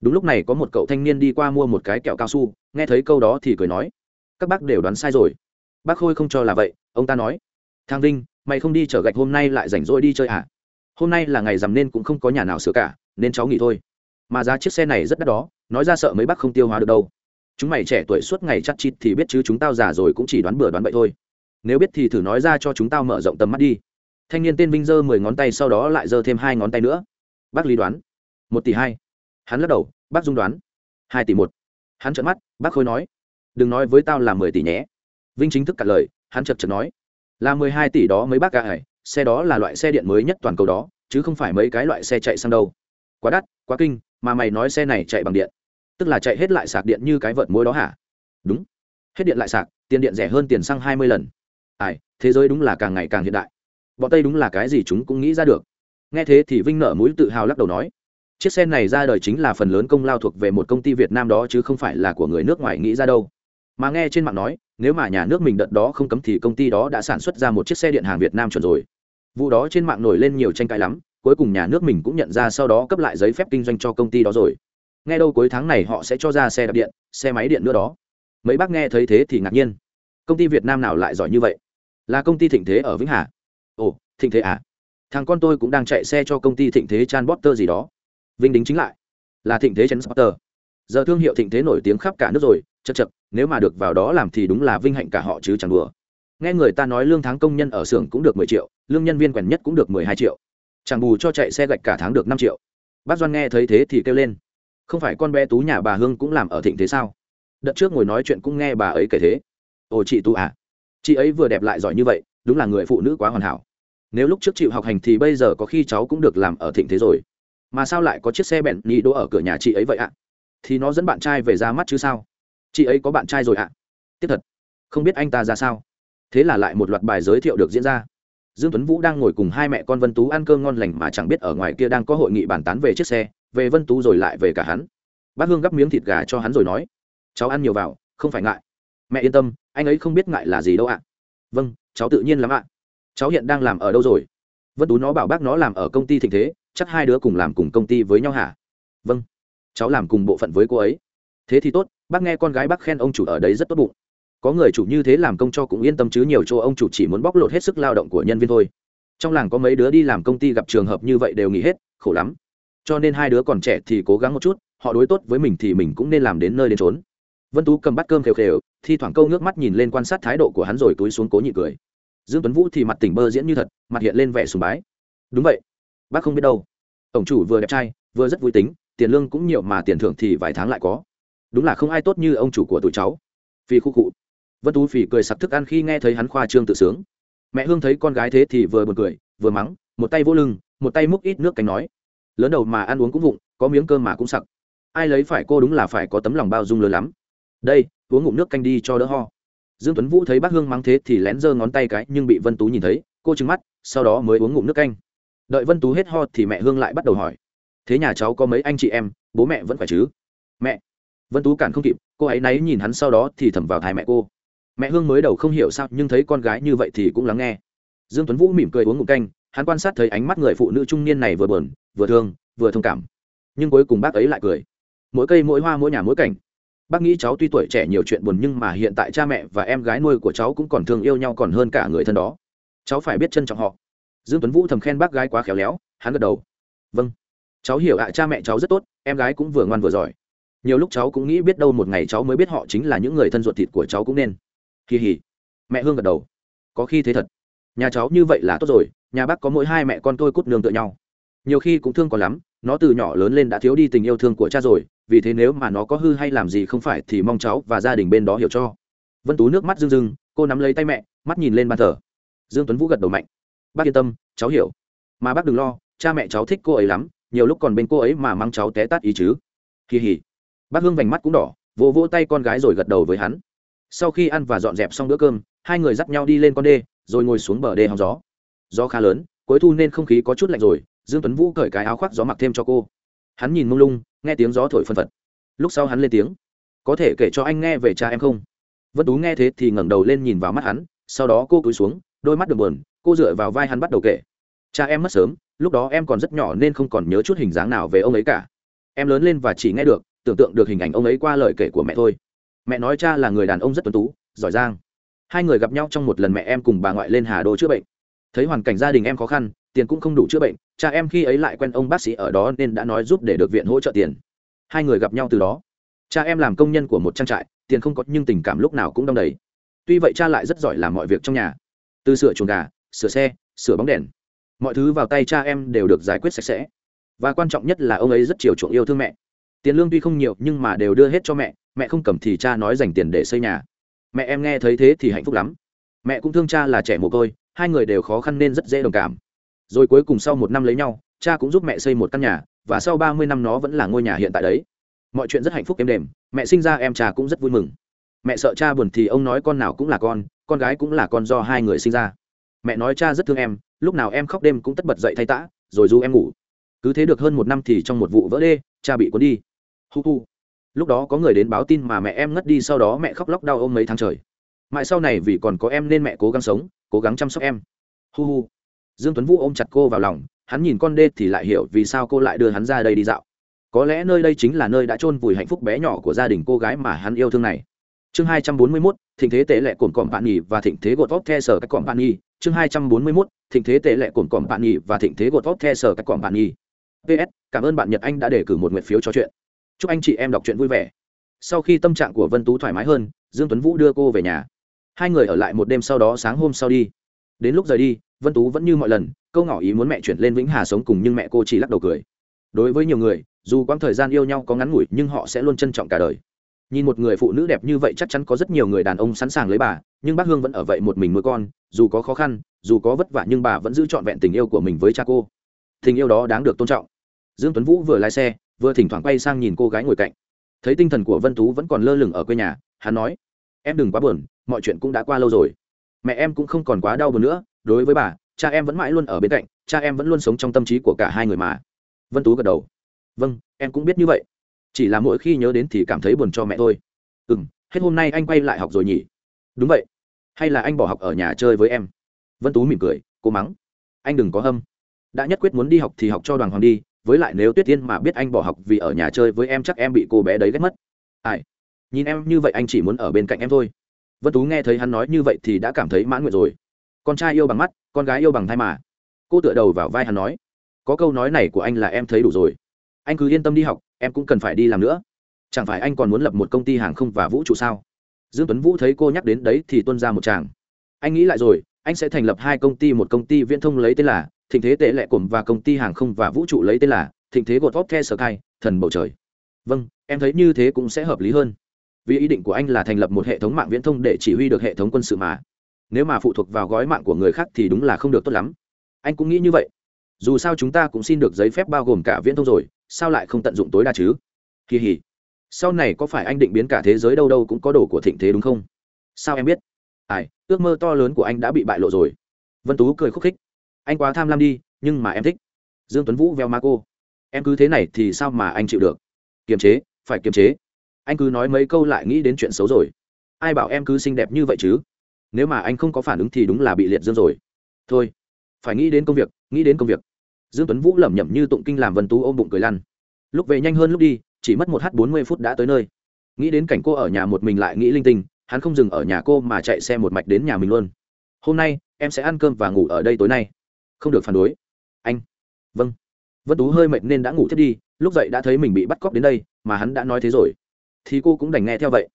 Đúng lúc này có một cậu thanh niên đi qua mua một cái kẹo cao su, nghe thấy câu đó thì cười nói, các bác đều đoán sai rồi. Bác khôi không cho là vậy, ông ta nói. Thang vinh, mày không đi chở gạch hôm nay lại rảnh rỗi đi chơi à? Hôm nay là ngày rằm nên cũng không có nhà nào sửa cả, nên cháu nghỉ thôi. Mà giá chiếc xe này rất đắt đó, nói ra sợ mấy bác không tiêu hóa được đâu. Chúng mày trẻ tuổi suốt ngày chắc chít thì biết chứ chúng tao già rồi cũng chỉ đoán bừa đoán bậy thôi. Nếu biết thì thử nói ra cho chúng tao mở rộng tầm mắt đi thanh niên tên vinh giơ mười ngón tay sau đó lại giơ thêm hai ngón tay nữa. Bác lý đoán. Một tỷ hai. Hắn lắc đầu, bác dung đoán. Hai tỷ một. Hắn trợn mắt, bác khôi nói. Đừng nói với tao là mười tỷ nhé. Vinh chính thức cặn lời, hắn chật chật nói. Là mười hai tỷ đó mấy bác cả ải, xe đó là loại xe điện mới nhất toàn cầu đó, chứ không phải mấy cái loại xe chạy sang đâu. Quá đắt, quá kinh, mà mày nói xe này chạy bằng điện. Tức là chạy hết lại sạc điện như cái vợt mối đó hả? Đúng. Hết điện lại sạc, tiền điện rẻ hơn tiền xăng hai mươi lần. Ai, thế giới đúng là càng ngày càng hiện đại bọn tây đúng là cái gì chúng cũng nghĩ ra được nghe thế thì vinh nở mũi tự hào lắc đầu nói chiếc xe này ra đời chính là phần lớn công lao thuộc về một công ty việt nam đó chứ không phải là của người nước ngoài nghĩ ra đâu mà nghe trên mạng nói nếu mà nhà nước mình đợt đó không cấm thì công ty đó đã sản xuất ra một chiếc xe điện hàng việt nam chuẩn rồi vụ đó trên mạng nổi lên nhiều tranh cãi lắm cuối cùng nhà nước mình cũng nhận ra sau đó cấp lại giấy phép kinh doanh cho công ty đó rồi nghe đâu cuối tháng này họ sẽ cho ra xe đạp điện xe máy điện nữa đó mấy bác nghe thấy thế thì ngạc nhiên công ty việt nam nào lại giỏi như vậy là công ty thịnh thế ở vĩnh hà ồ, thịnh thế à? Thằng con tôi cũng đang chạy xe cho công ty thịnh thế chan botter gì đó. Vinh đính chính lại. Là thịnh thế chan botter giờ thương hiệu thịnh thế nổi tiếng khắp cả nước rồi, chật chật, nếu mà được vào đó làm thì đúng là vinh hạnh cả họ chứ chẳng đùa. Nghe người ta nói lương tháng công nhân ở xưởng cũng được mười triệu, lương nhân viên quèn nhất cũng được mười hai triệu. Chẳng bù cho chạy xe gạch cả tháng được năm triệu. Bác doan nghe thấy thế thì kêu lên. Không phải con bé tú nhà bà hương cũng làm ở thịnh thế sao? Đợt trước ngồi nói chuyện cũng nghe bà ấy kể thế. Ồ, chị tú à. Chị ấy vừa đẹp lại giỏi như vậy đúng là người phụ nữ quá hoàn hảo. Nếu lúc trước chịu học hành thì bây giờ có khi cháu cũng được làm ở thịnh thế rồi. Mà sao lại có chiếc xe bẹn nhì đỗ ở cửa nhà chị ấy vậy ạ? Thì nó dẫn bạn trai về ra mắt chứ sao? Chị ấy có bạn trai rồi ạ? Tiếp thật. Không biết anh ta ra sao? Thế là lại một loạt bài giới thiệu được diễn ra. Dương tuấn vũ đang ngồi cùng hai mẹ con vân tú ăn cơm ngon lành mà chẳng biết ở ngoài kia đang có hội nghị bàn tán về chiếc xe, về vân tú rồi lại về cả hắn. Bác hương gắp miếng thịt gà cho hắn rồi nói, cháu ăn nhiều vào, không phải ngại. Mẹ yên tâm, anh ấy không biết ngại là gì đâu ạ. Vâng cháu tự nhiên lắm ạ. Cháu hiện đang làm ở đâu rồi? Vân tú nó bảo bác nó làm ở công ty thịnh thế, chắc hai đứa cùng làm cùng công ty với nhau hả? Vâng. Cháu làm cùng bộ phận với cô ấy. Thế thì tốt, bác nghe con gái bác khen ông chủ ở đấy rất tốt bụng. Có người chủ như thế làm công cho cũng yên tâm chứ, nhiều chỗ ông chủ chỉ muốn bóc lột hết sức lao động của nhân viên thôi. Trong làng có mấy đứa đi làm công ty gặp trường hợp như vậy đều nghỉ hết, khổ lắm. Cho nên hai đứa còn trẻ thì cố gắng một chút, họ đối tốt với mình thì mình cũng nên làm đến nơi đến trốn vân tú cầm bát cơm khều khều, thi thoảng câu nước mắt nhìn lên quan sát thái độ của hắn rồi túi xuống cố nhị cười. Dương tuấn vũ thì mặt tỉnh bơ diễn như thật, mặt hiện lên vẻ sùng bái. Đúng vậy. Bác không biết đâu. Ông chủ vừa đẹp trai, vừa rất vui tính, tiền lương cũng nhiều mà tiền thưởng thì vài tháng lại có. Đúng là không ai tốt như ông chủ của tụi cháu. Vì khu cụ vân tú phỉ cười sặc thức ăn khi nghe thấy hắn khoa trương tự sướng. Mẹ hương thấy con gái thế thì vừa buồn cười, vừa mắng, một tay vô lưng, một tay múc ít nước cánh nói. Lớn đầu mà ăn uống cũng vụng, có miếng cơm mà cũng sặc. Ai lấy phải cô đúng là phải có tấm lòng bao dung lớn lắm đây, uống ngụm nước canh đi cho đỡ ho. Dương tuấn vũ thấy bác hương mắng thế thì lén giơ ngón tay cái, nhưng bị vân tú nhìn thấy, cô trừng mắt, sau đó mới uống ngụm nước canh. Đợi vân tú hết ho thì mẹ hương lại bắt đầu hỏi, thế nhà cháu có mấy anh chị em, bố mẹ vẫn phải chứ? Mẹ. Vân tú cản không kịp, cô ấy náy nhìn hắn sau đó thì thầm vào thai mẹ cô. Mẹ hương mới đầu không hiểu sao, nhưng thấy con gái như vậy thì cũng lắng nghe. Dương tuấn vũ mỉm cười uống ngụm canh, hắn quan sát thấy ánh mắt người phụ nữ trung niên này vừa buồn, vừa thương, vừa thông cảm. Nhưng cuối cùng bác ấy lại cười. Mỗi cây, mỗi hoa, mỗi nhà, mỗi cảnh bác nghĩ cháu tuy tuổi trẻ nhiều chuyện buồn nhưng mà hiện tại cha mẹ và em gái nuôi của cháu cũng còn thương yêu nhau còn hơn cả người thân đó. Cháu phải biết trân trọng họ. Dương tuấn vũ thầm khen bác gái quá khéo léo, hắn gật đầu. Vâng. Cháu hiểu ạ, cha mẹ cháu rất tốt, em gái cũng vừa ngoan vừa giỏi. Nhiều lúc cháu cũng nghĩ biết đâu một ngày cháu mới biết họ chính là những người thân ruột thịt của cháu cũng nên. Kỳ hỉ mẹ hương gật đầu. Có khi thế thật. Nhà cháu như vậy là tốt rồi, nhà bác có mỗi hai mẹ con tôi cút nương tựa nhau. Nhiều khi cũng thương còn lắm, nó từ nhỏ lớn lên đã thiếu đi tình yêu thương của cha rồi vì thế nếu mà nó có hư hay làm gì không phải thì mong cháu và gia đình bên đó hiểu cho. Vân tú nước mắt rưng rưng, cô nắm lấy tay mẹ, mắt nhìn lên bàn thờ. Dương tuấn vũ gật đầu mạnh. Bác yên tâm, cháu hiểu. Mà bác đừng lo, cha mẹ cháu thích cô ấy lắm, nhiều lúc còn bên cô ấy mà mang cháu té tát ý chứ. Kỳ hỉ. Bác hương vành mắt cũng đỏ, vỗ vỗ tay con gái rồi gật đầu với hắn. Sau khi ăn và dọn dẹp xong bữa cơm, hai người dắt nhau đi lên con đê, rồi ngồi xuống bờ đê hóng gió. Gió khá lớn, cuối thu nên không khí có chút lạnh rồi, dương tuấn vũ cởi cái áo khoác gió mặc thêm cho cô hắn nhìn mông lung, nghe tiếng gió thổi phân phật. Lúc sau hắn lên tiếng, có thể kể cho anh nghe về cha em không? Vân tú nghe thế thì ngẩng đầu lên nhìn vào mắt hắn, sau đó cô cúi xuống, đôi mắt đường buồn, cô dựa vào vai hắn bắt đầu kể. Cha em mất sớm, lúc đó em còn rất nhỏ nên không còn nhớ chút hình dáng nào về ông ấy cả. Em lớn lên và chỉ nghe được, tưởng tượng được hình ảnh ông ấy qua lời kể của mẹ thôi. Mẹ nói cha là người đàn ông rất tuấn tú, giỏi giang. Hai người gặp nhau trong một lần mẹ em cùng bà ngoại lên hà đô chữa bệnh. Thấy hoàn cảnh gia đình em khó khăn, tiền cũng không đủ chữa bệnh cha em khi ấy lại quen ông bác sĩ ở đó nên đã nói giúp để được viện hỗ trợ tiền. Hai người gặp nhau từ đó. Cha em làm công nhân của một trang trại, tiền không có nhưng tình cảm lúc nào cũng đong đầy. Tuy vậy cha lại rất giỏi làm mọi việc trong nhà. Từ sửa chuồng gà, sửa xe, sửa bóng đèn. Mọi thứ vào tay cha em đều được giải quyết sạch sẽ. Và quan trọng nhất là ông ấy rất chiều chuộng yêu thương mẹ. Tiền lương tuy không nhiều nhưng mà đều đưa hết cho mẹ mẹ không cầm thì cha nói dành tiền để xây nhà. Mẹ em nghe thấy thế thì hạnh phúc lắm. Mẹ cũng thương cha là trẻ mồ côi, hai người đều khó khăn nên rất dễ đồng cảm rồi cuối cùng sau một năm lấy nhau, cha cũng giúp mẹ xây một căn nhà, và sau ba mươi năm nó vẫn là ngôi nhà hiện tại đấy. Mọi chuyện rất hạnh phúc êm đềm, mẹ sinh ra em cha cũng rất vui mừng. Mẹ sợ cha buồn thì ông nói con nào cũng là con con gái cũng là con do hai người sinh ra. Mẹ nói cha rất thương em, lúc nào em khóc đêm cũng tất bật dậy thay tã, rồi du em ngủ. Cứ thế được hơn một năm thì trong một vụ vỡ đê, cha bị cuốn đi. Hu hu. Lúc đó có người đến báo tin mà mẹ em ngất đi, sau đó mẹ khóc lóc đau ôm mấy tháng trời. Mãi sau này vì còn có em nên mẹ cố gắng sống, cố gắng chăm sóc em. Hu hu dương tuấn vũ ôm chặt cô vào lòng hắn nhìn con đê thì lại hiểu vì sao cô lại đưa hắn ra đây đi dạo. Có lẽ nơi đây chính là nơi đã chôn vùi hạnh phúc bé nhỏ của gia đình cô gái mà hắn yêu thương này. Chương 241, thịnh thế tệ lệ cồn cọm bạn nhì và thịnh thế gột vóc the sở các cọm bạn nhì. Chương 241, thịnh thế tệ lệ cồn cọm bạn nhì và thịnh thế gột vóc the sở các cọm bạn nhì. Ps cảm ơn bạn nhật anh đã để cử một nguyện phiếu cho chuyện. Chúc anh chị em đọc truyện vui vẻ. Sau khi tâm trạng của vân tú thoải mái hơn dương tuấn vũ đưa cô về nhà. Hai người ở lại một đêm sau đó sáng hôm sau đi. Đến lúc rời đi vân tú vẫn như mọi lần, câu ngỏ ý muốn mẹ chuyển lên vĩnh hà sống cùng nhưng mẹ cô chỉ lắc đầu cười. Đối với nhiều người, dù quãng thời gian yêu nhau có ngắn ngủi nhưng họ sẽ luôn trân trọng cả đời. Nhìn một người phụ nữ đẹp như vậy chắc chắn có rất nhiều người đàn ông sẵn sàng lấy bà, nhưng bác hương vẫn ở vậy một mình nuôi con, dù có khó khăn, dù có vất vả nhưng bà vẫn giữ trọn vẹn tình yêu của mình với cha cô. Tình yêu đó đáng được tôn trọng. Dương tuấn vũ vừa lái xe, vừa thỉnh thoảng quay sang nhìn cô gái ngồi cạnh. Thấy tinh thần của vân tú vẫn còn lơ lửng ở quê nhà, hắn nói, em đừng quá buồn, mọi chuyện cũng đã qua lâu rồi. Mẹ em cũng không còn quá đau buồn nữa đối với bà, cha em vẫn mãi luôn ở bên cạnh, cha em vẫn luôn sống trong tâm trí của cả hai người mà. Vân tú gật đầu. Vâng em cũng biết như vậy. Chỉ là mỗi khi nhớ đến thì cảm thấy buồn cho mẹ thôi. Ừ m hết hôm nay anh quay lại học rồi nhỉ? Đúng vậy. Hay là anh bỏ học ở nhà chơi với em? Vân tú mỉm cười, cố mắng. Anh đừng có hâm. Đã nhất quyết muốn đi học thì học cho đoàn hoàng đi, với lại nếu tuyết tiên mà biết anh bỏ học vì ở nhà chơi với em chắc em bị cô bé đấy ghét mất. Ai? Nhìn em như vậy anh chỉ muốn ở bên cạnh em thôi. Vân tú nghe thấy hắn nói như vậy thì đã cảm thấy mãn nguyện rồi con trai yêu bằng mắt, con gái yêu bằng thai mà. Cô tựa đầu vào vai hắn nói, có câu nói này của anh là em thấy đủ rồi. Anh cứ yên tâm đi học, em cũng cần phải đi làm nữa. Chẳng phải anh còn muốn lập một công ty hàng không và vũ trụ sao? Dương tuấn vũ thấy cô nhắc đến đấy thì tuân ra một chàng anh nghĩ lại rồi, anh sẽ thành lập hai công ty, một công ty viễn thông lấy tên là thịnh thế tệ lệ cổm và công ty hàng không và vũ trụ lấy tên là thịnh thế gột vóc the sky thần bầu trời. Vâng em thấy như thế cũng sẽ hợp lý hơn. Vì ý định của anh là thành lập một hệ thống mạng viễn thông để chỉ huy được hệ thống quân sự mà nếu mà phụ thuộc vào gói mạng của người khác thì đúng là không được tốt lắm. Anh cũng nghĩ như vậy. Dù sao chúng ta cũng xin được giấy phép bao gồm cả viễn thông rồi, sao lại không tận dụng tối đa chứ? Kỳ hỉ. Sau này có phải anh định biến cả thế giới đâu đâu cũng có đồ của thịnh thế đúng không? Sao em biết? Ai, ước mơ to lớn của anh đã bị bại lộ rồi. Vân tú cười khúc khích. Anh quá tham lam đi, nhưng mà em thích. Dương tuấn vũ veo ma cô em cứ thế này thì sao mà anh chịu được? Kiềm chế, phải kiềm chế. Anh cứ nói mấy câu lại nghĩ đến chuyện xấu rồi. Ai bảo em cứ xinh đẹp như vậy chứ? Nếu mà anh không có phản ứng thì đúng là bị liệt dương rồi. Thôi, phải nghĩ đến công việc, nghĩ đến công việc. Dương tuấn vũ lẩm nhẩm như tụng kinh làm vân tú ôm bụng cười lăn. Lúc về nhanh hơn lúc đi, chỉ mất một h bốn mươi phút đã tới nơi. Nghĩ đến cảnh cô ở nhà một mình lại nghĩ linh tinh, hắn không dừng ở nhà cô mà chạy xe một mạch đến nhà mình luôn. Hôm nay, em sẽ ăn cơm và ngủ ở đây tối nay. Không được phản đối. Anh. Vâng. Vân tú hơi mệt nên đã ngủ thiết đi, lúc dậy đã thấy mình bị bắt cóc đến đây, mà hắn đã nói thế rồi. Thì cô cũng đành nghe theo vậy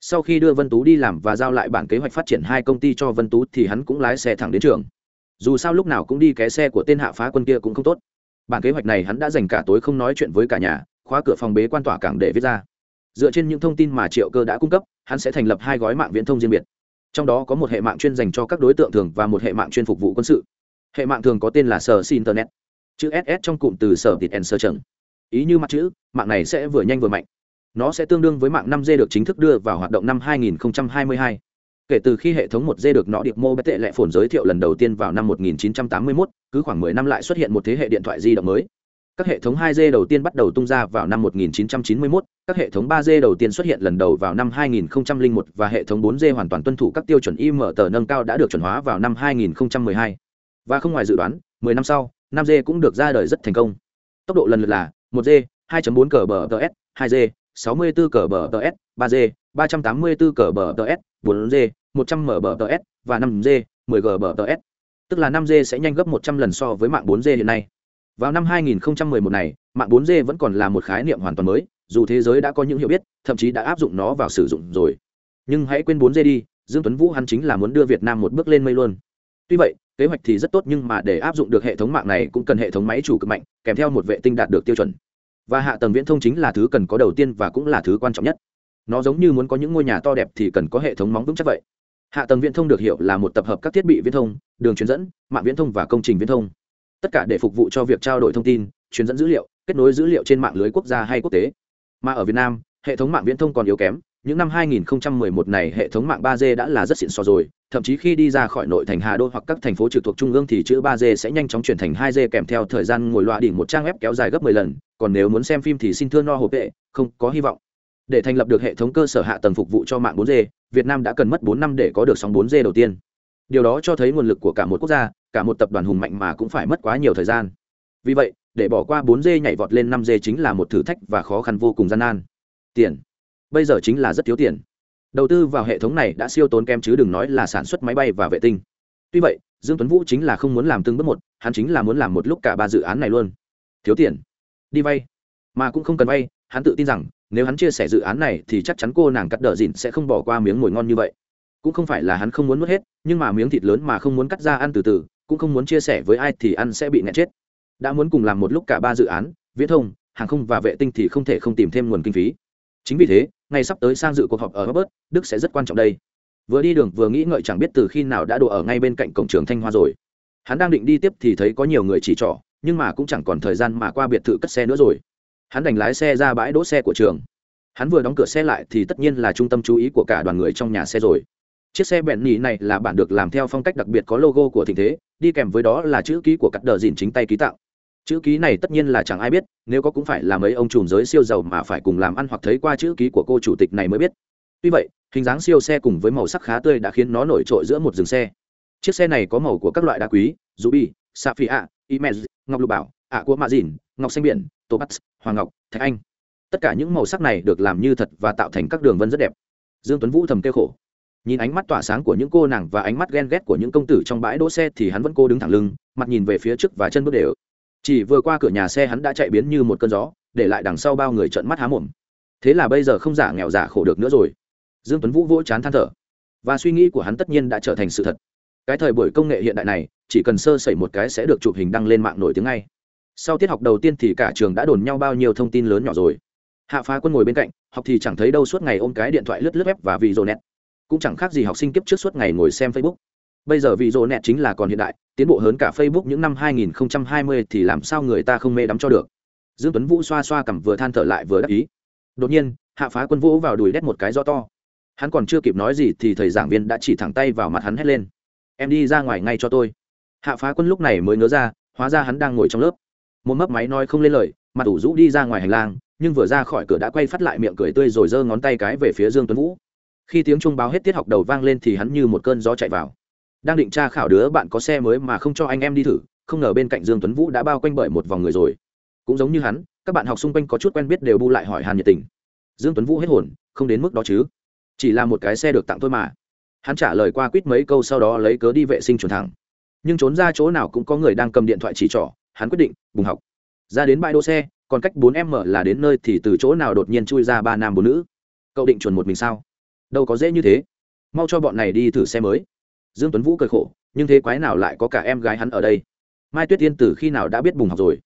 sau khi đưa vân tú đi làm và giao lại bản kế hoạch phát triển hai công ty cho vân tú thì hắn cũng lái xe thẳng đến trường. Dù sao lúc nào cũng đi ké xe của tên hạ phá quân kia cũng không tốt. Bản kế hoạch này hắn đã dành cả tối không nói chuyện với cả nhà, khóa cửa phòng bế quan tỏa cảng để viết ra. Dựa trên những thông tin mà triệu cơ đã cung cấp, hắn sẽ thành lập hai gói mạng viễn thông riêng biệt. Trong đó có một hệ mạng chuyên dành cho các đối tượng thường và một hệ mạng chuyên phục vụ quân sự. Hệ mạng thường có tên là sở internet, chữ ss trong cụm từ sở tịt and sơ trần. Ý như mặt chữ, mạng này sẽ vừa nhanh vừa mạnh nó sẽ tương đương với mạng 5G được chính thức đưa vào hoạt động năm 2022 kể từ khi hệ thống 1G được nọ điệp mô tệ lệ phồn giới thiệu lần đầu tiên vào năm 1981, cứ khoảng 10 năm lại xuất hiện một thế hệ điện thoại di động mới. Các hệ thống 2G đầu tiên bắt đầu tung ra vào năm 1991, các hệ thống 3G đầu tiên xuất hiện lần đầu vào năm 2001 và hệ thống 4G hoàn toàn tuân thủ các tiêu chuẩn IMT nâng cao đã được chuẩn hóa vào năm 2012. Và không ngoài dự đoán, 10 năm sau, 5G cũng được ra đời rất thành công. Tốc độ lần lượt là 1G, 2.4 Gbps, 2G, 64 Gbps, 3G, 384 Gbps, 4G, 100 Mbps và 5G, 10 Gbps. Tức là 5G sẽ nhanh gấp 100 lần so với mạng 4G hiện nay. Vào năm 2011 này, mạng 4G vẫn còn là một khái niệm hoàn toàn mới, dù thế giới đã có những hiểu biết, thậm chí đã áp dụng nó vào sử dụng rồi. Nhưng hãy quên 4G đi, Dương Tuấn Vũ hắn chính là muốn đưa Việt Nam một bước lên mây luôn. Tuy vậy, kế hoạch thì rất tốt nhưng mà để áp dụng được hệ thống mạng này cũng cần hệ thống máy chủ cực mạnh, kèm theo một vệ tinh đạt được tiêu chuẩn. Và hạ tầng viễn thông chính là thứ cần có đầu tiên và cũng là thứ quan trọng nhất. Nó giống như muốn có những ngôi nhà to đẹp thì cần có hệ thống móng vững chắc vậy. Hạ tầng viễn thông được hiểu là một tập hợp các thiết bị viễn thông, đường truyền dẫn, mạng viễn thông và công trình viễn thông. Tất cả để phục vụ cho việc trao đổi thông tin, truyền dẫn dữ liệu, kết nối dữ liệu trên mạng lưới quốc gia hay quốc tế. Mà ở việt nam, hệ thống mạng viễn thông còn yếu kém những năm 2011 này hệ thống mạng 3G đã là rất xịn so rồi, thậm chí khi đi ra khỏi nội thành Hà Đô hoặc các thành phố trực thuộc trung ương thì chữ 3G sẽ nhanh chóng chuyển thành 2G kèm theo thời gian ngồi loa đỉnh một trang web kéo dài gấp 10 lần, còn nếu muốn xem phim thì xin thưa no hộp vệ, không có hy vọng để thành lập được hệ thống cơ sở hạ tầng phục vụ cho mạng 4G, Việt Nam đã cần mất 4 năm để có được sóng 4G đầu tiên. Điều đó cho thấy nguồn lực của cả một quốc gia, cả một tập đoàn hùng mạnh mà cũng phải mất quá nhiều thời gian. Vì vậy, để bỏ qua 4G nhảy vọt lên 5G chính là một thử thách và khó khăn vô cùng gian nan. Tiền. Bây giờ chính là rất thiếu tiền. Đầu tư vào hệ thống này đã siêu tốn kém chứ đừng nói là sản xuất máy bay và vệ tinh. Tuy vậy, Dương Tuấn Vũ chính là không muốn làm từng bước một, hắn chính là muốn làm một lúc cả ba dự án này luôn. Thiếu tiền. Đi vay. Mà cũng không cần vay, hắn tự tin rằng nếu hắn chia sẻ dự án này thì chắc chắn cô nàng cắt đờ dịn sẽ không bỏ qua miếng mồi ngon như vậy cũng không phải là hắn không muốn nuốt hết nhưng mà miếng thịt lớn mà không muốn cắt ra ăn từ từ cũng không muốn chia sẻ với ai thì ăn sẽ bị nghẹn chết đã muốn cùng làm một lúc cả ba dự án viễn thông hàng không và vệ tinh thì không thể không tìm thêm nguồn kinh phí chính vì thế ngày sắp tới sang dự cuộc họp ở Robert, Đức sẽ rất quan trọng đây. Vừa đi đường vừa nghĩ ngợi chẳng biết từ khi nào đã đổ ở ngay bên cạnh cổng trường Thanh Hoa rồi. Hắn đang định đi tiếp thì thấy có nhiều người chỉ trỏ, nhưng mà cũng chẳng còn thời gian mà qua biệt thự cất xe nữa rồi. Hắn đành lái xe ra bãi đỗ xe của trường. Hắn vừa đóng cửa xe lại thì tất nhiên là trung tâm chú ý của cả đoàn người trong nhà xe rồi. Chiếc xe bẹn nhì này là bản được làm theo phong cách đặc biệt có logo của thịnh thế, đi kèm với đó là chữ ký của cắt đờ dìn chính tay ký tạo chữ ký này tất nhiên là chẳng ai biết, nếu có cũng phải là mấy ông trùm giới siêu giàu mà phải cùng làm ăn hoặc thấy qua chữ ký của cô chủ tịch này mới biết. Tuy vậy, hình dáng siêu xe cùng với màu sắc khá tươi đã khiến nó nổi trội giữa một dừng xe. Chiếc xe này có màu của các loại đá quý, ruby sapphire imez ngọc lục bảo, ạ của mạ dìn, ngọc xanh biển, topaz, hoàng ngọc, thạch anh. Tất cả những màu sắc này được làm như thật và tạo thành các đường vân rất đẹp. Dương tuấn vũ thầm kêu khổ. Nhìn ánh mắt tỏa sáng của những cô nàng và ánh mắt ghen ghét của những công tử trong bãi đỗ xe thì hắn vẫn cô đứng thẳng lưng, mặt nhìn về phía trước và chân bước đều chỉ vừa qua cửa nhà xe hắn đã chạy biến như một cơn gió, để lại đằng sau bao người trợn mắt há mồm. Thế là bây giờ không giả nghèo giả khổ được nữa rồi. Dương tuấn vũ vỗ chán than thở. Và suy nghĩ của hắn tất nhiên đã trở thành sự thật. Cái thời buổi công nghệ hiện đại này, chỉ cần sơ sẩy một cái sẽ được chụp hình đăng lên mạng nổi tiếng ngay. Sau tiết học đầu tiên thì cả trường đã đồn nhau bao nhiêu thông tin lớn nhỏ rồi. Hạ phá quân ngồi bên cạnh, học thì chẳng thấy đâu suốt ngày ôm cái điện thoại lướt lướt web và vì rồi nét cũng chẳng khác gì học sinh kiếp trước suốt ngày ngồi xem facebook bây giờ vì rộ nẹt chính là còn hiện đại, tiến bộ hơn cả facebook những năm 2020 thì làm sao người ta không mê đắm cho được? Dương tuấn vũ xoa xoa cằm vừa than thở lại vừa đắc ý. Đột nhiên, hạ phá quân vũ vào đùi đét một cái do to. Hắn còn chưa kịp nói gì thì thầy giảng viên đã chỉ thẳng tay vào mặt hắn hét lên. Em đi ra ngoài ngay cho tôi. Hạ phá quân lúc này mới nhớ ra, hóa ra hắn đang ngồi trong lớp. Một mấp máy nói không lên lời mặt ủ rũ đi ra ngoài hành lang, nhưng vừa ra khỏi cửa đã quay phát lại miệng cười tươi rồi giơ ngón tay cái về phía dương tuấn vũ. Khi tiếng chuông báo hết tiết học đầu vang lên thì hắn như một cơn gió chạy vào đang định tra khảo đứa bạn có xe mới mà không cho anh em đi thử, không ngờ bên cạnh dương tuấn vũ đã bao quanh bởi một vòng người rồi. Cũng giống như hắn, các bạn học xung quanh có chút quen biết đều bu lại hỏi hàn nhiệt tình. Dương tuấn vũ hết hồn, không đến mức đó chứ. Chỉ là một cái xe được tặng thôi mà. Hắn trả lời qua quýt mấy câu sau đó lấy cớ đi vệ sinh chuẩn thẳng. Nhưng trốn ra chỗ nào cũng có người đang cầm điện thoại chỉ trỏ, hắn quyết định, bùng học. Ra đến bãi đỗ xe, còn cách bốn m là đến nơi thì từ chỗ nào đột nhiên chui ra ba nam bốn nữ. Cậu định chuẩn một mình sao? Đâu có dễ như thế. Mau cho bọn này đi thử xe mới dương tuấn vũ cười khổ nhưng thế quái nào lại có cả em gái hắn ở đây? Mai tuyết tiên từ khi nào đã biết bùng học rồi?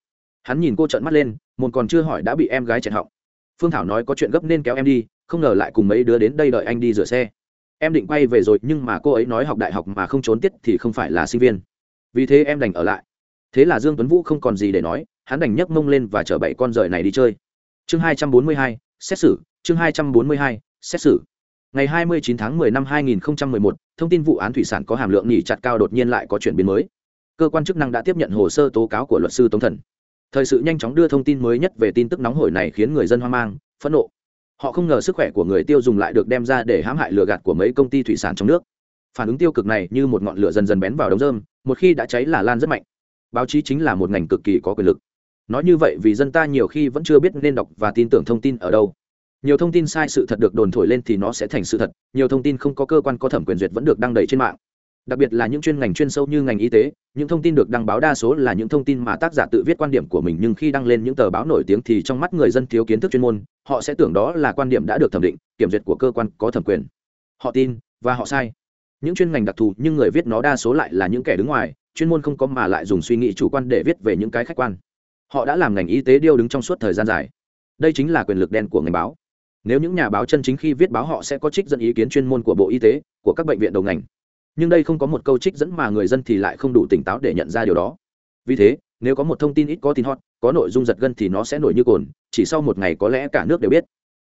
Hắn nhìn cô trợn mắt lên một còn chưa hỏi đã bị em gái chẹn họng. Phương thảo nói có chuyện gấp nên kéo em đi không ngờ lại cùng mấy đứa đến đây đợi anh đi rửa xe. Em định quay về rồi nhưng mà cô ấy nói học đại học mà không trốn tiết thì không phải là sinh viên. Vì thế em đành ở lại. Thế là dương tuấn vũ không còn gì để nói hắn đành nhấc mông lên và chở bảy con rời này đi chơi. Chương hai trăm bốn mươi hai xét xử chương hai trăm bốn mươi hai xét xử. Ngày 29 tháng 10 năm 2011, thông tin vụ án thủy sản có hàm lượng nhỉ chặt cao đột nhiên lại có chuyển biến mới. Cơ quan chức năng đã tiếp nhận hồ sơ tố cáo của luật sư tống thần. Thời sự nhanh chóng đưa thông tin mới nhất về tin tức nóng hổi này khiến người dân hoang mang, phẫn nộ. Họ không ngờ sức khỏe của người tiêu dùng lại được đem ra để hãm hại lừa gạt của mấy công ty thủy sản trong nước. Phản ứng tiêu cực này như một ngọn lửa dần dần bén vào đống rơm, một khi đã cháy là lan rất mạnh. Báo chí chính là một ngành cực kỳ có quyền lực. Nói như vậy vì dân ta nhiều khi vẫn chưa biết nên đọc và tin tưởng thông tin ở đâu nhiều thông tin sai sự thật được đồn thổi lên thì nó sẽ thành sự thật, nhiều thông tin không có cơ quan có thẩm quyền duyệt vẫn được đăng đầy trên mạng. Đặc biệt là những chuyên ngành chuyên sâu như ngành y tế, những thông tin được đăng báo đa số là những thông tin mà tác giả tự viết quan điểm của mình, nhưng khi đăng lên những tờ báo nổi tiếng thì trong mắt người dân thiếu kiến thức chuyên môn, họ sẽ tưởng đó là quan điểm đã được thẩm định, kiểm duyệt của cơ quan có thẩm quyền. Họ tin và họ sai. Những chuyên ngành đặc thù nhưng người viết nó đa số lại là những kẻ đứng ngoài, chuyên môn không có mà lại dùng suy nghĩ chủ quan để viết về những cái khách quan. Họ đã làm ngành y tế điêu đứng trong suốt thời gian dài. Đây chính là quyền lực đen của ngành báo nếu những nhà báo chân chính khi viết báo họ sẽ có trích dẫn ý kiến chuyên môn của bộ y tế, của các bệnh viện đầu ngành. Nhưng đây không có một câu trích dẫn mà người dân thì lại không đủ tỉnh táo để nhận ra điều đó. Vì thế, nếu có một thông tin ít có tin hot, có nội dung giật gân thì nó sẽ nổi như cồn, chỉ sau một ngày có lẽ cả nước đều biết.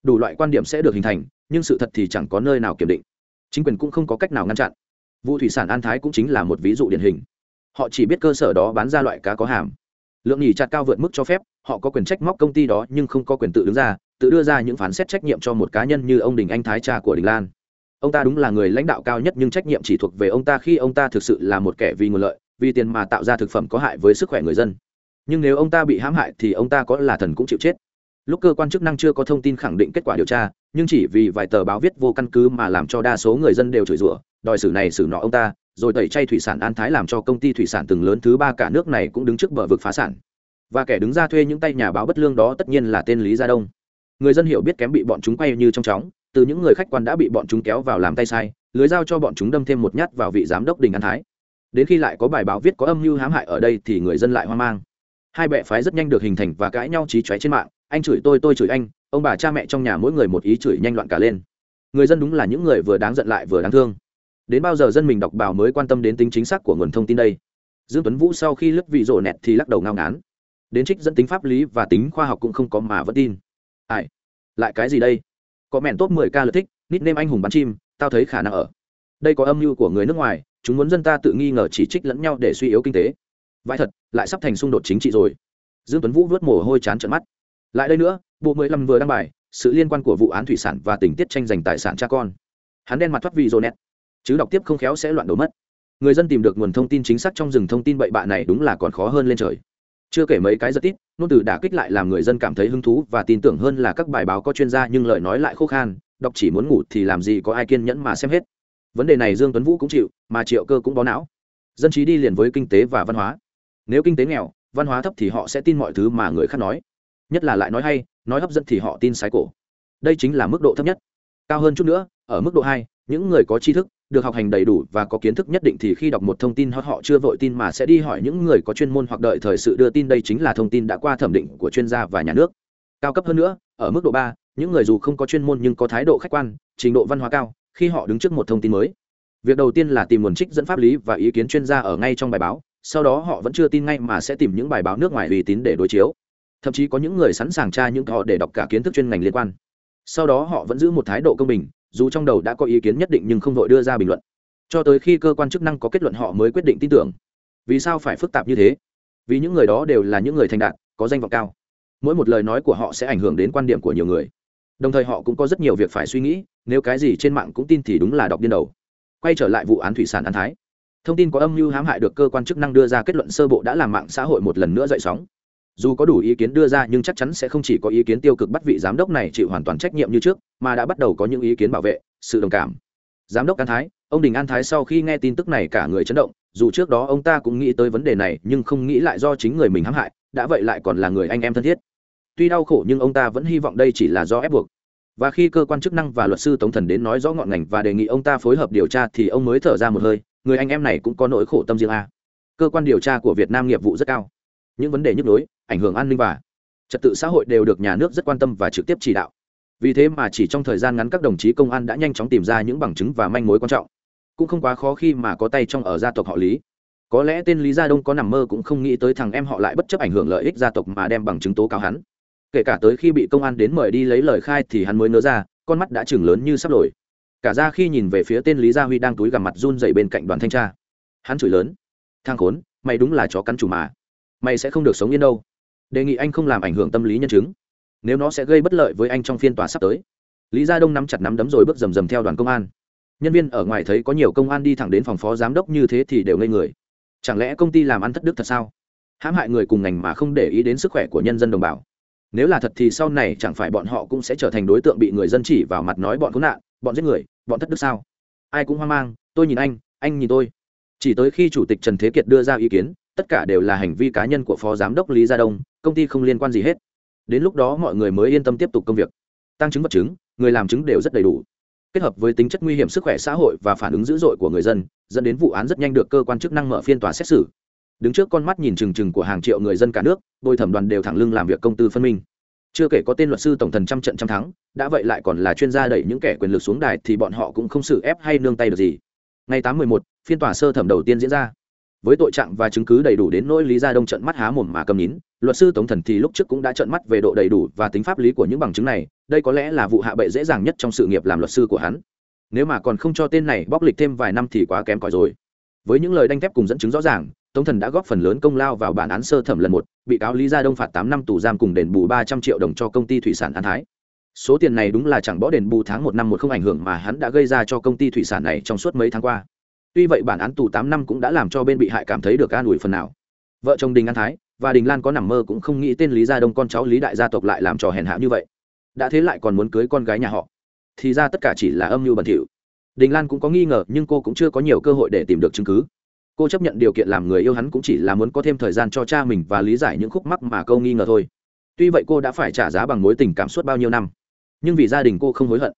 Đủ loại quan điểm sẽ được hình thành, nhưng sự thật thì chẳng có nơi nào kiểm định. Chính quyền cũng không có cách nào ngăn chặn. Vụ thủy sản an thái cũng chính là một ví dụ điển hình. Họ chỉ biết cơ sở đó bán ra loại cá có hàm. Lượng nhì chặt cao vượt mức cho phép, họ có quyền trách móc công ty đó nhưng không có quyền tự đứng ra tự đưa ra những phán xét trách nhiệm cho một cá nhân như ông đình anh, thái cha của đình lan. Ông ta đúng là người lãnh đạo cao nhất nhưng trách nhiệm chỉ thuộc về ông ta khi ông ta thực sự là một kẻ vì nguồn lợi, vì tiền mà tạo ra thực phẩm có hại với sức khỏe người dân. Nhưng nếu ông ta bị hãm hại thì ông ta có là thần cũng chịu chết. Lúc cơ quan chức năng chưa có thông tin khẳng định kết quả điều tra, nhưng chỉ vì vài tờ báo viết vô căn cứ mà làm cho đa số người dân đều chửi rủa, đòi xử này xử nọ ông ta, rồi tẩy chay thủy sản an thái làm cho công ty thủy sản từng lớn thứ ba cả nước này cũng đứng trước bờ vực phá sản. Và kẻ đứng ra thuê những tay nhà báo bất lương đó tất nhiên là tên lý gia đông người dân hiểu biết kém bị bọn chúng quay như trong chóng, từ những người khách quan đã bị bọn chúng kéo vào làm tay sai, lưới giao cho bọn chúng đâm thêm một nhát vào vị giám đốc đình an thái. Đến khi lại có bài báo viết có âm mưu hãm hại ở đây thì người dân lại hoang mang. Hai bệ phái rất nhanh được hình thành và cãi nhau trí chóe trên mạng, anh chửi tôi tôi chửi anh, ông bà cha mẹ trong nhà mỗi người một ý chửi nhanh loạn cả lên. Người dân đúng là những người vừa đáng giận lại vừa đáng thương. Đến bao giờ dân mình đọc báo mới quan tâm đến tính chính xác của nguồn thông tin đây? Dương tuấn vũ sau khi lướt vị rổ nẹt thì lắc đầu ngao ngán. Đến trích dẫn tính pháp lý và tính khoa học cũng không có mà vẫn tin ai? Lại cái gì đây? Có mẹn top 10 ca lượt thích, nít nêm anh hùng bắn chim, tao thấy khả năng ở. Đây có âm mưu của người nước ngoài, chúng muốn dân ta tự nghi ngờ chỉ trích lẫn nhau để suy yếu kinh tế. Vãi thật, lại sắp thành xung đột chính trị rồi. Dương tuấn vũ vớt mồ hôi chán trợn mắt. Lại đây nữa, bộ mười lăm vừa đăng bài, sự liên quan của vụ án thủy sản và tình tiết tranh giành tài sản cha con. Hắn đen mặt thoát vì rồi nét. Chứ đọc tiếp không khéo sẽ loạn đổ mất. Người dân tìm được nguồn thông tin chính xác trong rừng thông tin bậy bạ này đúng là còn khó hơn lên trời chưa kể mấy cái rất ít nôn từ đã kích lại làm người dân cảm thấy hứng thú và tin tưởng hơn là các bài báo có chuyên gia nhưng lời nói lại khô khan, đọc chỉ muốn ngủ thì làm gì có ai kiên nhẫn mà xem hết. Vấn đề này dương tuấn vũ cũng chịu, mà triệu cơ cũng bó não. Dân trí đi liền với kinh tế và văn hóa. Nếu kinh tế nghèo, văn hóa thấp thì họ sẽ tin mọi thứ mà người khác nói. Nhất là lại nói hay, nói hấp dẫn thì họ tin sái cổ. Đây chính là mức độ thấp nhất. Cao hơn chút nữa, ở mức độ hai, những người có tri thức được học hành đầy đủ và có kiến thức nhất định thì khi đọc một thông tin hot họ chưa vội tin mà sẽ đi hỏi những người có chuyên môn hoặc đợi thời sự đưa tin. Đây chính là thông tin đã qua thẩm định của chuyên gia và nhà nước. Cao cấp hơn nữa, ở mức độ ba, những người dù không có chuyên môn nhưng có thái độ khách quan, trình độ văn hóa cao, khi họ đứng trước một thông tin mới. Việc đầu tiên là tìm nguồn trích dẫn pháp lý và ý kiến chuyên gia ở ngay trong bài báo, sau đó họ vẫn chưa tin ngay mà sẽ tìm những bài báo nước ngoài uy tín để đối chiếu. Thậm chí có những người sẵn sàng tra những họ để đọc cả kiến thức chuyên ngành liên quan. Sau đó họ vẫn giữ một thái độ công bình dù trong đầu đã có ý kiến nhất định nhưng không vội đưa ra bình luận. Cho tới khi cơ quan chức năng có kết luận họ mới quyết định tin tưởng. Vì sao phải phức tạp như thế? Vì những người đó đều là những người thành đạt, có danh vọng cao. Mỗi một lời nói của họ sẽ ảnh hưởng đến quan điểm của nhiều người. Đồng thời họ cũng có rất nhiều việc phải suy nghĩ, nếu cái gì trên mạng cũng tin thì đúng là đọc điên đầu. Quay trở lại vụ án thủy sản an thái. Thông tin có âm mưu hãm hại được cơ quan chức năng đưa ra kết luận sơ bộ đã làm mạng xã hội một lần nữa dậy sóng dù có đủ ý kiến đưa ra nhưng chắc chắn sẽ không chỉ có ý kiến tiêu cực bắt vị giám đốc này chịu hoàn toàn trách nhiệm như trước, mà đã bắt đầu có những ý kiến bảo vệ, sự đồng cảm. Giám đốc an thái, ông đình an thái sau khi nghe tin tức này cả người chấn động, dù trước đó ông ta cũng nghĩ tới vấn đề này, nhưng không nghĩ lại do chính người mình hãm hại, đã vậy lại còn là người anh em thân thiết. Tuy đau khổ nhưng ông ta vẫn hy vọng đây chỉ là do ép buộc. Và khi cơ quan chức năng và luật sư tống thần đến nói rõ ngọn ngành và đề nghị ông ta phối hợp điều tra thì ông mới thở ra một hơi, người anh em này cũng có nỗi khổ tâm riêng a. Cơ quan điều tra của việt nam nghiệp vụ rất cao. Những vấn đề nhức nhối ảnh hưởng an ninh và trật tự xã hội đều được nhà nước rất quan tâm và trực tiếp chỉ đạo. Vì thế mà chỉ trong thời gian ngắn các đồng chí công an đã nhanh chóng tìm ra những bằng chứng và manh mối quan trọng. Cũng không quá khó khi mà có tay trong ở gia tộc họ lý. Có lẽ tên lý gia đông có nằm mơ cũng không nghĩ tới thằng em họ lại bất chấp ảnh hưởng lợi ích gia tộc mà đem bằng chứng tố cáo hắn. Kể cả tới khi bị công an đến mời đi lấy lời khai thì hắn mới nỡ ra, con mắt đã chừng lớn như sắp đổi. cả ra khi nhìn về phía tên lý gia huy đang túi gằm mặt run dậy bên cạnh đoàn thanh tra. Hắn chửi lớn. Thang khốn, mày đúng là chó cắn chủ mà. Mày sẽ không được sống yên đâu đề nghị anh không làm ảnh hưởng tâm lý nhân chứng. Nếu nó sẽ gây bất lợi với anh trong phiên tòa sắp tới. Lý gia đông nắm chặt nắm đấm rồi bước rầm rầm theo đoàn công an. Nhân viên ở ngoài thấy có nhiều công an đi thẳng đến phòng phó giám đốc như thế thì đều ngây người. Chẳng lẽ công ty làm ăn thất đức thật sao? Hãm hại người cùng ngành mà không để ý đến sức khỏe của nhân dân đồng bào. Nếu là thật thì sau này chẳng phải bọn họ cũng sẽ trở thành đối tượng bị người dân chỉ vào mặt nói bọn khốn nạn, bọn giết người, bọn thất đức sao? Ai cũng hoang mang, tôi nhìn anh anh nhìn tôi. Chỉ tới khi chủ tịch trần thế kiệt đưa ra ý kiến tất cả đều là hành vi cá nhân của phó giám đốc lý gia đông, công ty không liên quan gì hết. Đến lúc đó mọi người mới yên tâm tiếp tục công việc. Tăng chứng vật chứng, người làm chứng đều rất đầy đủ. Kết hợp với tính chất nguy hiểm sức khỏe xã hội và phản ứng dữ dội của người dân, dẫn đến vụ án rất nhanh được cơ quan chức năng mở phiên tòa xét xử. Đứng trước con mắt nhìn trừng trừng của hàng triệu người dân cả nước, bồi thẩm đoàn đều thẳng lưng làm việc công tư phân minh. Chưa kể có tên luật sư tổng thần trăm trận trăm thắng, đã vậy lại còn là chuyên gia đẩy những kẻ quyền lực xuống đài thì bọn họ cũng không xử ép hay nương tay được gì. Ngày tám mười một, phiên tòa sơ thẩm đầu tiên diễn ra với tội trạng và chứng cứ đầy đủ đến nỗi lý gia đông trận mắt há mồm mà cầm nín. Luật sư tống thần thì lúc trước cũng đã trận mắt về độ đầy đủ và tính pháp lý của những bằng chứng này. Đây có lẽ là vụ hạ bệ dễ dàng nhất trong sự nghiệp làm luật sư của hắn. Nếu mà còn không cho tên này bóc lịch thêm vài năm thì quá kém cỏi rồi. Với những lời đanh thép cùng dẫn chứng rõ ràng, tống thần đã góp phần lớn công lao vào bản án sơ thẩm lần một, bị cáo lý gia đông phạt tám năm tù giam cùng đền bù ba trăm triệu đồng cho công ty thủy sản an thái. Số tiền này đúng là chẳng bỏ đền bù tháng một năm một không ảnh hưởng mà hắn đã gây ra cho công ty thủy sản này trong suốt mấy tháng qua tuy vậy bản án tù tám năm cũng đã làm cho bên bị hại cảm thấy được an ủi phần nào. Vợ chồng đình an thái và đình lan có nằm mơ cũng không nghĩ tên lý gia đông con cháu lý đại gia tộc lại làm trò hèn hạ như vậy. Đã thế lại còn muốn cưới con gái nhà họ. Thì ra tất cả chỉ là âm mưu bẩn thỉu. Đình lan cũng có nghi ngờ, nhưng cô cũng chưa có nhiều cơ hội để tìm được chứng cứ. Cô chấp nhận điều kiện làm người yêu hắn cũng chỉ là muốn có thêm thời gian cho cha mình và lý giải những khúc mắc mà câu nghi ngờ thôi. Tuy vậy cô đã phải trả giá bằng mối tình cảm suốt bao nhiêu năm. Nhưng vì gia đình cô không hối hận.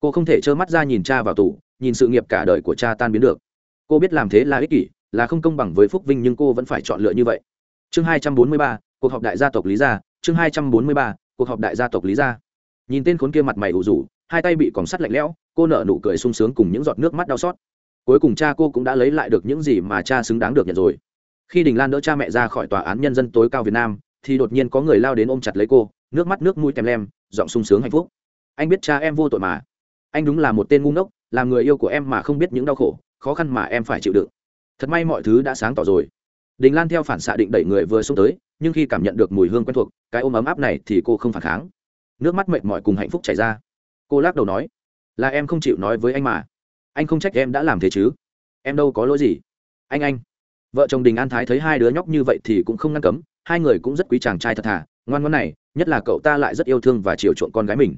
Cô không thể trơ mắt ra nhìn cha vào tù, nhìn sự nghiệp cả đời của cha tan biến được cô biết làm thế là ích kỷ, là không công bằng với phúc vinh nhưng cô vẫn phải chọn lựa như vậy. Chương hai trăm bốn mươi ba, cuộc họp đại gia tộc lý gia. Chương hai trăm bốn mươi ba, cuộc họp đại gia tộc lý gia. Nhìn tên khốn kia mặt mày ủ rủ hai tay bị còng sắt lạnh lẽo, cô nở nụ cười sung sướng cùng những giọt nước mắt đau xót. Cuối cùng cha cô cũng đã lấy lại được những gì mà cha xứng đáng được nhận rồi. Khi đình lan đỡ cha mẹ ra khỏi tòa án nhân dân tối cao việt nam, thì đột nhiên có người lao đến ôm chặt lấy cô, nước mắt nước mũi tèm lem, giọng sung sướng hạnh phúc. Anh biết cha em vô tội mà. Anh đúng là một tên ngu ngốc, là người yêu của em mà không biết những đau khổ khó khăn mà em phải chịu đựng. Thật may mọi thứ đã sáng tỏ rồi. Đình lan theo phản xạ định đẩy người vừa xuống tới, nhưng khi cảm nhận được mùi hương quen thuộc, cái ôm ấm áp này thì cô không phản kháng. Nước mắt mệt mỏi cùng hạnh phúc chảy ra. Cô lắc đầu nói, là em không chịu nói với anh mà. Anh không trách em đã làm thế chứ. Em đâu có lỗi gì. Anh anh. Vợ chồng đình an thái thấy hai đứa nhóc như vậy thì cũng không ngăn cấm, hai người cũng rất quý chàng trai thật thà. Ngoan ngoan này, nhất là cậu ta lại rất yêu thương và chiều chuộng con gái mình.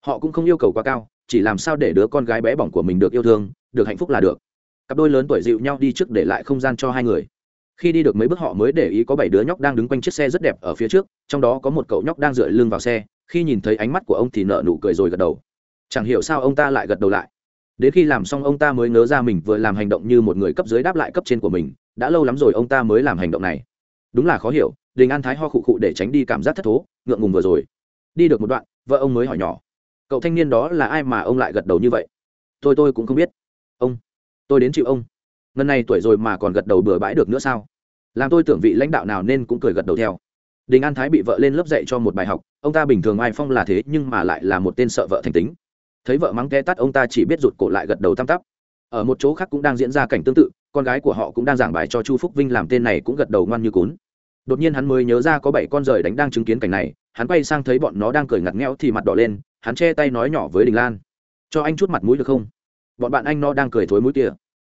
Họ cũng không yêu cầu quá cao, chỉ làm sao để đứa con gái bé bỏng của mình được yêu thương, được hạnh phúc là được cặp đôi lớn tuổi dịu nhau đi trước để lại không gian cho hai người. Khi đi được mấy bước họ mới để ý có bảy đứa nhóc đang đứng quanh chiếc xe rất đẹp ở phía trước, trong đó có một cậu nhóc đang dựa lưng vào xe, khi nhìn thấy ánh mắt của ông thì nợ nụ cười rồi gật đầu. Chẳng hiểu sao ông ta lại gật đầu lại. Đến khi làm xong ông ta mới ngớ ra mình vừa làm hành động như một người cấp dưới đáp lại cấp trên của mình, đã lâu lắm rồi ông ta mới làm hành động này. Đúng là khó hiểu, đình an thái ho khụ khụ để tránh đi cảm giác thất thố, ngượng ngùng vừa rồi. Đi được một đoạn, vợ ông mới hỏi nhỏ. Cậu thanh niên đó là ai mà ông lại gật đầu như vậy? Tôi tôi cũng không biết. Ông tôi đến chịu ông. Ngần này tuổi rồi mà còn gật đầu bừa bãi được nữa sao? Làm tôi tưởng vị lãnh đạo nào nên cũng cười gật đầu theo. Đình an thái bị vợ lên lớp dạy cho một bài học, ông ta bình thường ai phong là thế nhưng mà lại là một tên sợ vợ thành tính. Thấy vợ mắng té tắt ông ta chỉ biết rụt cổ lại gật đầu tăm tắp. Ở một chỗ khác cũng đang diễn ra cảnh tương tự, con gái của họ cũng đang giảng bài cho chu phúc vinh làm tên này cũng gật đầu ngoan như cún. Đột nhiên hắn mới nhớ ra có bảy con rời đánh đang chứng kiến cảnh này, hắn quay sang thấy bọn nó đang cười ngặt nghẽo thì mặt đỏ lên, hắn che tay nói nhỏ với đình lan. Cho anh chút mặt mũi được không? Bọn bạn anh nó đang cười thối mũi kia.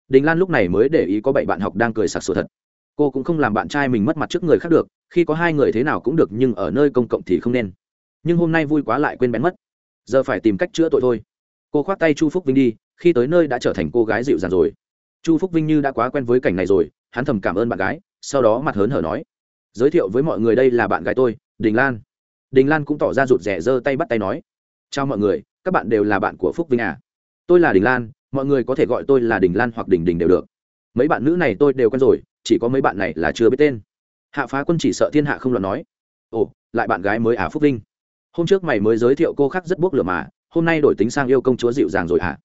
Đình lan lúc này mới để ý có bảy bạn học đang cười sặc sụa thật. Cô cũng không làm bạn trai mình mất mặt trước người khác được, khi có hai người thế nào cũng được nhưng ở nơi công cộng thì không nên. Nhưng hôm nay vui quá lại quên bén mất. Giờ phải tìm cách chữa tội thôi. Cô khoác tay chu phúc vinh đi, khi tới nơi đã trở thành cô gái dịu dàng rồi. Chu phúc vinh như đã quá quen với cảnh này rồi, hắn thầm cảm ơn bạn gái, sau đó mặt hớn hở nói, giới thiệu với mọi người đây là bạn gái tôi, đình lan. Đình lan cũng tỏ ra rụt rè giơ tay bắt tay nói, chào mọi người, các bạn đều là bạn của phúc vinh à? Tôi là đình lan, mọi người có thể gọi tôi là đình lan hoặc đình đình đều được. Mấy bạn nữ này tôi đều quen rồi, chỉ có mấy bạn này là chưa biết tên. Hạ phá quân chỉ sợ thiên hạ không lo nói. Ồ, lại bạn gái mới à phúc vinh? Hôm trước mày mới giới thiệu cô khác rất buốc lửa mà, hôm nay đổi tính sang yêu công chúa dịu dàng rồi hả?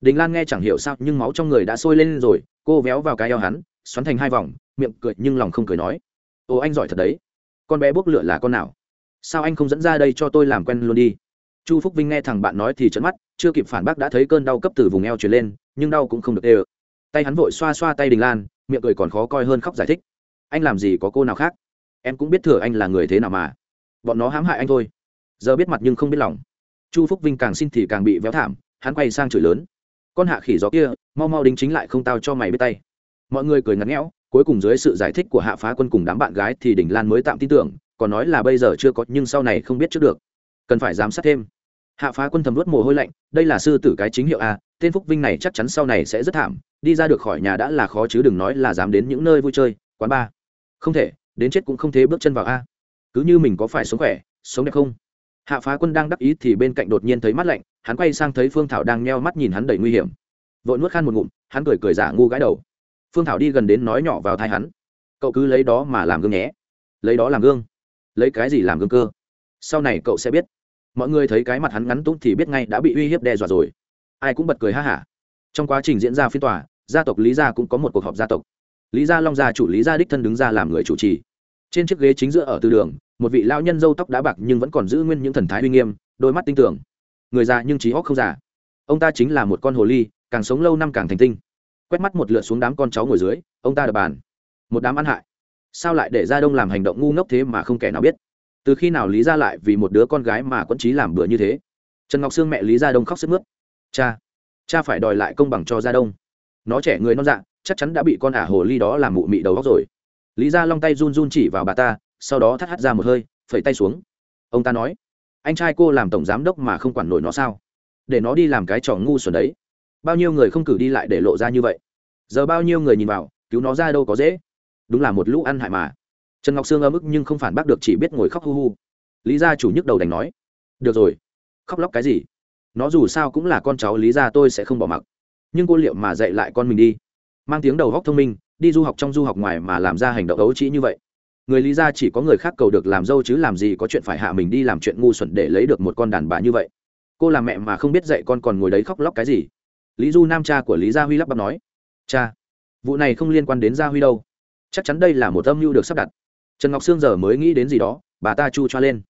Đình lan nghe chẳng hiểu sao, nhưng máu trong người đã sôi lên rồi, cô véo vào cái eo hắn, xoắn thành hai vòng, miệng cười nhưng lòng không cười nói. Ồ, anh giỏi thật đấy. Con bé buốc lửa là con nào? Sao anh không dẫn ra đây cho tôi làm quen luôn đi? Chu phúc vinh nghe thằng bạn nói thì chấn mắt, chưa kịp phản bác đã thấy cơn đau cấp từ vùng eo truyền lên, nhưng đau cũng không được đê ơ tay hắn vội xoa xoa tay đình lan, miệng cười còn khó coi hơn khóc giải thích. Anh làm gì có cô nào khác? Em cũng biết thừa anh là người thế nào mà. Bọn nó hãm hại anh thôi. Giờ biết mặt nhưng không biết lòng. Chu phúc vinh càng xin thì càng bị véo thảm, hắn quay sang chửi lớn. Con hạ khỉ gió kia, mau mau đính chính lại không tao cho mày biết tay. Mọi người cười ngắn ngẽo cuối cùng dưới sự giải thích của hạ phá quân cùng đám bạn gái thì Đình lan mới tạm tin tưởng, còn nói là bây giờ chưa có, nhưng sau này không biết trước được cần phải giám sát thêm. Hạ phá quân thầm luất mồ hôi lạnh, đây là sư tử cái chính hiệu a tên phúc vinh này chắc chắn sau này sẽ rất thảm, đi ra được khỏi nhà đã là khó chứ đừng nói là dám đến những nơi vui chơi, quán bar. Không thể, đến chết cũng không thế bước chân vào a. Cứ như mình có phải sống khỏe, sống đẹp không? Hạ phá quân đang đắc ý thì bên cạnh đột nhiên thấy mắt lạnh, hắn quay sang thấy phương thảo đang nheo mắt nhìn hắn đầy nguy hiểm. Vội nuốt khan một ngụm, hắn cười cười giả ngu gái đầu. Phương thảo đi gần đến nói nhỏ vào thai hắn. Cậu cứ lấy đó mà làm gương nhé. Lấy đó làm gương. Lấy cái gì làm gương cơ? Sau này cậu sẽ biết mọi người thấy cái mặt hắn ngắn túng thì biết ngay đã bị uy hiếp đe dọa rồi. Ai cũng bật cười ha hả. Trong quá trình diễn ra phiên tòa, gia tộc lý gia cũng có một cuộc họp gia tộc. Lý gia long gia chủ lý gia đích thân đứng ra làm người chủ trì. Trên chiếc ghế chính giữa ở tư đường, một vị lao nhân dâu tóc đã bạc nhưng vẫn còn giữ nguyên những thần thái uy nghiêm, đôi mắt tinh tưởng người già nhưng trí óc không già. Ông ta chính là một con hồ ly, càng sống lâu năm càng thành tinh. Quét mắt một lượt xuống đám con cháu ngồi dưới, ông ta đập bàn. Một đám ăn hại. Sao lại để ra đông làm hành động ngu ngốc thế mà không kẻ nào biết? Từ khi nào lý ra lại vì một đứa con gái mà quẫn trí làm bữa như thế? Trần ngọc sương mẹ lý gia đông khóc sức mướt. Cha cha phải đòi lại công bằng cho gia đông. Nó trẻ người non dạ chắc chắn đã bị con ả hồ ly đó làm mụ mị đầu góc rồi. Lý gia long tay run run chỉ vào bà ta, sau đó thắt hắt ra một hơi, phẩy tay xuống. Ông ta nói, anh trai cô làm tổng giám đốc mà không quản nổi nó sao? Để nó đi làm cái trò ngu xuẩn đấy. Bao nhiêu người không cử đi lại để lộ ra như vậy? Giờ bao nhiêu người nhìn vào, cứu nó ra đâu có dễ. Đúng là một lũ ăn hại mà trần ngọc sương ấm ức nhưng không phản bác được chỉ biết ngồi khóc hu hu. lý gia chủ nhức đầu đành nói, được rồi, khóc lóc cái gì? Nó dù sao cũng là con cháu, lý gia tôi sẽ không bỏ mặc. Nhưng cô liệu mà dạy lại con mình đi? Mang tiếng đầu góc thông minh, đi du học trong du học ngoài mà làm ra hành động ấu trĩ như vậy. Người lý gia chỉ có người khác cầu được làm dâu chứ làm gì có chuyện phải hạ mình đi làm chuyện ngu xuẩn để lấy được một con đàn bà như vậy. Cô là mẹ mà không biết dạy con còn ngồi đấy khóc lóc cái gì. Lý du nam cha của lý gia huy lắp bắp nói, cha, vụ này không liên quan đến gia huy đâu. Chắc chắn đây là một âm mưu được sắp đặt trần ngọc sương giờ mới nghĩ đến gì đó, bà ta chu cho lên.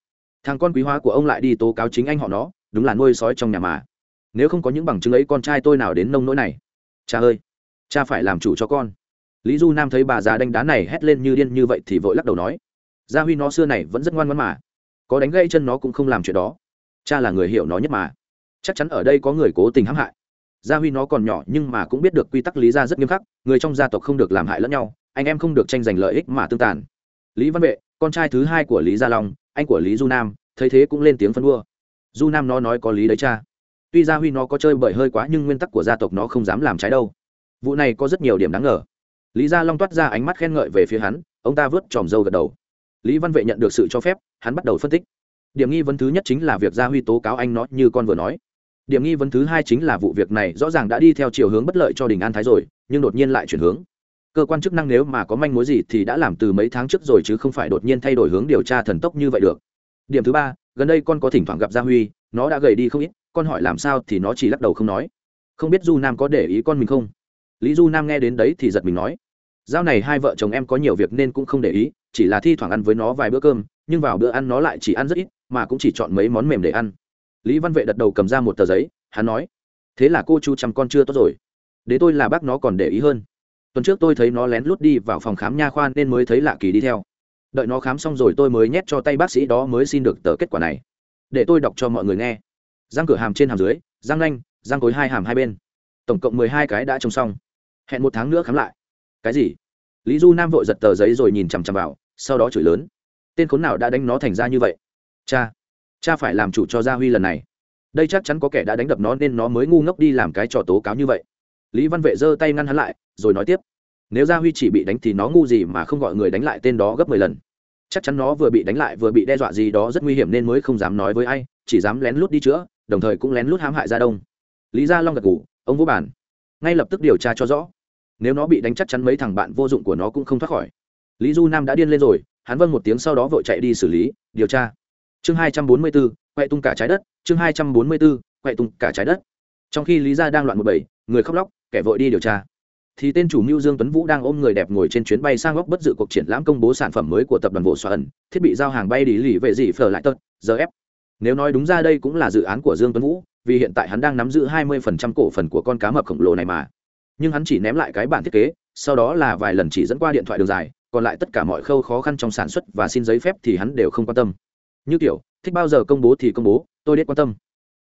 Thằng con quý hóa của ông lại đi tố cáo chính anh họ nó, đúng là nuôi sói trong nhà mà. Nếu không có những bằng chứng ấy, con trai tôi nào đến nông nỗi này? Cha ơi, cha phải làm chủ cho con. Lý du nam thấy bà già đánh đá này hét lên như điên như vậy thì vội lắc đầu nói, gia huy nó xưa này vẫn rất ngoan ngoãn mà. Có đánh gãy chân nó cũng không làm chuyện đó. Cha là người hiểu nó nhất mà. Chắc chắn ở đây có người cố tình hãm hại. Gia huy nó còn nhỏ nhưng mà cũng biết được quy tắc lý gia rất nghiêm khắc, người trong gia tộc không được làm hại lẫn nhau, anh em không được tranh giành lợi ích mà tương tàn lý văn vệ, con trai thứ hai của lý gia long, anh của lý du nam, thấy thế cũng lên tiếng phân đua. Du nam nó nói có lý đấy cha. Tuy gia huy nó có chơi bời hơi quá nhưng nguyên tắc của gia tộc nó không dám làm trái đâu. Vụ này có rất nhiều điểm đáng ngờ. Lý gia long toát ra ánh mắt khen ngợi về phía hắn, ông ta vớt tròm dâu gật đầu. Lý văn vệ nhận được sự cho phép, hắn bắt đầu phân tích. Điểm nghi vấn thứ nhất chính là việc gia huy tố cáo anh nó như con vừa nói. Điểm nghi vấn thứ hai chính là vụ việc này rõ ràng đã đi theo chiều hướng bất lợi cho đình an thái rồi, nhưng đột nhiên lại chuyển hướng cơ quan chức năng nếu mà có manh mối gì thì đã làm từ mấy tháng trước rồi chứ không phải đột nhiên thay đổi hướng điều tra thần tốc như vậy được. Điểm thứ ba, gần đây con có thỉnh thoảng gặp gia huy, nó đã gầy đi không ít, con hỏi làm sao thì nó chỉ lắc đầu không nói. Không biết du nam có để ý con mình không? Lý du nam nghe đến đấy thì giật mình nói giao này hai vợ chồng em có nhiều việc nên cũng không để ý, chỉ là thi thoảng ăn với nó vài bữa cơm, nhưng vào bữa ăn nó lại chỉ ăn rất ít, mà cũng chỉ chọn mấy món mềm để ăn. Lý văn vệ đặt đầu cầm ra một tờ giấy, hắn nói, thế là cô chu chăm con chưa tốt rồi. Đến tôi là bác nó còn để ý hơn tuần trước tôi thấy nó lén lút đi vào phòng khám nha khoa nên mới thấy lạ kỳ đi theo. Đợi nó khám xong rồi tôi mới nhét cho tay bác sĩ đó mới xin được tờ kết quả này. Để tôi đọc cho mọi người nghe. Răng cửa hàm trên hàm dưới, răng nanh, răng cối hai hàm hai bên. Tổng cộng mười hai cái đã trồng xong. Hẹn một tháng nữa khám lại. Cái gì? Lý du nam vội giật tờ giấy rồi nhìn chằm chằm vào, sau đó chửi lớn. Tên khốn nào đã đánh nó thành ra như vậy? Cha cha phải làm chủ cho gia huy lần này. Đây chắc chắn có kẻ đã đánh đập nó nên nó mới ngu ngốc đi làm cái trò tố cáo như vậy. Lý văn vệ giơ tay ngăn hắn lại rồi nói tiếp. Nếu gia huy chỉ bị đánh thì nó ngu gì mà không gọi người đánh lại tên đó gấp mười lần. Chắc chắn nó vừa bị đánh lại vừa bị đe dọa gì đó rất nguy hiểm nên mới không dám nói với ai, chỉ dám lén lút đi chữa, đồng thời cũng lén lút hãm hại gia đông. Lý gia long gật ngủ ông vô bản ngay lập tức điều tra cho rõ. Nếu nó bị đánh chắc chắn mấy thằng bạn vô dụng của nó cũng không thoát khỏi. Lý du nam đã điên lên rồi, hắn vâng một tiếng sau đó vội chạy đi xử lý, điều tra. Chương hai trăm bốn mươi bốn, quậy tung cả trái đất, chương hai trăm bốn mươi bốn, quậy tung cả trái đất. Trong khi lý gia đang loạn một bảy người khóc lóc, kẻ vội đi điều tra thì tên chủ mưu dương tuấn vũ đang ôm người đẹp ngồi trên chuyến bay sang góc bất dự cuộc triển lãm công bố sản phẩm mới của tập đoàn bộ xoa ẩn thiết bị giao hàng bay đi lì về gì phở lại tật giờ ép. Nếu nói đúng ra đây cũng là dự án của dương tuấn vũ, vì hiện tại hắn đang nắm giữ 20% cổ phần của con cá mập khổng lồ này mà. Nhưng hắn chỉ ném lại cái bản thiết kế, sau đó là vài lần chỉ dẫn qua điện thoại đường dài, còn lại tất cả mọi khâu khó khăn trong sản xuất và xin giấy phép thì hắn đều không quan tâm. Như kiểu, thích bao giờ công bố thì công bố, tôi biết quan tâm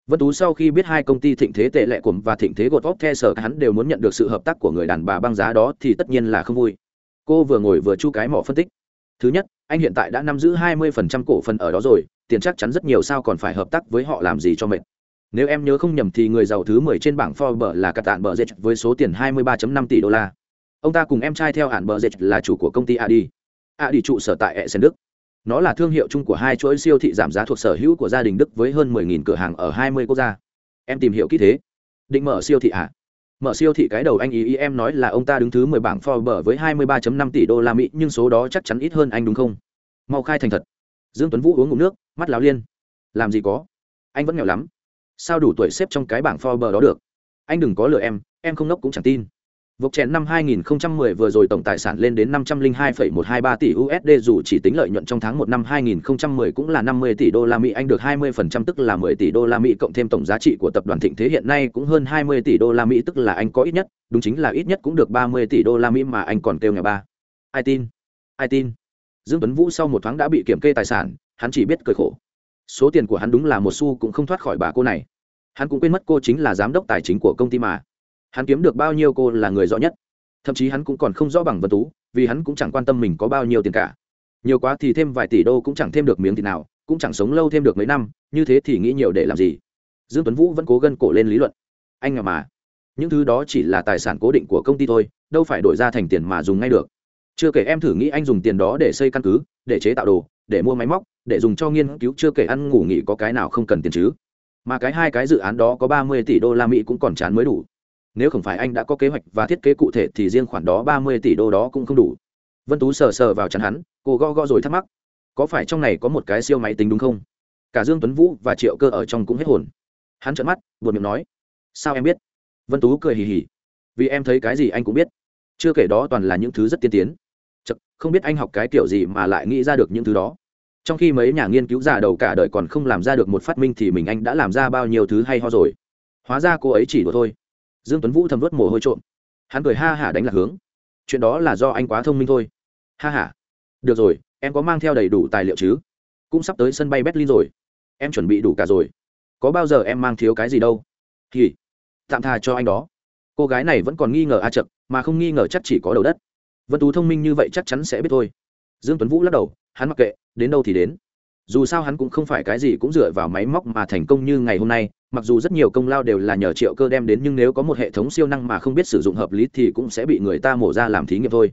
vân tú sau khi biết hai công ty thịnh thế tệ lệ cụm và thịnh thế gột vóc the sở, hắn đều muốn nhận được sự hợp tác của người đàn bà băng giá đó thì tất nhiên là không vui cô vừa ngồi vừa chu cái mỏ phân tích thứ nhất, anh hiện tại đã nắm giữ 20% cổ phần ở đó rồi, tiền chắc chắn rất nhiều sao còn phải hợp tác với họ làm gì cho mệt nếu em nhớ không nhầm thì người giàu thứ 10 trên bảng Forbes là Cát Tạn Bờ Dệt với số tiền 23.5 tỷ đô la. Ông ta cùng em trai theo hạn Bờ Dệt là chủ của công ty Adi. Adi trụ sở tại Essen, Đức. Nó là thương hiệu chung của hai chuỗi siêu thị giảm giá thuộc sở hữu của gia đình Đức với hơn 10.000 cửa hàng ở 20 quốc gia. Em tìm hiểu kỹ thế. Định mở siêu thị à? Mở siêu thị cái đầu anh ý, ý em nói là ông ta đứng thứ 10 bảng Forbes với 23.5 tỷ đô la Mỹ, nhưng số đó chắc chắn ít hơn anh đúng không? Mau khai thành thật. Dương Tuấn Vũ uống ngụm nước, mắt láo liên. Làm gì có? Anh vẫn nghèo lắm, sao đủ tuổi xếp trong cái bảng Forbes đó được anh đừng có lừa em em không ngốc cũng chẳng tin Vục chèn năm 2010 vừa rồi tổng tài sản lên đến 502,123 tỷ USD dù chỉ tính lợi nhuận trong tháng 1 năm 2010 cũng là 50 tỷ đô la Mỹ anh được 20% tức là 10 tỷ đô la Mỹ cộng thêm tổng giá trị của tập đoàn Thịnh Thế hiện nay cũng hơn 20 tỷ đô la Mỹ tức là anh có ít nhất, đúng chính là ít nhất cũng được 30 tỷ đô la Mỹ mà anh còn kêu nhà ba. Ai tin? Ai tin? Dương Tuấn Vũ sau một tháng đã bị kiểm kê tài sản, hắn chỉ biết cười khổ số tiền của hắn đúng là một xu cũng không thoát khỏi bà cô này hắn cũng quên mất cô chính là giám đốc tài chính của công ty mà hắn kiếm được bao nhiêu cô là người rõ nhất. Thậm chí hắn cũng còn không rõ bằng vân tú, vì hắn cũng chẳng quan tâm mình có bao nhiêu tiền cả. Nhiều quá thì thêm vài tỷ đô cũng chẳng thêm được miếng thịt nào, cũng chẳng sống lâu thêm được mấy năm, như thế thì nghĩ nhiều để làm gì? Dương tuấn vũ vẫn cố gân cổ lên lý luận. Anh à mà, những thứ đó chỉ là tài sản cố định của công ty thôi, đâu phải đổi ra thành tiền mà dùng ngay được. Chưa kể em thử nghĩ anh dùng tiền đó để xây căn cứ, để chế tạo đồ, để mua máy móc, để dùng cho nghiên cứu, chưa kể ăn ngủ nghỉ có cái nào không cần tiền chứ. Mà cái hai cái dự án đó có ba mươi tỷ đô la mỹ cũng còn chán mới đủ nếu không phải anh đã có kế hoạch và thiết kế cụ thể thì riêng khoản đó ba mươi tỷ đô đó cũng không đủ. Vân tú sờ sờ vào chắn hắn cô go go rồi thắc mắc. Có phải trong này có một cái siêu máy tính đúng không? Cả dương tuấn vũ và triệu cơ ở trong cũng hết hồn. Hắn trợn mắt buồn miệng nói. Sao em biết? Vân tú cười hì hì. Vì em thấy cái gì anh cũng biết. Chưa kể đó toàn là những thứ rất tiên tiến. Chật, không biết anh học cái kiểu gì mà lại nghĩ ra được những thứ đó. Trong khi mấy nhà nghiên cứu già đầu cả đời còn không làm ra được một phát minh thì mình anh đã làm ra bao nhiêu thứ hay ho rồi. Hóa ra cô ấy chỉ đùa thôi dương tuấn vũ thầm vớt mồ hôi trộm. Hắn cười ha hả đánh lạc hướng. Chuyện đó là do anh quá thông minh thôi. Ha hả được rồi, em có mang theo đầy đủ tài liệu chứ? Cũng sắp tới sân bay berlin rồi. Em chuẩn bị đủ cả rồi. Có bao giờ em mang thiếu cái gì đâu? Thì tạm thà cho anh đó. Cô gái này vẫn còn nghi ngờ a chậm mà không nghi ngờ chắc chỉ có đầu đất. Vân tú thông minh như vậy chắc chắn sẽ biết thôi. Dương tuấn vũ lắc đầu, hắn mặc kệ, đến đâu thì đến dù sao hắn cũng không phải cái gì cũng dựa vào máy móc mà thành công như ngày hôm nay, mặc dù rất nhiều công lao đều là nhờ triệu cơ đem đến, nhưng nếu có một hệ thống siêu năng mà không biết sử dụng hợp lý thì cũng sẽ bị người ta mổ ra làm thí nghiệm thôi.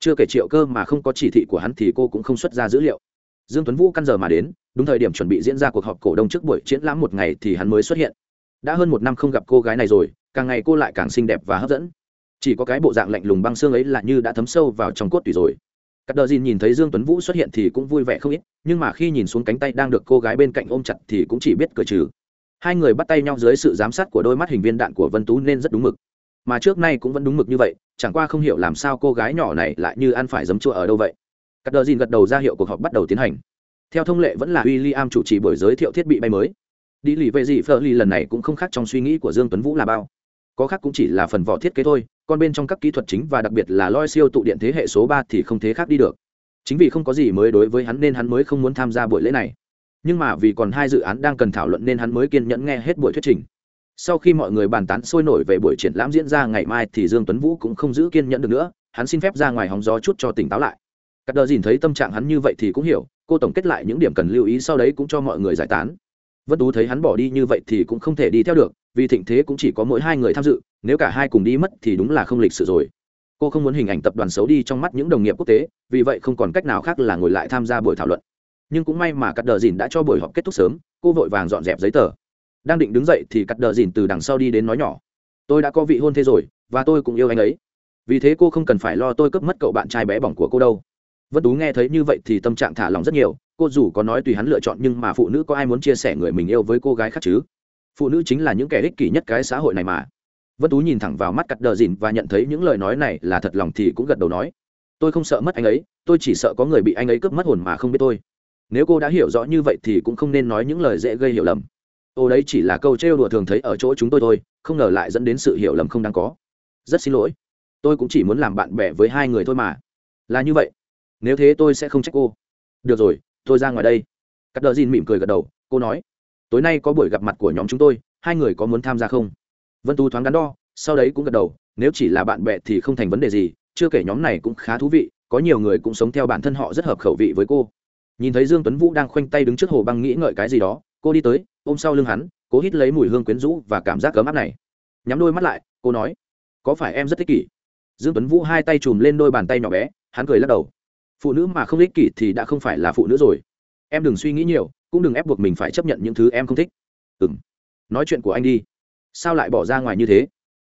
Chưa kể triệu cơ mà không có chỉ thị của hắn thì cô cũng không xuất ra dữ liệu. Dương tuấn vũ căn giờ mà đến, đúng thời điểm chuẩn bị diễn ra cuộc họp cổ đông trước buổi triển lãm một ngày thì hắn mới xuất hiện. Đã hơn một năm không gặp cô gái này rồi, càng ngày cô lại càng xinh đẹp và hấp dẫn. Chỉ có cái bộ dạng lạnh lùng băng xương ấy là như đã thấm sâu vào trong cốt tủy rồi cắt đờ dìn nhìn thấy dương tuấn vũ xuất hiện thì cũng vui vẻ không ít, nhưng mà khi nhìn xuống cánh tay đang được cô gái bên cạnh ôm chặt thì cũng chỉ biết cười trừ. Hai người bắt tay nhau dưới sự giám sát của đôi mắt hình viên đạn của vân tú nên rất đúng mực. Mà trước nay cũng vẫn đúng mực như vậy, chẳng qua không hiểu làm sao cô gái nhỏ này lại như ăn phải giấm chua ở đâu vậy. Cắt đờ dìn gật đầu ra hiệu cuộc họp bắt đầu tiến hành. Theo thông lệ vẫn là William chủ trì buổi giới thiệu thiết bị bay mới. Đi lì về gì phở lần này cũng không khác trong suy nghĩ của dương tuấn vũ là bao. Có khác cũng chỉ là phần vỏ thiết kế thôi con bên trong các kỹ thuật chính và đặc biệt là loi siêu tụ điện thế hệ số ba thì không thế khác đi được. Chính vì không có gì mới đối với hắn nên hắn mới không muốn tham gia buổi lễ này. Nhưng mà vì còn hai dự án đang cần thảo luận nên hắn mới kiên nhẫn nghe hết buổi thuyết trình. Sau khi mọi người bàn tán sôi nổi về buổi triển lãm diễn ra ngày mai thì dương tuấn vũ cũng không giữ kiên nhẫn được nữa, hắn xin phép ra ngoài hóng gió chút cho tỉnh táo lại. Cắt đờ dìn thấy tâm trạng hắn như vậy thì cũng hiểu, cô tổng kết lại những điểm cần lưu ý sau đấy cũng cho mọi người giải tán vân tú thấy hắn bỏ đi như vậy thì cũng không thể đi theo được, vì thịnh thế cũng chỉ có mỗi hai người tham dự, nếu cả hai cùng đi mất thì đúng là không lịch sự rồi. Cô không muốn hình ảnh tập đoàn xấu đi trong mắt những đồng nghiệp quốc tế, vì vậy không còn cách nào khác là ngồi lại tham gia buổi thảo luận. Nhưng cũng may mà cắt đờ dìn đã cho buổi họp kết thúc sớm, cô vội vàng dọn dẹp giấy tờ. Đang định đứng dậy thì cắt đờ dìn từ đằng sau đi đến nói nhỏ, tôi đã có vị hôn thế rồi, và tôi cũng yêu anh ấy. Vì thế cô không cần phải lo tôi cướp mất cậu bạn trai bé bỏng của cô đâu vân tú nghe thấy như vậy thì tâm trạng thả lòng rất nhiều, cô dù có nói tùy hắn lựa chọn nhưng mà phụ nữ có ai muốn chia sẻ người mình yêu với cô gái khác chứ? Phụ nữ chính là những kẻ ích kỷ nhất cái xã hội này mà. Vân tú nhìn thẳng vào mắt cắt đờ dìn và nhận thấy những lời nói này là thật lòng thì cũng gật đầu nói, tôi không sợ mất anh ấy, tôi chỉ sợ có người bị anh ấy cướp mất hồn mà không biết tôi. Nếu cô đã hiểu rõ như vậy thì cũng không nên nói những lời dễ gây hiểu lầm. Ô đấy chỉ là câu trêu đùa thường thấy ở chỗ chúng tôi thôi, không ngờ lại dẫn đến sự hiểu lầm không đáng có. Rất xin lỗi, tôi cũng chỉ muốn làm bạn bè với hai người thôi mà. Là như vậy nếu thế tôi sẽ không trách cô. Được rồi, tôi ra ngoài đây. Cắt đờ dìn mỉm cười gật đầu, cô nói, tối nay có buổi gặp mặt của nhóm chúng tôi, hai người có muốn tham gia không? Vân tu thoáng đắn đo, sau đấy cũng gật đầu, nếu chỉ là bạn bè thì không thành vấn đề gì, chưa kể nhóm này cũng khá thú vị, có nhiều người cũng sống theo bản thân họ rất hợp khẩu vị với cô. Nhìn thấy dương tuấn vũ đang khoanh tay đứng trước hồ băng nghĩ ngợi cái gì đó, cô đi tới, ôm sau lưng hắn, cố hít lấy mùi hương quyến rũ và cảm giác cấm áp này. Nhắm đôi mắt lại, cô nói, có phải em rất thích kỷ? Dương tuấn vũ hai tay chùm lên đôi bàn tay nhỏ bé, hắn cười lắc đầu phụ nữ mà không ích kỷ thì đã không phải là phụ nữ rồi. Em đừng suy nghĩ nhiều, cũng đừng ép buộc mình phải chấp nhận những thứ em không thích. Ừ m nói chuyện của anh đi. Sao lại bỏ ra ngoài như thế?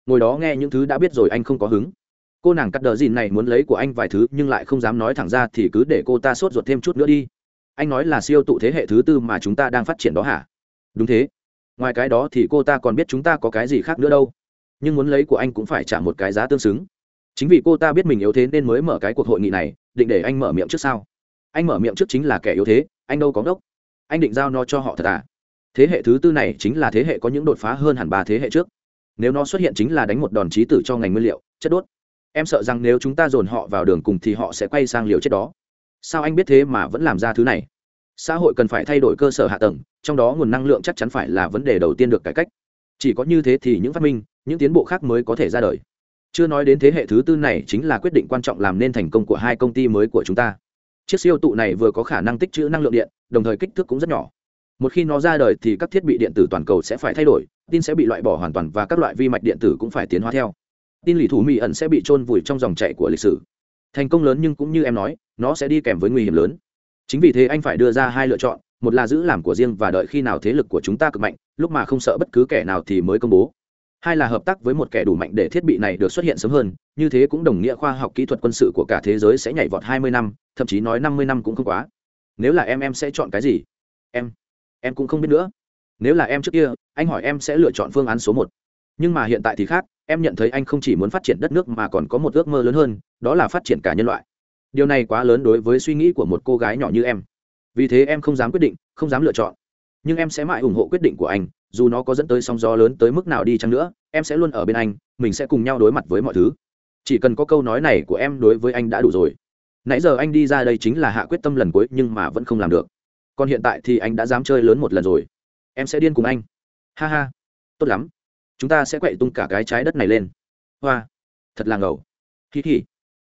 Ngồi đó nghe những thứ đã biết rồi anh không có hứng. Cô nàng cắt đờ dìn này muốn lấy của anh vài thứ nhưng lại không dám nói thẳng ra thì cứ để cô ta sốt ruột thêm chút nữa đi. Anh nói là siêu tụ thế hệ thứ tư mà chúng ta đang phát triển đó hả? Đúng thế. Ngoài cái đó thì cô ta còn biết chúng ta có cái gì khác nữa đâu. Nhưng muốn lấy của anh cũng phải trả một cái giá tương xứng. Chính vì cô ta biết mình yếu thế nên mới mở cái cuộc hội nghị này định để anh mở miệng trước sao? Anh mở miệng trước chính là kẻ yếu thế, anh đâu có ngốc. Anh định giao nó cho họ thật à? Thế hệ thứ tư này chính là thế hệ có những đột phá hơn hẳn ba thế hệ trước. Nếu nó xuất hiện chính là đánh một đòn trí tử cho ngành nguyên liệu, chất đốt. Em sợ rằng nếu chúng ta dồn họ vào đường cùng thì họ sẽ quay sang liều chết đó. Sao anh biết thế mà vẫn làm ra thứ này? Xã hội cần phải thay đổi cơ sở hạ tầng, trong đó nguồn năng lượng chắc chắn phải là vấn đề đầu tiên được cải cách. Chỉ có như thế thì những phát minh, những tiến bộ khác mới có thể ra đời chưa nói đến thế hệ thứ tư này chính là quyết định quan trọng làm nên thành công của hai công ty mới của chúng ta. Chiếc siêu tụ này vừa có khả năng tích trữ năng lượng điện, đồng thời kích thước cũng rất nhỏ. Một khi nó ra đời thì các thiết bị điện tử toàn cầu sẽ phải thay đổi, tin sẽ bị loại bỏ hoàn toàn và các loại vi mạch điện tử cũng phải tiến hóa theo. Tin lì thủ mỹ ẩn sẽ bị trôn vùi trong dòng chảy của lịch sử. Thành công lớn nhưng cũng như em nói, nó sẽ đi kèm với nguy hiểm lớn. Chính vì thế anh phải đưa ra hai lựa chọn, một là giữ làm của riêng và đợi khi nào thế lực của chúng ta cực mạnh, lúc mà không sợ bất cứ kẻ nào thì mới công bố hai là hợp tác với một kẻ đủ mạnh để thiết bị này được xuất hiện sớm hơn, như thế cũng đồng nghĩa khoa học kỹ thuật quân sự của cả thế giới sẽ nhảy vọt hai mươi năm, thậm chí nói năm mươi năm cũng không quá. Nếu là em em sẽ chọn cái gì? Em em cũng không biết nữa. Nếu là em trước kia, anh hỏi em sẽ lựa chọn phương án số một. Nhưng mà hiện tại thì khác, em nhận thấy anh không chỉ muốn phát triển đất nước mà còn có một ước mơ lớn hơn, đó là phát triển cả nhân loại. Điều này quá lớn đối với suy nghĩ của một cô gái nhỏ như em. Vì thế em không dám quyết định, không dám lựa chọn. Nhưng em sẽ mãi ủng hộ quyết định của anh dù nó có dẫn tới sóng gió lớn tới mức nào đi chăng nữa, em sẽ luôn ở bên anh, mình sẽ cùng nhau đối mặt với mọi thứ. Chỉ cần có câu nói này của em đối với anh đã đủ rồi. Nãy giờ anh đi ra đây chính là hạ quyết tâm lần cuối nhưng mà vẫn không làm được. Còn hiện tại thì anh đã dám chơi lớn một lần rồi. Em sẽ điên cùng anh. Ha ha. Tốt lắm. Chúng ta sẽ quậy tung cả cái trái đất này lên. Hoa. Thật là ngầu. Hí hí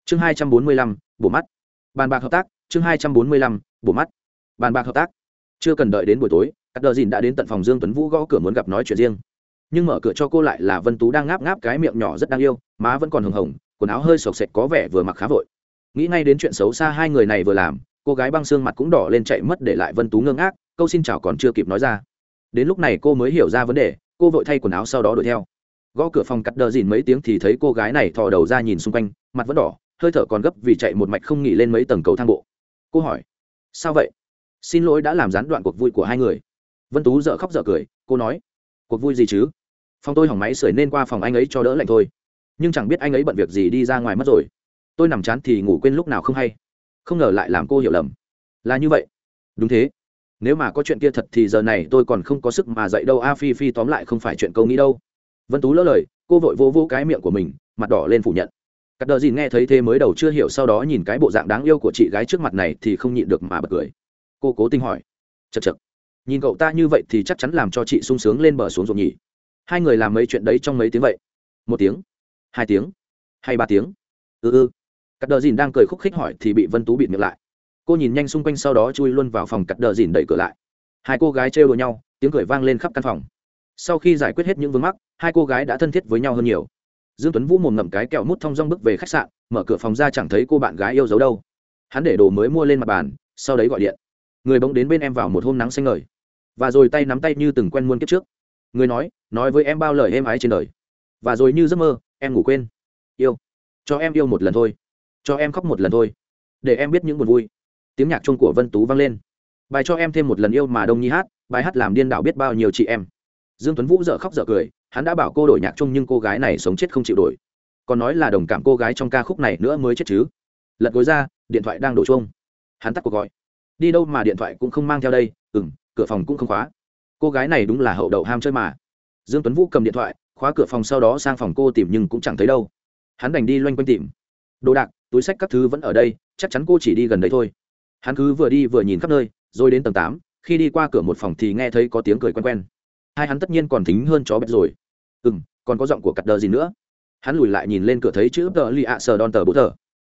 chương hai trăm bốn mươi lăm, bổ mắt. Bàn bạc hợp tác. Chương hai trăm bốn mươi lăm, bổ mắt. Bàn bạc hợp tác chưa cần đợi đến buổi tối các đờ dìn đã đến tận phòng dương tuấn vũ gõ cửa muốn gặp nói chuyện riêng. Nhưng mở cửa cho cô lại là vân tú đang ngáp ngáp cái miệng nhỏ rất đáng yêu, má vẫn còn hồng hồng, quần áo hơi sộc sệt có vẻ vừa mặc khá vội. Nghĩ ngay đến chuyện xấu xa hai người này vừa làm, cô gái băng xương mặt cũng đỏ lên chạy mất để lại vân tú ngơ ngác, câu xin chào còn chưa kịp nói ra. Đến lúc này cô mới hiểu ra vấn đề, cô vội thay quần áo sau đó đuổi theo. Gõ cửa phòng cắt đờ dìn mấy tiếng thì thấy cô gái này thò đầu ra nhìn xung quanh, mặt vẫn đỏ, hơi thở còn gấp vì chạy một mạch không nghỉ lên mấy tầng cầu thang bộ. Cô hỏi, sao vậy? Xin lỗi đã làm gián đoạn cuộc vui của hai người. Vân tú dợ khóc dợ cười, cô nói, cuộc vui gì chứ? Phòng tôi hỏng máy sưởi nên qua phòng anh ấy cho đỡ lạnh thôi. Nhưng chẳng biết anh ấy bận việc gì đi ra ngoài mất rồi. Tôi nằm chán thì ngủ quên lúc nào không hay. Không ngờ lại làm cô hiểu lầm. Là như vậy. Đúng thế. Nếu mà có chuyện kia thật thì giờ này tôi còn không có sức mà dậy đâu. A phi phi tóm lại không phải chuyện câu nghĩ đâu. Vân tú lỡ lời, cô vội vô vô cái miệng của mình, mặt đỏ lên phủ nhận. Cắt đờ dìn nghe thấy thế mới đầu chưa hiểu, sau đó nhìn cái bộ dạng đáng yêu của chị gái trước mặt này thì không nhịn được mà bật cười cô cố tình hỏi. Chật chật nhìn cậu ta như vậy thì chắc chắn làm cho chị sung sướng lên bờ xuống ruộng nhỉ. Hai người làm mấy chuyện đấy trong mấy tiếng vậy? Một tiếng, hai tiếng, hay ba tiếng? Ừ ừ. Cắt đờ dìn đang cười khúc khích hỏi thì bị vân tú bịt miệng lại. Cô nhìn nhanh xung quanh sau đó chui luôn vào phòng cắt đờ dìn đẩy cửa lại. Hai cô gái trêu đùa nhau, tiếng cười vang lên khắp căn phòng. Sau khi giải quyết hết những vướng mắc, hai cô gái đã thân thiết với nhau hơn nhiều. Dương tuấn vũ mồm ngậm cái kẹo mút thong dong bước về khách sạn, mở cửa phòng ra chẳng thấy cô bạn gái yêu dấu đâu. Hắn để đồ mới mua lên mặt bàn, sau đấy gọi điện người bỗng đến bên em vào một hôm nắng xanh ngời. Và rồi tay nắm tay như từng quen muôn kiếp trước. Người nói nói với em bao lời êm ái trên đời. Và rồi như giấc mơ, em ngủ quên. Yêu. Cho em yêu một lần thôi. Cho em khóc một lần thôi. Để em biết những buồn vui. Tiếng nhạc chung của vân tú vang lên. Bài cho em thêm một lần yêu mà đông nhi hát, bài hát làm điên đảo biết bao nhiêu chị em. Dương tuấn vũ dở khóc dở cười, hắn đã bảo cô đổi nhạc chung nhưng cô gái này sống chết không chịu đổi. Còn nói là đồng cảm cô gái trong ca khúc này nữa mới chết chứ. Lật gối ra, điện thoại đang đổ chuông. hắn tắt cuộc gọi đi đâu mà điện thoại cũng không mang theo đây ừ m cửa phòng cũng không khóa. Cô gái này đúng là hậu đậu ham chơi mà. Dương tuấn vũ cầm điện thoại, khóa cửa phòng sau đó sang phòng cô tìm nhưng cũng chẳng thấy đâu. Hắn đành đi loanh quanh tìm. Đồ đạc, túi sách các thứ vẫn ở đây, chắc chắn cô chỉ đi gần đấy thôi. Hắn cứ vừa đi vừa nhìn khắp nơi, rồi đến tầng tám, khi đi qua cửa một phòng thì nghe thấy có tiếng cười quen quen. Hai hắn tất nhiên còn thính hơn chó bẹt rồi. Ừ m còn có giọng của cặp đờ gì nữa? Hắn lùi lại nhìn lên cửa thấy chữ tờ lì ạ sờ đòn tờ bố tờ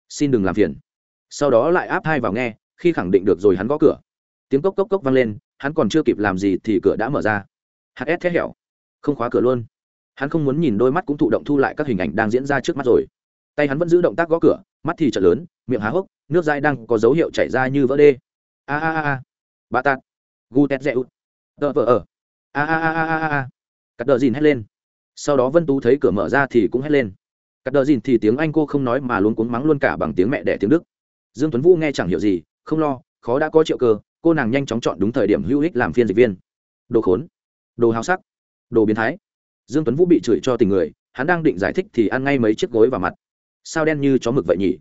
xin đừng làm phiền. Sau đó lại áp hai vào nghe khi khẳng định được rồi hắn gõ cửa. Tiếng cốc cốc cốc vang lên, hắn còn chưa kịp làm gì thì cửa đã mở ra. Hs thét hẻo không khóa cửa luôn. Hắn không muốn nhìn đôi mắt cũng thụ động thu lại các hình ảnh đang diễn ra trước mắt rồi. Tay hắn vẫn giữ động tác gõ cửa, mắt thì chợt lớn, miệng há hốc, nước dai đang có dấu hiệu chảy ra như vỡ đê. A a a a. Bà tạt. Gu tét dẹ út tờ vờ ở. A a a a a a cắt đờ dìn hét lên. Sau đó vân tú thấy cửa mở ra thì cũng hét lên. Cắt đờ dìn thì tiếng anh cô không nói mà luôn cuống mắng luôn cả bằng tiếng mẹ đẻ tiếng đức. Dương tuấn vũ nghe chẳng hiểu gì không lo, khó đã có triệu cơ, cô nàng nhanh chóng chọn đúng thời điểm hữu ích làm phiên dịch viên. Đồ khốn, đồ hào sắc, đồ biến thái. Dương tuấn vũ bị chửi cho tình người, hắn đang định giải thích thì ăn ngay mấy chiếc gối vào mặt. Sao đen như chó mực vậy nhỉ?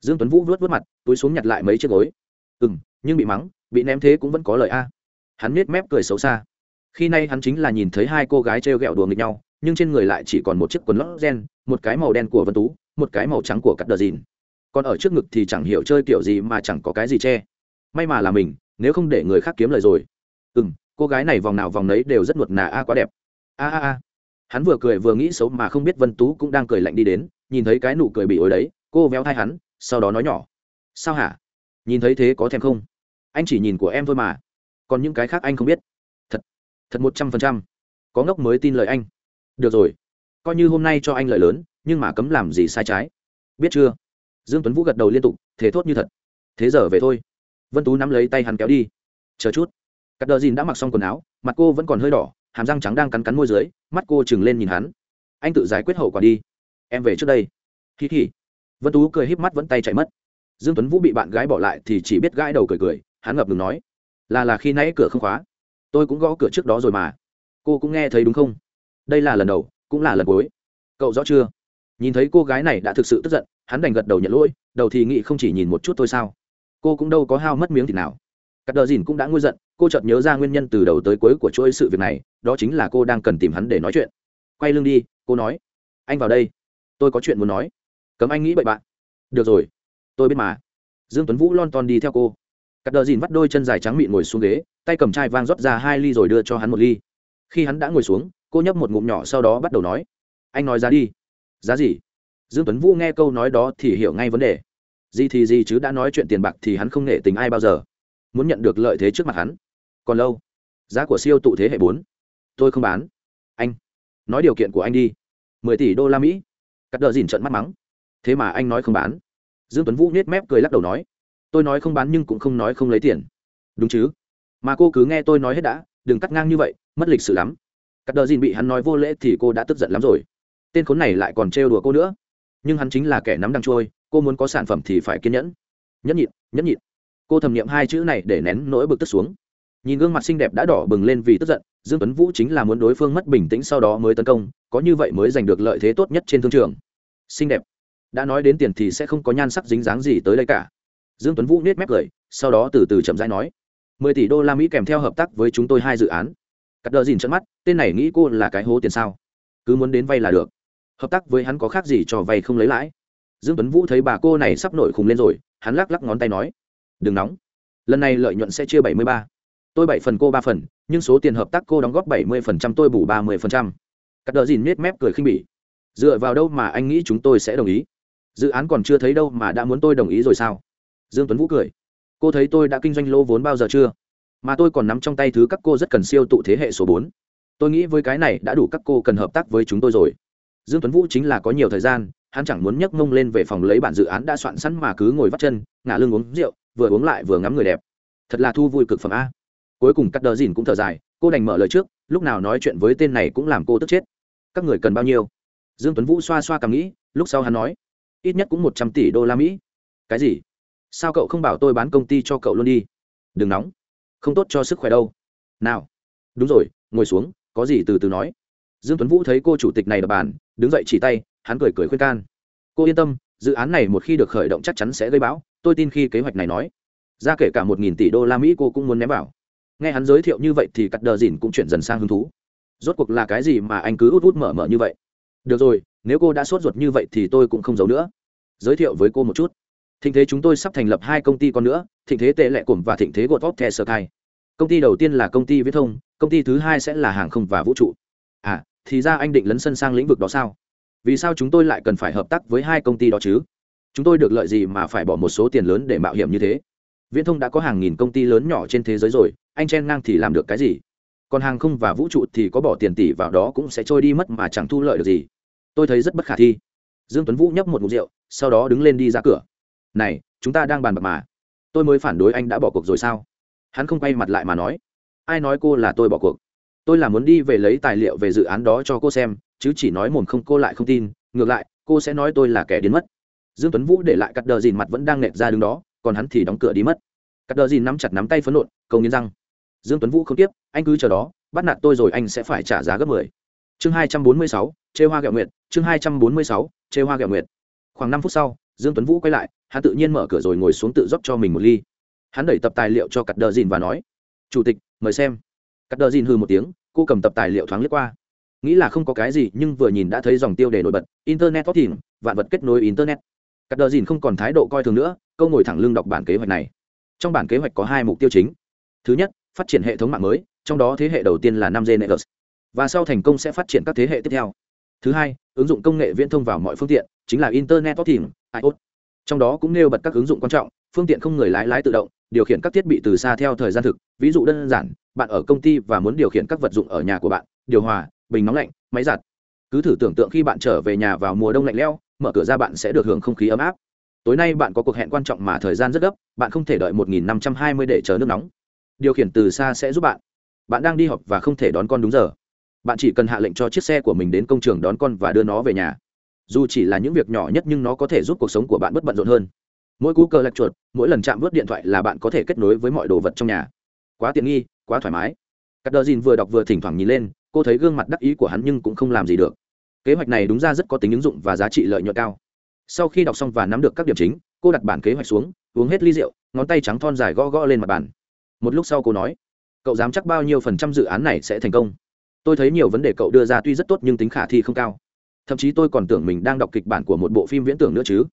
Dương tuấn vũ vớt vớt mặt, túi xuống nhặt lại mấy chiếc gối. Ừ nhưng bị mắng, bị ném thế cũng vẫn có lời a. Hắn nết mép cười xấu xa. Khi nay hắn chính là nhìn thấy hai cô gái treo gẹo đùa nghịch nhau, nhưng trên người lại chỉ còn một chiếc quần lót gen, một cái màu đen của vân tú, một cái màu trắng của cắt đờ dìn còn ở trước ngực thì chẳng hiểu chơi kiểu gì mà chẳng có cái gì che. May mà là mình, nếu không để người khác kiếm lời rồi. Ừ m cô gái này vòng nào vòng nấy đều rất nuột nà a, quá đẹp. A a a. Hắn vừa cười vừa nghĩ xấu mà không biết vân tú cũng đang cười lạnh đi đến, nhìn thấy cái nụ cười bị ối đấy, cô véo thai hắn, sau đó nói nhỏ. Sao hả? Nhìn thấy thế có thèm không? Anh chỉ nhìn của em thôi mà. Còn những cái khác anh không biết. Thật thật một trăm phần trăm. Có ngốc mới tin lời anh. Được rồi. Coi như hôm nay cho anh lời lớn, nhưng mà cấm làm gì sai trái. Biết chưa? Dương tuấn vũ gật đầu liên tục thế thốt như thật. Thế giờ về thôi. Vân tú nắm lấy tay hắn kéo đi. Chờ chút. Cắt đờ dìn đã mặc xong quần áo, mặt cô vẫn còn hơi đỏ, hàm răng trắng đang cắn cắn môi dưới, mắt cô chừng lên nhìn hắn. Anh tự giải quyết hậu quả đi. Em về trước đây. Hí hí vân tú cười híp mắt vẫn tay chạy mất. Dương tuấn vũ bị bạn gái bỏ lại thì chỉ biết gãi đầu cười cười, hắn ngập ngừng nói. Là là khi nãy cửa không khóa. Tôi cũng gõ cửa trước đó rồi mà. Cô cũng nghe thấy đúng không? Đây là lần đầu, cũng là lần cuối. Cậu rõ chưa? Nhìn thấy cô gái này đã thực sự tức giận hắn đành gật đầu nhận lỗi, đầu thì nghĩ không chỉ nhìn một chút thôi sao. Cô cũng đâu có hao mất miếng thì nào. Cắt đờ dìn cũng đã nguôi giận, cô chợt nhớ ra nguyên nhân từ đầu tới cuối của chuỗi sự việc này, đó chính là cô đang cần tìm hắn để nói chuyện. Quay lưng đi, cô nói, anh vào đây, tôi có chuyện muốn nói. Cấm anh nghĩ bậy bạn. Được rồi, tôi biết mà. Dương tuấn vũ lon ton đi theo cô. Cắt đờ dìn vắt đôi chân dài trắng mịn ngồi xuống ghế, tay cầm chai vang rót ra hai ly rồi đưa cho hắn một ly. Khi hắn đã ngồi xuống, cô nhấp một ngụm nhỏ sau đó bắt đầu nói, anh nói giá đi. Giá gì? Dương tuấn vũ nghe câu nói đó thì hiểu ngay vấn đề. Gì thì gì chứ đã nói chuyện tiền bạc thì hắn không nể tình ai bao giờ. Muốn nhận được lợi thế trước mặt hắn. Còn lâu? Giá của siêu tụ thế hệ bốn. Tôi không bán. Anh. Nói điều kiện của anh đi. mười tỷ đô la mỹ. Cắt đờ dìn trận mắt mắng. Thế mà anh nói không bán. Dương tuấn vũ nết mép cười lắc đầu nói. Tôi nói không bán nhưng cũng không nói không lấy tiền. Đúng chứ? Mà cô cứ nghe tôi nói hết đã, đừng cắt ngang như vậy, mất lịch sự lắm. Cắt đờ dìn bị hắn nói vô lễ thì cô đã tức giận lắm rồi. Tên khốn này lại còn trêu đùa cô nữa nhưng hắn chính là kẻ nắm đằng trôi, cô muốn có sản phẩm thì phải kiên nhẫn. Nhẫn nhịn nhẫn nhịn. Cô thầm niệm hai chữ này để nén nỗi bực tức xuống. Nhìn gương mặt xinh đẹp đã đỏ bừng lên vì tức giận, dương tuấn vũ chính là muốn đối phương mất bình tĩnh sau đó mới tấn công, có như vậy mới giành được lợi thế tốt nhất trên thương trường. Xinh đẹp. Đã nói đến tiền thì sẽ không có nhan sắc dính dáng gì tới đây cả. Dương tuấn vũ nết mép cười, sau đó từ từ chậm rãi nói, mười tỷ đô la mỹ kèm theo hợp tác với chúng tôi hai dự án. Cắt đờ dìn trận mắt, tên này nghĩ cô là cái hố tiền sao? Cứ muốn đến vay là được hợp tác với hắn có khác gì cho vay không lấy lãi. Dương tuấn vũ thấy bà cô này sắp nổi khùng lên rồi, hắn lắc lắc ngón tay nói, đừng nóng. Lần này lợi nhuận sẽ chia bảy mươi ba. Tôi bảy phần, cô ba phần, nhưng số tiền hợp tác cô đóng góp bảy mươi phần trăm, tôi bù ba mươi phần trăm. Cắt đờ dìn nết mép cười khinh bỉ. Dựa vào đâu mà anh nghĩ chúng tôi sẽ đồng ý? Dự án còn chưa thấy đâu mà đã muốn tôi đồng ý rồi sao? Dương tuấn vũ cười. Cô thấy tôi đã kinh doanh lỗ vốn bao giờ chưa? Mà tôi còn nắm trong tay thứ các cô rất cần siêu tụ thế hệ số bốn. Tôi nghĩ với cái này đã đủ các cô cần hợp tác với chúng tôi rồi dương tuấn vũ chính là có nhiều thời gian, hắn chẳng muốn nhấc mông lên về phòng lấy bản dự án đã soạn sẵn mà cứ ngồi vắt chân, ngả lưng uống rượu, vừa uống lại vừa ngắm người đẹp. Thật là thu vui cực phẩm a. Cuối cùng cắt đờ dìn cũng thở dài, cô đành mở lời trước, lúc nào nói chuyện với tên này cũng làm cô tức chết. Các người cần bao nhiêu? Dương tuấn vũ xoa xoa cảm nghĩ, lúc sau hắn nói, ít nhất cũng một trăm tỷ đô la mỹ. Cái gì? Sao cậu không bảo tôi bán công ty cho cậu luôn đi? Đừng nóng. Không tốt cho sức khỏe đâu. Nào. Đúng rồi, ngồi xuống, có gì từ từ nói dương tuấn vũ thấy cô chủ tịch này đập bàn, đứng dậy chỉ tay, hắn cười cười khuyên can. Cô yên tâm, dự án này một khi được khởi động chắc chắn sẽ gây bão, tôi tin khi kế hoạch này nói. Ra kể cả một nghìn tỷ đô la mỹ cô cũng muốn ném vào. Nghe hắn giới thiệu như vậy thì cắt đờ dìn cũng chuyển dần sang hứng thú. Rốt cuộc là cái gì mà anh cứ út út mở mở như vậy? Được rồi, nếu cô đã sốt ruột như vậy thì tôi cũng không giấu nữa. Giới thiệu với cô một chút. Thịnh thế chúng tôi sắp thành lập hai công ty con nữa, thịnh thế tệ lệ cổm và thịnh thế gột vóc the sơ công ty đầu tiên là công ty viễn thông, công ty thứ hai sẽ là hàng không và vũ trụ à thì ra anh định lấn sân sang lĩnh vực đó sao? Vì sao chúng tôi lại cần phải hợp tác với hai công ty đó chứ? Chúng tôi được lợi gì mà phải bỏ một số tiền lớn để mạo hiểm như thế? Viễn thông đã có hàng nghìn công ty lớn nhỏ trên thế giới rồi, anh chen ngang thì làm được cái gì? Còn hàng không và vũ trụ thì có bỏ tiền tỷ vào đó cũng sẽ trôi đi mất mà chẳng thu lợi được gì. Tôi thấy rất bất khả thi. Dương tuấn vũ nhấp một mục rượu, sau đó đứng lên đi ra cửa. Này, chúng ta đang bàn bạc mà. Tôi mới phản đối anh đã bỏ cuộc rồi sao? Hắn không quay mặt lại mà nói. Ai nói cô là tôi bỏ cuộc? Tôi là muốn đi về lấy tài liệu về dự án đó cho cô xem chứ chỉ nói mồm không cô lại không tin. Ngược lại cô sẽ nói tôi là kẻ điên mất. Dương tuấn vũ để lại cắt đờ dìn mặt vẫn đang nẹt ra đứng đó còn hắn thì đóng cửa đi mất. Cắt đờ dìn nắm chặt nắm tay phấn nộn cầu nghiến răng. Dương tuấn vũ không tiếp anh cứ chờ đó bắt nạt tôi rồi anh sẽ phải trả giá gấp 10. chương 246, chê hoa gạo nguyệt chương 246, chê hoa gạo nguyệt. Khoảng 5 phút sau dương tuấn vũ quay lại hắn tự nhiên mở cửa rồi ngồi xuống tự rót cho mình một ly. Hắn đẩy tập tài liệu cho cắt đờ dìn và nói chủ tịch mời xem. Cắt đờ dìn hư một tiếng cô cầm tập tài liệu thoáng lướt qua. Nghĩ là không có cái gì nhưng vừa nhìn đã thấy dòng tiêu đề nổi bật internet tốt thìn vạn vật kết nối internet. Cắt đờ dìn không còn thái độ coi thường nữa câu ngồi thẳng lưng đọc bản kế hoạch này. Trong bản kế hoạch có hai mục tiêu chính. Thứ nhất phát triển hệ thống mạng mới trong đó thế hệ đầu tiên là năm g networks, và sau thành công sẽ phát triển các thế hệ tiếp theo. Thứ hai ứng dụng công nghệ viễn thông vào mọi phương tiện chính là internet tốt things iot trong đó cũng nêu bật các ứng dụng quan trọng phương tiện không người lái lái tự động điều khiển các thiết bị từ xa theo thời gian thực, ví dụ đơn giản, bạn ở công ty và muốn điều khiển các vật dụng ở nhà của bạn, điều hòa, bình nóng lạnh, máy giặt. Cứ thử tưởng tượng khi bạn trở về nhà vào mùa đông lạnh lẽo, mở cửa ra bạn sẽ được hưởng không khí ấm áp. Tối nay bạn có cuộc hẹn quan trọng mà thời gian rất gấp, bạn không thể đợi 1520 để chờ nước nóng. Điều khiển từ xa sẽ giúp bạn. Bạn đang đi học và không thể đón con đúng giờ. Bạn chỉ cần hạ lệnh cho chiếc xe của mình đến công trường đón con và đưa nó về nhà. Dù chỉ là những việc nhỏ nhất nhưng nó có thể giúp cuộc sống của bạn bất bận rộn hơn mỗi cú cờ lạch chuột, mỗi lần chạm vớt điện thoại là bạn có thể kết nối với mọi đồ vật trong nhà. Quá tiện nghi, quá thoải mái. Cắt đờ dìn vừa đọc vừa thỉnh thoảng nhìn lên, cô thấy gương mặt đắc ý của hắn nhưng cũng không làm gì được. Kế hoạch này đúng ra rất có tính ứng dụng và giá trị lợi nhuận cao. Sau khi đọc xong và nắm được các điểm chính, cô đặt bản kế hoạch xuống, uống hết ly rượu, ngón tay trắng thon dài gõ gõ lên mặt bàn. Một lúc sau cô nói, cậu dám chắc bao nhiêu phần trăm dự án này sẽ thành công? Tôi thấy nhiều vấn đề cậu đưa ra tuy rất tốt nhưng tính khả thi không cao. Thậm chí tôi còn tưởng mình đang đọc kịch bản của một bộ phim viễn tưởng nữa chứ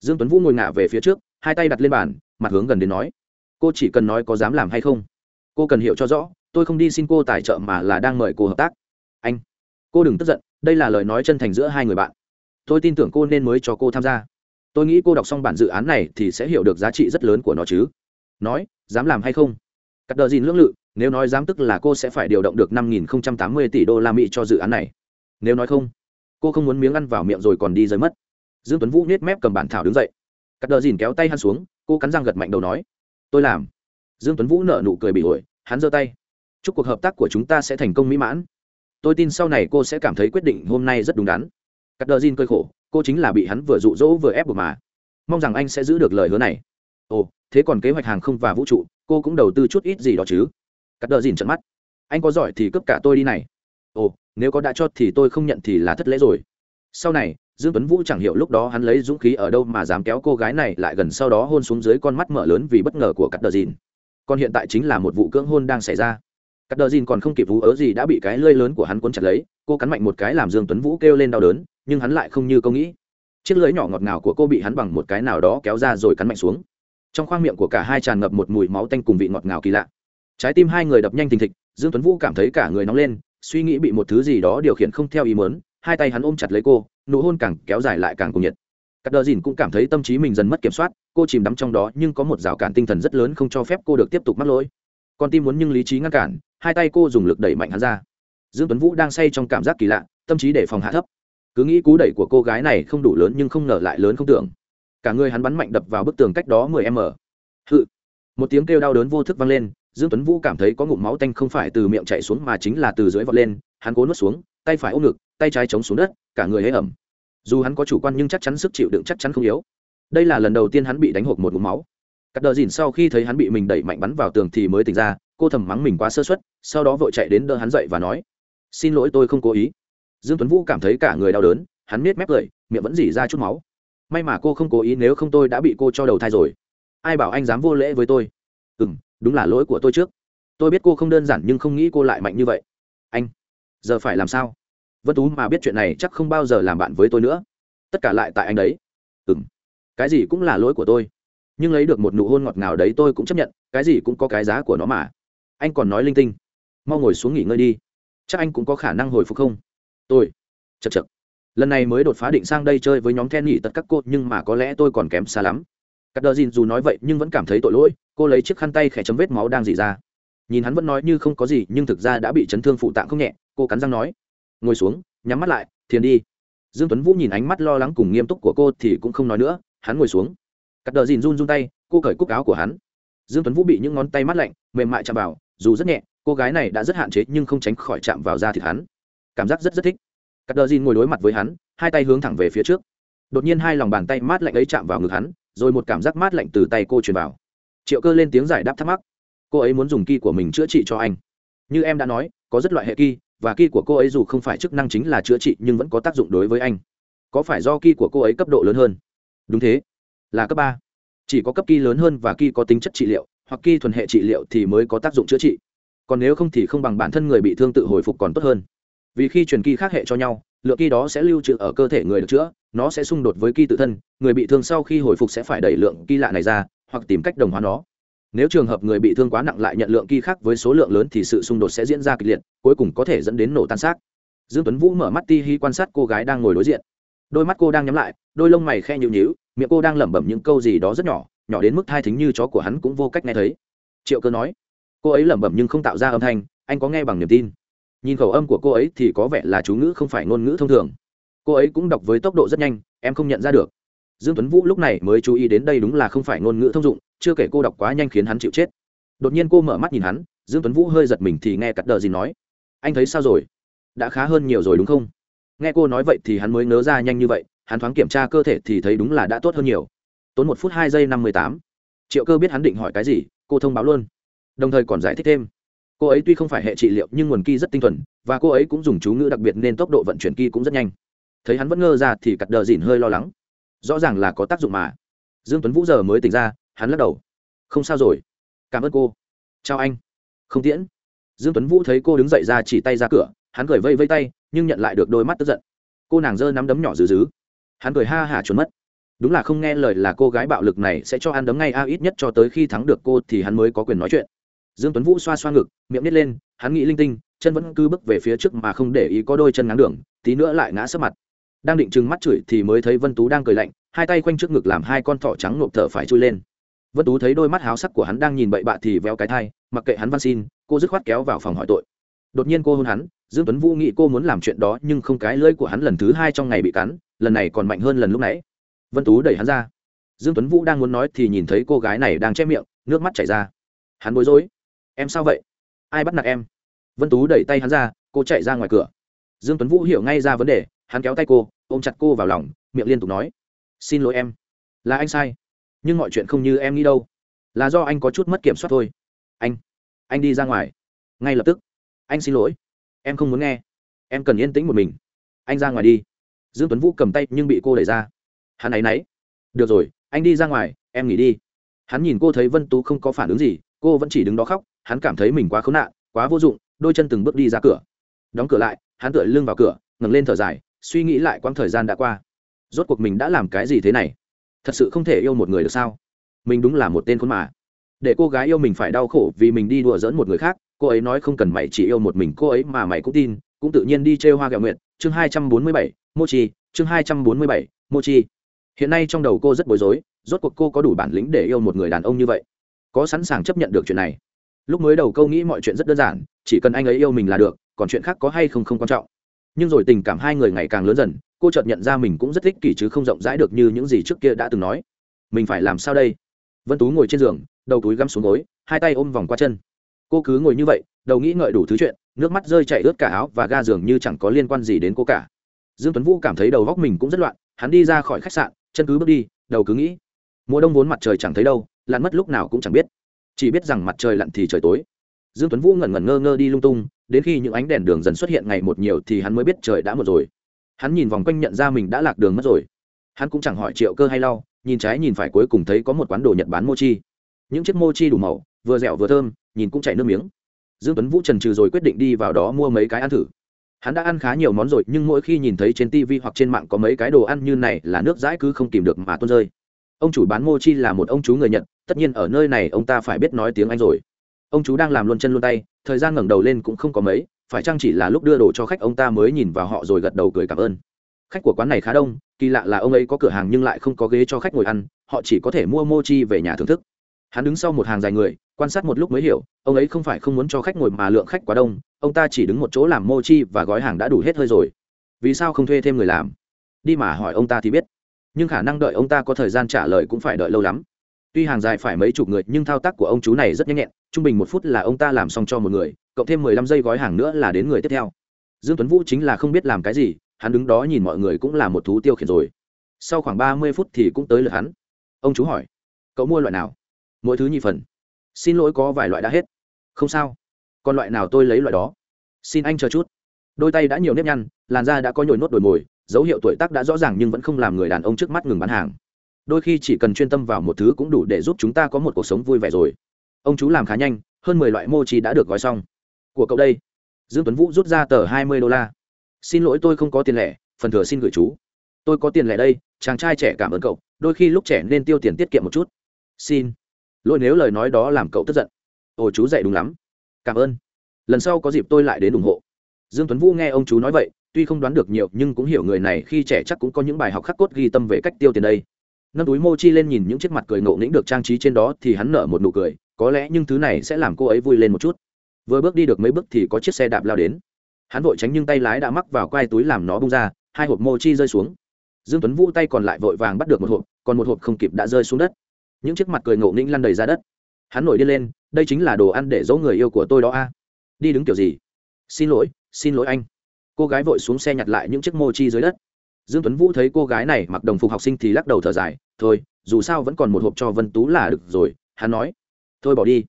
dương tuấn vũ ngồi ngả về phía trước, hai tay đặt lên bàn, mặt hướng gần đến nói, cô chỉ cần nói có dám làm hay không? Cô cần hiểu cho rõ, tôi không đi xin cô tài trợ mà là đang mời cô hợp tác. Anh. Cô đừng tức giận, đây là lời nói chân thành giữa hai người bạn. Tôi tin tưởng cô nên mới cho cô tham gia. Tôi nghĩ cô đọc xong bản dự án này thì sẽ hiểu được giá trị rất lớn của nó chứ. Nói, dám làm hay không? Cắt đờ dìn lưỡng lự, nếu nói dám tức là cô sẽ phải điều động được năm nghìn tám mươi tỷ đô la mỹ cho dự án này. Nếu nói không, cô không muốn miếng ăn vào miệng rồi còn đi rơi mất dương tuấn vũ nết mép cầm bản thảo đứng dậy. Cắt đờ dìn kéo tay hắn xuống, cô cắn răng gật mạnh đầu nói, tôi làm. Dương tuấn vũ nở nụ cười bị ổi, hắn giơ tay. Chúc cuộc hợp tác của chúng ta sẽ thành công mỹ mãn. Tôi tin sau này cô sẽ cảm thấy quyết định hôm nay rất đúng đắn. Cắt đờ dìn cơi khổ, cô chính là bị hắn vừa dụ dỗ vừa ép buộc mà. Mong rằng anh sẽ giữ được lời hứa này. Ồ, thế còn kế hoạch hàng không và vũ trụ, cô cũng đầu tư chút ít gì đó chứ? Cắt đờ dìn trận mắt. Anh có giỏi thì cướp cả tôi đi này. Ồ, nếu có đã cho thì tôi không nhận thì là thất lễ rồi. Sau này dương tuấn vũ chẳng hiểu lúc đó hắn lấy dũng khí ở đâu mà dám kéo cô gái này lại gần sau đó hôn xuống dưới con mắt mở lớn vì bất ngờ của cắt đờ dìn. Còn hiện tại chính là một vụ cưỡng hôn đang xảy ra. Cắt đờ dìn còn không kịp vú ớ gì đã bị cái lơi lớn của hắn cuốn chặt lấy, cô cắn mạnh một cái làm dương tuấn vũ kêu lên đau đớn, nhưng hắn lại không như câu nghĩ. Chiếc lưỡi nhỏ ngọt ngào của cô bị hắn bằng một cái nào đó kéo ra rồi cắn mạnh xuống. Trong khoang miệng của cả hai tràn ngập một mùi máu tanh cùng vị ngọt ngào kỳ lạ. Trái tim hai người đập nhanh thình thịch, dương tuấn vũ cảm thấy cả người nóng lên, suy nghĩ bị một thứ gì đó điều khiển không theo ý muốn, hai tay hắn ôm chặt lấy cô nụ hôn càng kéo dài lại càng cùng nhiệt. Cắt đờ dìn cũng cảm thấy tâm trí mình dần mất kiểm soát, cô chìm đắm trong đó nhưng có một rào cản tinh thần rất lớn không cho phép cô được tiếp tục mắc lỗi. Con tim muốn nhưng lý trí ngăn cản, hai tay cô dùng lực đẩy mạnh hắn ra. Dương tuấn vũ đang say trong cảm giác kỳ lạ, tâm trí để phòng hạ thấp. Cứ nghĩ cú đẩy của cô gái này không đủ lớn nhưng không ngờ lại lớn không tưởng. Cả người hắn bắn mạnh đập vào bức tường cách đó 10 m hự. Một tiếng kêu đau đớn vô thức vang lên, dương tuấn vũ cảm thấy có ngụm máu tanh không phải từ miệng chảy xuống mà chính là từ dưới vọt lên, hắn cố nuốt xuống, tay phải ôm ngực, tay trái chống xuống đất, cả người hế ẩm dù hắn có chủ quan nhưng chắc chắn sức chịu đựng chắc chắn không yếu. Đây là lần đầu tiên hắn bị đánh hộp một ngụm máu. Cắt đờ dìn sau khi thấy hắn bị mình đẩy mạnh bắn vào tường thì mới tỉnh ra, cô thầm mắng mình quá sơ suất, sau đó vội chạy đến đỡ hắn dậy và nói, xin lỗi, tôi không cố ý. Dương tuấn vũ cảm thấy cả người đau đớn, hắn miết mép cười, miệng vẫn dỉ ra chút máu. May mà cô không cố ý, nếu không tôi đã bị cô cho đầu thai rồi. Ai bảo anh dám vô lễ với tôi? Ừ m đúng là lỗi của tôi trước. Tôi biết cô không đơn giản nhưng không nghĩ cô lại mạnh như vậy. Anh, giờ phải làm sao? Vân tú mà biết chuyện này chắc không bao giờ làm bạn với tôi nữa. Tất cả lại tại anh đấy. Ừ m cái gì cũng là lỗi của tôi. Nhưng lấy được một nụ hôn ngọt ngào đấy tôi cũng chấp nhận, cái gì cũng có cái giá của nó mà. Anh còn nói linh tinh. Mau ngồi xuống nghỉ ngơi đi. Chắc anh cũng có khả năng hồi phục không? Tôi. Chật chật lần này mới đột phá định sang đây chơi với nhóm then nghỉ tất các cô, nhưng mà có lẽ tôi còn kém xa lắm. Cắt đờ dìn dù nói vậy nhưng vẫn cảm thấy tội lỗi, cô lấy chiếc khăn tay khẽ chấm vết máu đang dỉ ra. Nhìn hắn vẫn nói như không có gì, nhưng thực ra đã bị chấn thương phụ tạng không nhẹ, cô cắn răng nói ngồi xuống, nhắm mắt lại, thiền đi. Dương tuấn vũ nhìn ánh mắt lo lắng cùng nghiêm túc của cô thì cũng không nói nữa, hắn ngồi xuống. Cắt đờ dìn run run tay, cô cởi cúc áo của hắn. Dương tuấn vũ bị những ngón tay mát lạnh, mềm mại chạm vào, dù rất nhẹ, cô gái này đã rất hạn chế nhưng không tránh khỏi chạm vào da thịt hắn. Cảm giác rất rất thích. Cắt đờ dìn ngồi đối mặt với hắn, hai tay hướng thẳng về phía trước. Đột nhiên hai lòng bàn tay mát lạnh ấy chạm vào ngực hắn, rồi một cảm giác mát lạnh từ tay cô truyền vào. Triệu cơ lên tiếng giải đáp thắc mắc. Cô ấy muốn dùng ki của mình chữa trị cho anh. Như em đã nói, có rất loại hệ ki và ki của cô ấy dù không phải chức năng chính là chữa trị nhưng vẫn có tác dụng đối với anh. Có phải do ki của cô ấy cấp độ lớn hơn? Đúng thế. Là cấp ba. Chỉ có cấp ki lớn hơn và ki có tính chất trị liệu, hoặc ki thuần hệ trị liệu thì mới có tác dụng chữa trị. Còn nếu không thì không bằng bản thân người bị thương tự hồi phục còn tốt hơn. Vì khi truyền ki khác hệ cho nhau, lượng ki đó sẽ lưu trữ ở cơ thể người được chữa, nó sẽ xung đột với ki tự thân, người bị thương sau khi hồi phục sẽ phải đẩy lượng ki lạ này ra, hoặc tìm cách đồng hóa nó nếu trường hợp người bị thương quá nặng lại nhận lượng ki khác với số lượng lớn thì sự xung đột sẽ diễn ra kịch liệt, cuối cùng có thể dẫn đến nổ tan xác. Dương tuấn vũ mở mắt ti hi quan sát cô gái đang ngồi đối diện. Đôi mắt cô đang nhắm lại, đôi lông mày khe nhịu nhíu, miệng cô đang lẩm bẩm những câu gì đó rất nhỏ nhỏ đến mức thai thính như chó của hắn cũng vô cách nghe thấy. Triệu cơ nói, cô ấy lẩm bẩm nhưng không tạo ra âm thanh, anh có nghe bằng niềm tin. Nhìn khẩu âm của cô ấy thì có vẻ là chú ngữ không phải ngôn ngữ thông thường. Cô ấy cũng đọc với tốc độ rất nhanh, em không nhận ra được dương tuấn vũ lúc này mới chú ý đến đây đúng là không phải ngôn ngữ thông dụng, chưa kể cô đọc quá nhanh khiến hắn chịu chết. Đột nhiên cô mở mắt nhìn hắn, dương tuấn vũ hơi giật mình thì nghe cắt đờ gì nói, anh thấy sao rồi? Đã khá hơn nhiều rồi đúng không? Nghe cô nói vậy thì hắn mới nớ ra nhanh như vậy, hắn thoáng kiểm tra cơ thể thì thấy đúng là đã tốt hơn nhiều. Tốn một phút hai giây năm mươi tám. Triệu cơ biết hắn định hỏi cái gì, cô thông báo luôn. Đồng thời còn giải thích thêm. Cô ấy tuy không phải hệ trị liệu nhưng nguồn ki rất tinh thuần, và cô ấy cũng dùng chú ngữ đặc biệt nên tốc độ vận chuyển ki cũng rất nhanh. Thấy hắn vẫn ngơ ra thì cật đờ dìn hơi lo lắng rõ ràng là có tác dụng mà. Dương tuấn vũ giờ mới tỉnh ra, hắn lắc đầu. Không sao rồi. Cảm ơn cô. Chào anh. Không tiễn. Dương tuấn vũ thấy cô đứng dậy ra chỉ tay ra cửa, hắn cười vây vây tay, nhưng nhận lại được đôi mắt tức giận. Cô nàng giơ nắm đấm nhỏ dữ dứ hắn cười ha hả trốn mất. Đúng là không nghe lời là cô gái bạo lực này sẽ cho ăn đấm ngay a, ít nhất cho tới khi thắng được cô thì hắn mới có quyền nói chuyện. Dương tuấn vũ xoa xoa ngực, miệng nít lên, hắn nghĩ linh tinh, chân vẫn cứ bước về phía trước mà không để ý có đôi chân ngắn đường, tí nữa lại ngã sấp mặt đang định trừng mắt chửi thì mới thấy vân tú đang cười lạnh, hai tay quanh trước ngực làm hai con thỏ trắng nộp thở phải chui lên. Vân tú thấy đôi mắt háo sắc của hắn đang nhìn bậy bạ thì véo cái thai, mặc kệ hắn văn xin, cô dứt khoát kéo vào phòng hỏi tội. Đột nhiên cô hôn hắn, dương tuấn vũ nghĩ cô muốn làm chuyện đó nhưng không cái lưỡi của hắn lần thứ hai trong ngày bị cắn, lần này còn mạnh hơn lần lúc nãy. Vân tú đẩy hắn ra. Dương tuấn vũ đang muốn nói thì nhìn thấy cô gái này đang che miệng, nước mắt chảy ra. Hắn bối rối. Em sao vậy? Ai bắt nạt em? Vân tú đẩy tay hắn ra, cô chạy ra ngoài cửa. Dương tuấn vũ hiểu ngay ra vấn đề hắn kéo tay cô, ôm chặt cô vào lòng, miệng liên tục nói, xin lỗi em. Là anh sai, nhưng mọi chuyện không như em nghĩ đâu. Là do anh có chút mất kiểm soát thôi. Anh anh đi ra ngoài. Ngay lập tức. Anh xin lỗi. Em không muốn nghe. Em cần yên tĩnh một mình. Anh ra ngoài đi. Dương tuấn vũ cầm tay nhưng bị cô đẩy ra. Hắn ấy nấy. Được rồi, anh đi ra ngoài, em nghỉ đi. Hắn nhìn cô thấy vân tú không có phản ứng gì, cô vẫn chỉ đứng đó khóc, hắn cảm thấy mình quá khốn nạn, quá vô dụng, đôi chân từng bước đi ra cửa. Đóng cửa lại, hắn tựa lưng vào cửa, ngẩng lên thở dài suy nghĩ lại quãng thời gian đã qua. Rốt cuộc mình đã làm cái gì thế này? Thật sự không thể yêu một người được sao? Mình đúng là một tên khốn mà. Để cô gái yêu mình phải đau khổ vì mình đi đùa dỡn một người khác, cô ấy nói không cần mày chỉ yêu một mình cô ấy mà mày cũng tin, cũng tự nhiên đi chơi hoa gạo nguyện chương hai trăm bốn mươi bảy, mochi. Chương hai trăm bốn mươi bảy, mochi. Hiện nay trong đầu cô rất bối rối, rốt cuộc cô có đủ bản lĩnh để yêu một người đàn ông như vậy? Có sẵn sàng chấp nhận được chuyện này? Lúc mới đầu câu nghĩ mọi chuyện rất đơn giản, chỉ cần anh ấy yêu mình là được, còn chuyện khác có hay không không quan trọng nhưng rồi tình cảm hai người ngày càng lớn dần, cô chợt nhận ra mình cũng rất thích kỷ chứ không rộng rãi được như những gì trước kia đã từng nói. Mình phải làm sao đây? Vân tú ngồi trên giường, đầu túi găm xuống gối, hai tay ôm vòng qua chân. Cô cứ ngồi như vậy, đầu nghĩ ngợi đủ thứ chuyện, nước mắt rơi chảy ướt cả áo và ga giường như chẳng có liên quan gì đến cô cả. Dương tuấn vũ cảm thấy đầu góc mình cũng rất loạn, hắn đi ra khỏi khách sạn, chân cứ bước đi, đầu cứ nghĩ. Mùa đông vốn mặt trời chẳng thấy đâu, lặn mất lúc nào cũng chẳng biết. Chỉ biết rằng mặt trời lặn thì trời tối dương tuấn vũ ngẩn ngẩn ngơ ngơ đi lung tung, đến khi những ánh đèn đường dần xuất hiện ngày một nhiều thì hắn mới biết trời đã một rồi. Hắn nhìn vòng quanh nhận ra mình đã lạc đường mất rồi. Hắn cũng chẳng hỏi triệu cơ hay lau, nhìn trái nhìn phải cuối cùng thấy có một quán đồ nhật bán mochi. Những chiếc mochi đủ màu, vừa dẻo vừa thơm, nhìn cũng chảy nước miếng. Dương tuấn vũ trần trừ rồi quyết định đi vào đó mua mấy cái ăn thử. Hắn đã ăn khá nhiều món rồi, nhưng mỗi khi nhìn thấy trên tv hoặc trên mạng có mấy cái đồ ăn như này là nước dãi cứ không tìm được mà tuôn rơi. Ông chủ bán mochi là một ông chú người nhật, tất nhiên ở nơi này ông ta phải biết nói tiếng anh rồi ông chú đang làm luôn chân luôn tay, thời gian ngẩng đầu lên cũng không có mấy, phải chăng chỉ là lúc đưa đồ cho khách ông ta mới nhìn vào họ rồi gật đầu cười cảm ơn. Khách của quán này khá đông, kỳ lạ là ông ấy có cửa hàng nhưng lại không có ghế cho khách ngồi ăn, họ chỉ có thể mua mochi về nhà thưởng thức. Hắn đứng sau một hàng dài người, quan sát một lúc mới hiểu, ông ấy không phải không muốn cho khách ngồi mà lượng khách quá đông, ông ta chỉ đứng một chỗ làm mochi và gói hàng đã đủ hết hơi rồi. Vì sao không thuê thêm người làm? Đi mà hỏi ông ta thì biết. Nhưng khả năng đợi ông ta có thời gian trả lời cũng phải đợi lâu lắm tuy hàng dài phải mấy chục người, nhưng thao tác của ông chú này rất nhanh nhẹn. Trung bình một phút là ông ta làm xong cho một người, cộng thêm mười lăm giây gói hàng nữa là đến người tiếp theo. Dương tuấn vũ chính là không biết làm cái gì, hắn đứng đó nhìn mọi người cũng là một thú tiêu khiển rồi. Sau khoảng ba mươi phút thì cũng tới lượt hắn. Ông chú hỏi, cậu mua loại nào? Mỗi thứ nhị phần. Xin lỗi, có vài loại đã hết. Không sao. Còn loại nào tôi lấy loại đó? Xin anh chờ chút. Đôi tay đã nhiều nếp nhăn, làn da đã có nhồi nốt đồi mồi, dấu hiệu tuổi tác đã rõ ràng nhưng vẫn không làm người đàn ông trước mắt ngừng bán hàng đôi khi chỉ cần chuyên tâm vào một thứ cũng đủ để giúp chúng ta có một cuộc sống vui vẻ rồi. Ông chú làm khá nhanh, hơn mười loại mô chi đã được gói xong. Của cậu đây. Dương tuấn vũ rút ra tờ hai mươi đô la. Xin lỗi tôi không có tiền lẻ, phần thừa xin gửi chú. Tôi có tiền lẻ đây, chàng trai trẻ cảm ơn cậu, đôi khi lúc trẻ nên tiêu tiền tiết kiệm một chút. Xin. Lỗi nếu lời nói đó làm cậu tức giận. Ồ, chú dạy đúng lắm. Cảm ơn. Lần sau có dịp tôi lại đến ủng hộ. Dương tuấn vũ nghe ông chú nói vậy, tuy không đoán được nhiều nhưng cũng hiểu người này khi trẻ chắc cũng có những bài học khắc cốt ghi tâm về cách tiêu tiền đây nâng túi mochi lên nhìn những chiếc mặt cười ngộ nghĩnh được trang trí trên đó thì hắn nở một nụ cười, có lẽ những thứ này sẽ làm cô ấy vui lên một chút. Vừa bước đi được mấy bước thì có chiếc xe đạp lao đến. Hắn vội tránh nhưng tay lái đã mắc vào quai túi làm nó bung ra, hai hộp mochi rơi xuống. Dương tuấn vũ tay còn lại vội vàng bắt được một hộp, còn một hộp không kịp đã rơi xuống đất. Những chiếc mặt cười ngộ nghĩnh lăn đầy ra đất. Hắn nổi đi lên, đây chính là đồ ăn để giấu người yêu của tôi đó a. Đi đứng kiểu gì? Xin lỗi xin lỗi anh. Cô gái vội xuống xe nhặt lại những chiếc mochi dưới đất dương tuấn vũ thấy cô gái này mặc đồng phục học sinh thì lắc đầu thở dài, thôi, dù sao vẫn còn một hộp cho vân tú là được rồi, hắn nói. Thôi bỏ đi.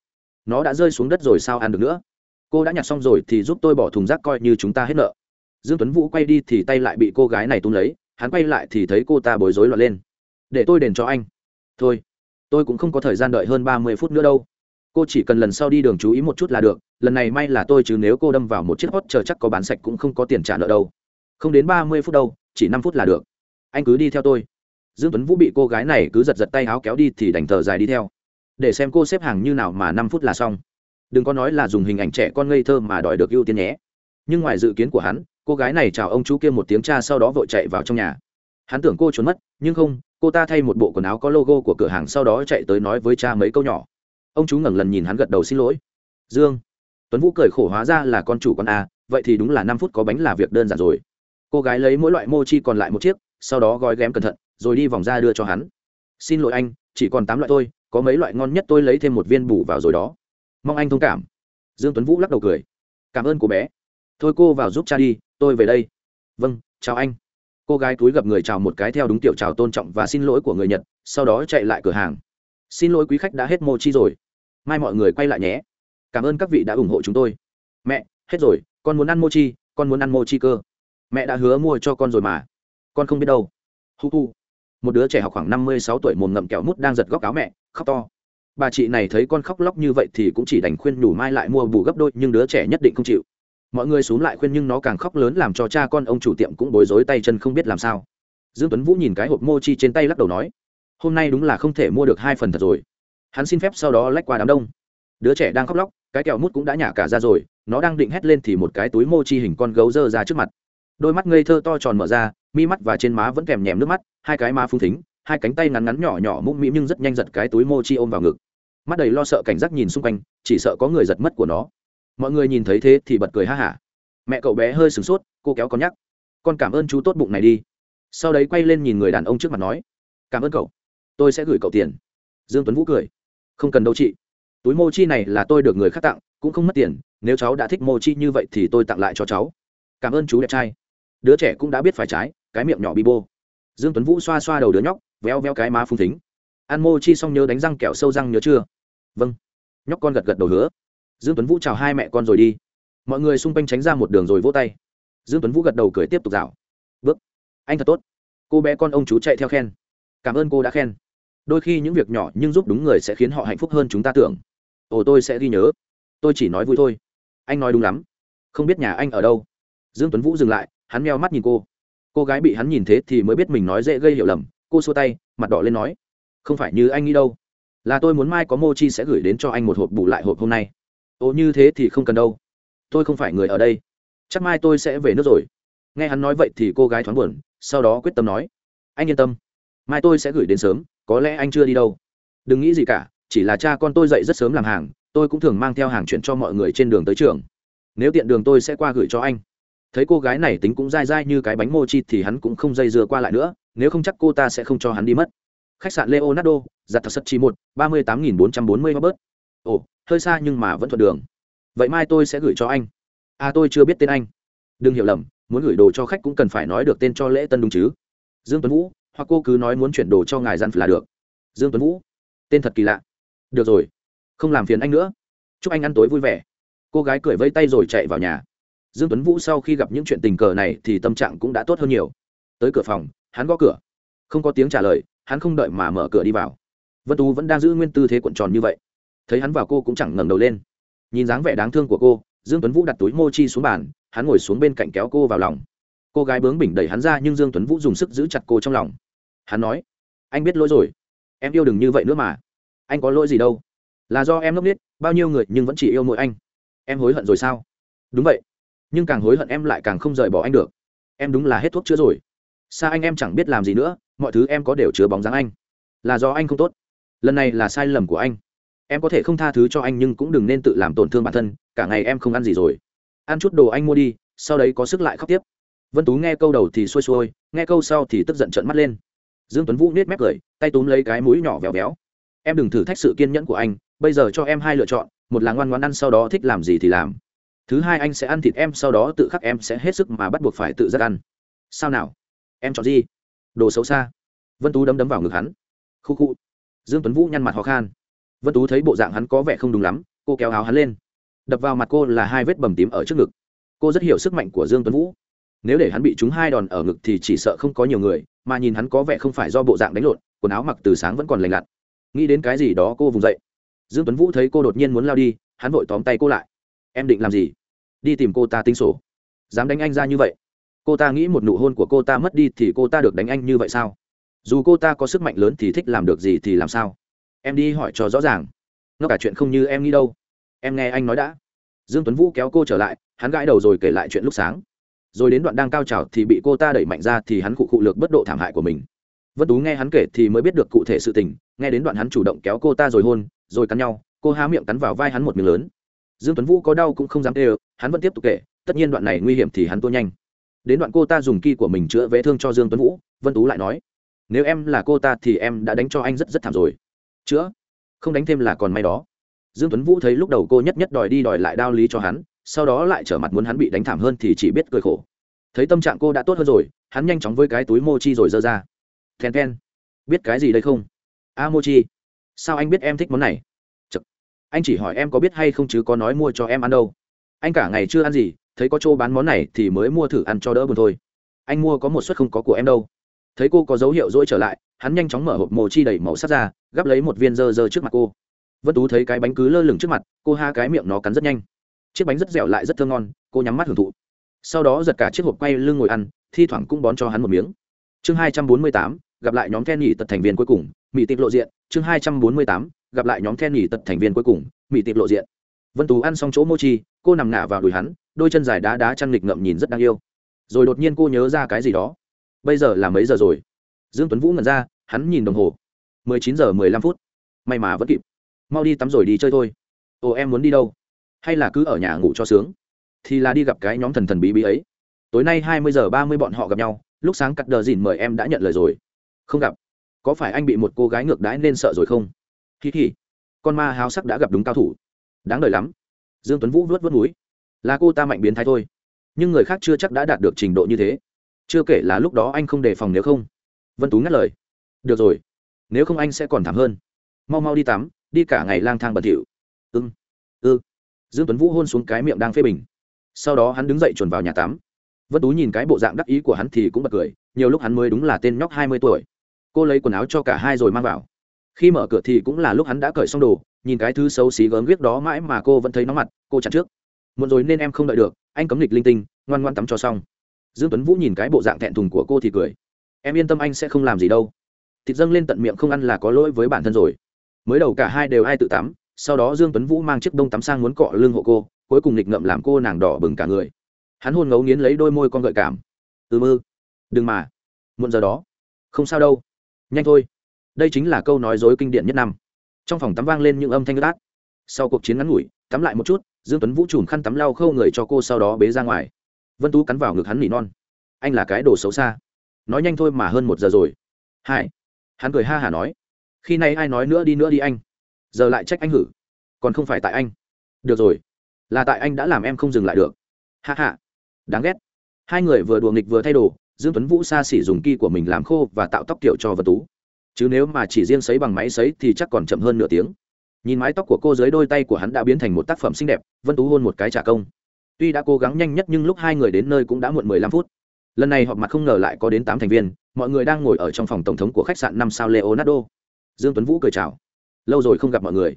Nó đã rơi xuống đất rồi sao ăn được nữa? Cô đã nhặt xong rồi thì giúp tôi bỏ thùng rác coi như chúng ta hết nợ. Dương tuấn vũ quay đi thì tay lại bị cô gái này tung lấy, hắn quay lại thì thấy cô ta bối rối loạn lên. Để tôi đền cho anh. Thôi, tôi cũng không có thời gian đợi hơn ba mươi phút nữa đâu. Cô chỉ cần lần sau đi đường chú ý một chút là được, lần này may là tôi chứ nếu cô đâm vào một chiếc hot chờ chắc có bán sạch cũng không có tiền trả nợ đâu. Không đến ba mươi phút đâu chỉ năm phút là được. Anh cứ đi theo tôi. Dương tuấn vũ bị cô gái này cứ giật giật tay áo kéo đi thì đành thờ dài đi theo. Để xem cô xếp hàng như nào mà năm phút là xong. Đừng có nói là dùng hình ảnh trẻ con ngây thơ mà đòi được ưu tiên nhé. Nhưng ngoài dự kiến của hắn, cô gái này chào ông chú kia một tiếng cha sau đó vội chạy vào trong nhà. Hắn tưởng cô trốn mất, nhưng không, cô ta thay một bộ quần áo có logo của cửa hàng sau đó chạy tới nói với cha mấy câu nhỏ. Ông chú ngẩng lần nhìn hắn gật đầu xin lỗi. Dương. Tuấn vũ cười khổ hóa ra là con chủ con a, vậy thì đúng là năm phút có bánh là việc đơn giản rồi cô gái lấy mỗi loại mochi còn lại một chiếc, sau đó gói ghém cẩn thận, rồi đi vòng ra đưa cho hắn. Xin lỗi anh, chỉ còn tám loại thôi, có mấy loại ngon nhất tôi lấy thêm một viên bù vào rồi đó. Mong anh thông cảm. Dương tuấn vũ lắc đầu cười. Cảm ơn cô bé. Thôi cô vào giúp cha đi, tôi về đây. Vâng chào anh. Cô gái túi gặp người chào một cái theo đúng tiểu chào tôn trọng và xin lỗi của người nhật, sau đó chạy lại cửa hàng. Xin lỗi quý khách đã hết mochi rồi. Mai mọi người quay lại nhé. Cảm ơn các vị đã ủng hộ chúng tôi. Mẹ, hết rồi, con muốn ăn mochi, con muốn ăn mochi cơ mẹ đã hứa mua cho con rồi mà. Con không biết đâu. Hu hu. Một đứa trẻ học khoảng năm mươi sáu tuổi mồm ngậm kẹo mút đang giật góc áo mẹ, khóc to. Bà chị này thấy con khóc lóc như vậy thì cũng chỉ đành khuyên nhủ mai lại mua bù gấp đôi, nhưng đứa trẻ nhất định không chịu. Mọi người xuống lại khuyên nhưng nó càng khóc lớn làm cho cha con ông chủ tiệm cũng bối rối tay chân không biết làm sao. Dương tuấn vũ nhìn cái hộp mochi trên tay lắc đầu nói, hôm nay đúng là không thể mua được hai phần thật rồi. Hắn xin phép sau đó lách qua đám đông. Đứa trẻ đang khóc lóc, cái kẹo mút cũng đã nhả cả ra rồi, nó đang định hét lên thì một cái túi mochi hình con gấu dơ ra trước mặt đôi mắt ngây thơ to tròn mở ra, mi mắt và trên má vẫn kèm nhèm nước mắt, hai cái má phung thính, hai cánh tay ngắn ngắn nhỏ nhỏ mũm mĩm nhưng rất nhanh giật cái túi mochi ôm vào ngực. Mắt đầy lo sợ cảnh giác nhìn xung quanh, chỉ sợ có người giật mất của nó. Mọi người nhìn thấy thế thì bật cười ha hả. Mẹ cậu bé hơi sửng sốt, cô kéo con nhắc. Con cảm ơn chú tốt bụng này đi. Sau đấy quay lên nhìn người đàn ông trước mặt nói. Cảm ơn cậu. Tôi sẽ gửi cậu tiền. Dương tuấn vũ cười. Không cần đâu chị. Túi mochi này là tôi được người khác tặng, cũng không mất tiền. Nếu cháu đã thích mochi như vậy thì tôi tặng lại cho cháu. Cảm ơn chú đẹp trai đứa trẻ cũng đã biết phải trái, cái miệng nhỏ bi bô. Dương tuấn vũ xoa xoa đầu đứa nhóc, véo véo cái má phung thính. Ăn mô chi xong nhớ đánh răng kẹo sâu răng nhớ chưa? Vâng. Nhóc con gật gật đầu hứa. Dương tuấn vũ chào hai mẹ con rồi đi. Mọi người xung quanh tránh ra một đường rồi vỗ tay. Dương tuấn vũ gật đầu cười tiếp tục dạo. Bước. Anh thật tốt. Cô bé con ông chú chạy theo khen. Cảm ơn cô đã khen. Đôi khi những việc nhỏ nhưng giúp đúng người sẽ khiến họ hạnh phúc hơn chúng ta tưởng. Ồ, tôi sẽ ghi nhớ. Tôi chỉ nói vui thôi. Anh nói đúng lắm. Không biết nhà anh ở đâu. Dương tuấn vũ dừng lại hắn meo mắt nhìn cô. Cô gái bị hắn nhìn thế thì mới biết mình nói dễ gây hiểu lầm, cô xua tay, mặt đỏ lên nói, không phải như anh nghĩ đâu. Là tôi muốn mai có mochi sẽ gửi đến cho anh một hộp bù lại hộp hôm nay. Ồ như thế thì không cần đâu. Tôi không phải người ở đây. Chắc mai tôi sẽ về nước rồi. Nghe hắn nói vậy thì cô gái thoáng buồn, sau đó quyết tâm nói, anh yên tâm. Mai tôi sẽ gửi đến sớm, có lẽ anh chưa đi đâu. Đừng nghĩ gì cả, chỉ là cha con tôi dậy rất sớm làm hàng, tôi cũng thường mang theo hàng chuyển cho mọi người trên đường tới trường. Nếu tiện đường tôi sẽ qua gửi cho anh thấy cô gái này tính cũng dai dai như cái bánh mochi thì hắn cũng không dây dưa qua lại nữa, nếu không chắc cô ta sẽ không cho hắn đi mất. Khách sạn leonardo, giặt thật sất chi một, ba mươi tám nghìn bốn trăm bốn mươi bớt ồ, hơi xa nhưng mà vẫn thuận đường. Vậy mai tôi sẽ gửi cho anh. À tôi chưa biết tên anh. Đừng hiểu lầm, muốn gửi đồ cho khách cũng cần phải nói được tên cho lễ tân đúng chứ? Dương tuấn vũ, hoặc cô cứ nói muốn chuyển đồ cho ngài gian là được. Dương tuấn vũ, tên thật kỳ lạ. Được rồi, không làm phiền anh nữa. Chúc anh ăn tối vui vẻ. Cô gái cười vây tay rồi chạy vào nhà dương tuấn vũ sau khi gặp những chuyện tình cờ này thì tâm trạng cũng đã tốt hơn nhiều. Tới cửa phòng, hắn gõ cửa. Không có tiếng trả lời, hắn không đợi mà mở cửa đi vào. Vân tú vẫn đang giữ nguyên tư thế cuộn tròn như vậy. Thấy hắn vào cô cũng chẳng ngẩng đầu lên. Nhìn dáng vẻ đáng thương của cô, dương tuấn vũ đặt túi mochi xuống bàn, hắn ngồi xuống bên cạnh kéo cô vào lòng. Cô gái bướng bỉnh đẩy hắn ra nhưng dương tuấn vũ dùng sức giữ chặt cô trong lòng. Hắn nói, anh biết lỗi rồi. Em yêu đừng như vậy nữa mà. Anh có lỗi gì đâu. Là do em ngốc biết bao nhiêu người nhưng vẫn chỉ yêu mỗi anh. Em hối hận rồi sao? Đúng vậy nhưng càng hối hận em lại càng không rời bỏ anh được. Em đúng là hết thuốc chữa rồi. Xa anh em chẳng biết làm gì nữa, mọi thứ em có đều chứa bóng dáng anh. Là do anh không tốt. Lần này là sai lầm của anh. Em có thể không tha thứ cho anh nhưng cũng đừng nên tự làm tổn thương bản thân, cả ngày em không ăn gì rồi. Ăn chút đồ anh mua đi, sau đấy có sức lại khóc tiếp. Vân tú nghe câu đầu thì xuôi xuôi, nghe câu sau thì tức giận trợn mắt lên. Dương tuấn vũ nết mép cười, tay túm lấy cái mũi nhỏ véo véo. Em đừng thử thách sự kiên nhẫn của anh, bây giờ cho em hai lựa chọn, một là ngoan ngoan ăn sau đó thích làm gì thì làm thứ hai anh sẽ ăn thịt em, sau đó tự khắc em sẽ hết sức mà bắt buộc phải tự giác ăn. Sao nào? Em chọn gì? Đồ xấu xa. Vân tú đấm đấm vào ngực hắn. Khu khu. Dương tuấn vũ nhăn mặt ho khan. Vân tú thấy bộ dạng hắn có vẻ không đúng lắm, cô kéo áo hắn lên. Đập vào mặt cô là hai vết bầm tím ở trước ngực. Cô rất hiểu sức mạnh của dương tuấn vũ. Nếu để hắn bị trúng hai đòn ở ngực thì chỉ sợ không có nhiều người, mà nhìn hắn có vẻ không phải do bộ dạng đánh lộn, quần áo mặc từ sáng vẫn còn lành lặn. Nghĩ đến cái gì đó cô vùng dậy. Dương tuấn vũ thấy cô đột nhiên muốn lao đi, hắn vội tóm tay cô lại em định làm gì? Đi tìm cô ta tính sổ. Dám đánh anh ra như vậy? Cô ta nghĩ một nụ hôn của cô ta mất đi thì cô ta được đánh anh như vậy sao? Dù cô ta có sức mạnh lớn thì thích làm được gì thì làm sao? Em đi hỏi cho rõ ràng. Nó cả chuyện không như em nghĩ đâu. Em nghe anh nói đã. Dương tuấn vũ kéo cô trở lại, hắn gãi đầu rồi kể lại chuyện lúc sáng. Rồi đến đoạn đang cao trào thì bị cô ta đẩy mạnh ra thì hắn cụ cụ lược bất độ thảm hại của mình. Vân tú nghe hắn kể thì mới biết được cụ thể sự tình, nghe đến đoạn hắn chủ động kéo cô ta rồi hôn, rồi cắn nhau, cô há miệng cắn vào vai hắn một miếng lớn dương tuấn vũ có đau cũng không dám kêu hắn vẫn tiếp tục kể, tất nhiên đoạn này nguy hiểm thì hắn tua nhanh. Đến đoạn cô ta dùng ki của mình chữa vết thương cho dương tuấn vũ, vân tú lại nói, nếu em là cô ta thì em đã đánh cho anh rất rất thảm rồi. Chữa? Không đánh thêm là còn may đó. Dương tuấn vũ thấy lúc đầu cô nhất nhất đòi đi đòi lại đao lý cho hắn, sau đó lại trở mặt muốn hắn bị đánh thảm hơn thì chỉ biết cười khổ. Thấy tâm trạng cô đã tốt hơn rồi, hắn nhanh chóng với cái túi mochi rồi dơ ra. Thèn thèn biết cái gì đây không? A mochi, sao anh biết em thích món này? Anh chỉ hỏi em có biết hay không chứ có nói mua cho em ăn đâu. Anh cả ngày chưa ăn gì, thấy có chỗ bán món này thì mới mua thử ăn cho đỡ buồn thôi. Anh mua có một suất không có của em đâu. Thấy cô có dấu hiệu dỗi trở lại, hắn nhanh chóng mở hộp mochi đầy màu sắc ra, gắp lấy một viên dơ dơ trước mặt cô. Vân tú thấy cái bánh cứ lơ lửng trước mặt, cô ha cái miệng nó cắn rất nhanh. Chiếc bánh rất dẻo lại rất thơm ngon, cô nhắm mắt hưởng thụ. Sau đó giật cả chiếc hộp quay lưng ngồi ăn, thi thoảng cũng bón cho hắn một miếng. Chương hai trăm bốn mươi tám, gặp lại nhóm then nghỉ tật thành viên cuối cùng mỹ tịp lộ diện, chương hai trăm bốn mươi tám gặp lại nhóm then nghỉ tật thành viên cuối cùng mỹ tịp lộ diện. Vân tú ăn xong chỗ mochi, cô nằm ngả vào đùi hắn, đôi chân dài đá đá chăn nghịch ngậm nhìn rất đáng yêu. Rồi đột nhiên cô nhớ ra cái gì đó. Bây giờ là mấy giờ rồi? Dương tuấn vũ ngẩn ra, hắn nhìn đồng hồ. mười chín giờ mười lăm phút. May mà vẫn kịp. Mau đi tắm rồi đi chơi thôi. Ồ em muốn đi đâu? Hay là cứ ở nhà ngủ cho sướng? Thì là đi gặp cái nhóm thần thần bí bí ấy. Tối nay hai mươi giờ ba mươi bọn họ gặp nhau, lúc sáng cắt đờ dìn mời em đã nhận lời rồi. Không gặp. Có phải anh bị một cô gái ngược đãi nên sợ rồi không? Kỳ kỳ con ma háo sắc đã gặp đúng cao thủ. Đáng đời lắm. Dương tuấn vũ vớt vớt núi là cô ta mạnh biến thái thôi. Nhưng người khác chưa chắc đã đạt được trình độ như thế. Chưa kể là lúc đó anh không đề phòng nếu không. Vân tú ngắt lời. Được rồi. Nếu không anh sẽ còn thảm hơn. Mau mau đi tắm, đi cả ngày lang thang bẩn thỉu. Ưng ư. Dương tuấn vũ hôn xuống cái miệng đang phê bình. Sau đó hắn đứng dậy chuẩn vào nhà tắm. Vân tú nhìn cái bộ dạng đắc ý của hắn thì cũng bật cười, nhiều lúc hắn mới đúng là tên nhóc hai mươi tuổi. Cô lấy quần áo cho cả hai rồi mang vào khi mở cửa thì cũng là lúc hắn đã cởi xong đồ, nhìn cái thứ xấu xí gớm ghiếc đó mãi mà cô vẫn thấy nó mặt, cô chặn trước. Muộn rồi nên em không đợi được. Anh cấm lịch linh tinh, ngoan ngoan tắm cho xong. Dương tuấn vũ nhìn cái bộ dạng thẹn thùng của cô thì cười. Em yên tâm anh sẽ không làm gì đâu. Thịt dâng lên tận miệng không ăn là có lỗi với bản thân rồi. Mới đầu cả hai đều ai tự tắm, sau đó dương tuấn vũ mang chiếc đông tắm sang muốn cọ lưng hộ cô, cuối cùng nghịch ngậm làm cô nàng đỏ bừng cả người. Hắn hôn ngấu nghiến lấy đôi môi con gợi cảm. Ừ mơ đừng mà. Muộn giờ đó. Không sao đâu. Nhanh thôi đây chính là câu nói dối kinh điển nhất năm. Trong phòng tắm vang lên những âm thanh ướt át. Sau cuộc chiến ngắn ngủi, tắm lại một chút, dương tuấn vũ chùm khăn tắm lau khâu người cho cô sau đó bế ra ngoài. Vân tú cắn vào ngực hắn nỉ non. Anh là cái đồ xấu xa. Nói nhanh thôi mà hơn một giờ rồi. Hai. Hắn cười ha hả nói. Khi nay ai nói nữa đi nữa đi anh. Giờ lại trách anh hử. Còn không phải tại anh. Được rồi. Là tại anh đã làm em không dừng lại được. Hạ hạ đáng ghét. Hai người vừa đùa nghịch vừa thay đồ, dương tuấn vũ xa xỉ dùng ki của mình làm khô và tạo tóc kiểu cho vân tú chứ nếu mà chỉ riêng sấy bằng máy sấy thì chắc còn chậm hơn nửa tiếng. Nhìn mái tóc của cô dưới đôi tay của hắn đã biến thành một tác phẩm xinh đẹp, vân tú hôn một cái trả công. Tuy đã cố gắng nhanh nhất nhưng lúc hai người đến nơi cũng đã muộn mười lăm phút. Lần này họp mặt không ngờ lại có đến tám thành viên, mọi người đang ngồi ở trong phòng tổng thống của khách sạn năm sao leonardo. Dương tuấn vũ cười chào. Lâu rồi không gặp mọi người.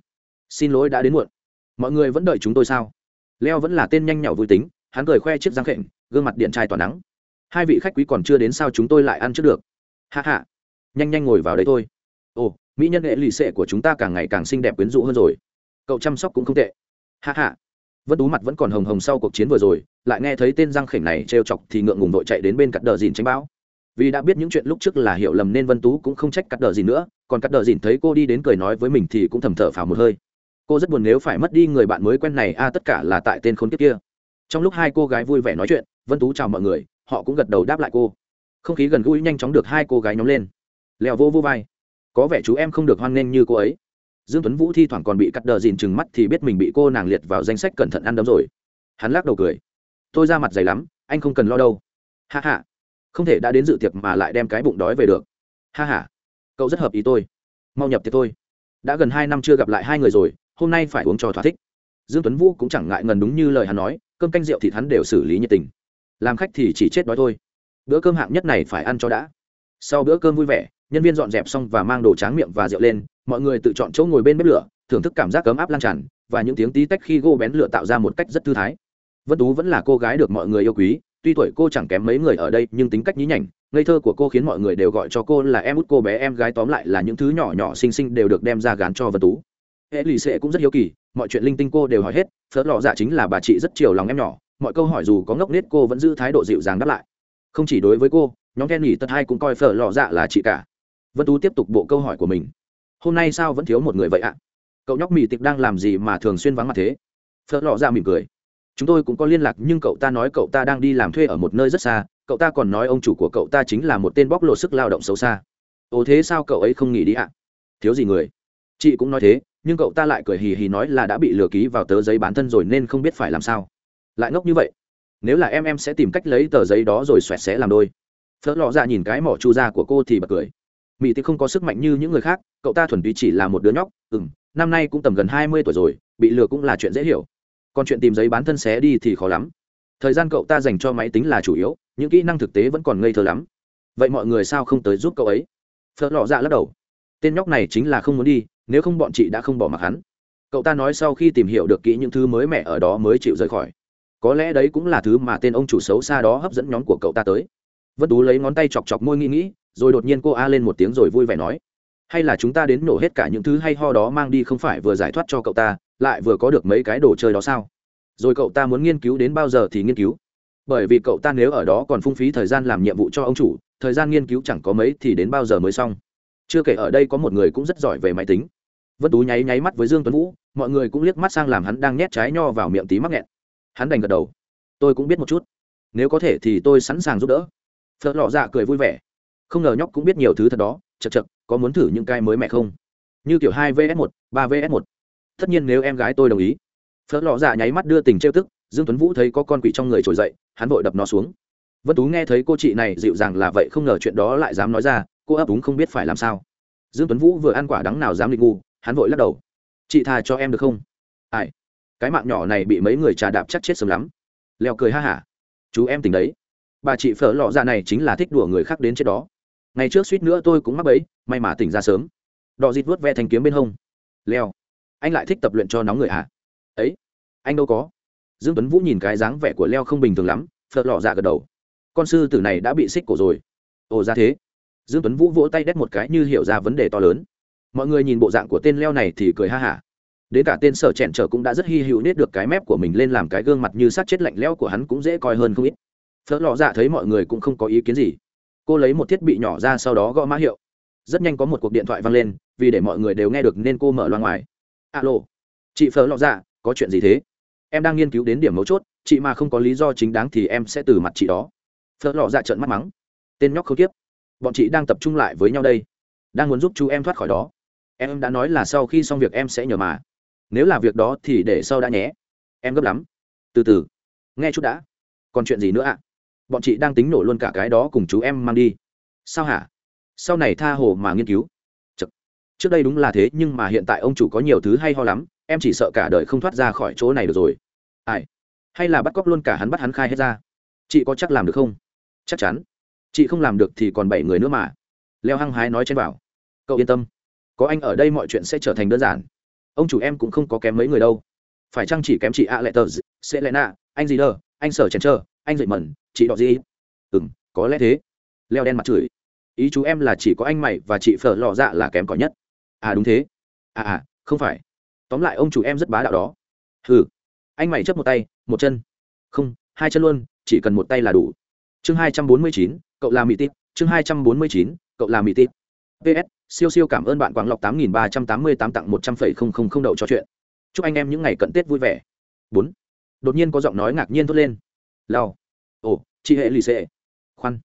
Xin lỗi đã đến muộn. Mọi người vẫn đợi chúng tôi sao? Leo vẫn là tên nhanh nhảu vui tính, hắn cười khoe chiếc răng khệnh gương mặt điện trai tỏa nắng. Hai vị khách quý còn chưa đến sao chúng tôi lại ăn trước được? Hạ hạ nhanh nhanh ngồi vào đấy thôi. Ồ, mỹ nhân nghệ lì xệ của chúng ta càng ngày càng xinh đẹp quyến rũ hơn rồi. Cậu chăm sóc cũng không tệ. Hạ hạ vân tú mặt vẫn còn hồng hồng sau cuộc chiến vừa rồi, lại nghe thấy tên răng khểnh này trêu chọc thì ngượng ngùng đội chạy đến bên cắt đờ dìn tránh bão vì đã biết những chuyện lúc trước là hiểu lầm nên vân tú cũng không trách cắt đờ dìn nữa, còn cắt đờ dìn thấy cô đi đến cười nói với mình thì cũng thầm thở phào một hơi. Cô rất buồn nếu phải mất đi người bạn mới quen này, a, tất cả là tại tên khốn kiếp kia. Trong lúc hai cô gái vui vẻ nói chuyện, vân tú chào mọi người, họ cũng gật đầu đáp lại cô. Không khí gần gũi nhanh chóng được hai cô gái nhóm lên leo vô vô vai. Có vẻ chú em không được hoan nghênh như cô ấy. Dương tuấn vũ thi thoảng còn bị cắt đờ dìn chừng mắt thì biết mình bị cô nàng liệt vào danh sách cẩn thận ăn đấm rồi. Hắn lắc đầu cười. Tôi ra mặt dày lắm, anh không cần lo đâu. Ha ha. Không thể đã đến dự tiệc mà lại đem cái bụng đói về được. Ha ha. Cậu rất hợp ý tôi. Mau nhập tiệc tôi đã gần hai năm chưa gặp lại hai người rồi, hôm nay phải uống cho thỏa thích. Dương tuấn vũ cũng chẳng ngại ngần đúng như lời hắn nói, cơm canh rượu thì hắn đều xử lý nhiệt tình. Làm khách thì chỉ chết đói thôi. Bữa cơm hạng nhất này phải ăn cho đã. Sau bữa cơm vui vẻ nhân viên dọn dẹp xong và mang đồ tráng miệng và rượu lên, mọi người tự chọn chỗ ngồi bên bếp lửa, thưởng thức cảm giác ấm áp lan tràn và những tiếng tí tách khi gô bén lửa tạo ra một cách rất thư thái. Vân tú vẫn là cô gái được mọi người yêu quý, tuy tuổi cô chẳng kém mấy người ở đây, nhưng tính cách nhí nhảnh, ngây thơ của cô khiến mọi người đều gọi cho cô là em út cô bé, em gái tóm lại là những thứ nhỏ nhỏ xinh xinh đều được đem ra gán cho vân tú. Hệ lì xệ cũng rất hiếu kỳ, mọi chuyện linh tinh cô đều hỏi hết, phớt lọ dạ chính là bà chị rất chiều lòng em nhỏ, mọi câu hỏi dù có ngốc nết cô vẫn giữ thái độ dịu dàng đáp lại. Không chỉ đối với cô, nhóm ken nghỉ tật hai cũng coi phở lọ dạ là chị cả vân tú tiếp tục bộ câu hỏi của mình. Hôm nay sao vẫn thiếu một người vậy ạ? Cậu nhóc mỹ tịch đang làm gì mà thường xuyên vắng mặt thế? Phớt lọ ra mỉm cười. Chúng tôi cũng có liên lạc, nhưng cậu ta nói cậu ta đang đi làm thuê ở một nơi rất xa. Cậu ta còn nói ông chủ của cậu ta chính là một tên bóc lột sức lao động xấu xa. Ồ, thế sao cậu ấy không nghỉ đi ạ? Thiếu gì người? Chị cũng nói thế, nhưng cậu ta lại cười hì hì nói là đã bị lừa ký vào tờ giấy bán thân rồi nên không biết phải làm sao. Lại ngốc như vậy. Nếu là em em sẽ tìm cách lấy tờ giấy đó rồi xoẹt sẽ làm đôi. Phớt lọ ra nhìn cái mỏ chu ra của cô thì bật cười mỹ thì không có sức mạnh như những người khác, cậu ta thuần túy chỉ là một đứa nhóc ừ m năm nay cũng tầm gần hai mươi tuổi rồi, bị lừa cũng là chuyện dễ hiểu. Còn chuyện tìm giấy bán thân xé đi thì khó lắm. Thời gian cậu ta dành cho máy tính là chủ yếu, những kỹ năng thực tế vẫn còn ngây thơ lắm. Vậy mọi người sao không tới giúp cậu ấy? Phớt lọ dạ lắc đầu. Tên nhóc này chính là không muốn đi, nếu không bọn chị đã không bỏ mặc hắn. Cậu ta nói sau khi tìm hiểu được kỹ những thứ mới mẻ ở đó mới chịu rời khỏi. Có lẽ đấy cũng là thứ mà tên ông chủ xấu xa đó hấp dẫn nhóm của cậu ta tới. Vân tú lấy ngón tay chọc chọc môi nghĩ nghĩ rồi đột nhiên cô a lên một tiếng rồi vui vẻ nói, hay là chúng ta đến nổ hết cả những thứ hay ho đó mang đi không phải vừa giải thoát cho cậu ta, lại vừa có được mấy cái đồ chơi đó sao? Rồi cậu ta muốn nghiên cứu đến bao giờ thì nghiên cứu. Bởi vì cậu ta nếu ở đó còn phung phí thời gian làm nhiệm vụ cho ông chủ, thời gian nghiên cứu chẳng có mấy thì đến bao giờ mới xong. Chưa kể ở đây có một người cũng rất giỏi về máy tính. Vân tú nháy nháy mắt với dương tuấn vũ, mọi người cũng liếc mắt sang làm hắn đang nhét trái nho vào miệng tí mắc nghẹn. Hắn đành gật đầu. Tôi cũng biết một chút. Nếu có thể thì tôi sẵn sàng giúp đỡ. Phật lọ dạ cười vui vẻ không ngờ nhóc cũng biết nhiều thứ thật đó chật chật có muốn thử những cái mới mẹ không? Như kiểu hai vs một, ba vs một. Tất nhiên nếu em gái tôi đồng ý. Phớt lọ dạ nháy mắt đưa tình trêu tức, dương tuấn vũ thấy có con quỷ trong người trồi dậy, hắn vội đập nó xuống. Vân tú nghe thấy cô chị này dịu dàng là vậy không ngờ chuyện đó lại dám nói ra, cô ấp úng không biết phải làm sao. Dương tuấn vũ vừa ăn quả đắng nào dám định ngu, hắn vội lắc đầu. Chị tha cho em được không? Ai? Cái mạng nhỏ này bị mấy người trà đạp chắc chết sớm lắm. Leo cười ha hả. Chú em tỉnh đấy. Bà chị phở lọ ra này chính là thích đùa người khác đến chết đó ngày trước suýt nữa tôi cũng mắc bẫy, may mà tỉnh ra sớm. Đỏ dịt vuốt ve thanh kiếm bên hông. Leo. Anh lại thích tập luyện cho nóng người à? Ấy anh đâu có. Dương tuấn vũ nhìn cái dáng vẻ của leo không bình thường lắm phật lọ dạ gật đầu. Con sư tử này đã bị xích cổ rồi. Ồ ra thế. Dương tuấn vũ vỗ tay đét một cái như hiểu ra vấn đề to lớn. Mọi người nhìn bộ dạng của tên leo này thì cười ha hả. Đến cả tên sở chèn trở cũng đã rất hy hữu nết được cái mép của mình lên làm cái gương mặt như sát chết lạnh lẽo của hắn cũng dễ coi hơn không ít. Phớt lọ dạ thấy mọi người cũng không có ý kiến gì cô lấy một thiết bị nhỏ ra sau đó gõ mã hiệu. Rất nhanh có một cuộc điện thoại vang lên, vì để mọi người đều nghe được nên cô mở loa ngoài. Alo. Chị Phở lọ dạ có chuyện gì thế? Em đang nghiên cứu đến điểm mấu chốt, chị mà không có lý do chính đáng thì em sẽ từ mặt chị đó. Phở lọ dạ trợn mắt mắng. Tên nhóc không tiếp bọn chị đang tập trung lại với nhau đây. Đang muốn giúp chú em thoát khỏi đó. Em đã nói là sau khi xong việc em sẽ nhờ mà. Nếu là việc đó thì để sau đã nhé. Em gấp lắm. Từ từ. Nghe chút đã. Còn chuyện gì nữa ạ? Bọn chị đang tính nổ luôn cả cái đó cùng chú em mang đi. Sao hả? Sau này tha hồ mà nghiên cứu. Chật. trước đây đúng là thế, nhưng mà hiện tại ông chủ có nhiều thứ hay ho lắm, em chỉ sợ cả đời không thoát ra khỏi chỗ này được rồi. Ai? Hay là bắt cóc luôn cả hắn bắt hắn khai hết ra? Chị có chắc làm được không? Chắc chắn. Chị không làm được thì còn bảy người nữa mà. Leo hăng hái nói trên bảo. Cậu yên tâm. Có anh ở đây mọi chuyện sẽ trở thành đơn giản. Ông chủ em cũng không có kém mấy người đâu. Phải chăng chỉ kém chị a lệ tờ sẽ lẽ nạ anh gì đờ, anh sở chèn trơ anh dậy mẩn chị đọ gì? Ừ m có lẽ thế. Leo đen mặt chửi. Ý chú em là chỉ có anh mày và chị phở lò dạ là kém cỏi nhất. À đúng thế. À à không phải. Tóm lại ông chủ em rất bá đạo đó. Ừ anh mày chấp một tay, một chân. Không, hai chân luôn, chỉ cần một tay là đủ. Chương hai trăm bốn mươi chín, cậu là mỹ tít chương hai trăm bốn mươi chín, cậu là mỹ tít ps siêu siêu cảm ơn bạn quảng lọc tám nghìn ba trăm tám mươi tám tặng một trăm phẩy không không không đậu cho chuyện. Chúc anh em những ngày cận tết vui vẻ. Bốn. Đột nhiên có giọng nói ngạc nhiên thốt lên. Lao ồ, chị hệ lì xệ. Khoan,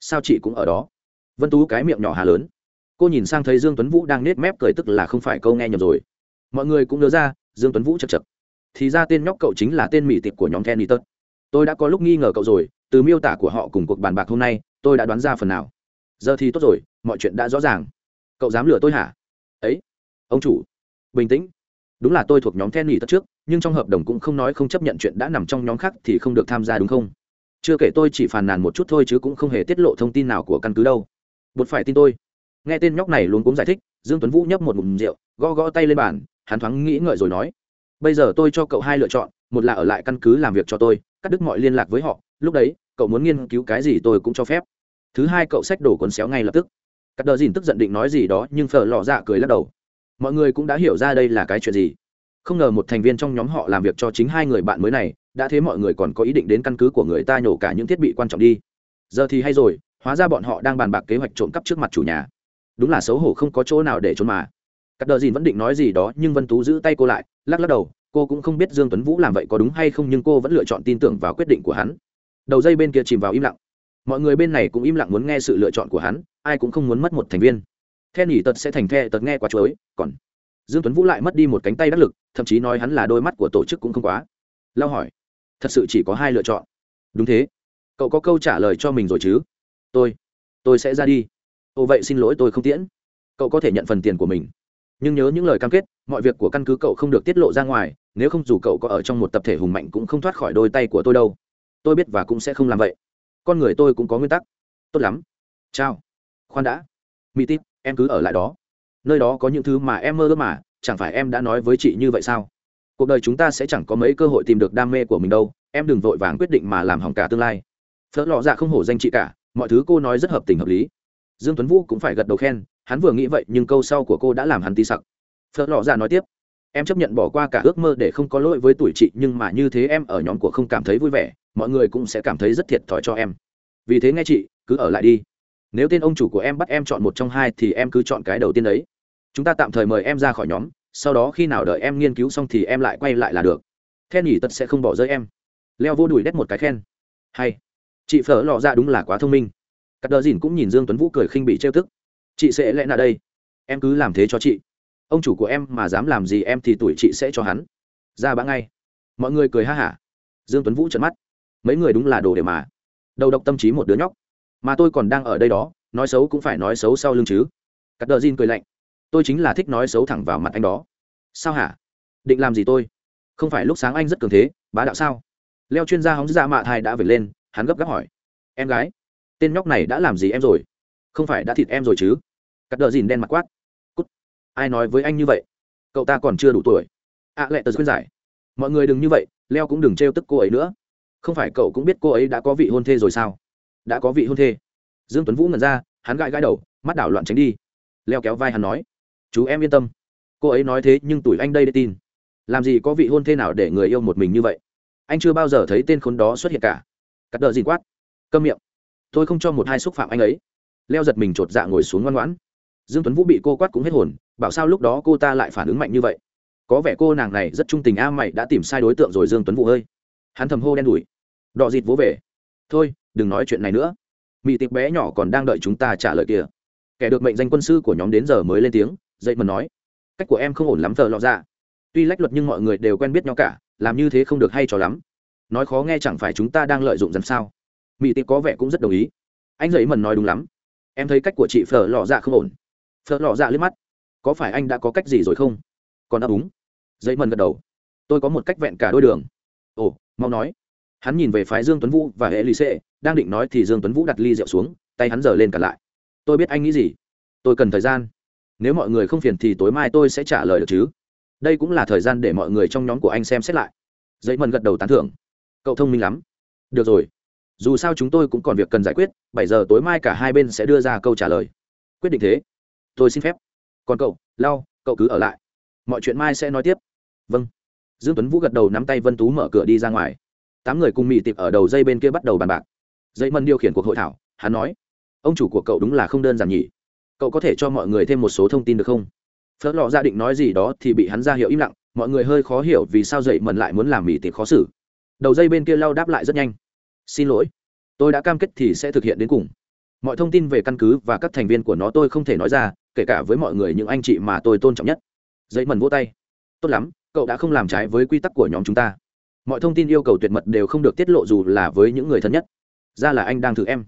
sao chị cũng ở đó? Vân tú cái miệng nhỏ hà lớn. Cô nhìn sang thấy dương tuấn vũ đang nết mép cười tức là không phải câu nghe nhầm rồi. Mọi người cũng nhớ ra, dương tuấn vũ chật chật. Thì ra tên nhóc cậu chính là tên mỹ tiệp của nhóm kenny tớt. tôi đã có lúc nghi ngờ cậu rồi, từ miêu tả của họ cùng cuộc bàn bạc hôm nay, tôi đã đoán ra phần nào. Giờ thì tốt rồi, mọi chuyện đã rõ ràng. Cậu dám lừa tôi hả? Ấy, ông chủ. Bình tĩnh. Đúng là tôi thuộc nhóm then nghỉ tất trước, nhưng trong hợp đồng cũng không nói không chấp nhận chuyện đã nằm trong nhóm khác thì không được tham gia đúng không? Chưa kể tôi chỉ phàn nàn một chút thôi chứ cũng không hề tiết lộ thông tin nào của căn cứ đâu. Bột phải tin tôi. Nghe tên nhóc này luôn cũng giải thích, dương tuấn vũ nhấp một ngụm rượu, gõ gõ tay lên bàn, hắn thoáng nghĩ ngợi rồi nói, bây giờ tôi cho cậu hai lựa chọn, một là ở lại căn cứ làm việc cho tôi, cắt đứt mọi liên lạc với họ, lúc đấy, cậu muốn nghiên cứu cái gì tôi cũng cho phép. Thứ hai, cậu xách đổ cuốn xéo ngay lập tức. Cắt đờ dìn tức giận định nói gì đó, nhưng phở lò dạ cười lắc đầu. Mọi người cũng đã hiểu ra đây là cái chuyện gì. Không ngờ một thành viên trong nhóm họ làm việc cho chính hai người bạn mới này đã thế mọi người còn có ý định đến căn cứ của người ta nhổ cả những thiết bị quan trọng đi. Giờ thì hay rồi, hóa ra bọn họ đang bàn bạc kế hoạch trộm cắp trước mặt chủ nhà. Đúng là xấu hổ không có chỗ nào để trốn mà. Cắt đờ dìn vẫn định nói gì đó, nhưng vân tú giữ tay cô lại, lắc lắc đầu, cô cũng không biết dương tuấn vũ làm vậy có đúng hay không nhưng cô vẫn lựa chọn tin tưởng vào quyết định của hắn. Đầu dây bên kia chìm vào im lặng. Mọi người bên này cũng im lặng muốn nghe sự lựa chọn của hắn, ai cũng không muốn mất một thành viên. The nỉ tật sẽ thành the, tật nghe quá chuối, còn dương tuấn vũ lại mất đi một cánh tay đắc lực, thậm chí nói hắn là đôi mắt của tổ chức cũng không quá. Lao hỏi thật sự chỉ có hai lựa chọn. Đúng thế. Cậu có câu trả lời cho mình rồi chứ? Tôi tôi sẽ ra đi. Ồ, vậy xin lỗi tôi không tiễn. Cậu có thể nhận phần tiền của mình. Nhưng nhớ những lời cam kết, mọi việc của căn cứ cậu không được tiết lộ ra ngoài, nếu không dù cậu có ở trong một tập thể hùng mạnh cũng không thoát khỏi đôi tay của tôi đâu. Tôi biết và cũng sẽ không làm vậy. Con người tôi cũng có nguyên tắc. Tốt lắm. Chào. Khoan đã. Mỹ tít, em cứ ở lại đó. Nơi đó có những thứ mà em mơ ước mà, chẳng phải em đã nói với chị như vậy sao? Cuộc đời chúng ta sẽ chẳng có mấy cơ hội tìm được đam mê của mình đâu, em đừng vội vàng quyết định mà làm hỏng cả tương lai. Phớt lọ dạ không hổ danh chị cả, mọi thứ cô nói rất hợp tình hợp lý. Dương tuấn vũ cũng phải gật đầu khen, hắn vừa nghĩ vậy nhưng câu sau của cô đã làm hắn tí sặc. Phớt lọ dạ nói tiếp, em chấp nhận bỏ qua cả ước mơ để không có lỗi với tuổi chị nhưng mà như thế em ở nhóm của không cảm thấy vui vẻ, mọi người cũng sẽ cảm thấy rất thiệt thòi cho em. Vì thế nghe chị, cứ ở lại đi. Nếu tên ông chủ của em bắt em chọn một trong hai thì em cứ chọn cái đầu tiên đấy. Chúng ta tạm thời mời em ra khỏi nhóm sau đó khi nào đợi em nghiên cứu xong thì em lại quay lại là được. Then nhỉ tật sẽ không bỏ rơi em. Leo vô đùi đét một cái khen. Hay. Chị phở lò ra đúng là quá thông minh. Cắt đờ dìn cũng nhìn dương tuấn vũ cười khinh bị trêu tức. Chị sẽ lẽ nào đây. Em cứ làm thế cho chị. Ông chủ của em mà dám làm gì em thì tuổi chị sẽ cho hắn. Ra bã ngay. Mọi người cười ha hả. Dương tuấn vũ trợn mắt. Mấy người đúng là đồ để mà. Đầu độc tâm trí một đứa nhóc. Mà tôi còn đang ở đây đó, nói xấu cũng phải nói xấu sau lưng chứ. Cắt đờ dìn cười lạnh tôi chính là thích nói xấu thẳng vào mặt anh đó. Sao hả? Định làm gì tôi? Không phải lúc sáng anh rất cường thế bá đạo sao? Leo chuyên gia hóng ra mạ thai đã về lên hắn gấp gáp hỏi. Em gái tên nhóc này đã làm gì em rồi? Không phải đã thịt em rồi chứ? Cắt đờ dìn đen mặt quát. Cút. Ai nói với anh như vậy? Cậu ta còn chưa đủ tuổi. Ạ à, lệ tờ khuyên giải. Mọi người đừng như vậy leo cũng đừng trêu tức cô ấy nữa. Không phải cậu cũng biết cô ấy đã có vị hôn thê rồi sao? Đã có vị hôn thê. Dương tuấn vũ ngẩn ra hắn gãi gãi đầu mắt đảo loạn tránh đi. Leo kéo vai hắn nói chú em yên tâm. Cô ấy nói thế nhưng tuổi anh đây để tin. Làm gì có vị hôn thê nào để người yêu một mình như vậy? Anh chưa bao giờ thấy tên khốn đó xuất hiện cả. Cắt đờ dìn quát. Câm miệng. Tôi không cho một hai xúc phạm anh ấy. Leo giật mình chột dạ ngồi xuống ngoan ngoãn. Dương tuấn vũ bị cô quát cũng hết hồn bảo sao lúc đó cô ta lại phản ứng mạnh như vậy? Có vẻ cô nàng này rất trung tình a mày đã tìm sai đối tượng rồi dương tuấn vũ ơi. Hắn thầm hô đen đủi. Đọ dịt vỗ về. Thôi đừng nói chuyện này nữa. Mỹ tiệp bé nhỏ còn đang đợi chúng ta trả lời kìa, kẻ được mệnh danh quân sư của nhóm đến giờ mới lên tiếng dậy mần nói, cách của em không ổn lắm thờ lọ ra tuy lách luật nhưng mọi người đều quen biết nhau cả, làm như thế không được hay cho lắm. Nói khó nghe chẳng phải chúng ta đang lợi dụng dần sao? Mỹ tiệp có vẻ cũng rất đồng ý. Anh dậy mần nói đúng lắm. Em thấy cách của chị phở lọ dạ không ổn. Phở lọ dạ liếc mắt. Có phải anh đã có cách gì rồi không? Còn đáp ứng. dậy mần gật đầu. Tôi có một cách vẹn cả đôi đường. Ồ, mau nói. Hắn nhìn về phái dương tuấn vũ và hệ lì xệ, đang định nói thì dương tuấn vũ đặt ly rượu xuống, tay hắn giờ lên cả lại. Tôi biết anh nghĩ gì. Tôi cần thời gian nếu mọi người không phiền thì tối mai tôi sẽ trả lời được chứ? Đây cũng là thời gian để mọi người trong nhóm của anh xem xét lại. Dây mần gật đầu tán thưởng. Cậu thông minh lắm. Được rồi. Dù sao chúng tôi cũng còn việc cần giải quyết, bảy giờ tối mai cả hai bên sẽ đưa ra câu trả lời. Quyết định thế. Tôi xin phép. Còn cậu, lau, cậu cứ ở lại. Mọi chuyện mai sẽ nói tiếp. Vâng. Dương tuấn vũ gật đầu nắm tay vân tú mở cửa đi ra ngoài. Tám người cùng mị tịp ở đầu dây bên kia bắt đầu bàn bạc. Dây mân điều khiển cuộc hội thảo, hắn nói, ông chủ của cậu đúng là không đơn giản nhỉ cậu có thể cho mọi người thêm một số thông tin được không? Phớt lọ gia định nói gì đó thì bị hắn ra hiệu im lặng, mọi người hơi khó hiểu vì sao dậy mần lại muốn làm mỹ tiệc khó xử. Đầu dây bên kia lau đáp lại rất nhanh. Xin lỗi, tôi đã cam kết thì sẽ thực hiện đến cùng. Mọi thông tin về căn cứ và các thành viên của nó tôi không thể nói ra, kể cả với mọi người những anh chị mà tôi tôn trọng nhất. Dậy mần vỗ tay. Tốt lắm, cậu đã không làm trái với quy tắc của nhóm chúng ta. Mọi thông tin yêu cầu tuyệt mật đều không được tiết lộ dù là với những người thân nhất. Ra là anh đang thử em.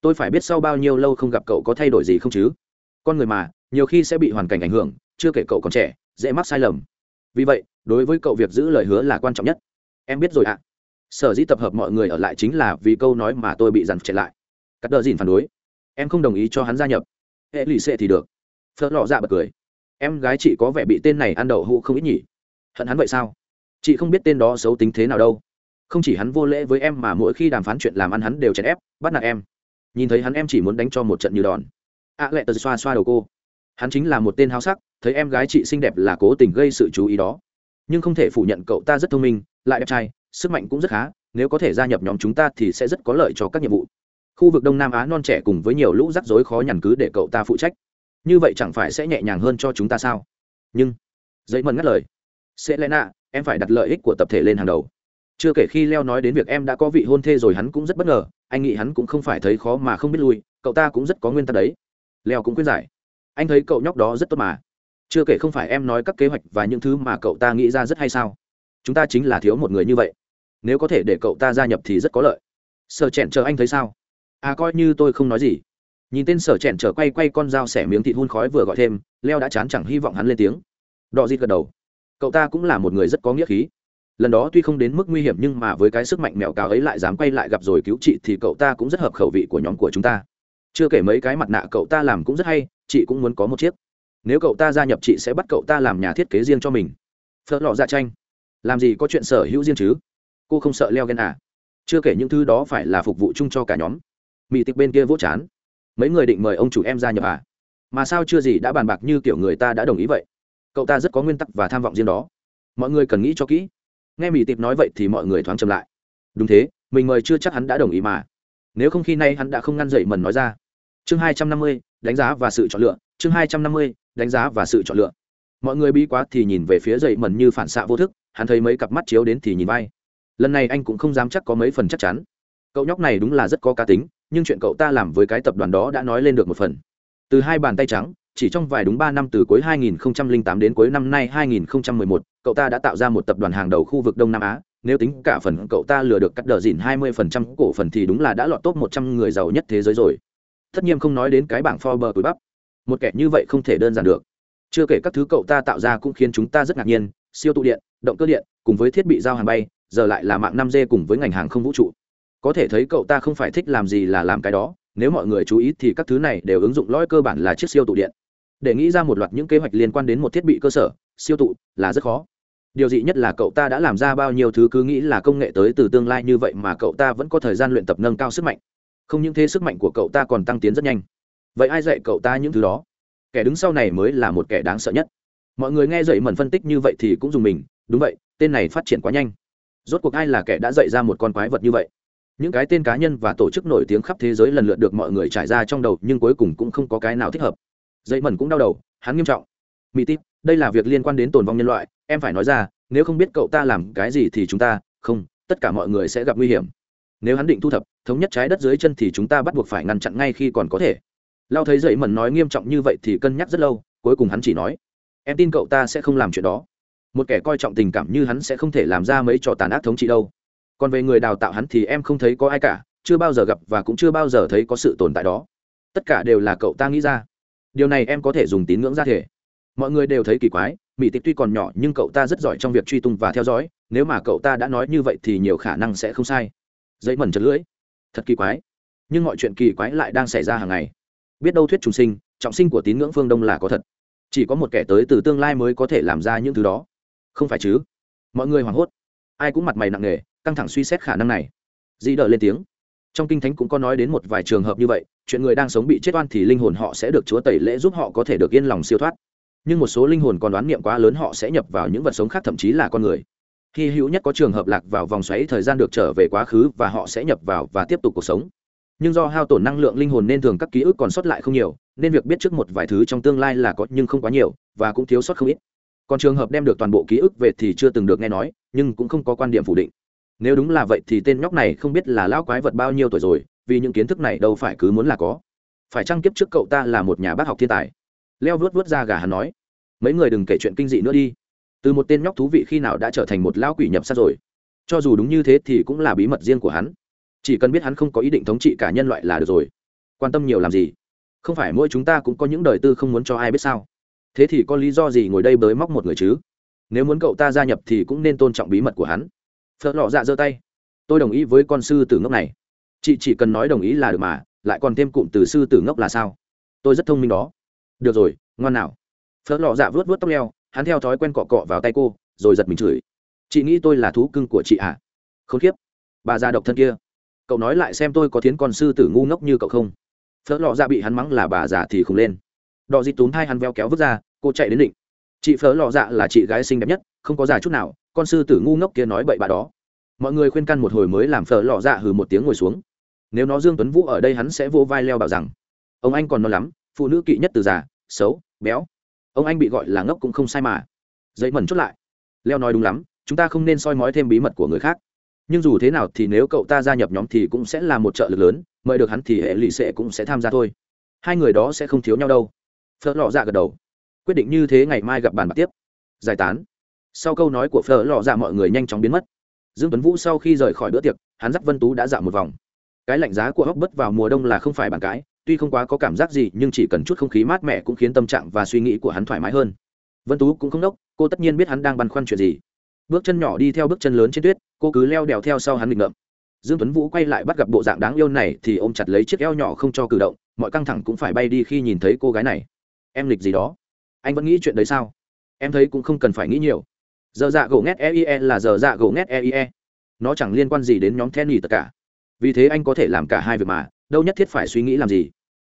Tôi phải biết sau bao nhiêu lâu không gặp cậu có thay đổi gì không chứ? Con người mà, nhiều khi sẽ bị hoàn cảnh ảnh hưởng, chưa kể cậu còn trẻ, dễ mắc sai lầm. Vì vậy, đối với cậu việc giữ lời hứa là quan trọng nhất. Em biết rồi ạ. Sở dĩ tập hợp mọi người ở lại chính là vì câu nói mà tôi bị dằn chạy lại. Cắt đờ dìn phản đối. Em không đồng ý cho hắn gia nhập. Hệ lì xệ thì được. Phớt lọ dạ bật cười. Em gái chị có vẻ bị tên này ăn đậu hũ không ít nhỉ? Hận hắn vậy sao? Chị không biết tên đó xấu tính thế nào đâu. Không chỉ hắn vô lễ với em mà mỗi khi đàm phán chuyện làm ăn hắn đều chèn ép, bắt nạt em. Nhìn thấy hắn em chỉ muốn đánh cho một trận như đòn ạ à, lệ tờ xoa xoa đầu cô. Hắn chính là một tên háo sắc thấy em gái chị xinh đẹp là cố tình gây sự chú ý đó. Nhưng không thể phủ nhận cậu ta rất thông minh lại đẹp trai sức mạnh cũng rất khá nếu có thể gia nhập nhóm chúng ta thì sẽ rất có lợi cho các nhiệm vụ. Khu vực đông nam á non trẻ cùng với nhiều lũ rắc rối khó nhằn cứ để cậu ta phụ trách. Như vậy chẳng phải sẽ nhẹ nhàng hơn cho chúng ta sao? Nhưng giấy mần ngắt lời. Sẽ lẽ nạ em phải đặt lợi ích của tập thể lên hàng đầu. Chưa kể khi leo nói đến việc em đã có vị hôn thê rồi hắn cũng rất bất ngờ anh nghĩ hắn cũng không phải thấy khó mà không biết lui cậu ta cũng rất có nguyên tắc đấy leo cũng khuyên giải. Anh thấy cậu nhóc đó rất tốt mà. Chưa kể không phải em nói các kế hoạch và những thứ mà cậu ta nghĩ ra rất hay sao? Chúng ta chính là thiếu một người như vậy. Nếu có thể để cậu ta gia nhập thì rất có lợi. Sợ chẹn chờ anh thấy sao? À coi như tôi không nói gì. Nhìn tên sở chẹn trở quay quay con dao xẻ miếng thịt hun khói vừa gọi thêm, leo đã chán chẳng hy vọng hắn lên tiếng. Đọ dịt gật đầu. Cậu ta cũng là một người rất có nghĩa khí. Lần đó tuy không đến mức nguy hiểm nhưng mà với cái sức mạnh mẹo cào ấy lại dám quay lại gặp rồi cứu chị thì cậu ta cũng rất hợp khẩu vị của nhóm của chúng ta chưa kể mấy cái mặt nạ cậu ta làm cũng rất hay, chị cũng muốn có một chiếc. Nếu cậu ta gia nhập chị sẽ bắt cậu ta làm nhà thiết kế riêng cho mình. Phớt lọ dạ tranh làm gì có chuyện sở hữu riêng chứ? Cô không sợ leo ghen à? Chưa kể những thứ đó phải là phục vụ chung cho cả nhóm. Mỹ tịch bên kia vỗ chán. Mấy người định mời ông chủ em gia nhập à? Mà sao chưa gì đã bàn bạc như kiểu người ta đã đồng ý vậy? Cậu ta rất có nguyên tắc và tham vọng riêng đó. Mọi người cần nghĩ cho kỹ. Nghe mỹ tịch nói vậy thì mọi người thoáng chậm lại. Đúng thế, mình mời chưa chắc hắn đã đồng ý mà. Nếu không khi nay hắn đã không ngăn dậy mần nói ra chương hai trăm năm mươi đánh giá và sự chọn lựa. Chương hai trăm năm mươi đánh giá và sự chọn lựa. Mọi người bi quá thì nhìn về phía dậy mẩn như phản xạ vô thức hắn thấy mấy cặp mắt chiếu đến thì nhìn vai. Lần này anh cũng không dám chắc có mấy phần chắc chắn. Cậu nhóc này đúng là rất có cá tính nhưng chuyện cậu ta làm với cái tập đoàn đó đã nói lên được một phần. Từ hai bàn tay trắng chỉ trong vài đúng ba năm từ cuối 2008 đến cuối năm nay 2011, cậu ta đã tạo ra một tập đoàn hàng đầu khu vực Đông Nam Á. Nếu tính cả phần cậu ta lừa được cắt đờ dỉn 20% cổ phần thì đúng là đã lọt top 100 người giàu nhất thế giới rồi. Tất nhiên không nói đến cái bảng Forbes túi bắp. Một kẻ như vậy không thể đơn giản được. Chưa kể các thứ cậu ta tạo ra cũng khiến chúng ta rất ngạc nhiên, siêu tụ điện, động cơ điện, cùng với thiết bị giao hàng bay, giờ lại là mạng 5G cùng với ngành hàng không vũ trụ. Có thể thấy cậu ta không phải thích làm gì là làm cái đó, nếu mọi người chú ý thì các thứ này đều ứng dụng lõi cơ bản là chiếc siêu tụ điện để nghĩ ra một loạt những kế hoạch liên quan đến một thiết bị cơ sở siêu tụ là rất khó điều dị nhất là cậu ta đã làm ra bao nhiêu thứ cứ nghĩ là công nghệ tới từ tương lai như vậy mà cậu ta vẫn có thời gian luyện tập nâng cao sức mạnh không những thế sức mạnh của cậu ta còn tăng tiến rất nhanh. Vậy ai dạy cậu ta những thứ đó? Kẻ đứng sau này mới là một kẻ đáng sợ nhất. Mọi người nghe dậy mần phân tích như vậy thì cũng dùng mình. Đúng vậy, tên này phát triển quá nhanh. Rốt cuộc ai là kẻ đã dạy ra một con quái vật như vậy? Những cái tên cá nhân và tổ chức nổi tiếng khắp thế giới lần lượt được mọi người trải ra trong đầu, nhưng cuối cùng cũng không có cái nào thích hợp. Dậy mẩn cũng đau đầu, hắn nghiêm trọng. Mỹ tít, đây là việc liên quan đến tồn vong nhân loại. Em phải nói ra, nếu không biết cậu ta làm cái gì thì chúng ta, không, tất cả mọi người sẽ gặp nguy hiểm. Nếu hắn định thu thập thống nhất trái đất dưới chân thì chúng ta bắt buộc phải ngăn chặn ngay khi còn có thể. Lao thấy dậy mẩn nói nghiêm trọng như vậy thì cân nhắc rất lâu, cuối cùng hắn chỉ nói, em tin cậu ta sẽ không làm chuyện đó. Một kẻ coi trọng tình cảm như hắn sẽ không thể làm ra mấy trò tàn ác thống trị đâu. Còn về người đào tạo hắn thì em không thấy có ai cả, chưa bao giờ gặp và cũng chưa bao giờ thấy có sự tồn tại đó. Tất cả đều là cậu ta nghĩ ra. Điều này em có thể dùng tín ngưỡng ra thể. Mọi người đều thấy kỳ quái, mỹ tịch tuy còn nhỏ nhưng cậu ta rất giỏi trong việc truy tung và theo dõi, nếu mà cậu ta đã nói như vậy thì nhiều khả năng sẽ không sai. Dậy mẩn chật lưỡi thật kỳ quái. Nhưng mọi chuyện kỳ quái lại đang xảy ra hàng ngày. Biết đâu thuyết trùng sinh, trọng sinh của tín ngưỡng phương đông là có thật. Chỉ có một kẻ tới từ tương lai mới có thể làm ra những thứ đó. Không phải chứ? Mọi người hoảng hốt. Ai cũng mặt mày nặng nề, căng thẳng suy xét khả năng này. Dĩ đợi lên tiếng. Trong kinh thánh cũng có nói đến một vài trường hợp như vậy, chuyện người đang sống bị chết oan thì linh hồn họ sẽ được chúa tẩy lễ giúp họ có thể được yên lòng siêu thoát. Nhưng một số linh hồn còn đoán niệm quá lớn họ sẽ nhập vào những vật sống khác thậm chí là con người hy hữu nhất có trường hợp lạc vào vòng xoáy thời gian được trở về quá khứ và họ sẽ nhập vào và tiếp tục cuộc sống. Nhưng do hao tổn năng lượng linh hồn nên thường các ký ức còn sót lại không nhiều, nên việc biết trước một vài thứ trong tương lai là có nhưng không quá nhiều và cũng thiếu sót không ít. Còn trường hợp đem được toàn bộ ký ức về thì chưa từng được nghe nói, nhưng cũng không có quan điểm phủ định. Nếu đúng là vậy thì tên nhóc này không biết là lão quái vật bao nhiêu tuổi rồi, vì những kiến thức này đâu phải cứ muốn là có. Phải chăng kiếp trước cậu ta là một nhà bác học thiên tài? Leo vớt vớt ra gà hắn nói. Mấy người đừng kể chuyện kinh dị nữa đi từ một tên nhóc thú vị khi nào đã trở thành một lão quỷ nhập sát rồi? Cho dù đúng như thế thì cũng là bí mật riêng của hắn. Chỉ cần biết hắn không có ý định thống trị cả nhân loại là được rồi. Quan tâm nhiều làm gì? Không phải mỗi chúng ta cũng có những đời tư không muốn cho ai biết sao? Thế thì có lý do gì ngồi đây bới móc một người chứ? Nếu muốn cậu ta gia nhập thì cũng nên tôn trọng bí mật của hắn. Phớt lọ dạ giơ tay. Tôi đồng ý với con sư tử ngốc này. Chị chỉ cần nói đồng ý là được mà, lại còn thêm cụm từ sư tử ngốc là sao? Tôi rất thông minh đó. Được rồi, ngoan nào. Phớt lọ dạ vớt vớt tóc leo hắn theo thói quen cọ cọ vào tay cô, rồi giật mình chửi. Chị nghĩ tôi là thú cưng của chị à? Khốn kiếp, bà già độc thân kia. Cậu nói lại xem tôi có thiến con sư tử ngu ngốc như cậu không? Phớt lọ dạ bị hắn mắng là bà già thì không lên. Đò dịt túm hai hắn veo kéo vứt ra, cô chạy đến định chị phớt lọ dạ là chị gái xinh đẹp nhất, không có già chút nào, con sư tử ngu ngốc kia nói bậy bạ đó. Mọi người khuyên can một hồi mới làm phở lọ dạ hừ một tiếng ngồi xuống. Nếu nó dương tuấn vũ ở đây hắn sẽ vô vai leo bảo rằng, ông anh còn non lắm, phụ nữ kỵ nhất từ già, xấu, béo ông anh bị gọi là ngốc cũng không sai mà. Dậy mẩn chốt lại. Leo nói đúng lắm, chúng ta không nên soi mói thêm bí mật của người khác. Nhưng dù thế nào thì nếu cậu ta gia nhập nhóm thì cũng sẽ là một trợ lực lớn, mời được hắn thì hệ lụy sẽ cũng sẽ tham gia thôi. Hai người đó sẽ không thiếu nhau đâu. Phở lọ dạ gật đầu. Quyết định như thế ngày mai gặp bàn bạc tiếp. Giải tán. Sau câu nói của phở lọ dạ mọi người nhanh chóng biến mất. Dương tuấn vũ sau khi rời khỏi bữa tiệc, hắn dắt vân tú đã dạo một vòng. Cái lạnh giá của hốc bất vào mùa đông là không phải bàn cãi tuy không quá có cảm giác gì, nhưng chỉ cần chút không khí mát mẻ cũng khiến tâm trạng và suy nghĩ của hắn thoải mái hơn. Vân tú cũng không đốc, cô tất nhiên biết hắn đang băn khoăn chuyện gì. Bước chân nhỏ đi theo bước chân lớn trên tuyết, cô cứ leo đèo theo sau hắn nghịch ngợm. Dương tuấn vũ quay lại bắt gặp bộ dạng đáng yêu này thì ôm chặt lấy chiếc eo nhỏ không cho cử động, mọi căng thẳng cũng phải bay đi khi nhìn thấy cô gái này. Em lịch gì đó? Anh vẫn nghĩ chuyện đấy sao? Em thấy cũng không cần phải nghĩ nhiều. Giờ dạ gỗ ngét eie là giờ dạ gỗ ngét eie nó chẳng liên quan gì đến nhóm tenny tất cả. Vì thế anh có thể làm cả hai việc mà đâu nhất thiết phải suy nghĩ làm gì.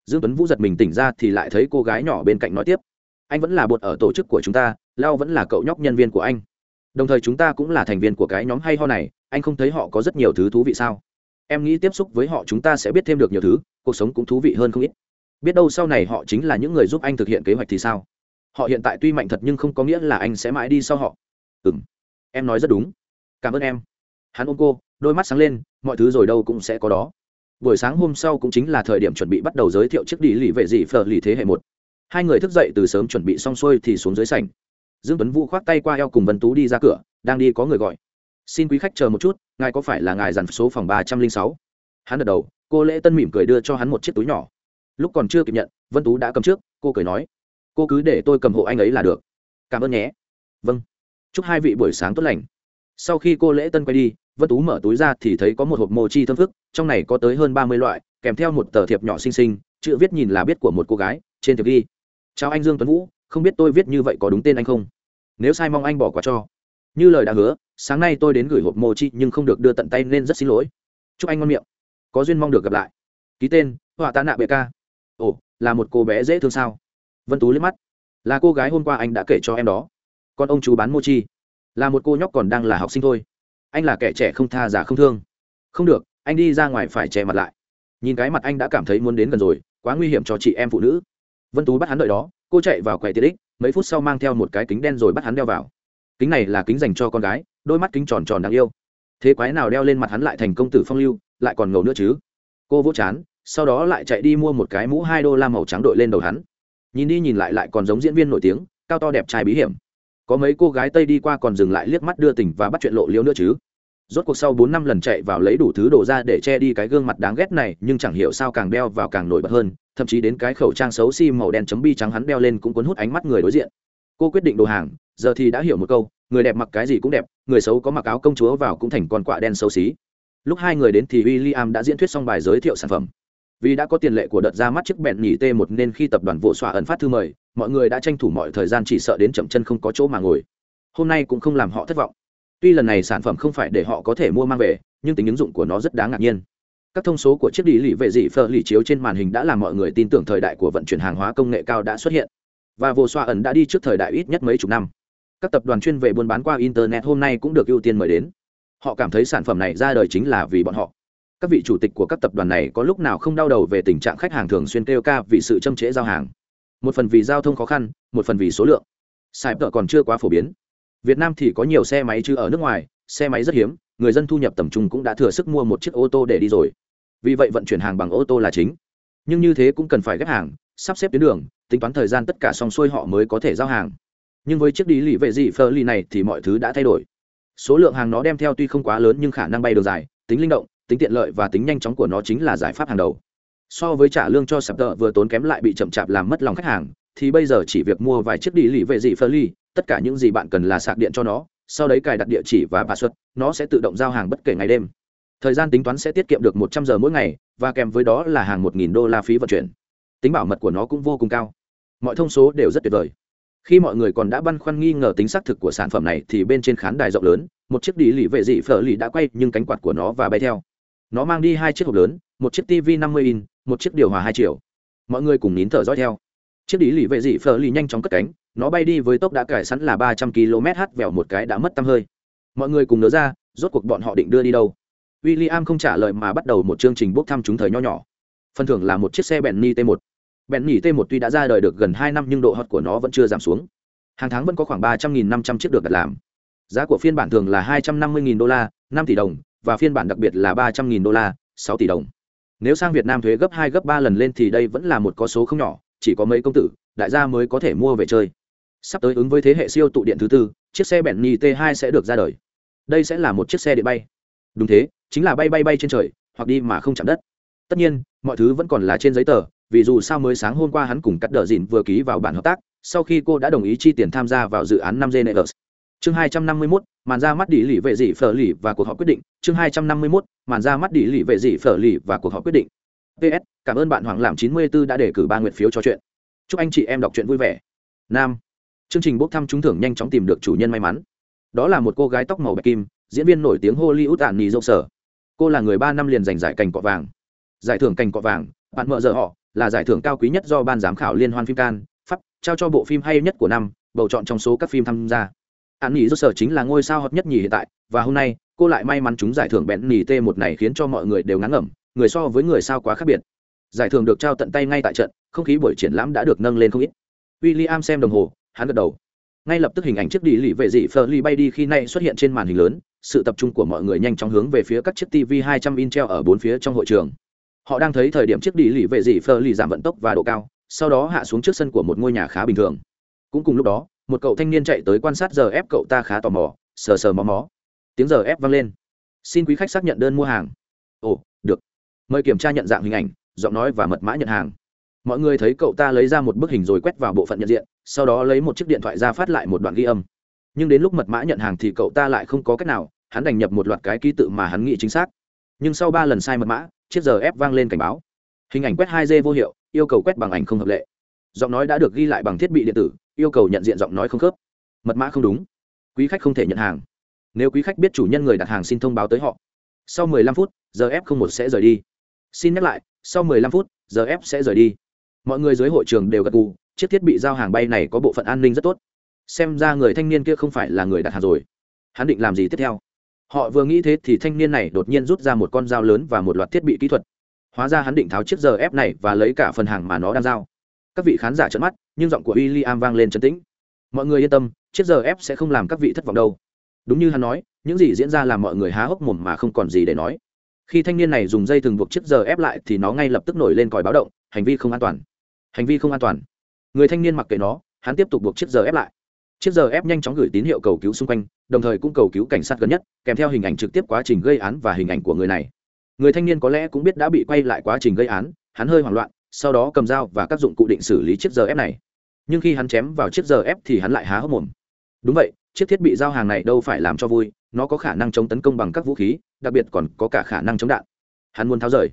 Dương tuấn vũ giật mình tỉnh ra thì lại thấy cô gái nhỏ bên cạnh nói tiếp. Anh vẫn là bột ở tổ chức của chúng ta, lao vẫn là cậu nhóc nhân viên của anh. Đồng thời chúng ta cũng là thành viên của cái nhóm hay ho này, anh không thấy họ có rất nhiều thứ thú vị sao? Em nghĩ tiếp xúc với họ chúng ta sẽ biết thêm được nhiều thứ, cuộc sống cũng thú vị hơn không ít. Biết đâu sau này họ chính là những người giúp anh thực hiện kế hoạch thì sao? Họ hiện tại tuy mạnh thật nhưng không có nghĩa là anh sẽ mãi đi sau họ. Ừ m em nói rất đúng. Cảm ơn em. Hắn ôm cô, đôi mắt sáng lên, mọi thứ rồi đâu cũng sẽ có đó buổi sáng hôm sau cũng chính là thời điểm chuẩn bị bắt đầu giới thiệu chiếc đi lì vệ dị phở lì thế hệ một. Hai người thức dậy từ sớm chuẩn bị xong xuôi thì xuống dưới sảnh. Dương tuấn vũ khoác tay qua eo cùng vân tú đi ra cửa, đang đi có người gọi. Xin quý khách chờ một chút, ngài có phải là ngài dàn số phòng ba trăm linh sáu? Hắn gật đầu, cô lễ tân mỉm cười đưa cho hắn một chiếc túi nhỏ. Lúc còn chưa kịp nhận, vân tú đã cầm trước, cô cười nói, cô cứ để tôi cầm hộ anh ấy là được. Cảm ơn nhé. Vâng. Chúc hai vị buổi sáng tốt lành. Sau khi cô lễ tân quay đi vân tú mở túi ra thì thấy có một hộp mochi thơm phức, trong này có tới hơn ba mươi loại, kèm theo một tờ thiệp nhỏ xinh xinh, chữ viết nhìn là biết của một cô gái, trên thiệp ghi, chào anh dương tuấn vũ, không biết tôi viết như vậy có đúng tên anh không? Nếu sai mong anh bỏ qua cho. Như lời đã hứa, sáng nay tôi đến gửi hộp mochi nhưng không được đưa tận tay nên rất xin lỗi. Chúc anh ngon miệng. Có duyên mong được gặp lại. Ký tên, họa tạ nạ bệ ca. Ồ, là một cô bé dễ thương sao? Vân tú liếc mắt. Là cô gái hôm qua anh đã kể cho em đó. Còn ông chú bán mochi. Là một cô nhóc còn đang là học sinh thôi anh là kẻ trẻ không tha giả không thương. Không được, anh đi ra ngoài phải che mặt lại. Nhìn cái mặt anh đã cảm thấy muốn đến gần rồi, quá nguy hiểm cho chị em phụ nữ. Vân tú bắt hắn đợi đó, cô chạy vào quầy tiện ích, mấy phút sau mang theo một cái kính đen rồi bắt hắn đeo vào. Kính này là kính dành cho con gái, đôi mắt kính tròn tròn đáng yêu. Thế quái nào đeo lên mặt hắn lại thành công tử phong lưu, lại còn ngầu nữa chứ. Cô vỗ chán, sau đó lại chạy đi mua một cái mũ hai đô la màu trắng đội lên đầu hắn. Nhìn đi nhìn lại lại còn giống diễn viên nổi tiếng, cao to đẹp trai bí hiểm có mấy cô gái tây đi qua còn dừng lại liếc mắt đưa tình và bắt chuyện lộ liễu nữa chứ. Rốt cuộc sau bốn năm lần chạy vào lấy đủ thứ đồ ra để che đi cái gương mặt đáng ghét này, nhưng chẳng hiểu sao càng đeo vào càng nổi bật hơn, thậm chí đến cái khẩu trang xấu xi màu đen chấm bi trắng hắn đeo lên cũng cuốn hút ánh mắt người đối diện. Cô quyết định đồ hàng, giờ thì đã hiểu một câu, người đẹp mặc cái gì cũng đẹp, người xấu có mặc áo công chúa vào cũng thành con quạ đen xấu xí. Lúc hai người đến thì w i l l i am đã diễn thuyết xong bài giới thiệu sản phẩm vì đã có tiền lệ của đợt ra mắt chiếc bẹn nhỉ t một nên khi tập đoàn vỗ xoa ẩn phát thư mời, mọi người đã tranh thủ mọi thời gian chỉ sợ đến chậm chân không có chỗ mà ngồi. Hôm nay cũng không làm họ thất vọng. Tuy lần này sản phẩm không phải để họ có thể mua mang về, nhưng tính ứng dụng của nó rất đáng ngạc nhiên. Các thông số của chiếc đi lì vệ dị phơ lì chiếu trên màn hình đã làm mọi người tin tưởng thời đại của vận chuyển hàng hóa công nghệ cao đã xuất hiện. Và vô xoa ẩn đã đi trước thời đại ít nhất mấy chục năm. Các tập đoàn chuyên về buôn bán qua internet hôm nay cũng được ưu tiên mời đến. Họ cảm thấy sản phẩm này ra đời chính là vì bọn họ các vị chủ tịch của các tập đoàn này có lúc nào không đau đầu về tình trạng khách hàng thường xuyên kêu ca vì sự châm trễ giao hàng? Một phần vì giao thông khó khăn, một phần vì số lượng. Sài tợ còn chưa quá phổ biến. Việt nam thì có nhiều xe máy chứ ở nước ngoài, xe máy rất hiếm, người dân thu nhập tầm trung cũng đã thừa sức mua một chiếc ô tô để đi rồi. Vì vậy vận chuyển hàng bằng ô tô là chính. Nhưng như thế cũng cần phải ghép hàng, sắp xếp tuyến đường, tính toán thời gian tất cả xong xuôi họ mới có thể giao hàng. Nhưng với chiếc đi lì vệ dị phơ ly này thì mọi thứ đã thay đổi. Số lượng hàng nó đem theo tuy không quá lớn nhưng khả năng bay đường dài, tính linh động tính tiện lợi và tính nhanh chóng của nó chính là giải pháp hàng đầu. So với trả lương cho sập tợ vừa tốn kém lại bị chậm chạp làm mất lòng khách hàng, thì bây giờ chỉ việc mua vài chiếc đi lì vệ dị phơ ly, tất cả những gì bạn cần là sạc điện cho nó, sau đấy cài đặt địa chỉ và bà xuất nó sẽ tự động giao hàng bất kể ngày đêm. Thời gian tính toán sẽ tiết kiệm được một trăm giờ mỗi ngày, và kèm với đó là hàng một nghìn đô la phí vận chuyển. Tính bảo mật của nó cũng vô cùng cao. Mọi thông số đều rất tuyệt vời. Khi mọi người còn đã băn khoăn nghi ngờ tính xác thực của sản phẩm này thì bên trên khán đài rộng lớn, một chiếc đi lì vệ dị phở lì đã quay nhưng cánh quạt của nó và bay theo nó mang đi hai chiếc hộp lớn, một chiếc tv 50 in, một chiếc điều hòa hai triệu. Mọi người cùng nín thở dõi theo. Chiếc đĩ lì vệ dị phở lì nhanh chóng cất cánh, nó bay đi với tốc đã cải sẵn là ba trăm km h vèo một cái đã mất tăm hơi. Mọi người cùng nhớ ra, rốt cuộc bọn họ định đưa đi đâu? William không trả lời mà bắt đầu một chương trình bốc thăm chúng thời nho nhỏ. Phần thưởng là một chiếc xe Bentley T1 Bentley T1 tuy đã ra đời được gần hai năm nhưng độ hot của nó vẫn chưa giảm xuống. Hàng tháng vẫn có khoảng ba trăm nghìn năm trăm chiếc được đặt làm. Giá của phiên bản thường là hai trăm năm mươi nghìn đô la, năm tỷ đồng và phiên bản đặc biệt là ba trăm nghìn đô la sáu tỷ đồng. Nếu sang việt nam thuế gấp hai gấp ba lần lên thì đây vẫn là một con số không nhỏ chỉ có mấy công tử đại gia mới có thể mua về chơi. Sắp tới ứng với thế hệ siêu tụ điện thứ tư chiếc xe Bentley T2 sẽ được ra đời. Đây sẽ là một chiếc xe điện bay. Đúng thế chính là bay bay bay trên trời hoặc đi mà không chạm đất. Tất nhiên mọi thứ vẫn còn là trên giấy tờ vì dù sao mới sáng hôm qua hắn cùng cắt đờ dìn vừa ký vào bản hợp tác sau khi cô đã đồng ý chi tiền tham gia vào dự án năm g nevers chương hai trăm năm mươi 251, màn ra mắt đi lì vệ dị phở lì và cuộc họp quyết định. Chương hai trăm năm mươi mốt, màn ra mắt đi lì vệ dị phở lì và cuộc họp quyết định. Ps cảm ơn bạn hoàng làm chín mươi 94 đã đề cử ba nguyện phiếu cho chuyện. Chúc anh chị em đọc truyện vui vẻ. Nam. Chương trình bốc thăm trúng thưởng nhanh chóng tìm được chủ nhân may mắn. Đó là một cô gái tóc màu bạch kim, diễn viên nổi tiếng hollywood ạn nì dâu sở cô là người ba năm liền giành giải cành cọ vàng. Giải thưởng cành cọ vàng, bạn mợ giờ họ, là giải thưởng cao quý nhất do ban giám khảo liên hoan phim can pháp trao cho bộ phim hay nhất của năm, bầu chọn trong số các phim tham gia an nghỉ dâu sở chính là ngôi sao hot nhất nhì hiện tại, và hôm nay, cô lại may mắn trúng giải thưởng bẹn nhì t một này khiến cho mọi người đều ngán ngẩm, người so với người sao quá khác biệt. Giải thưởng được trao tận tay ngay tại trận, không khí buổi triển lãm đã được nâng lên không ít. William xem đồng hồ, hắn gật đầu. Ngay lập tức hình ảnh chiếc đi lì vệ dị phờ ly bay đi khi nay xuất hiện trên màn hình lớn, sự tập trung của mọi người nhanh chóng hướng về phía các chiếc tv 200 in treo ở bốn phía trong hội trường. Họ đang thấy thời điểm chiếc đi lì vệ dị phờ ly giảm vận tốc và độ cao, sau đó hạ xuống trước sân của một ngôi nhà khá bình thường. Cũng cùng lúc đó một cậu thanh niên chạy tới quan sát giờ ép cậu ta khá tò mò, sờ sờ mó mó. Tiếng giờ ép vang lên. Xin quý khách xác nhận đơn mua hàng. Ồ, được. Mời kiểm tra nhận dạng hình ảnh, giọng nói và mật mã nhận hàng. Mọi người thấy cậu ta lấy ra một bức hình rồi quét vào bộ phận nhận diện, sau đó lấy một chiếc điện thoại ra phát lại một đoạn ghi âm. Nhưng đến lúc mật mã nhận hàng thì cậu ta lại không có cách nào, hắn đành nhập một loạt cái ký tự mà hắn nghĩ chính xác. Nhưng sau ba lần sai mật mã, chiếc giờ ép vang lên cảnh báo. Hình ảnh quét hai d vô hiệu, yêu cầu quét bằng ảnh không hợp lệ. Giọng nói đã được ghi lại bằng thiết bị điện tử yêu cầu nhận diện giọng nói không khớp. Mật mã không đúng. Quý khách không thể nhận hàng. Nếu quý khách biết chủ nhân người đặt hàng xin thông báo tới họ. Sau 15 phút, giờ f không một sẽ rời đi. Xin nhắc lại, sau 15 phút, giờ f sẽ rời đi. Mọi người dưới hội trường đều gật gù, chiếc thiết bị giao hàng bay này có bộ phận an ninh rất tốt. Xem ra người thanh niên kia không phải là người đặt hàng rồi. Hắn định làm gì tiếp theo? Họ vừa nghĩ thế thì thanh niên này đột nhiên rút ra một con dao lớn và một loạt thiết bị kỹ thuật. Hóa ra hắn định tháo chiếc giờ ép này và lấy cả phần hàng mà nó đang giao các vị khán giả trợn mắt, nhưng giọng của w i l l i am vang lên trấn tĩnh. Mọi người yên tâm, chiếc giờ ép sẽ không làm các vị thất vọng đâu. Đúng như hắn nói, những gì diễn ra làm mọi người há hốc mồm mà không còn gì để nói. Khi thanh niên này dùng dây thừng buộc chiếc giờ ép lại thì nó ngay lập tức nổi lên còi báo động, hành vi không an toàn. Hành vi không an toàn. Người thanh niên mặc kệ nó, hắn tiếp tục buộc chiếc giờ ép lại. Chiếc giờ ép nhanh chóng gửi tín hiệu cầu cứu xung quanh, đồng thời cũng cầu cứu cảnh sát gần nhất, kèm theo hình ảnh trực tiếp quá trình gây án và hình ảnh của người này. Người thanh niên có lẽ cũng biết đã bị quay lại quá trình gây án, hắn hơi hoảng loạn sau đó cầm dao và các dụng cụ định xử lý chiếc giờ ép này. Nhưng khi hắn chém vào chiếc giờ ép thì hắn lại há hốc mồm. Đúng vậy, chiếc thiết bị giao hàng này đâu phải làm cho vui, nó có khả năng chống tấn công bằng các vũ khí, đặc biệt còn có cả khả năng chống đạn. Hắn muốn tháo rời.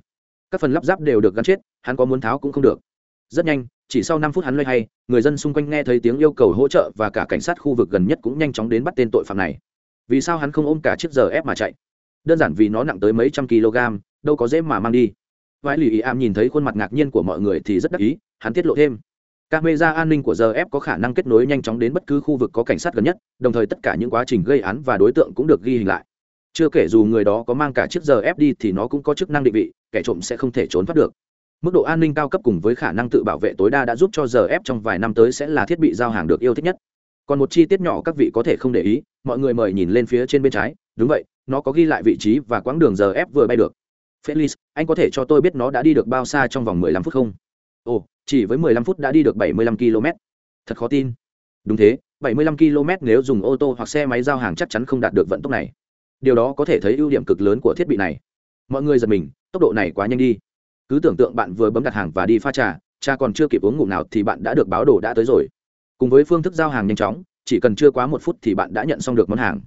Các phần lắp ráp đều được gắn chết, hắn có muốn tháo cũng không được. Rất nhanh, chỉ sau năm phút hắn loay hay người dân xung quanh nghe thấy tiếng yêu cầu hỗ trợ và cả cảnh sát khu vực gần nhất cũng nhanh chóng đến bắt tên tội phạm này. Vì sao hắn không ôm cả chiếc giờ ép mà chạy? Đơn giản vì nó nặng tới mấy trăm kg đâu có dễ mà mang đi vãi lì ý am nhìn thấy khuôn mặt ngạc nhiên của mọi người thì rất đắc ý, hắn tiết lộ thêm. Camera an ninh của giờ ép có khả năng kết nối nhanh chóng đến bất cứ khu vực có cảnh sát gần nhất, đồng thời tất cả những quá trình gây án và đối tượng cũng được ghi hình lại. Chưa kể dù người đó có mang cả chiếc giờ ép đi thì nó cũng có chức năng định vị, kẻ trộm sẽ không thể trốn thoát được. Mức độ an ninh cao cấp cùng với khả năng tự bảo vệ tối đa đã giúp cho giờ ép trong vài năm tới sẽ là thiết bị giao hàng được yêu thích nhất. Còn một chi tiết nhỏ các vị có thể không để ý, mọi người mời nhìn lên phía trên bên trái. Đúng vậy, nó có ghi lại vị trí và quãng đường giờ ép vừa bay được felix anh có thể cho tôi biết nó đã đi được bao xa trong vòng 15 phút không? Ồ, chỉ với 15 phút đã đi được 75 km thật khó tin. Đúng thế 75 km nếu dùng ô tô hoặc xe máy giao hàng chắc chắn không đạt được vận tốc này. Điều đó có thể thấy ưu điểm cực lớn của thiết bị này. Mọi người giật mình, tốc độ này quá nhanh đi. Cứ tưởng tượng bạn vừa bấm đặt hàng và đi pha trà, cha còn chưa kịp uống ngủ nào thì bạn đã được báo đồ đã tới rồi. Cùng với phương thức giao hàng nhanh chóng, chỉ cần chưa quá một phút thì bạn đã nhận xong được món hàng.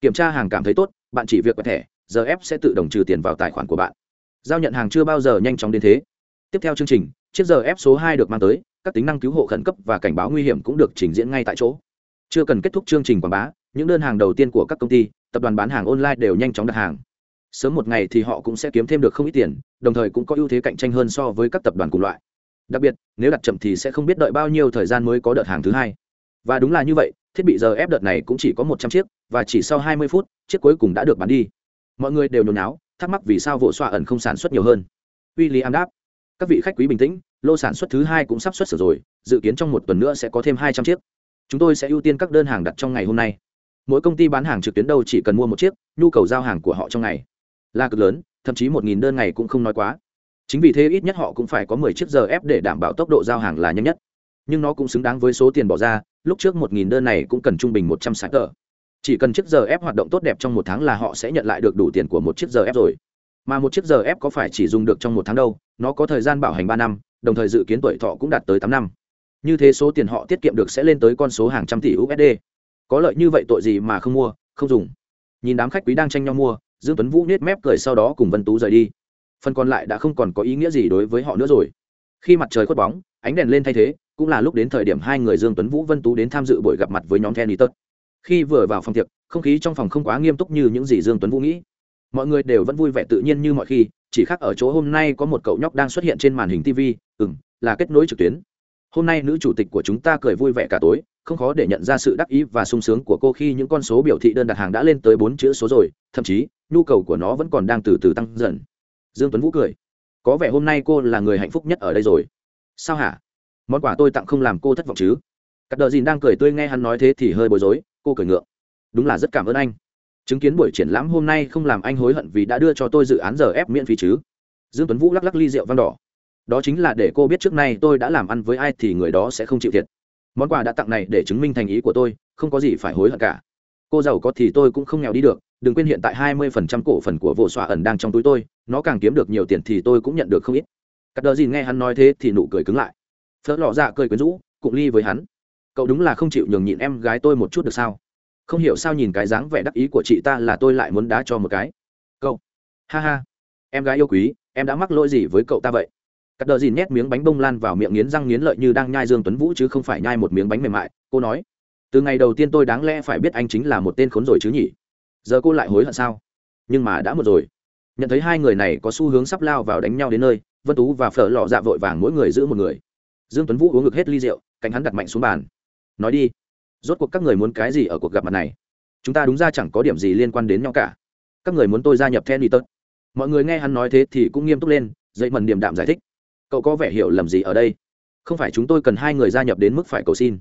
Kiểm tra hàng cảm thấy tốt, bạn chỉ việc quẹt thẻ, giờ ép sẽ tự động trừ tiền vào tài khoản của bạn giao nhận hàng chưa bao giờ nhanh chóng đến thế. Tiếp theo chương trình, chiếc giờ ép số hai được mang tới, các tính năng cứu hộ khẩn cấp và cảnh báo nguy hiểm cũng được trình diễn ngay tại chỗ. Chưa cần kết thúc chương trình quảng bá, những đơn hàng đầu tiên của các công ty, tập đoàn bán hàng online đều nhanh chóng đặt hàng. Sớm một ngày thì họ cũng sẽ kiếm thêm được không ít tiền, đồng thời cũng có ưu thế cạnh tranh hơn so với các tập đoàn cùng loại. Đặc biệt, nếu đặt chậm thì sẽ không biết đợi bao nhiêu thời gian mới có đợt hàng thứ hai. Và đúng là như vậy, thiết bị giờ ép đợt này cũng chỉ có một trăm chiếc, và chỉ sau hai mươi phút, chiếc cuối cùng đã được bán đi. Mọi người đều nhồi náo thắc mắc vì sao vụ xoa ẩn không sản xuất nhiều hơn. W i l l i am đáp, các vị khách quý bình tĩnh, lô sản xuất thứ hai cũng sắp xuất xưởng rồi, dự kiến trong một tuần nữa sẽ có thêm hai trăm chiếc. Chúng tôi sẽ ưu tiên các đơn hàng đặt trong ngày hôm nay. Mỗi công ty bán hàng trực tuyến đâu chỉ cần mua một chiếc, nhu cầu giao hàng của họ trong ngày là cực lớn, thậm chí một nghìn đơn ngày cũng không nói quá. Chính vì thế ít nhất họ cũng phải có mười chiếc giờ ép để đảm bảo tốc độ giao hàng là nhanh nhất. Nhưng nó cũng xứng đáng với số tiền bỏ ra, lúc trước một nghìn đơn này cũng cần trung bình một trăm sải tờ chỉ cần chiếc giờ ép hoạt động tốt đẹp trong một tháng là họ sẽ nhận lại được đủ tiền của một chiếc giờ ép rồi. Mà một chiếc giờ ép có phải chỉ dùng được trong một tháng đâu, nó có thời gian bảo hành ba năm, đồng thời dự kiến tuổi thọ cũng đạt tới tám năm. Như thế số tiền họ tiết kiệm được sẽ lên tới con số hàng trăm tỷ usd có lợi như vậy tội gì mà không mua, không dùng. Nhìn đám khách quý đang tranh nhau mua, dương tuấn vũ nết mép cười sau đó cùng vân tú rời đi. Phần còn lại đã không còn có ý nghĩa gì đối với họ nữa rồi. Khi mặt trời khuất bóng, ánh đèn lên thay thế, cũng là lúc đến thời điểm hai người dương tuấn vũ, vân tú đến tham dự buổi gặp mặt với nhóm Kenny Tut. Khi vừa vào phòng tiệc, không khí trong phòng không quá nghiêm túc như những gì Dương Tuấn Vũ nghĩ. Mọi người đều vẫn vui vẻ tự nhiên như mọi khi, chỉ khác ở chỗ hôm nay có một cậu nhóc đang xuất hiện trên màn hình TV, ừm, là kết nối trực tuyến. Hôm nay nữ chủ tịch của chúng ta cười vui vẻ cả tối, không khó để nhận ra sự đắc ý và sung sướng của cô khi những con số biểu thị đơn đặt hàng đã lên tới bốn chữ số rồi, thậm chí, nhu cầu của nó vẫn còn đang từ từ tăng dần. Dương Tuấn Vũ cười. Có vẻ hôm nay cô là người hạnh phúc nhất ở đây rồi. Sao hả? Món quà tôi tặng không làm cô thất vọng chứ? Cắt đờ dìn đang cười tươi nghe hắn nói thế thì hơi bối rối, cô cười ngượng. Đúng là rất cảm ơn anh. Chứng kiến buổi triển lãm hôm nay không làm anh hối hận vì đã đưa cho tôi dự án giờ ép miễn phí chứ? Dương tuấn vũ lắc lắc ly rượu vang đỏ. Đó chính là để cô biết trước nay tôi đã làm ăn với ai thì người đó sẽ không chịu thiệt. Món quà đã tặng này để chứng minh thành ý của tôi, không có gì phải hối hận cả. Cô giàu có thì tôi cũng không nghèo đi được, đừng quên hiện tại 20% cổ phần của vô xoa ẩn đang trong túi tôi, nó càng kiếm được nhiều tiền thì tôi cũng nhận được không ít. Cắt đờ gì nghe hắn nói thế thì nụ cười cứng lại. Phớt lọ dạ cười quyến rũ, cụng ly với hắn cậu đúng là không chịu nhường nhịn em gái tôi một chút được sao? Không hiểu sao nhìn cái dáng vẻ đắc ý của chị ta là tôi lại muốn đá cho một cái. Cậu. Ha ha. Em gái yêu quý, em đã mắc lỗi gì với cậu ta vậy? Cắt đờ dìn nhét miếng bánh bông lan vào miệng nghiến răng nghiến lợi như đang nhai dương tuấn vũ chứ không phải nhai một miếng bánh mềm mại, cô nói. Từ ngày đầu tiên tôi đáng lẽ phải biết anh chính là một tên khốn rồi chứ nhỉ? Giờ cô lại hối hận sao? Nhưng mà đã một rồi. Nhận thấy hai người này có xu hướng sắp lao vào đánh nhau đến nơi, vân tú và phở lọ dạ vội vàng mỗi người giữ một người. Dương tuấn vũ uống ngực hết ly rượu cạnh hắn đặt mạnh xuống bàn nói đi. Rốt cuộc các người muốn cái gì ở cuộc gặp mặt này? Chúng ta đúng ra chẳng có điểm gì liên quan đến nhau cả. Các người muốn tôi gia nhập then đi tớt mọi người nghe hắn nói thế thì cũng nghiêm túc lên, dậy mần điềm đạm giải thích. Cậu có vẻ hiểu lầm gì ở đây? Không phải chúng tôi cần hai người gia nhập đến mức phải cầu xin.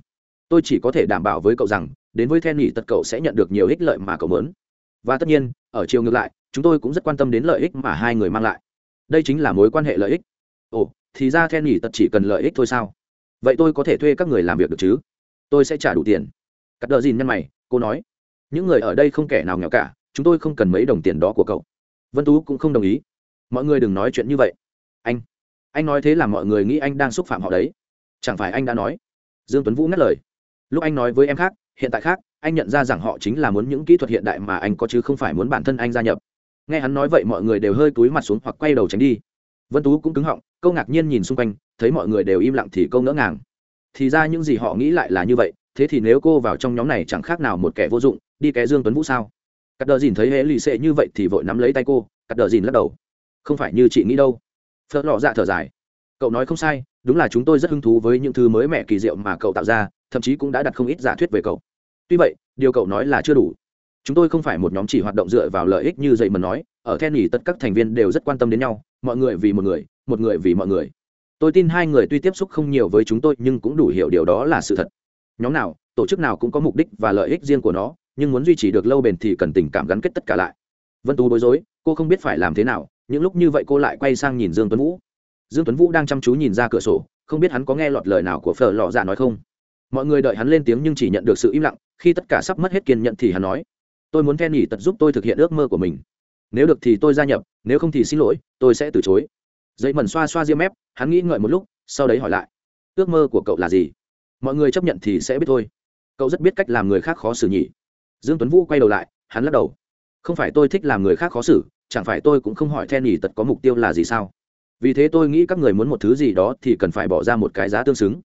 Tôi chỉ có thể đảm bảo với cậu rằng, đến với then nghỉ tật cậu sẽ nhận được nhiều ích lợi mà cậu muốn. Và tất nhiên, ở chiều ngược lại, chúng tôi cũng rất quan tâm đến lợi ích mà hai người mang lại. Đây chính là mối quan hệ lợi ích. Ồ, thì ra then nghỉ tật chỉ cần lợi ích thôi sao? Vậy tôi có thể thuê các người làm việc được chứ? Tôi sẽ trả đủ tiền. Cắt đờ dìn nhăn mày, cô nói, những người ở đây không kẻ nào nghèo cả, chúng tôi không cần mấy đồng tiền đó của cậu. Vân tú cũng không đồng ý. Mọi người đừng nói chuyện như vậy. Anh anh nói thế là mọi người nghĩ anh đang xúc phạm họ đấy. Chẳng phải anh đã nói. Dương tuấn vũ ngắt lời. Lúc anh nói với em khác, hiện tại khác, anh nhận ra rằng họ chính là muốn những kỹ thuật hiện đại mà anh có chứ không phải muốn bản thân anh gia nhập. Nghe hắn nói vậy mọi người đều hơi túi mặt xuống hoặc quay đầu tránh đi. Vân tú cũng cứng họng, câu ngạc nhiên nhìn xung quanh, thấy mọi người đều im lặng thì câu ngỡ ngàng thì ra những gì họ nghĩ lại là như vậy, thế thì nếu cô vào trong nhóm này chẳng khác nào một kẻ vô dụng, đi ké dương tuấn vũ sao? Cắt đờ dìn thấy hễ lì xệ như vậy thì vội nắm lấy tay cô, cắt đờ dìn lắc đầu. Không phải như chị nghĩ đâu. Phớt lọ dạ thở dài. Cậu nói không sai, đúng là chúng tôi rất hứng thú với những thứ mới mẻ kỳ diệu mà cậu tạo ra, thậm chí cũng đã đặt không ít giả thuyết về cậu. Tuy vậy, điều cậu nói là chưa đủ. Chúng tôi không phải một nhóm chỉ hoạt động dựa vào lợi ích như dậy mần nói, ở then nghỉ tất các thành viên đều rất quan tâm đến nhau, mọi người vì một người một người vì mọi người tôi tin hai người tuy tiếp xúc không nhiều với chúng tôi, nhưng cũng đủ hiểu điều đó là sự thật. Nhóm nào, tổ chức nào cũng có mục đích và lợi ích riêng của nó, nhưng muốn duy trì được lâu bền thì cần tình cảm gắn kết tất cả lại. Vân tú bối rối, cô không biết phải làm thế nào, những lúc như vậy cô lại quay sang nhìn dương tuấn vũ. Dương tuấn vũ đang chăm chú nhìn ra cửa sổ, không biết hắn có nghe lọt lời nào của phở lò dạ nói không. Mọi người đợi hắn lên tiếng nhưng chỉ nhận được sự im lặng, khi tất cả sắp mất hết kiên nhận thì hắn nói, tôi muốn phen nghỉ tật giúp tôi thực hiện ước mơ của mình. Nếu được thì tôi gia nhập, nếu không thì xin lỗi, tôi sẽ từ chối dây mần xoa xoa diêm mép, hắn nghĩ ngợi một lúc, sau đấy hỏi lại, ước mơ của cậu là gì? Mọi người chấp nhận thì sẽ biết thôi. Cậu rất biết cách làm người khác khó xử nhỉ. Dương tuấn vũ quay đầu lại, hắn lắc đầu. Không phải tôi thích làm người khác khó xử, chẳng phải tôi cũng không hỏi then nhỉ tật có mục tiêu là gì sao? Vì thế tôi nghĩ các người muốn một thứ gì đó thì cần phải bỏ ra một cái giá tương xứng.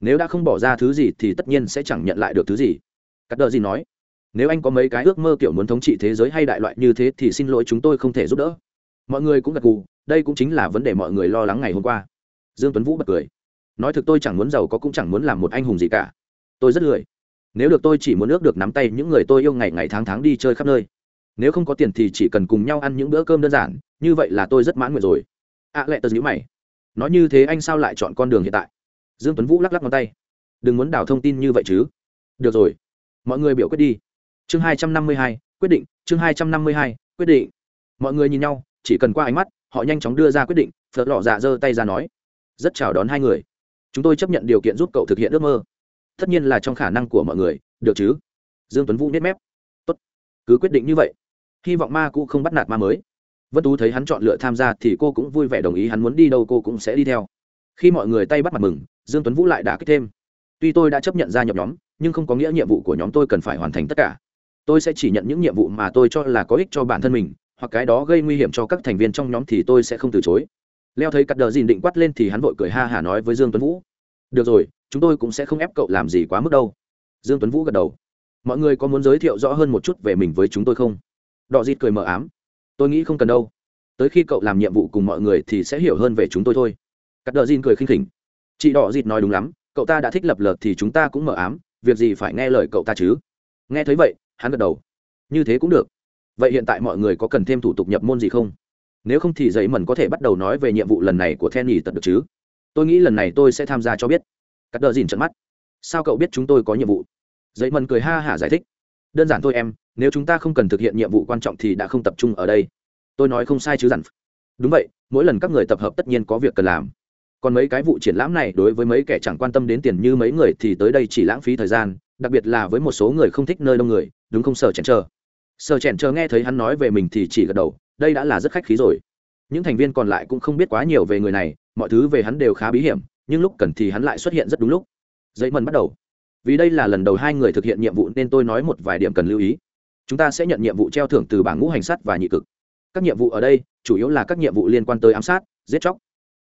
Nếu đã không bỏ ra thứ gì thì tất nhiên sẽ chẳng nhận lại được thứ gì. Cắt đờ gì nói, nếu anh có mấy cái ước mơ kiểu muốn thống trị thế giới hay đại loại như thế thì xin lỗi chúng tôi không thể giúp đỡ. Mọi người cũng gật gù đây cũng chính là vấn đề mọi người lo lắng ngày hôm qua. Dương tuấn vũ bật cười. Nói thực tôi chẳng muốn giàu có cũng chẳng muốn làm một anh hùng gì cả. Tôi rất lười. Nếu được tôi chỉ muốn ước được nắm tay những người tôi yêu ngày ngày tháng tháng đi chơi khắp nơi. Nếu không có tiền thì chỉ cần cùng nhau ăn những bữa cơm đơn giản như vậy là tôi rất mãn nguyện rồi. Ạ à, lệ tờ nhữ mày. Nói như thế anh sao lại chọn con đường hiện tại? Dương tuấn vũ lắc lắc ngón tay. Đừng muốn đào thông tin như vậy chứ. Được rồi. Mọi người biểu quyết đi. Chương hai trăm năm mươi hai quyết định. Chương hai trăm năm mươi hai quyết định. Mọi người nhìn nhau chỉ cần qua ánh mắt họ nhanh chóng đưa ra quyết định, phật lọ dạ giơ tay ra nói, rất chào đón hai người. Chúng tôi chấp nhận điều kiện giúp cậu thực hiện ước mơ. Tất nhiên là trong khả năng của mọi người, được chứ? Dương tuấn vũ nếp mép, tốt, cứ quyết định như vậy. Hy vọng ma cũ không bắt nạt ma mới. Vân tú thấy hắn chọn lựa tham gia thì cô cũng vui vẻ đồng ý, hắn muốn đi đâu cô cũng sẽ đi theo. Khi mọi người tay bắt mặt mừng, dương tuấn vũ lại đã kích thêm. Tuy tôi đã chấp nhận gia nhập nhóm, nhưng không có nghĩa nhiệm vụ của nhóm tôi cần phải hoàn thành tất cả. Tôi sẽ chỉ nhận những nhiệm vụ mà tôi cho là có ích cho bản thân mình hoặc cái đó gây nguy hiểm cho các thành viên trong nhóm thì tôi sẽ không từ chối. Leo thấy cắt đờ dìn định quát lên thì hắn vội cười ha hả nói với dương tuấn vũ. Được rồi, chúng tôi cũng sẽ không ép cậu làm gì quá mức đâu. Dương tuấn vũ gật đầu. Mọi người có muốn giới thiệu rõ hơn một chút về mình với chúng tôi không? Đọ dịt cười mờ ám. Tôi nghĩ không cần đâu. Tới khi cậu làm nhiệm vụ cùng mọi người thì sẽ hiểu hơn về chúng tôi thôi. Cắt đờ dìn cười khinh khỉnh. Chị đỏ dịt nói đúng lắm, cậu ta đã thích lập lờ thì chúng ta cũng mờ ám, việc gì phải nghe lời cậu ta chứ? Nghe thấy vậy, hắn gật đầu. Như thế cũng được vậy hiện tại mọi người có cần thêm thủ tục nhập môn gì không? Nếu không thì giấy mẩn có thể bắt đầu nói về nhiệm vụ lần này của then nhì tật được chứ? Tôi nghĩ lần này tôi sẽ tham gia cho biết. Cắt đờ dìn trận mắt. Sao cậu biết chúng tôi có nhiệm vụ? Giấy mẩn cười ha hả giải thích. Đơn giản thôi em, nếu chúng ta không cần thực hiện nhiệm vụ quan trọng thì đã không tập trung ở đây. Tôi nói không sai chứ dặn. Đúng vậy, mỗi lần các người tập hợp tất nhiên có việc cần làm. Còn mấy cái vụ triển lãm này đối với mấy kẻ chẳng quan tâm đến tiền như mấy người thì tới đây chỉ lãng phí thời gian, đặc biệt là với một số người không thích nơi đông người, đúng không sợ chèn chờ? Sở chèn chờ nghe thấy hắn nói về mình thì chỉ gật đầu, đây đã là rất khách khí rồi. Những thành viên còn lại cũng không biết quá nhiều về người này, mọi thứ về hắn đều khá bí hiểm, nhưng lúc cần thì hắn lại xuất hiện rất đúng lúc. Dây mần bắt đầu. Vì đây là lần đầu hai người thực hiện nhiệm vụ nên tôi nói một vài điểm cần lưu ý. Chúng ta sẽ nhận nhiệm vụ treo thưởng từ bảng ngũ hành sát và nhị cực. Các nhiệm vụ ở đây, chủ yếu là các nhiệm vụ liên quan tới ám sát, giết chóc.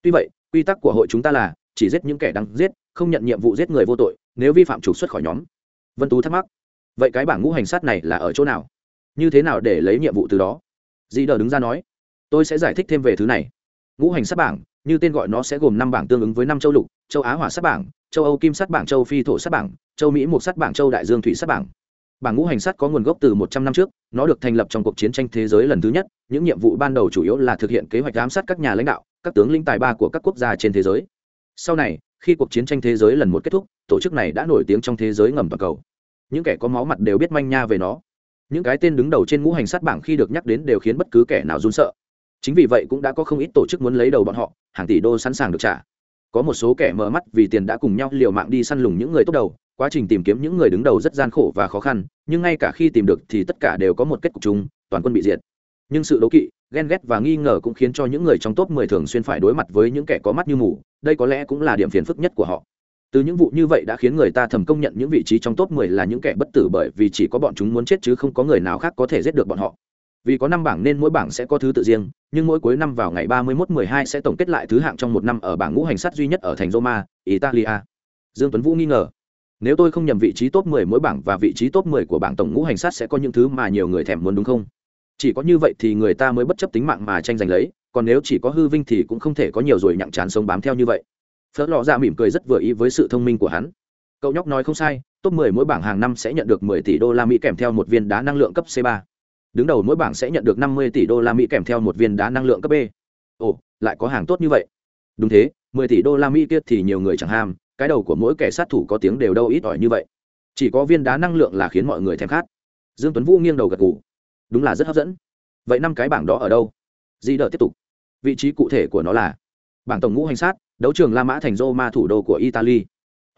Tuy vậy, quy tắc của hội chúng ta là, chỉ giết những kẻ đang giết, không nhận nhiệm vụ giết người vô tội, nếu vi phạm trục xuất khỏi nhóm. Vân tú thắc mắc, vậy cái bảng ngũ hành sát này là ở chỗ nào? Như thế nào để lấy nhiệm vụ từ đó? Di đờ đứng ra nói, tôi sẽ giải thích thêm về thứ này. Ngũ hành sát bảng, như tên gọi nó sẽ gồm năm bảng tương ứng với năm châu lục, châu á hỏa sát bảng, châu âu kim sát bảng, châu phi thổ sát bảng, châu mỹ một sát bảng, châu đại dương thủy sát bảng. Bảng ngũ hành sát có nguồn gốc từ một trăm năm trước, nó được thành lập trong cuộc chiến tranh thế giới lần thứ nhất, những nhiệm vụ ban đầu chủ yếu là thực hiện kế hoạch giám sát các nhà lãnh đạo, các tướng lĩnh tài ba của các quốc gia trên thế giới. Sau này, khi cuộc chiến tranh thế giới lần một kết thúc, tổ chức này đã nổi tiếng trong thế giới ngầm toàn cầu. Những kẻ có máu mặt đều biết manh nha về nó những cái tên đứng đầu trên ngũ hành sát bảng khi được nhắc đến đều khiến bất cứ kẻ nào run sợ. Chính vì vậy cũng đã có không ít tổ chức muốn lấy đầu bọn họ, hàng tỷ đô sẵn sàng được trả. Có một số kẻ mở mắt vì tiền đã cùng nhau liều mạng đi săn lùng những người tốt đầu, quá trình tìm kiếm những người đứng đầu rất gian khổ và khó khăn, nhưng ngay cả khi tìm được thì tất cả đều có một kết cục chung, toàn quân bị diệt. Nhưng sự đố kỵ, ghen ghét và nghi ngờ cũng khiến cho những người trong top 10 thường xuyên phải đối mặt với những kẻ có mắt như mù, đây có lẽ cũng là điểm phiền phức nhất của họ từ những vụ như vậy đã khiến người ta thầm công nhận những vị trí trong top 10 là những kẻ bất tử bởi vì chỉ có bọn chúng muốn chết chứ không có người nào khác có thể giết được bọn họ. Vì có năm bảng nên mỗi bảng sẽ có thứ tự riêng nhưng mỗi cuối năm vào ngày 31-12 sẽ tổng kết lại thứ hạng trong một năm ở bảng ngũ hành sát duy nhất ở thành Roma, Italia. Dương Tuấn Vũ nghi ngờ. Nếu tôi không nhầm vị trí top 10 mỗi bảng và vị trí top 10 của bảng tổng ngũ hành sát sẽ có những thứ mà nhiều người thèm muốn đúng không? Chỉ có như vậy thì người ta mới bất chấp tính mạng mà tranh giành lấy còn nếu chỉ có hư vinh thì cũng không thể có nhiều rồi nhặng chán sống bám theo như vậy phớt lò ra mỉm cười rất vừa ý với sự thông minh của hắn. Cậu nhóc nói không sai, top 10 mỗi bảng hàng năm sẽ nhận được 10 tỷ đô la mỹ kèm theo một viên đá năng lượng cấp c 3 đứng đầu mỗi bảng sẽ nhận được 50 tỷ đô la mỹ kèm theo một viên đá năng lượng cấp b. Ồ, lại có hàng tốt như vậy. Đúng thế 10 tỷ đô la mỹ kia thì nhiều người chẳng ham, cái đầu của mỗi kẻ sát thủ có tiếng đều đâu ít ỏi như vậy. Chỉ có viên đá năng lượng là khiến mọi người thèm khát. Dương tuấn vũ nghiêng đầu gật gù. Đúng là rất hấp dẫn. Vậy năm cái bảng đó ở đâu? Di đờ tiếp tục. Vị trí cụ thể của nó là bảng tổng ngũ hành sát, đấu trường la mã thành roma thủ đô của italy.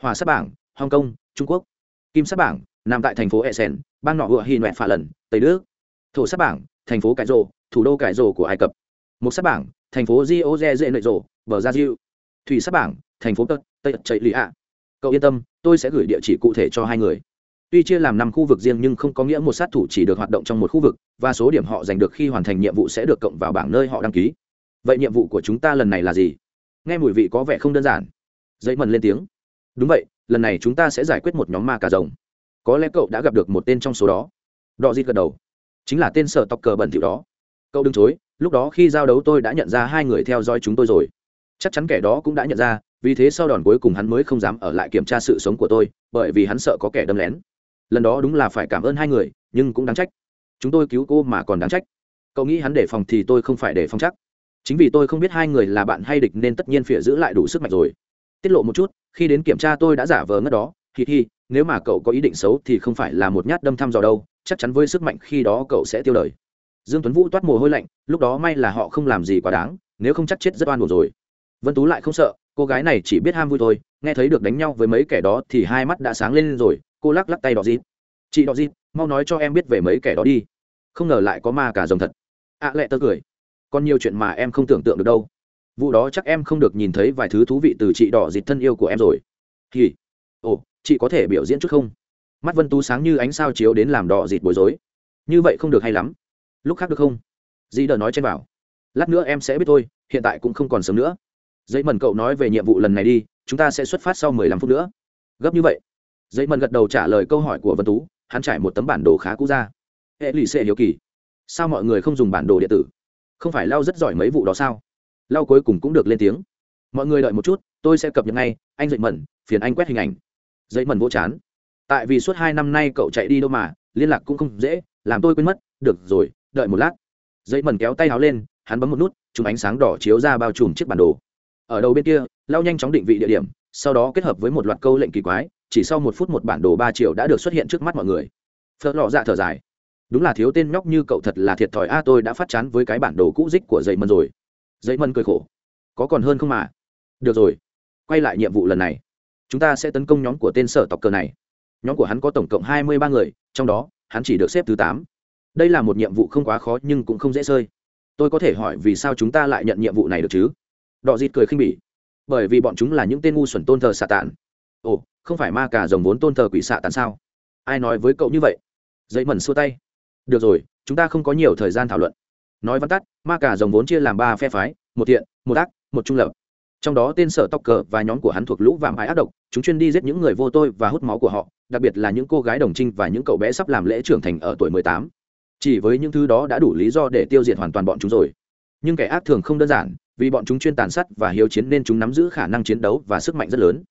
Hòa sát bảng, hong kong, trung quốc. Kim sát bảng, nằm tại thành phố essen, bang nọ hựa hi nẹt phà lần, tây đức. Thổ sát bảng, thành phố cải rô thủ đô cải rô của ai cập. Một sát bảng, thành phố rio de dễ nội rô bờ gia diệu thủy sát bảng, thành phố tây tây chạy lì ạ cậu yên tâm, tôi sẽ gửi địa chỉ cụ thể cho hai người. Tuy chia làm năm khu vực riêng nhưng không có nghĩa một sát thủ chỉ được hoạt động trong một khu vực, và số điểm họ giành được khi hoàn thành nhiệm vụ sẽ được cộng vào bảng nơi họ đăng ký vậy nhiệm vụ của chúng ta lần này là gì? Nghe mùi vị có vẻ không đơn giản. Dây mần lên tiếng. Đúng vậy, lần này chúng ta sẽ giải quyết một nhóm ma cà rồng. Có lẽ cậu đã gặp được một tên trong số đó. Đọ dịt gật đầu. Chính là tên sở tộc cờ bẩn thỉu đó. Cậu đừng chối, lúc đó khi giao đấu tôi đã nhận ra hai người theo dõi chúng tôi rồi. Chắc chắn kẻ đó cũng đã nhận ra, vì thế sau đòn cuối cùng hắn mới không dám ở lại kiểm tra sự sống của tôi, bởi vì hắn sợ có kẻ đâm lén. Lần đó đúng là phải cảm ơn hai người, nhưng cũng đáng trách. Chúng tôi cứu cô mà còn đáng trách. Cậu nghĩ hắn đề phòng thì tôi không phải đề phòng chắc chính vì tôi không biết hai người là bạn hay địch nên tất nhiên phỉa giữ lại đủ sức mạnh rồi. Tiết lộ một chút khi đến kiểm tra tôi đã giả vờ ngất đó thì hi nếu mà cậu có ý định xấu thì không phải là một nhát đâm thăm dò đâu chắc chắn với sức mạnh khi đó cậu sẽ tiêu đời. Dương tuấn vũ toát mồ hôi lạnh lúc đó may là họ không làm gì quá đáng nếu không chắc chết rất oan buồn rồi. Vân tú lại không sợ cô gái này chỉ biết ham vui thôi nghe thấy được đánh nhau với mấy kẻ đó thì hai mắt đã sáng lên rồi. Cô lắc lắc tay đỏ dít chị đỏ dít mau nói cho em biết về mấy kẻ đó đi. Không ngờ lại có ma cả rồng thật. Ạ à, lẹ tơ cười còn nhiều chuyện mà em không tưởng tượng được đâu. Vụ đó chắc em không được nhìn thấy vài thứ thú vị từ chị đỏ dịt thân yêu của em rồi. Thì ồ, chị có thể biểu diễn chút không? Mắt vân tú sáng như ánh sao chiếu đến làm đỏ dịt bối rối. Như vậy không được hay lắm. Lúc khác được không? Dĩ đờ nói trên bảo. Lát nữa em sẽ biết thôi, hiện tại cũng không còn sớm nữa. Giấy mần cậu nói về nhiệm vụ lần này đi, chúng ta sẽ xuất phát sau mười lăm phút nữa. Gấp như vậy. Giấy mần gật đầu trả lời câu hỏi của vân tú, hắn trải một tấm bản đồ khá cũ ra. Hệ lì xệ hiếu kỳ. Sao mọi người không dùng bản đồ điện tử? Không phải lau rất giỏi mấy vụ đó sao? Lau cuối cùng cũng được lên tiếng. Mọi người đợi một chút, tôi sẽ cập nhật ngay, anh dậy mẩn, phiền anh quét hình ảnh. Dậy mẩn vô chán. Tại vì suốt hai năm nay cậu chạy đi đâu mà, liên lạc cũng không dễ, làm tôi quên mất, được rồi, đợi một lát. Dậy mẩn kéo tay áo lên, hắn bấm một nút, chúng ánh sáng đỏ chiếu ra bao trùm chiếc bản đồ. Ở đầu bên kia lao nhanh chóng định vị địa điểm, sau đó kết hợp với một loạt câu lệnh kỳ quái, chỉ sau một phút một bản đồ ba triệu đã được xuất hiện trước mắt mọi người. Phớt lọ dạ thở dài đúng là thiếu tên nhóc như cậu thật là thiệt thòi. A, tôi đã phát chán với cái bản đồ cũ dích của dậy mân rồi. Dậy mân cười khổ. Có còn hơn không mà? Được rồi. Quay lại nhiệm vụ lần này. Chúng ta sẽ tấn công nhóm của tên sở tộc cờ này. Nhóm của hắn có tổng cộng hai mươi ba người, trong đó, hắn chỉ được xếp thứ tám. Đây là một nhiệm vụ không quá khó nhưng cũng không dễ sơi tôi có thể hỏi vì sao chúng ta lại nhận nhiệm vụ này được chứ? Đọ dịt cười khinh bỉ. Bởi vì bọn chúng là những tên ngu xuẩn tôn thờ xạ tàn ồ, không phải ma cà rồng vốn tôn thờ quỷ xạ tàn sao? Ai nói với cậu như vậy? Dậy mẩn xua tay được rồi, chúng ta không có nhiều thời gian thảo luận. Nói văn tắt, ma cả dòng vốn chia làm ba phe phái, một thiện, một ác, một trung lập. Trong đó tên sở tóc cờ và nhóm của hắn thuộc lũ vạm ái ác độc, chúng chuyên đi giết những người vô tôi và hút máu của họ, đặc biệt là những cô gái đồng trinh và những cậu bé sắp làm lễ trưởng thành ở tuổi mười tám. Chỉ với những thứ đó đã đủ lý do để tiêu diệt hoàn toàn bọn chúng rồi. Nhưng kẻ ác thường không đơn giản, vì bọn chúng chuyên tàn sát và hiếu chiến nên chúng nắm giữ khả năng chiến đấu và sức mạnh rất lớn.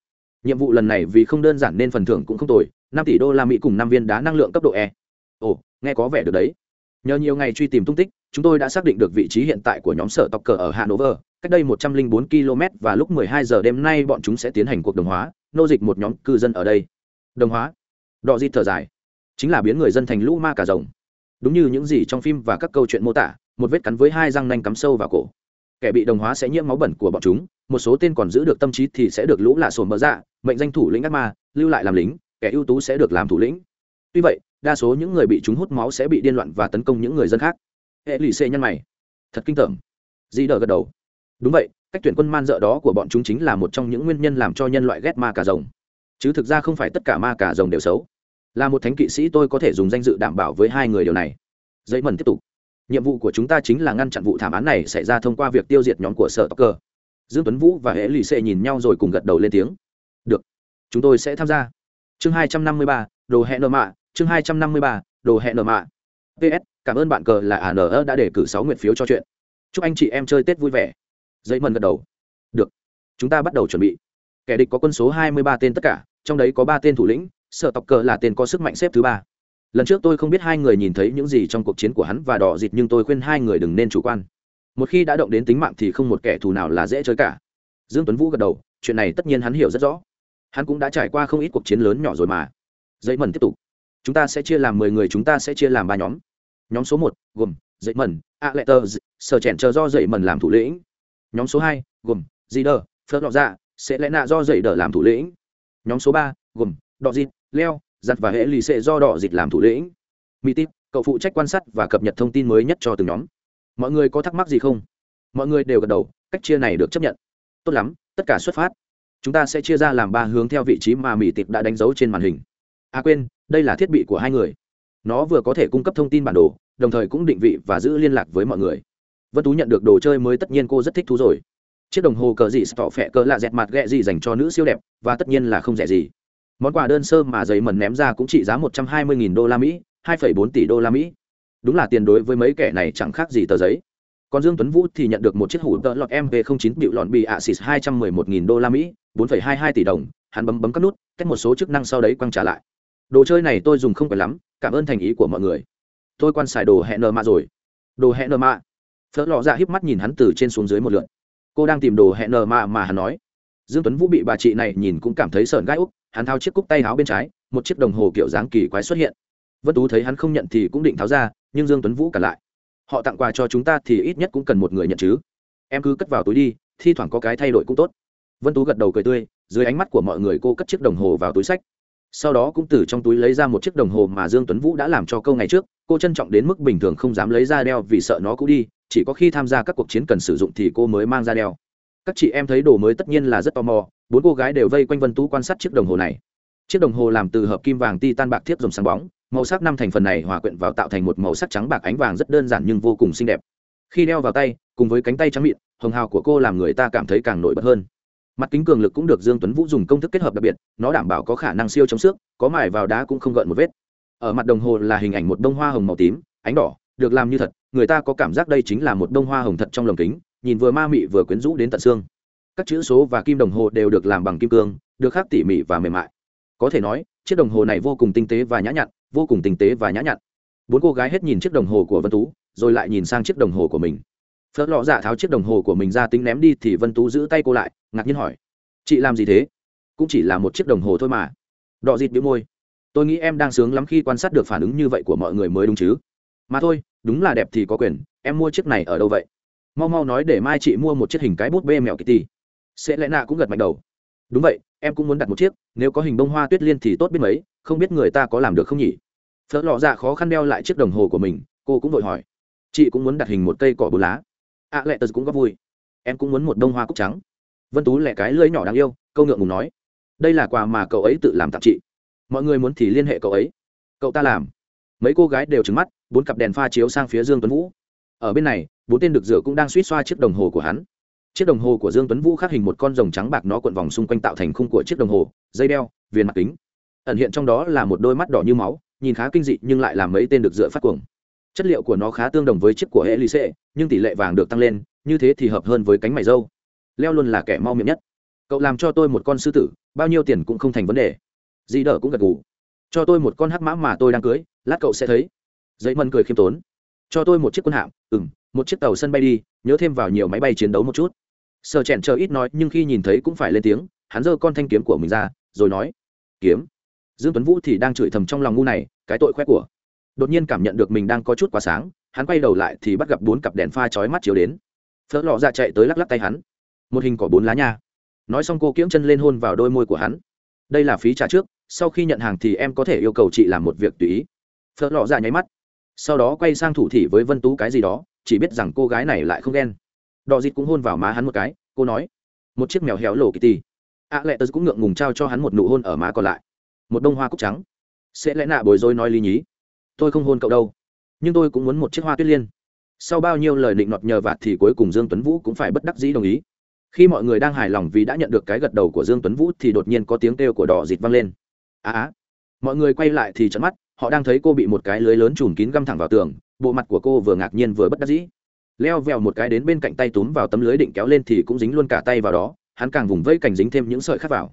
Nhiệm vụ lần này vì không đơn giản nên phần thưởng cũng không tồi, năm tỷ đô la mỹ cùng năm viên đá năng lượng cấp độ e. Ồ nghe có vẻ được đấy. Nhờ nhiều ngày truy tìm tung tích, chúng tôi đã xác định được vị trí hiện tại của nhóm sở tộc cờ ở hà nội cách đây một trăm linh bốn km và lúc mười hai giờ đêm nay bọn chúng sẽ tiến hành cuộc đồng hóa, nô dịch một nhóm cư dân ở đây. Đồng hóa. Đọ di thở dài. Chính là biến người dân thành lũ ma cả rồng. Đúng như những gì trong phim và các câu chuyện mô tả, một vết cắn với hai răng nanh cắm sâu vào cổ. Kẻ bị đồng hóa sẽ nhiễm máu bẩn của bọn chúng, một số tên còn giữ được tâm trí thì sẽ được lũ lạ sồn mở ra dạ, mệnh danh thủ lĩnh ác ma, lưu lại làm lính, kẻ ưu tú sẽ được làm thủ lĩnh. Tuy vậy đa số những người bị chúng hút máu sẽ bị điên loạn và tấn công những người dân khác. Hệ lì xê nhân mày. Thật kinh tởm. Di đờ gật đầu. Đúng vậy, cách tuyển quân man dợ đó của bọn chúng chính là một trong những nguyên nhân làm cho nhân loại ghét ma cà rồng. Chứ thực ra không phải tất cả ma cà rồng đều xấu. Là một thánh kỵ sĩ tôi có thể dùng danh dự đảm bảo với hai người điều này. Dây mần tiếp tục. Nhiệm vụ của chúng ta chính là ngăn chặn vụ thảm án này xảy ra thông qua việc tiêu diệt nhóm của sở tóc cơ dương tuấn vũ và hễ lì xê nhìn nhau rồi cùng gật đầu lên tiếng. Được. Chúng tôi sẽ tham gia. Chương hai trăm năm mươi ba, đồ hẹn nợ mạ chương hai trăm năm mươi ba, đồ hẹn nợ mạ. Ps cảm ơn bạn cờ là ả đã để cử sáu nguyện phiếu cho chuyện. Chúc anh chị em chơi tết vui vẻ. Dây mần gật đầu. Được. Chúng ta bắt đầu chuẩn bị. Kẻ địch có quân số hai mươi ba tên tất cả, trong đấy có ba tên thủ lĩnh, sợ tộc cờ là tên có sức mạnh xếp thứ ba. Lần trước tôi không biết hai người nhìn thấy những gì trong cuộc chiến của hắn và đỏ dịt nhưng tôi khuyên hai người đừng nên chủ quan. Một khi đã động đến tính mạng thì không một kẻ thù nào là dễ chơi cả. Dương tuấn vũ gật đầu, chuyện này tất nhiên hắn hiểu rất rõ. Hắn cũng đã trải qua không ít cuộc chiến lớn nhỏ rồi mà. Dây mần tiếp tục chúng ta sẽ chia làm mười người, chúng ta sẽ chia làm ba nhóm. Nhóm số một, gồm dậy mần a lệ tờ sở chèn chờ do dậy mần làm thủ lĩnh. Nhóm số hai, gồm di đờ, phớt lọ dạ sẽ lẽ nạ do dậy đờ làm thủ lĩnh. Nhóm số ba, gồm đọ dịt, leo, giặt và hệ lì xệ do đọ dịt làm thủ lĩnh. Mỹ tít, cậu phụ trách quan sát và cập nhật thông tin mới nhất cho từng nhóm. Mọi người có thắc mắc gì không? Mọi người đều gật đầu, cách chia này được chấp nhận. Tốt lắm, tất cả xuất phát. Chúng ta sẽ chia ra làm ba hướng theo vị trí mà mỹ tịp đã đánh dấu trên màn hình. À quên đây là thiết bị của hai người. Nó vừa có thể cung cấp thông tin bản đồ, đồng thời cũng định vị và giữ liên lạc với mọi người. Vân tú nhận được đồ chơi mới tất nhiên cô rất thích thú rồi. Chiếc đồng hồ cờ dị tỏ phẹ cờ lạ dẹt mặt ghẹ gì dành cho nữ siêu đẹp, và tất nhiên là không rẻ gì. Món quà đơn sơ mà giấy mần ném ra cũng trị giá một trăm hai mươi đô la mỹ, hai bốn tỷ đô la mỹ. Đúng là tiền đối với mấy kẻ này chẳng khác gì tờ giấy. Còn dương tuấn vũ thì nhận được một chiếc hủ tợ lọt mv 09 bịu lọn bị ạ xịt hai trăm mười một nghìn đô la mỹ, bốn phẩy hai hai tỷ đồng, hắn bấm bấm các nút cách một số chức năng sau đấy quăng trả lại đồ chơi này tôi dùng không phải lắm, cảm ơn thành ý của mọi người. Tôi quan xài đồ hẹn nợ mạ rồi. Đồ hẹn nợ mạ. Phớt lọ ra híp mắt nhìn hắn từ trên xuống dưới một lượt. Cô đang tìm đồ hẹn nợ mạ mà hắn nói. Dương tuấn vũ bị bà chị này nhìn cũng cảm thấy sợn gai úc, hắn thao chiếc cúc tay áo bên trái, một chiếc đồng hồ kiểu dáng kỳ quái xuất hiện. Vân tú thấy hắn không nhận thì cũng định tháo ra, nhưng dương tuấn vũ cản lại. Họ tặng quà cho chúng ta thì ít nhất cũng cần một người nhận chứ. Em cứ cất vào túi đi, thi thoảng có cái thay đổi cũng tốt. Vân tú gật đầu cười tươi, dưới ánh mắt của mọi người cô cất chiếc đồng hồ vào túi sách sau đó cũng từ trong túi lấy ra một chiếc đồng hồ mà dương tuấn vũ đã làm cho câu ngày trước, cô trân trọng đến mức bình thường không dám lấy ra đeo vì sợ nó cũ đi, chỉ có khi tham gia các cuộc chiến cần sử dụng thì cô mới mang ra đeo. Các chị em thấy đồ mới tất nhiên là rất tò mò, bốn cô gái đều vây quanh vân tú quan sát chiếc đồng hồ này. Chiếc đồng hồ làm từ hợp kim vàng titan bạc thiếp dùng sáng bóng, màu sắc năm thành phần này hòa quyện vào tạo thành một màu sắc trắng bạc ánh vàng rất đơn giản nhưng vô cùng xinh đẹp. Khi đeo vào tay, cùng với cánh tay trắng mịn, hồng hào của cô làm người ta cảm thấy càng nổi bật hơn mặt kính cường lực cũng được dương tuấn vũ dùng công thức kết hợp đặc biệt, nó đảm bảo có khả năng siêu chống xước, có mài vào đá cũng không gợn một vết. Ở mặt đồng hồ là hình ảnh một bông hoa hồng màu tím, ánh đỏ, được làm như thật, người ta có cảm giác đây chính là một bông hoa hồng thật trong lồng kính, nhìn vừa ma mị vừa quyến rũ đến tận xương. Các chữ số và kim đồng hồ đều được làm bằng kim cương, được khắc tỉ mỉ và mềm mại. Có thể nói, chiếc đồng hồ này vô cùng tinh tế và nhã nhặn, vô cùng tinh tế và nhã nhặn. Bốn cô gái hết nhìn chiếc đồng hồ của vân tú, rồi lại nhìn sang chiếc đồng hồ của mình phớt lọ dạ tháo chiếc đồng hồ của mình ra tính ném đi thì vân tú giữ tay cô lại, ngạc nhiên hỏi. Chị làm gì thế? Cũng chỉ là một chiếc đồng hồ thôi mà. Đọ dịt bị môi. Tôi nghĩ em đang sướng lắm khi quan sát được phản ứng như vậy của mọi người mới đúng chứ. Mà thôi, đúng là đẹp thì có quyền, em mua chiếc này ở đâu vậy? Mau mau nói để mai chị mua một chiếc hình cái bút bê mèo kitty. Sẽ lẽ nạ cũng gật mạnh đầu. Đúng vậy, em cũng muốn đặt một chiếc, nếu có hình bông hoa tuyết liên thì tốt biết mấy, không biết người ta có làm được không nhỉ? Phớt lọ dạ khó khăn đeo lại chiếc đồng hồ của mình, cô cũng vội hỏi. Chị cũng muốn đặt hình một cây cỏ bù lá ạ à, lệ tật cũng góp vui. Em cũng muốn một bông hoa cúc trắng. Vân tú lẻ cái lưỡi nhỏ đáng yêu câu ngượng ngùng nói. Đây là quà mà cậu ấy tự làm tặng chị. Mọi người muốn thì liên hệ cậu ấy. Cậu ta làm. Mấy cô gái đều trứng mắt bốn cặp đèn pha chiếu sang phía dương tuấn vũ. Ở bên này bốn tên được rửa cũng đang suýt xoa chiếc đồng hồ của hắn. Chiếc đồng hồ của dương tuấn vũ khắc hình một con rồng trắng bạc nó cuộn vòng xung quanh tạo thành khung của chiếc đồng hồ dây đeo viền mặt kính. Ẩn hiện trong đó là một đôi mắt đỏ như máu nhìn khá kinh dị nhưng lại làm mấy tên được rửa phát cuồng chất liệu của nó khá tương đồng với chiếc của Elise, nhưng tỷ lệ vàng được tăng lên, như thế thì hợp hơn với cánh mày râu. Leo luôn là kẻ mau miệng nhất. Cậu làm cho tôi một con sư tử, bao nhiêu tiền cũng không thành vấn đề. Dì đỡ cũng gật gù. Cho tôi một con hắc mã mà tôi đang cưới, lát cậu sẽ thấy. Giấy mân cười khiêm tốn. Cho tôi một chiếc quân hạm, ừm, một chiếc tàu sân bay đi, nhớ thêm vào nhiều máy bay chiến đấu một chút. Sở Chèn chờ ít nói, nhưng khi nhìn thấy cũng phải lên tiếng, hắn giơ con thanh kiếm của mình ra, rồi nói: "Kiếm." Dương Tuấn Vũ thì đang chửi thầm trong lòng ngu này, cái tội khoe của đột nhiên cảm nhận được mình đang có chút quá sáng, hắn quay đầu lại thì bắt gặp bốn cặp đèn pha chói mắt chiếu đến. Phớt lọ ra chạy tới lắc lắc tay hắn. Một hình cỏ bốn lá nha. Nói xong cô kiễng chân lên hôn vào đôi môi của hắn. Đây là phí trả trước, sau khi nhận hàng thì em có thể yêu cầu chị làm một việc tùy ý. Phớt lọ ra nháy mắt. Sau đó quay sang thủ thị với vân tú cái gì đó, chỉ biết rằng cô gái này lại không ghen. Đò dịt cũng hôn vào má hắn một cái, cô nói. Một chiếc mèo héo lộ kitty a lệ tớ cũng ngượng ngùng trao cho hắn một nụ hôn ở má còn lại. Một bông hoa cúc trắng. Sẽ lẽ nạ bồi dối nói lý nhí tôi không hôn cậu đâu. Nhưng tôi cũng muốn một chiếc hoa tuyết liên. Sau bao nhiêu lời định nọt nhờ vạt thì cuối cùng dương tuấn vũ cũng phải bất đắc dĩ đồng ý. Khi mọi người đang hài lòng vì đã nhận được cái gật đầu của dương tuấn vũ thì đột nhiên có tiếng kêu của đỏ dịt vang lên. Á á mọi người quay lại thì trận mắt, họ đang thấy cô bị một cái lưới lớn chùm kín găm thẳng vào tường, bộ mặt của cô vừa ngạc nhiên vừa bất đắc dĩ. Leo vèo một cái đến bên cạnh tay túm vào tấm lưới định kéo lên thì cũng dính luôn cả tay vào đó, hắn càng vùng vây cảnh dính thêm những sợi khác vào.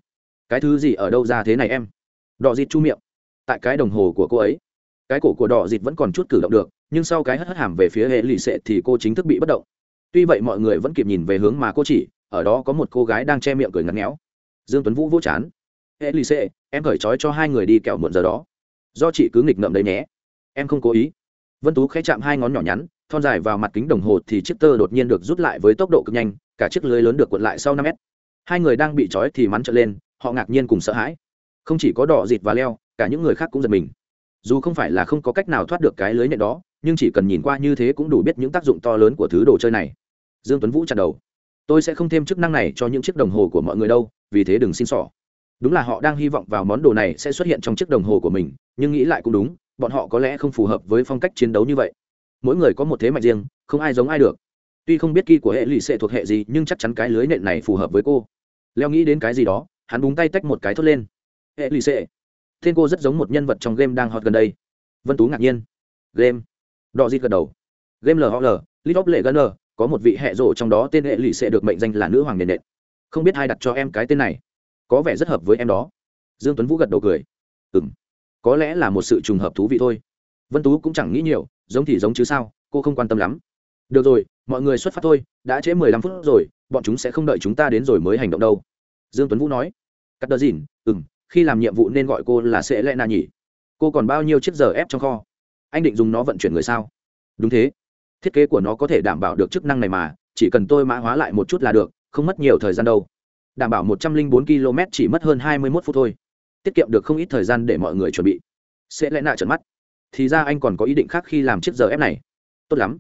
Cái thứ gì ở đâu ra thế này em? Đỏ dịt chu miệng. Tại cái đồng hồ của cô ấy cái cổ của đỏ dịt vẫn còn chút cử động được, nhưng sau cái hất hất hàm về phía hệ lì xệ thì cô chính thức bị bất động. Tuy vậy mọi người vẫn kịp nhìn về hướng mà cô chỉ, ở đó có một cô gái đang che miệng cười ngắn ngéo dương tuấn vũ vỗ chán. Hệ lì xệ, em cởi trói cho hai người đi kẹo muộn giờ đó. Do chị cứ nghịch ngợm đấy nhé. Em không cố ý. Vân tú khẽ chạm hai ngón nhỏ nhắn, thon dài vào mặt kính đồng hồ thì chiếc tơ đột nhiên được rút lại với tốc độ cực nhanh, cả chiếc lưới lớn được cuộn lại sau năm mét. Hai người đang bị trói thì mắn trở lên, họ ngạc nhiên cùng sợ hãi. Không chỉ có đỏ dịt và leo, cả những người khác cũng giật mình dù không phải là không có cách nào thoát được cái lưới nhện đó, nhưng chỉ cần nhìn qua như thế cũng đủ biết những tác dụng to lớn của thứ đồ chơi này. Dương tuấn vũ chặt đầu. Tôi sẽ không thêm chức năng này cho những chiếc đồng hồ của mọi người đâu, vì thế đừng xin xỏ. Đúng là họ đang hy vọng vào món đồ này sẽ xuất hiện trong chiếc đồng hồ của mình, nhưng nghĩ lại cũng đúng, bọn họ có lẽ không phù hợp với phong cách chiến đấu như vậy. Mỗi người có một thế mạnh riêng, không ai giống ai được. Tuy không biết kỳ của hệ lụy sẽ thuộc hệ gì, nhưng chắc chắn cái lưới nện này phù hợp với cô. Leo nghĩ đến cái gì đó, hắn búng tay tách một cái thốt lên. Hệ lụy sẽ tên cô rất giống một nhân vật trong game đang hot gần đây. Vân tú ngạc nhiên. Game. Đỏ dịt gật đầu. Game lhl lit of lệ gunner có một vị hệ rộ trong đó tên hệ lụy sẽ được mệnh danh là nữ hoàng nền nện không biết ai đặt cho em cái tên này. Có vẻ rất hợp với em đó. Dương tuấn vũ gật đầu cười. Ừm. Có lẽ là một sự trùng hợp thú vị thôi. Vân tú cũng chẳng nghĩ nhiều, giống thì giống chứ sao, cô không quan tâm lắm. Được rồi, mọi người xuất phát thôi, đã trễ mười lăm phút rồi, bọn chúng sẽ không đợi chúng ta đến rồi mới hành động đâu. Dương tuấn vũ nói. Cắt đờ dìn ừ m khi làm nhiệm vụ nên gọi cô là sẽ lẽ nà nhỉ? Cô còn bao nhiêu chiếc giờ ép trong kho? Anh định dùng nó vận chuyển người sao? Đúng thế. Thiết kế của nó có thể đảm bảo được chức năng này mà, chỉ cần tôi mã hóa lại một chút là được, không mất nhiều thời gian đâu. Đảm bảo một trăm linh bốn km chỉ mất hơn hai mươi 21 phút thôi. Tiết kiệm được không ít thời gian để mọi người chuẩn bị. Sẽ lẽ nạ trợn mắt. Thì ra anh còn có ý định khác khi làm chiếc giờ ép này. Tốt lắm.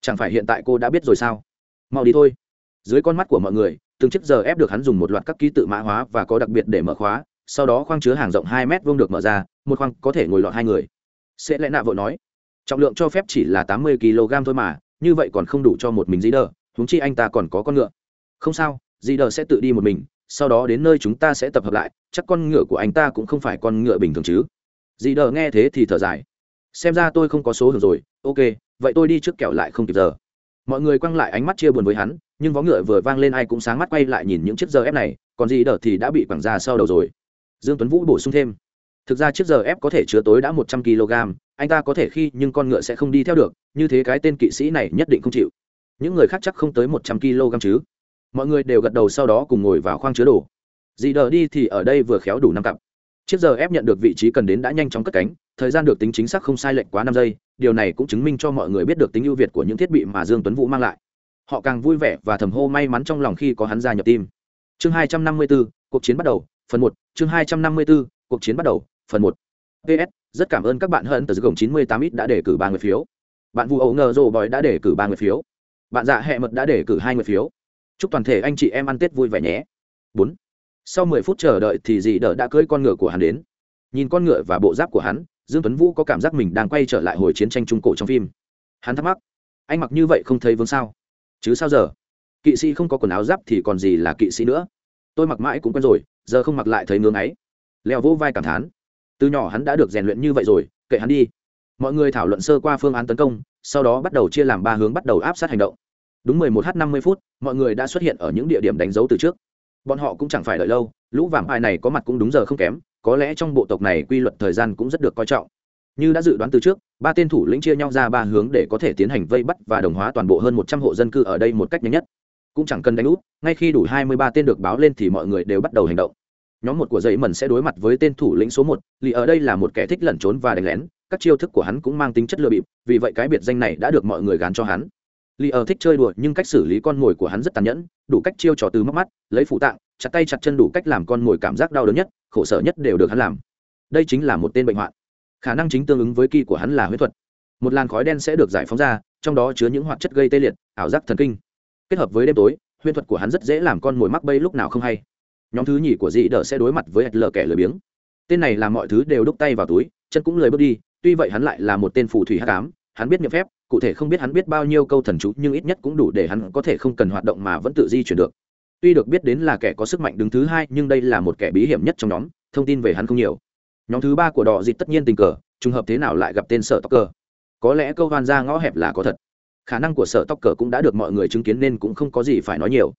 Chẳng phải hiện tại cô đã biết rồi sao? Mau đi thôi. Dưới con mắt của mọi người, từng chiếc giờ ép được hắn dùng một loạt các ký tự mã hóa và có đặc biệt để mở khóa sau đó khoang chứa hàng rộng hai mét vuông được mở ra, một khoang có thể ngồi lọt hai người. Sẽ lẽ nạ vội nói, trọng lượng cho phép chỉ là tám mươi kg thôi mà, như vậy còn không đủ cho một mình dĩ đờ húng chi anh ta còn có con ngựa. Không sao dĩ đờ sẽ tự đi một mình, sau đó đến nơi chúng ta sẽ tập hợp lại, chắc con ngựa của anh ta cũng không phải con ngựa bình thường chứ. Dĩ đờ nghe thế thì thở dài. Xem ra tôi không có số hưởng rồi, ok, vậy tôi đi trước kẹo lại không kịp giờ. Mọi người quăng lại ánh mắt chia buồn với hắn, nhưng vó ngựa vừa vang lên ai cũng sáng mắt quay lại nhìn những chiếc giờ ép này, còn gì Đờ thì đã bị quẳng ra sau đầu rồi dương tuấn vũ bổ sung thêm. Thực ra chiếc giờ ép có thể chứa tối đã một trăm kg anh ta có thể khi nhưng con ngựa sẽ không đi theo được như thế cái tên kỵ sĩ này nhất định không chịu. Những người khác chắc không tới một trăm kg chứ. Mọi người đều gật đầu sau đó cùng ngồi vào khoang chứa đồ. Dì đờ đi thì ở đây vừa khéo đủ năm cặp. Chiếc giờ ép nhận được vị trí cần đến đã nhanh chóng cất cánh thời gian được tính chính xác không sai lệch quá năm giây điều này cũng chứng minh cho mọi người biết được tính ưu việt của những thiết bị mà dương tuấn vũ mang lại. Họ càng vui vẻ và thầm hô may mắn trong lòng khi có hắn gia nhập team. Chương 254, cuộc chiến bắt đầu phần 1, chương 254, cuộc chiến bắt đầu phần 1. ps rất cảm ơn các bạn hận từ gồng 98 ít đã đề cử ba người phiếu. Bạn vu ấu ngờ rồ bòi đã đề cử ba người phiếu. Bạn dạ hẹ mật đã đề cử hai người phiếu. Chúc toàn thể anh chị em ăn tết vui vẻ nhé. 4. sau 10 phút chờ đợi thì dì đỡ đã cưỡi con ngựa của hắn đến. Nhìn con ngựa và bộ giáp của hắn dương tuấn vũ có cảm giác mình đang quay trở lại hồi chiến tranh trung cổ trong phim. Hắn thắc mắc anh mặc như vậy không thấy vương sao? Chứ sao giờ? Kỵ sĩ không có quần áo giáp thì còn gì là kỵ sĩ nữa? Tôi mặc mãi cũng quen rồi giờ không mặc lại thấy ngưỡng ấy. Leo vỗ vai cảm thán. Từ nhỏ hắn đã được rèn luyện như vậy rồi, kệ hắn đi. Mọi người thảo luận sơ qua phương án tấn công, sau đó bắt đầu chia làm ba hướng bắt đầu áp sát hành động. Đúng 11 h 50 phút, mọi người đã xuất hiện ở những địa điểm đánh dấu từ trước. Bọn họ cũng chẳng phải đợi lâu, lũ vàng ai này có mặt cũng đúng giờ không kém, có lẽ trong bộ tộc này quy luật thời gian cũng rất được coi trọng. Như đã dự đoán từ trước, ba tên thủ lĩnh chia nhau ra ba hướng để có thể tiến hành vây bắt và đồng hóa toàn bộ hơn một trăm hộ dân cư ở đây một cách nhanh nhất cũng chẳng cần đánh úp ngay khi đủ hai mươi ba tên được báo lên thì mọi người đều bắt đầu hành động. Nhóm một của dậy mần sẽ đối mặt với tên thủ lĩnh số một, lì ở đây là một kẻ thích lẩn trốn và đánh lén, các chiêu thức của hắn cũng mang tính chất lừa bịp, vì vậy cái biệt danh này đã được mọi người gán cho hắn. Lì ở thích chơi đùa nhưng cách xử lý con mồi của hắn rất tàn nhẫn, đủ cách chiêu trò từ mắc mắt, lấy phụ tạng, chặt tay chặt chân đủ cách làm con mồi cảm giác đau đớn nhất, khổ sở nhất đều được hắn làm. Đây chính là một tên bệnh hoạn. Khả năng chính tương ứng với kỳ của hắn là huyết thuật. Một làn khói đen sẽ được giải phóng ra, trong đó chứa những hoạt chất gây tê liệt, ảo giác thần kinh kết hợp với đêm tối, huyễn thuật của hắn rất dễ làm con mồi mắc bây lúc nào không hay. Nhóm thứ nhì của dị đỡ sẽ đối mặt với hạch lờ kẻ lười biếng. Tên này làm mọi thứ đều đúc tay vào túi, chân cũng lười bước đi, tuy vậy hắn lại là một tên phù thủy hát cám hắn biết nhập phép, cụ thể không biết hắn biết bao nhiêu câu thần chú, nhưng ít nhất cũng đủ để hắn có thể không cần hoạt động mà vẫn tự di chuyển được. Tuy được biết đến là kẻ có sức mạnh đứng thứ hai, nhưng đây là một kẻ bí hiểm nhất trong nhóm, thông tin về hắn không nhiều. Nhóm thứ ba của đỏ dịt tất nhiên tình cờ, trùng hợp thế nào lại gặp tên sở tóc cờ? Có lẽ câu hoan ra ngõ hẹp là có thật khả năng của sở tóc cờ cũng đã được mọi người chứng kiến nên cũng không có gì phải nói nhiều.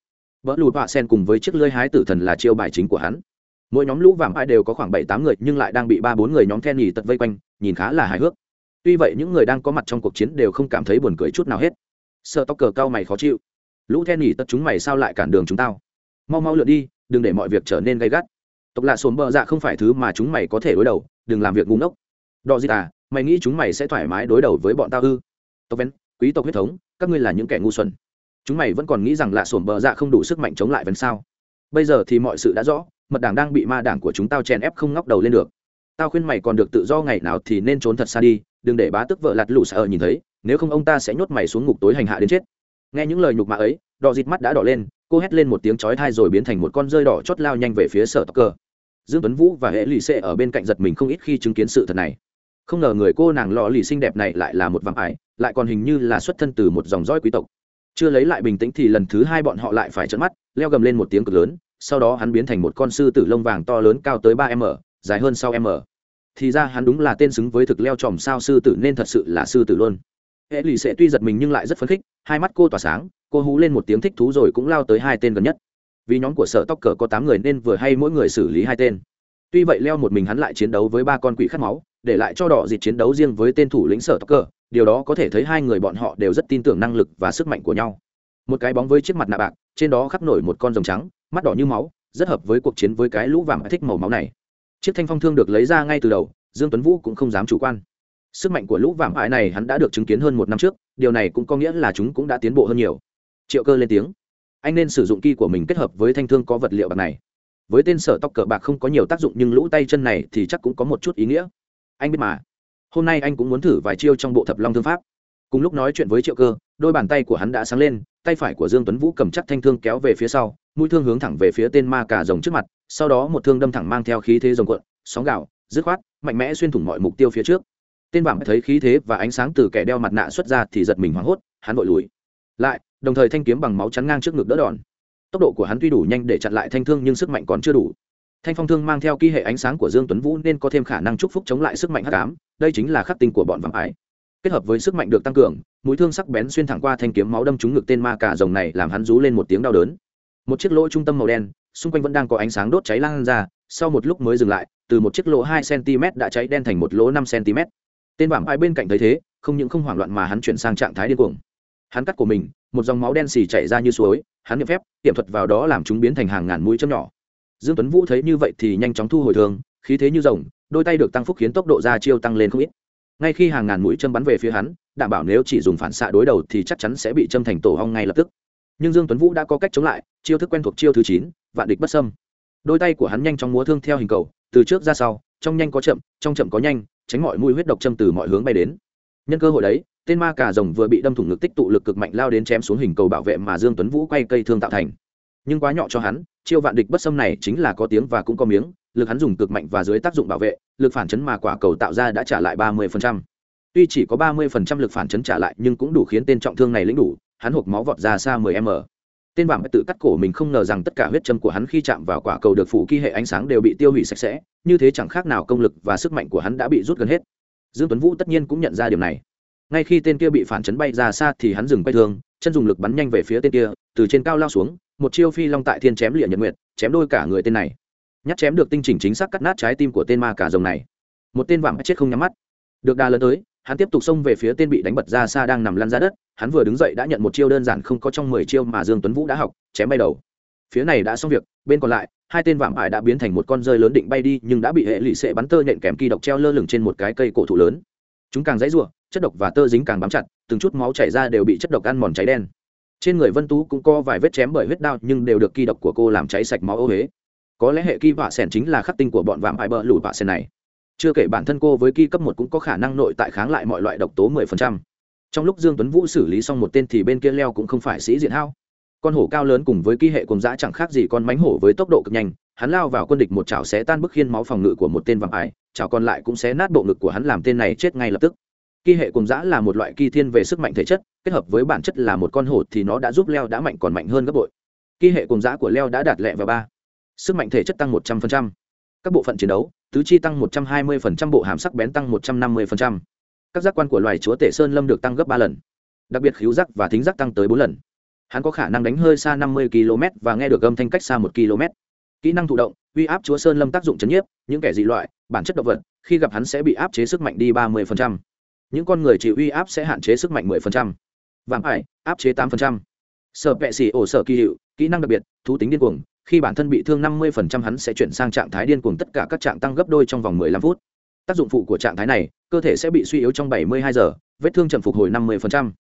Vỡ lùi họa sen cùng với chiếc lưới hái tử thần là chiêu bài chính của hắn. Mỗi nhóm lũ vàng ai đều có khoảng bảy tám người nhưng lại đang bị ba bốn người nhóm then nhì tật vây quanh, nhìn khá là hài hước. Tuy vậy những người đang có mặt trong cuộc chiến đều không cảm thấy buồn cười chút nào hết. Sợ tóc cờ cao mày khó chịu. Lũ then nhì tật chúng mày sao lại cản đường chúng tao? Mau mau lượn đi, đừng để mọi việc trở nên gay gắt. Tộc lạ sồn bờ dạ không phải thứ mà chúng mày có thể đối đầu, đừng làm việc ngu ngốc. Đò gì à mày nghĩ chúng mày sẽ thoải mái đối đầu với bọn tao ư? Tộc vén quý tộc huyết thống, các ngươi là những kẻ ngu xuẩn. Chúng mày vẫn còn nghĩ rằng lạ sổm bờ dạ không đủ sức mạnh chống lại vẫn sao. Bây giờ thì mọi sự đã rõ, mật đảng đang bị ma đảng của chúng tao chèn ép không ngóc đầu lên được. Tao khuyên mày còn được tự do ngày nào thì nên trốn thật xa đi, đừng để bá tức vợ lạt lũ sợ nhìn thấy, nếu không ông ta sẽ nhốt mày xuống ngục tối hành hạ đến chết. Nghe những lời nhục mạ ấy, đỏ dịt mắt đã đỏ lên, cô hét lên một tiếng chói thai rồi biến thành một con rơi đỏ chót lao nhanh về phía sở tóc cơ. Dương tuấn vũ và hệ lì xệ ở bên cạnh giật mình không ít khi chứng kiến sự thật này. Không ngờ người cô nàng lò lì xinh đẹp này lại là một vạm ải lại còn hình như là xuất thân từ một dòng dõi quý tộc. Chưa lấy lại bình tĩnh thì lần thứ hai bọn họ lại phải trợn mắt, leo gầm lên một tiếng cực lớn, sau đó hắn biến thành một con sư tử lông vàng to lớn cao tới ba m, dài hơn sau m. Thì ra hắn đúng là tên xứng với thực leo tròm sao sư tử nên thật sự là sư tử luôn. Hệ lì sẽ tuy giật mình nhưng lại rất phấn khích, hai mắt cô tỏa sáng, cô hú lên một tiếng thích thú rồi cũng lao tới hai tên gần nhất. Vì nhóm của sở tóc cờ có tám người nên vừa hay mỗi người xử lý hai tên. Tuy vậy leo một mình hắn lại chiến đấu với ba con quỷ khát máu để lại cho đỏ dịt chiến đấu riêng với tên thủ lĩnh sở tóc cờ, điều đó có thể thấy hai người bọn họ đều rất tin tưởng năng lực và sức mạnh của nhau. Một cái bóng với chiếc mặt nạ bạc, trên đó khắc nổi một con rồng trắng, mắt đỏ như máu, rất hợp với cuộc chiến với cái lũ vàng thích màu máu này. Chiếc thanh phong thương được lấy ra ngay từ đầu, dương tuấn vũ cũng không dám chủ quan. Sức mạnh của lũ vạm ải này hắn đã được chứng kiến hơn một năm trước, điều này cũng có nghĩa là chúng cũng đã tiến bộ hơn nhiều. Triệu cơ lên tiếng. Anh nên sử dụng kỳ của mình kết hợp với thanh thương có vật liệu bạc này. Với tên sở tóc cờ bạc không có nhiều tác dụng nhưng lũ tay chân này thì chắc cũng có một chút ý nghĩa anh biết mà. Hôm nay anh cũng muốn thử vài chiêu trong bộ thập long thương pháp. Cùng lúc nói chuyện với triệu cơ, đôi bàn tay của hắn đã sáng lên, tay phải của dương tuấn vũ cầm chắc thanh thương kéo về phía sau, mũi thương hướng thẳng về phía tên ma cà rồng trước mặt, sau đó một thương đâm thẳng mang theo khí thế rồng cuộn, sóng gạo, dứt khoát, mạnh mẽ xuyên thủng mọi mục tiêu phía trước. Tên bảng thấy khí thế và ánh sáng từ kẻ đeo mặt nạ xuất ra thì giật mình hoảng hốt, hắn vội lùi. Lại, đồng thời thanh kiếm bằng máu chắn ngang trước ngực đỡ đòn. Tốc độ của hắn tuy đủ nhanh để chặn lại thanh thương nhưng sức mạnh còn chưa đủ thanh phong thương mang theo ký hệ ánh sáng của dương tuấn vũ nên có thêm khả năng chúc phúc chống lại sức mạnh hắc ám, đây chính là khắc tinh của bọn vàng ái. Kết hợp với sức mạnh được tăng cường, mũi thương sắc bén xuyên thẳng qua thanh kiếm máu đâm trúng ngực tên ma cà rồng này làm hắn rú lên một tiếng đau đớn. Một chiếc lỗ trung tâm màu đen, xung quanh vẫn đang có ánh sáng đốt cháy lan ra, sau một lúc mới dừng lại, từ một chiếc lỗ hai cm đã cháy đen thành một lỗ năm cm. Tên vạm ai bên cạnh thấy thế, không những không hoảng loạn mà hắn chuyển sang trạng thái điên cuồng. Hắn cắt của mình, một dòng máu đen xì chảy ra như suối, hắn niệm phép, tiệm thuật vào đó làm chúng biến thành hàng ngàn mũi châm nhỏ dương tuấn vũ thấy như vậy thì nhanh chóng thu hồi thương, khí thế như rồng, đôi tay được tăng phúc khiến tốc độ ra chiêu tăng lên không ít. Ngay khi hàng ngàn mũi châm bắn về phía hắn, đảm bảo nếu chỉ dùng phản xạ đối đầu thì chắc chắn sẽ bị châm thành tổ hong ngay lập tức. Nhưng dương tuấn vũ đã có cách chống lại, chiêu thức quen thuộc chiêu thứ chín, vạn địch bất sâm đôi tay của hắn nhanh chóng múa thương theo hình cầu, từ trước ra sau, trong nhanh có chậm, trong chậm có nhanh, tránh mọi mũi huyết độc châm từ mọi hướng bay đến. Nhân cơ hội đấy, tên ma cà rồng vừa bị đâm thủng ngực tích tụ lực cực mạnh lao đến chém xuống hình cầu bảo vệ mà dương tuấn vũ quay cây thương tạo thành nhưng quá nhỏ cho hắn, chiêu vạn địch bất xâm này chính là có tiếng và cũng có miếng, lực hắn dùng cực mạnh và dưới tác dụng bảo vệ, lực phản chấn mà quả cầu tạo ra đã trả lại ba 30%. tuy chỉ có ba 30% lực phản chấn trả lại nhưng cũng đủ khiến tên trọng thương này lĩnh đủ, hắn hộp máu vọt ra xa 10 m. Tên vàng tự cắt cổ mình không ngờ rằng tất cả huyết châm của hắn khi chạm vào quả cầu được phủ kỳ hệ ánh sáng đều bị tiêu hủy sạch sẽ, như thế chẳng khác nào công lực và sức mạnh của hắn đã bị rút gần hết. Dương tuấn vũ tất nhiên cũng nhận ra điều này. Ngay khi tên kia bị phản chấn bay ra xa thì hắn dừng quay thương, chân dùng lực bắn nhanh về phía tên kia, từ trên cao lao xuống một chiêu phi long tại thiên chém lịa nhật nguyệt, chém đôi cả người tên này. Nhát chém được tinh chỉnh chính xác cắt nát trái tim của tên ma cả rồng này. Một tên vạm chết không nhắm mắt. Được đà lớn tới, hắn tiếp tục xông về phía tên bị đánh bật ra xa đang nằm lăn ra đất, hắn vừa đứng dậy đã nhận một chiêu đơn giản không có trong mười chiêu mà dương tuấn vũ đã học, chém bay đầu. Phía này đã xong việc, bên còn lại, hai tên vạm ải đã biến thành một con rơi lớn định bay đi, nhưng đã bị hệ lụy sệ bắn tơ nhện kèm kỳ độc treo lơ lửng trên một cái cây cổ thụ lớn. Chúng càng dãy rủa, chất độc và tơ dính càng bám chặt, từng chút máu chảy ra đều bị chất độc ăn mòn cháy đen trên người vân tú cũng có vài vết chém bởi huyết đao nhưng đều được kỳ độc của cô làm cháy sạch máu ô huế có lẽ hệ kỳ vạ sẻn chính là khắc tinh của bọn vạm ải bờ lùi vạ sẻn này. Chưa kể bản thân cô với kỳ cấp một cũng có khả năng nội tại kháng lại mọi loại độc tố 10%. trong lúc dương tuấn vũ xử lý xong một tên thì bên kia leo cũng không phải sĩ diện hao. Con hổ cao lớn cùng với kỳ hệ cùng dã chẳng khác gì con mánh hổ với tốc độ cực nhanh. Hắn lao vào quân địch một chảo xé tan bức khiên máu phòng ngự của một tên vạm ải chảo còn lại cũng xé nát bộ ngực của hắn làm tên này chết ngay lập tức. Kỳ hệ cùng dã là một loại kỳ thiên về sức mạnh thể chất kết hợp với bản chất là một con hổ thì nó đã giúp leo đã mạnh còn mạnh hơn gấp bội. Kỳ hệ cùng giã của leo đã đạt lẹ vào ba, sức mạnh thể chất tăng một trăm linh các bộ phận chiến đấu, tứ chi tăng một trăm hai mươi bộ hàm sắc bén tăng một trăm năm mươi các giác quan của loài chúa tể sơn lâm được tăng gấp ba lần, đặc biệt khíu giác và thính giác tăng tới bốn lần. Hắn có khả năng đánh hơi xa năm mươi km và nghe được âm thanh cách xa một km kỹ năng thụ động, uy áp chúa sơn lâm tác dụng chấn nhiếp, những kẻ dị loại, bản chất động vật, khi gặp hắn sẽ bị áp chế sức mạnh đi ba mươi những con người chịu uy áp sẽ hạn chế sức mạnh 10% vàng ải, áp chế 8%. sở vệ sĩ ổ sở kỳ hiệu, kỹ năng đặc biệt, thú tính điên cuồng, khi bản thân bị thương 50% hắn sẽ chuyển sang trạng thái điên cuồng tất cả các trạng tăng gấp đôi trong vòng 15 phút tác dụng phụ của trạng thái này, cơ thể sẽ bị suy yếu trong 72 giờ, vết thương chậm phục hồi 50%.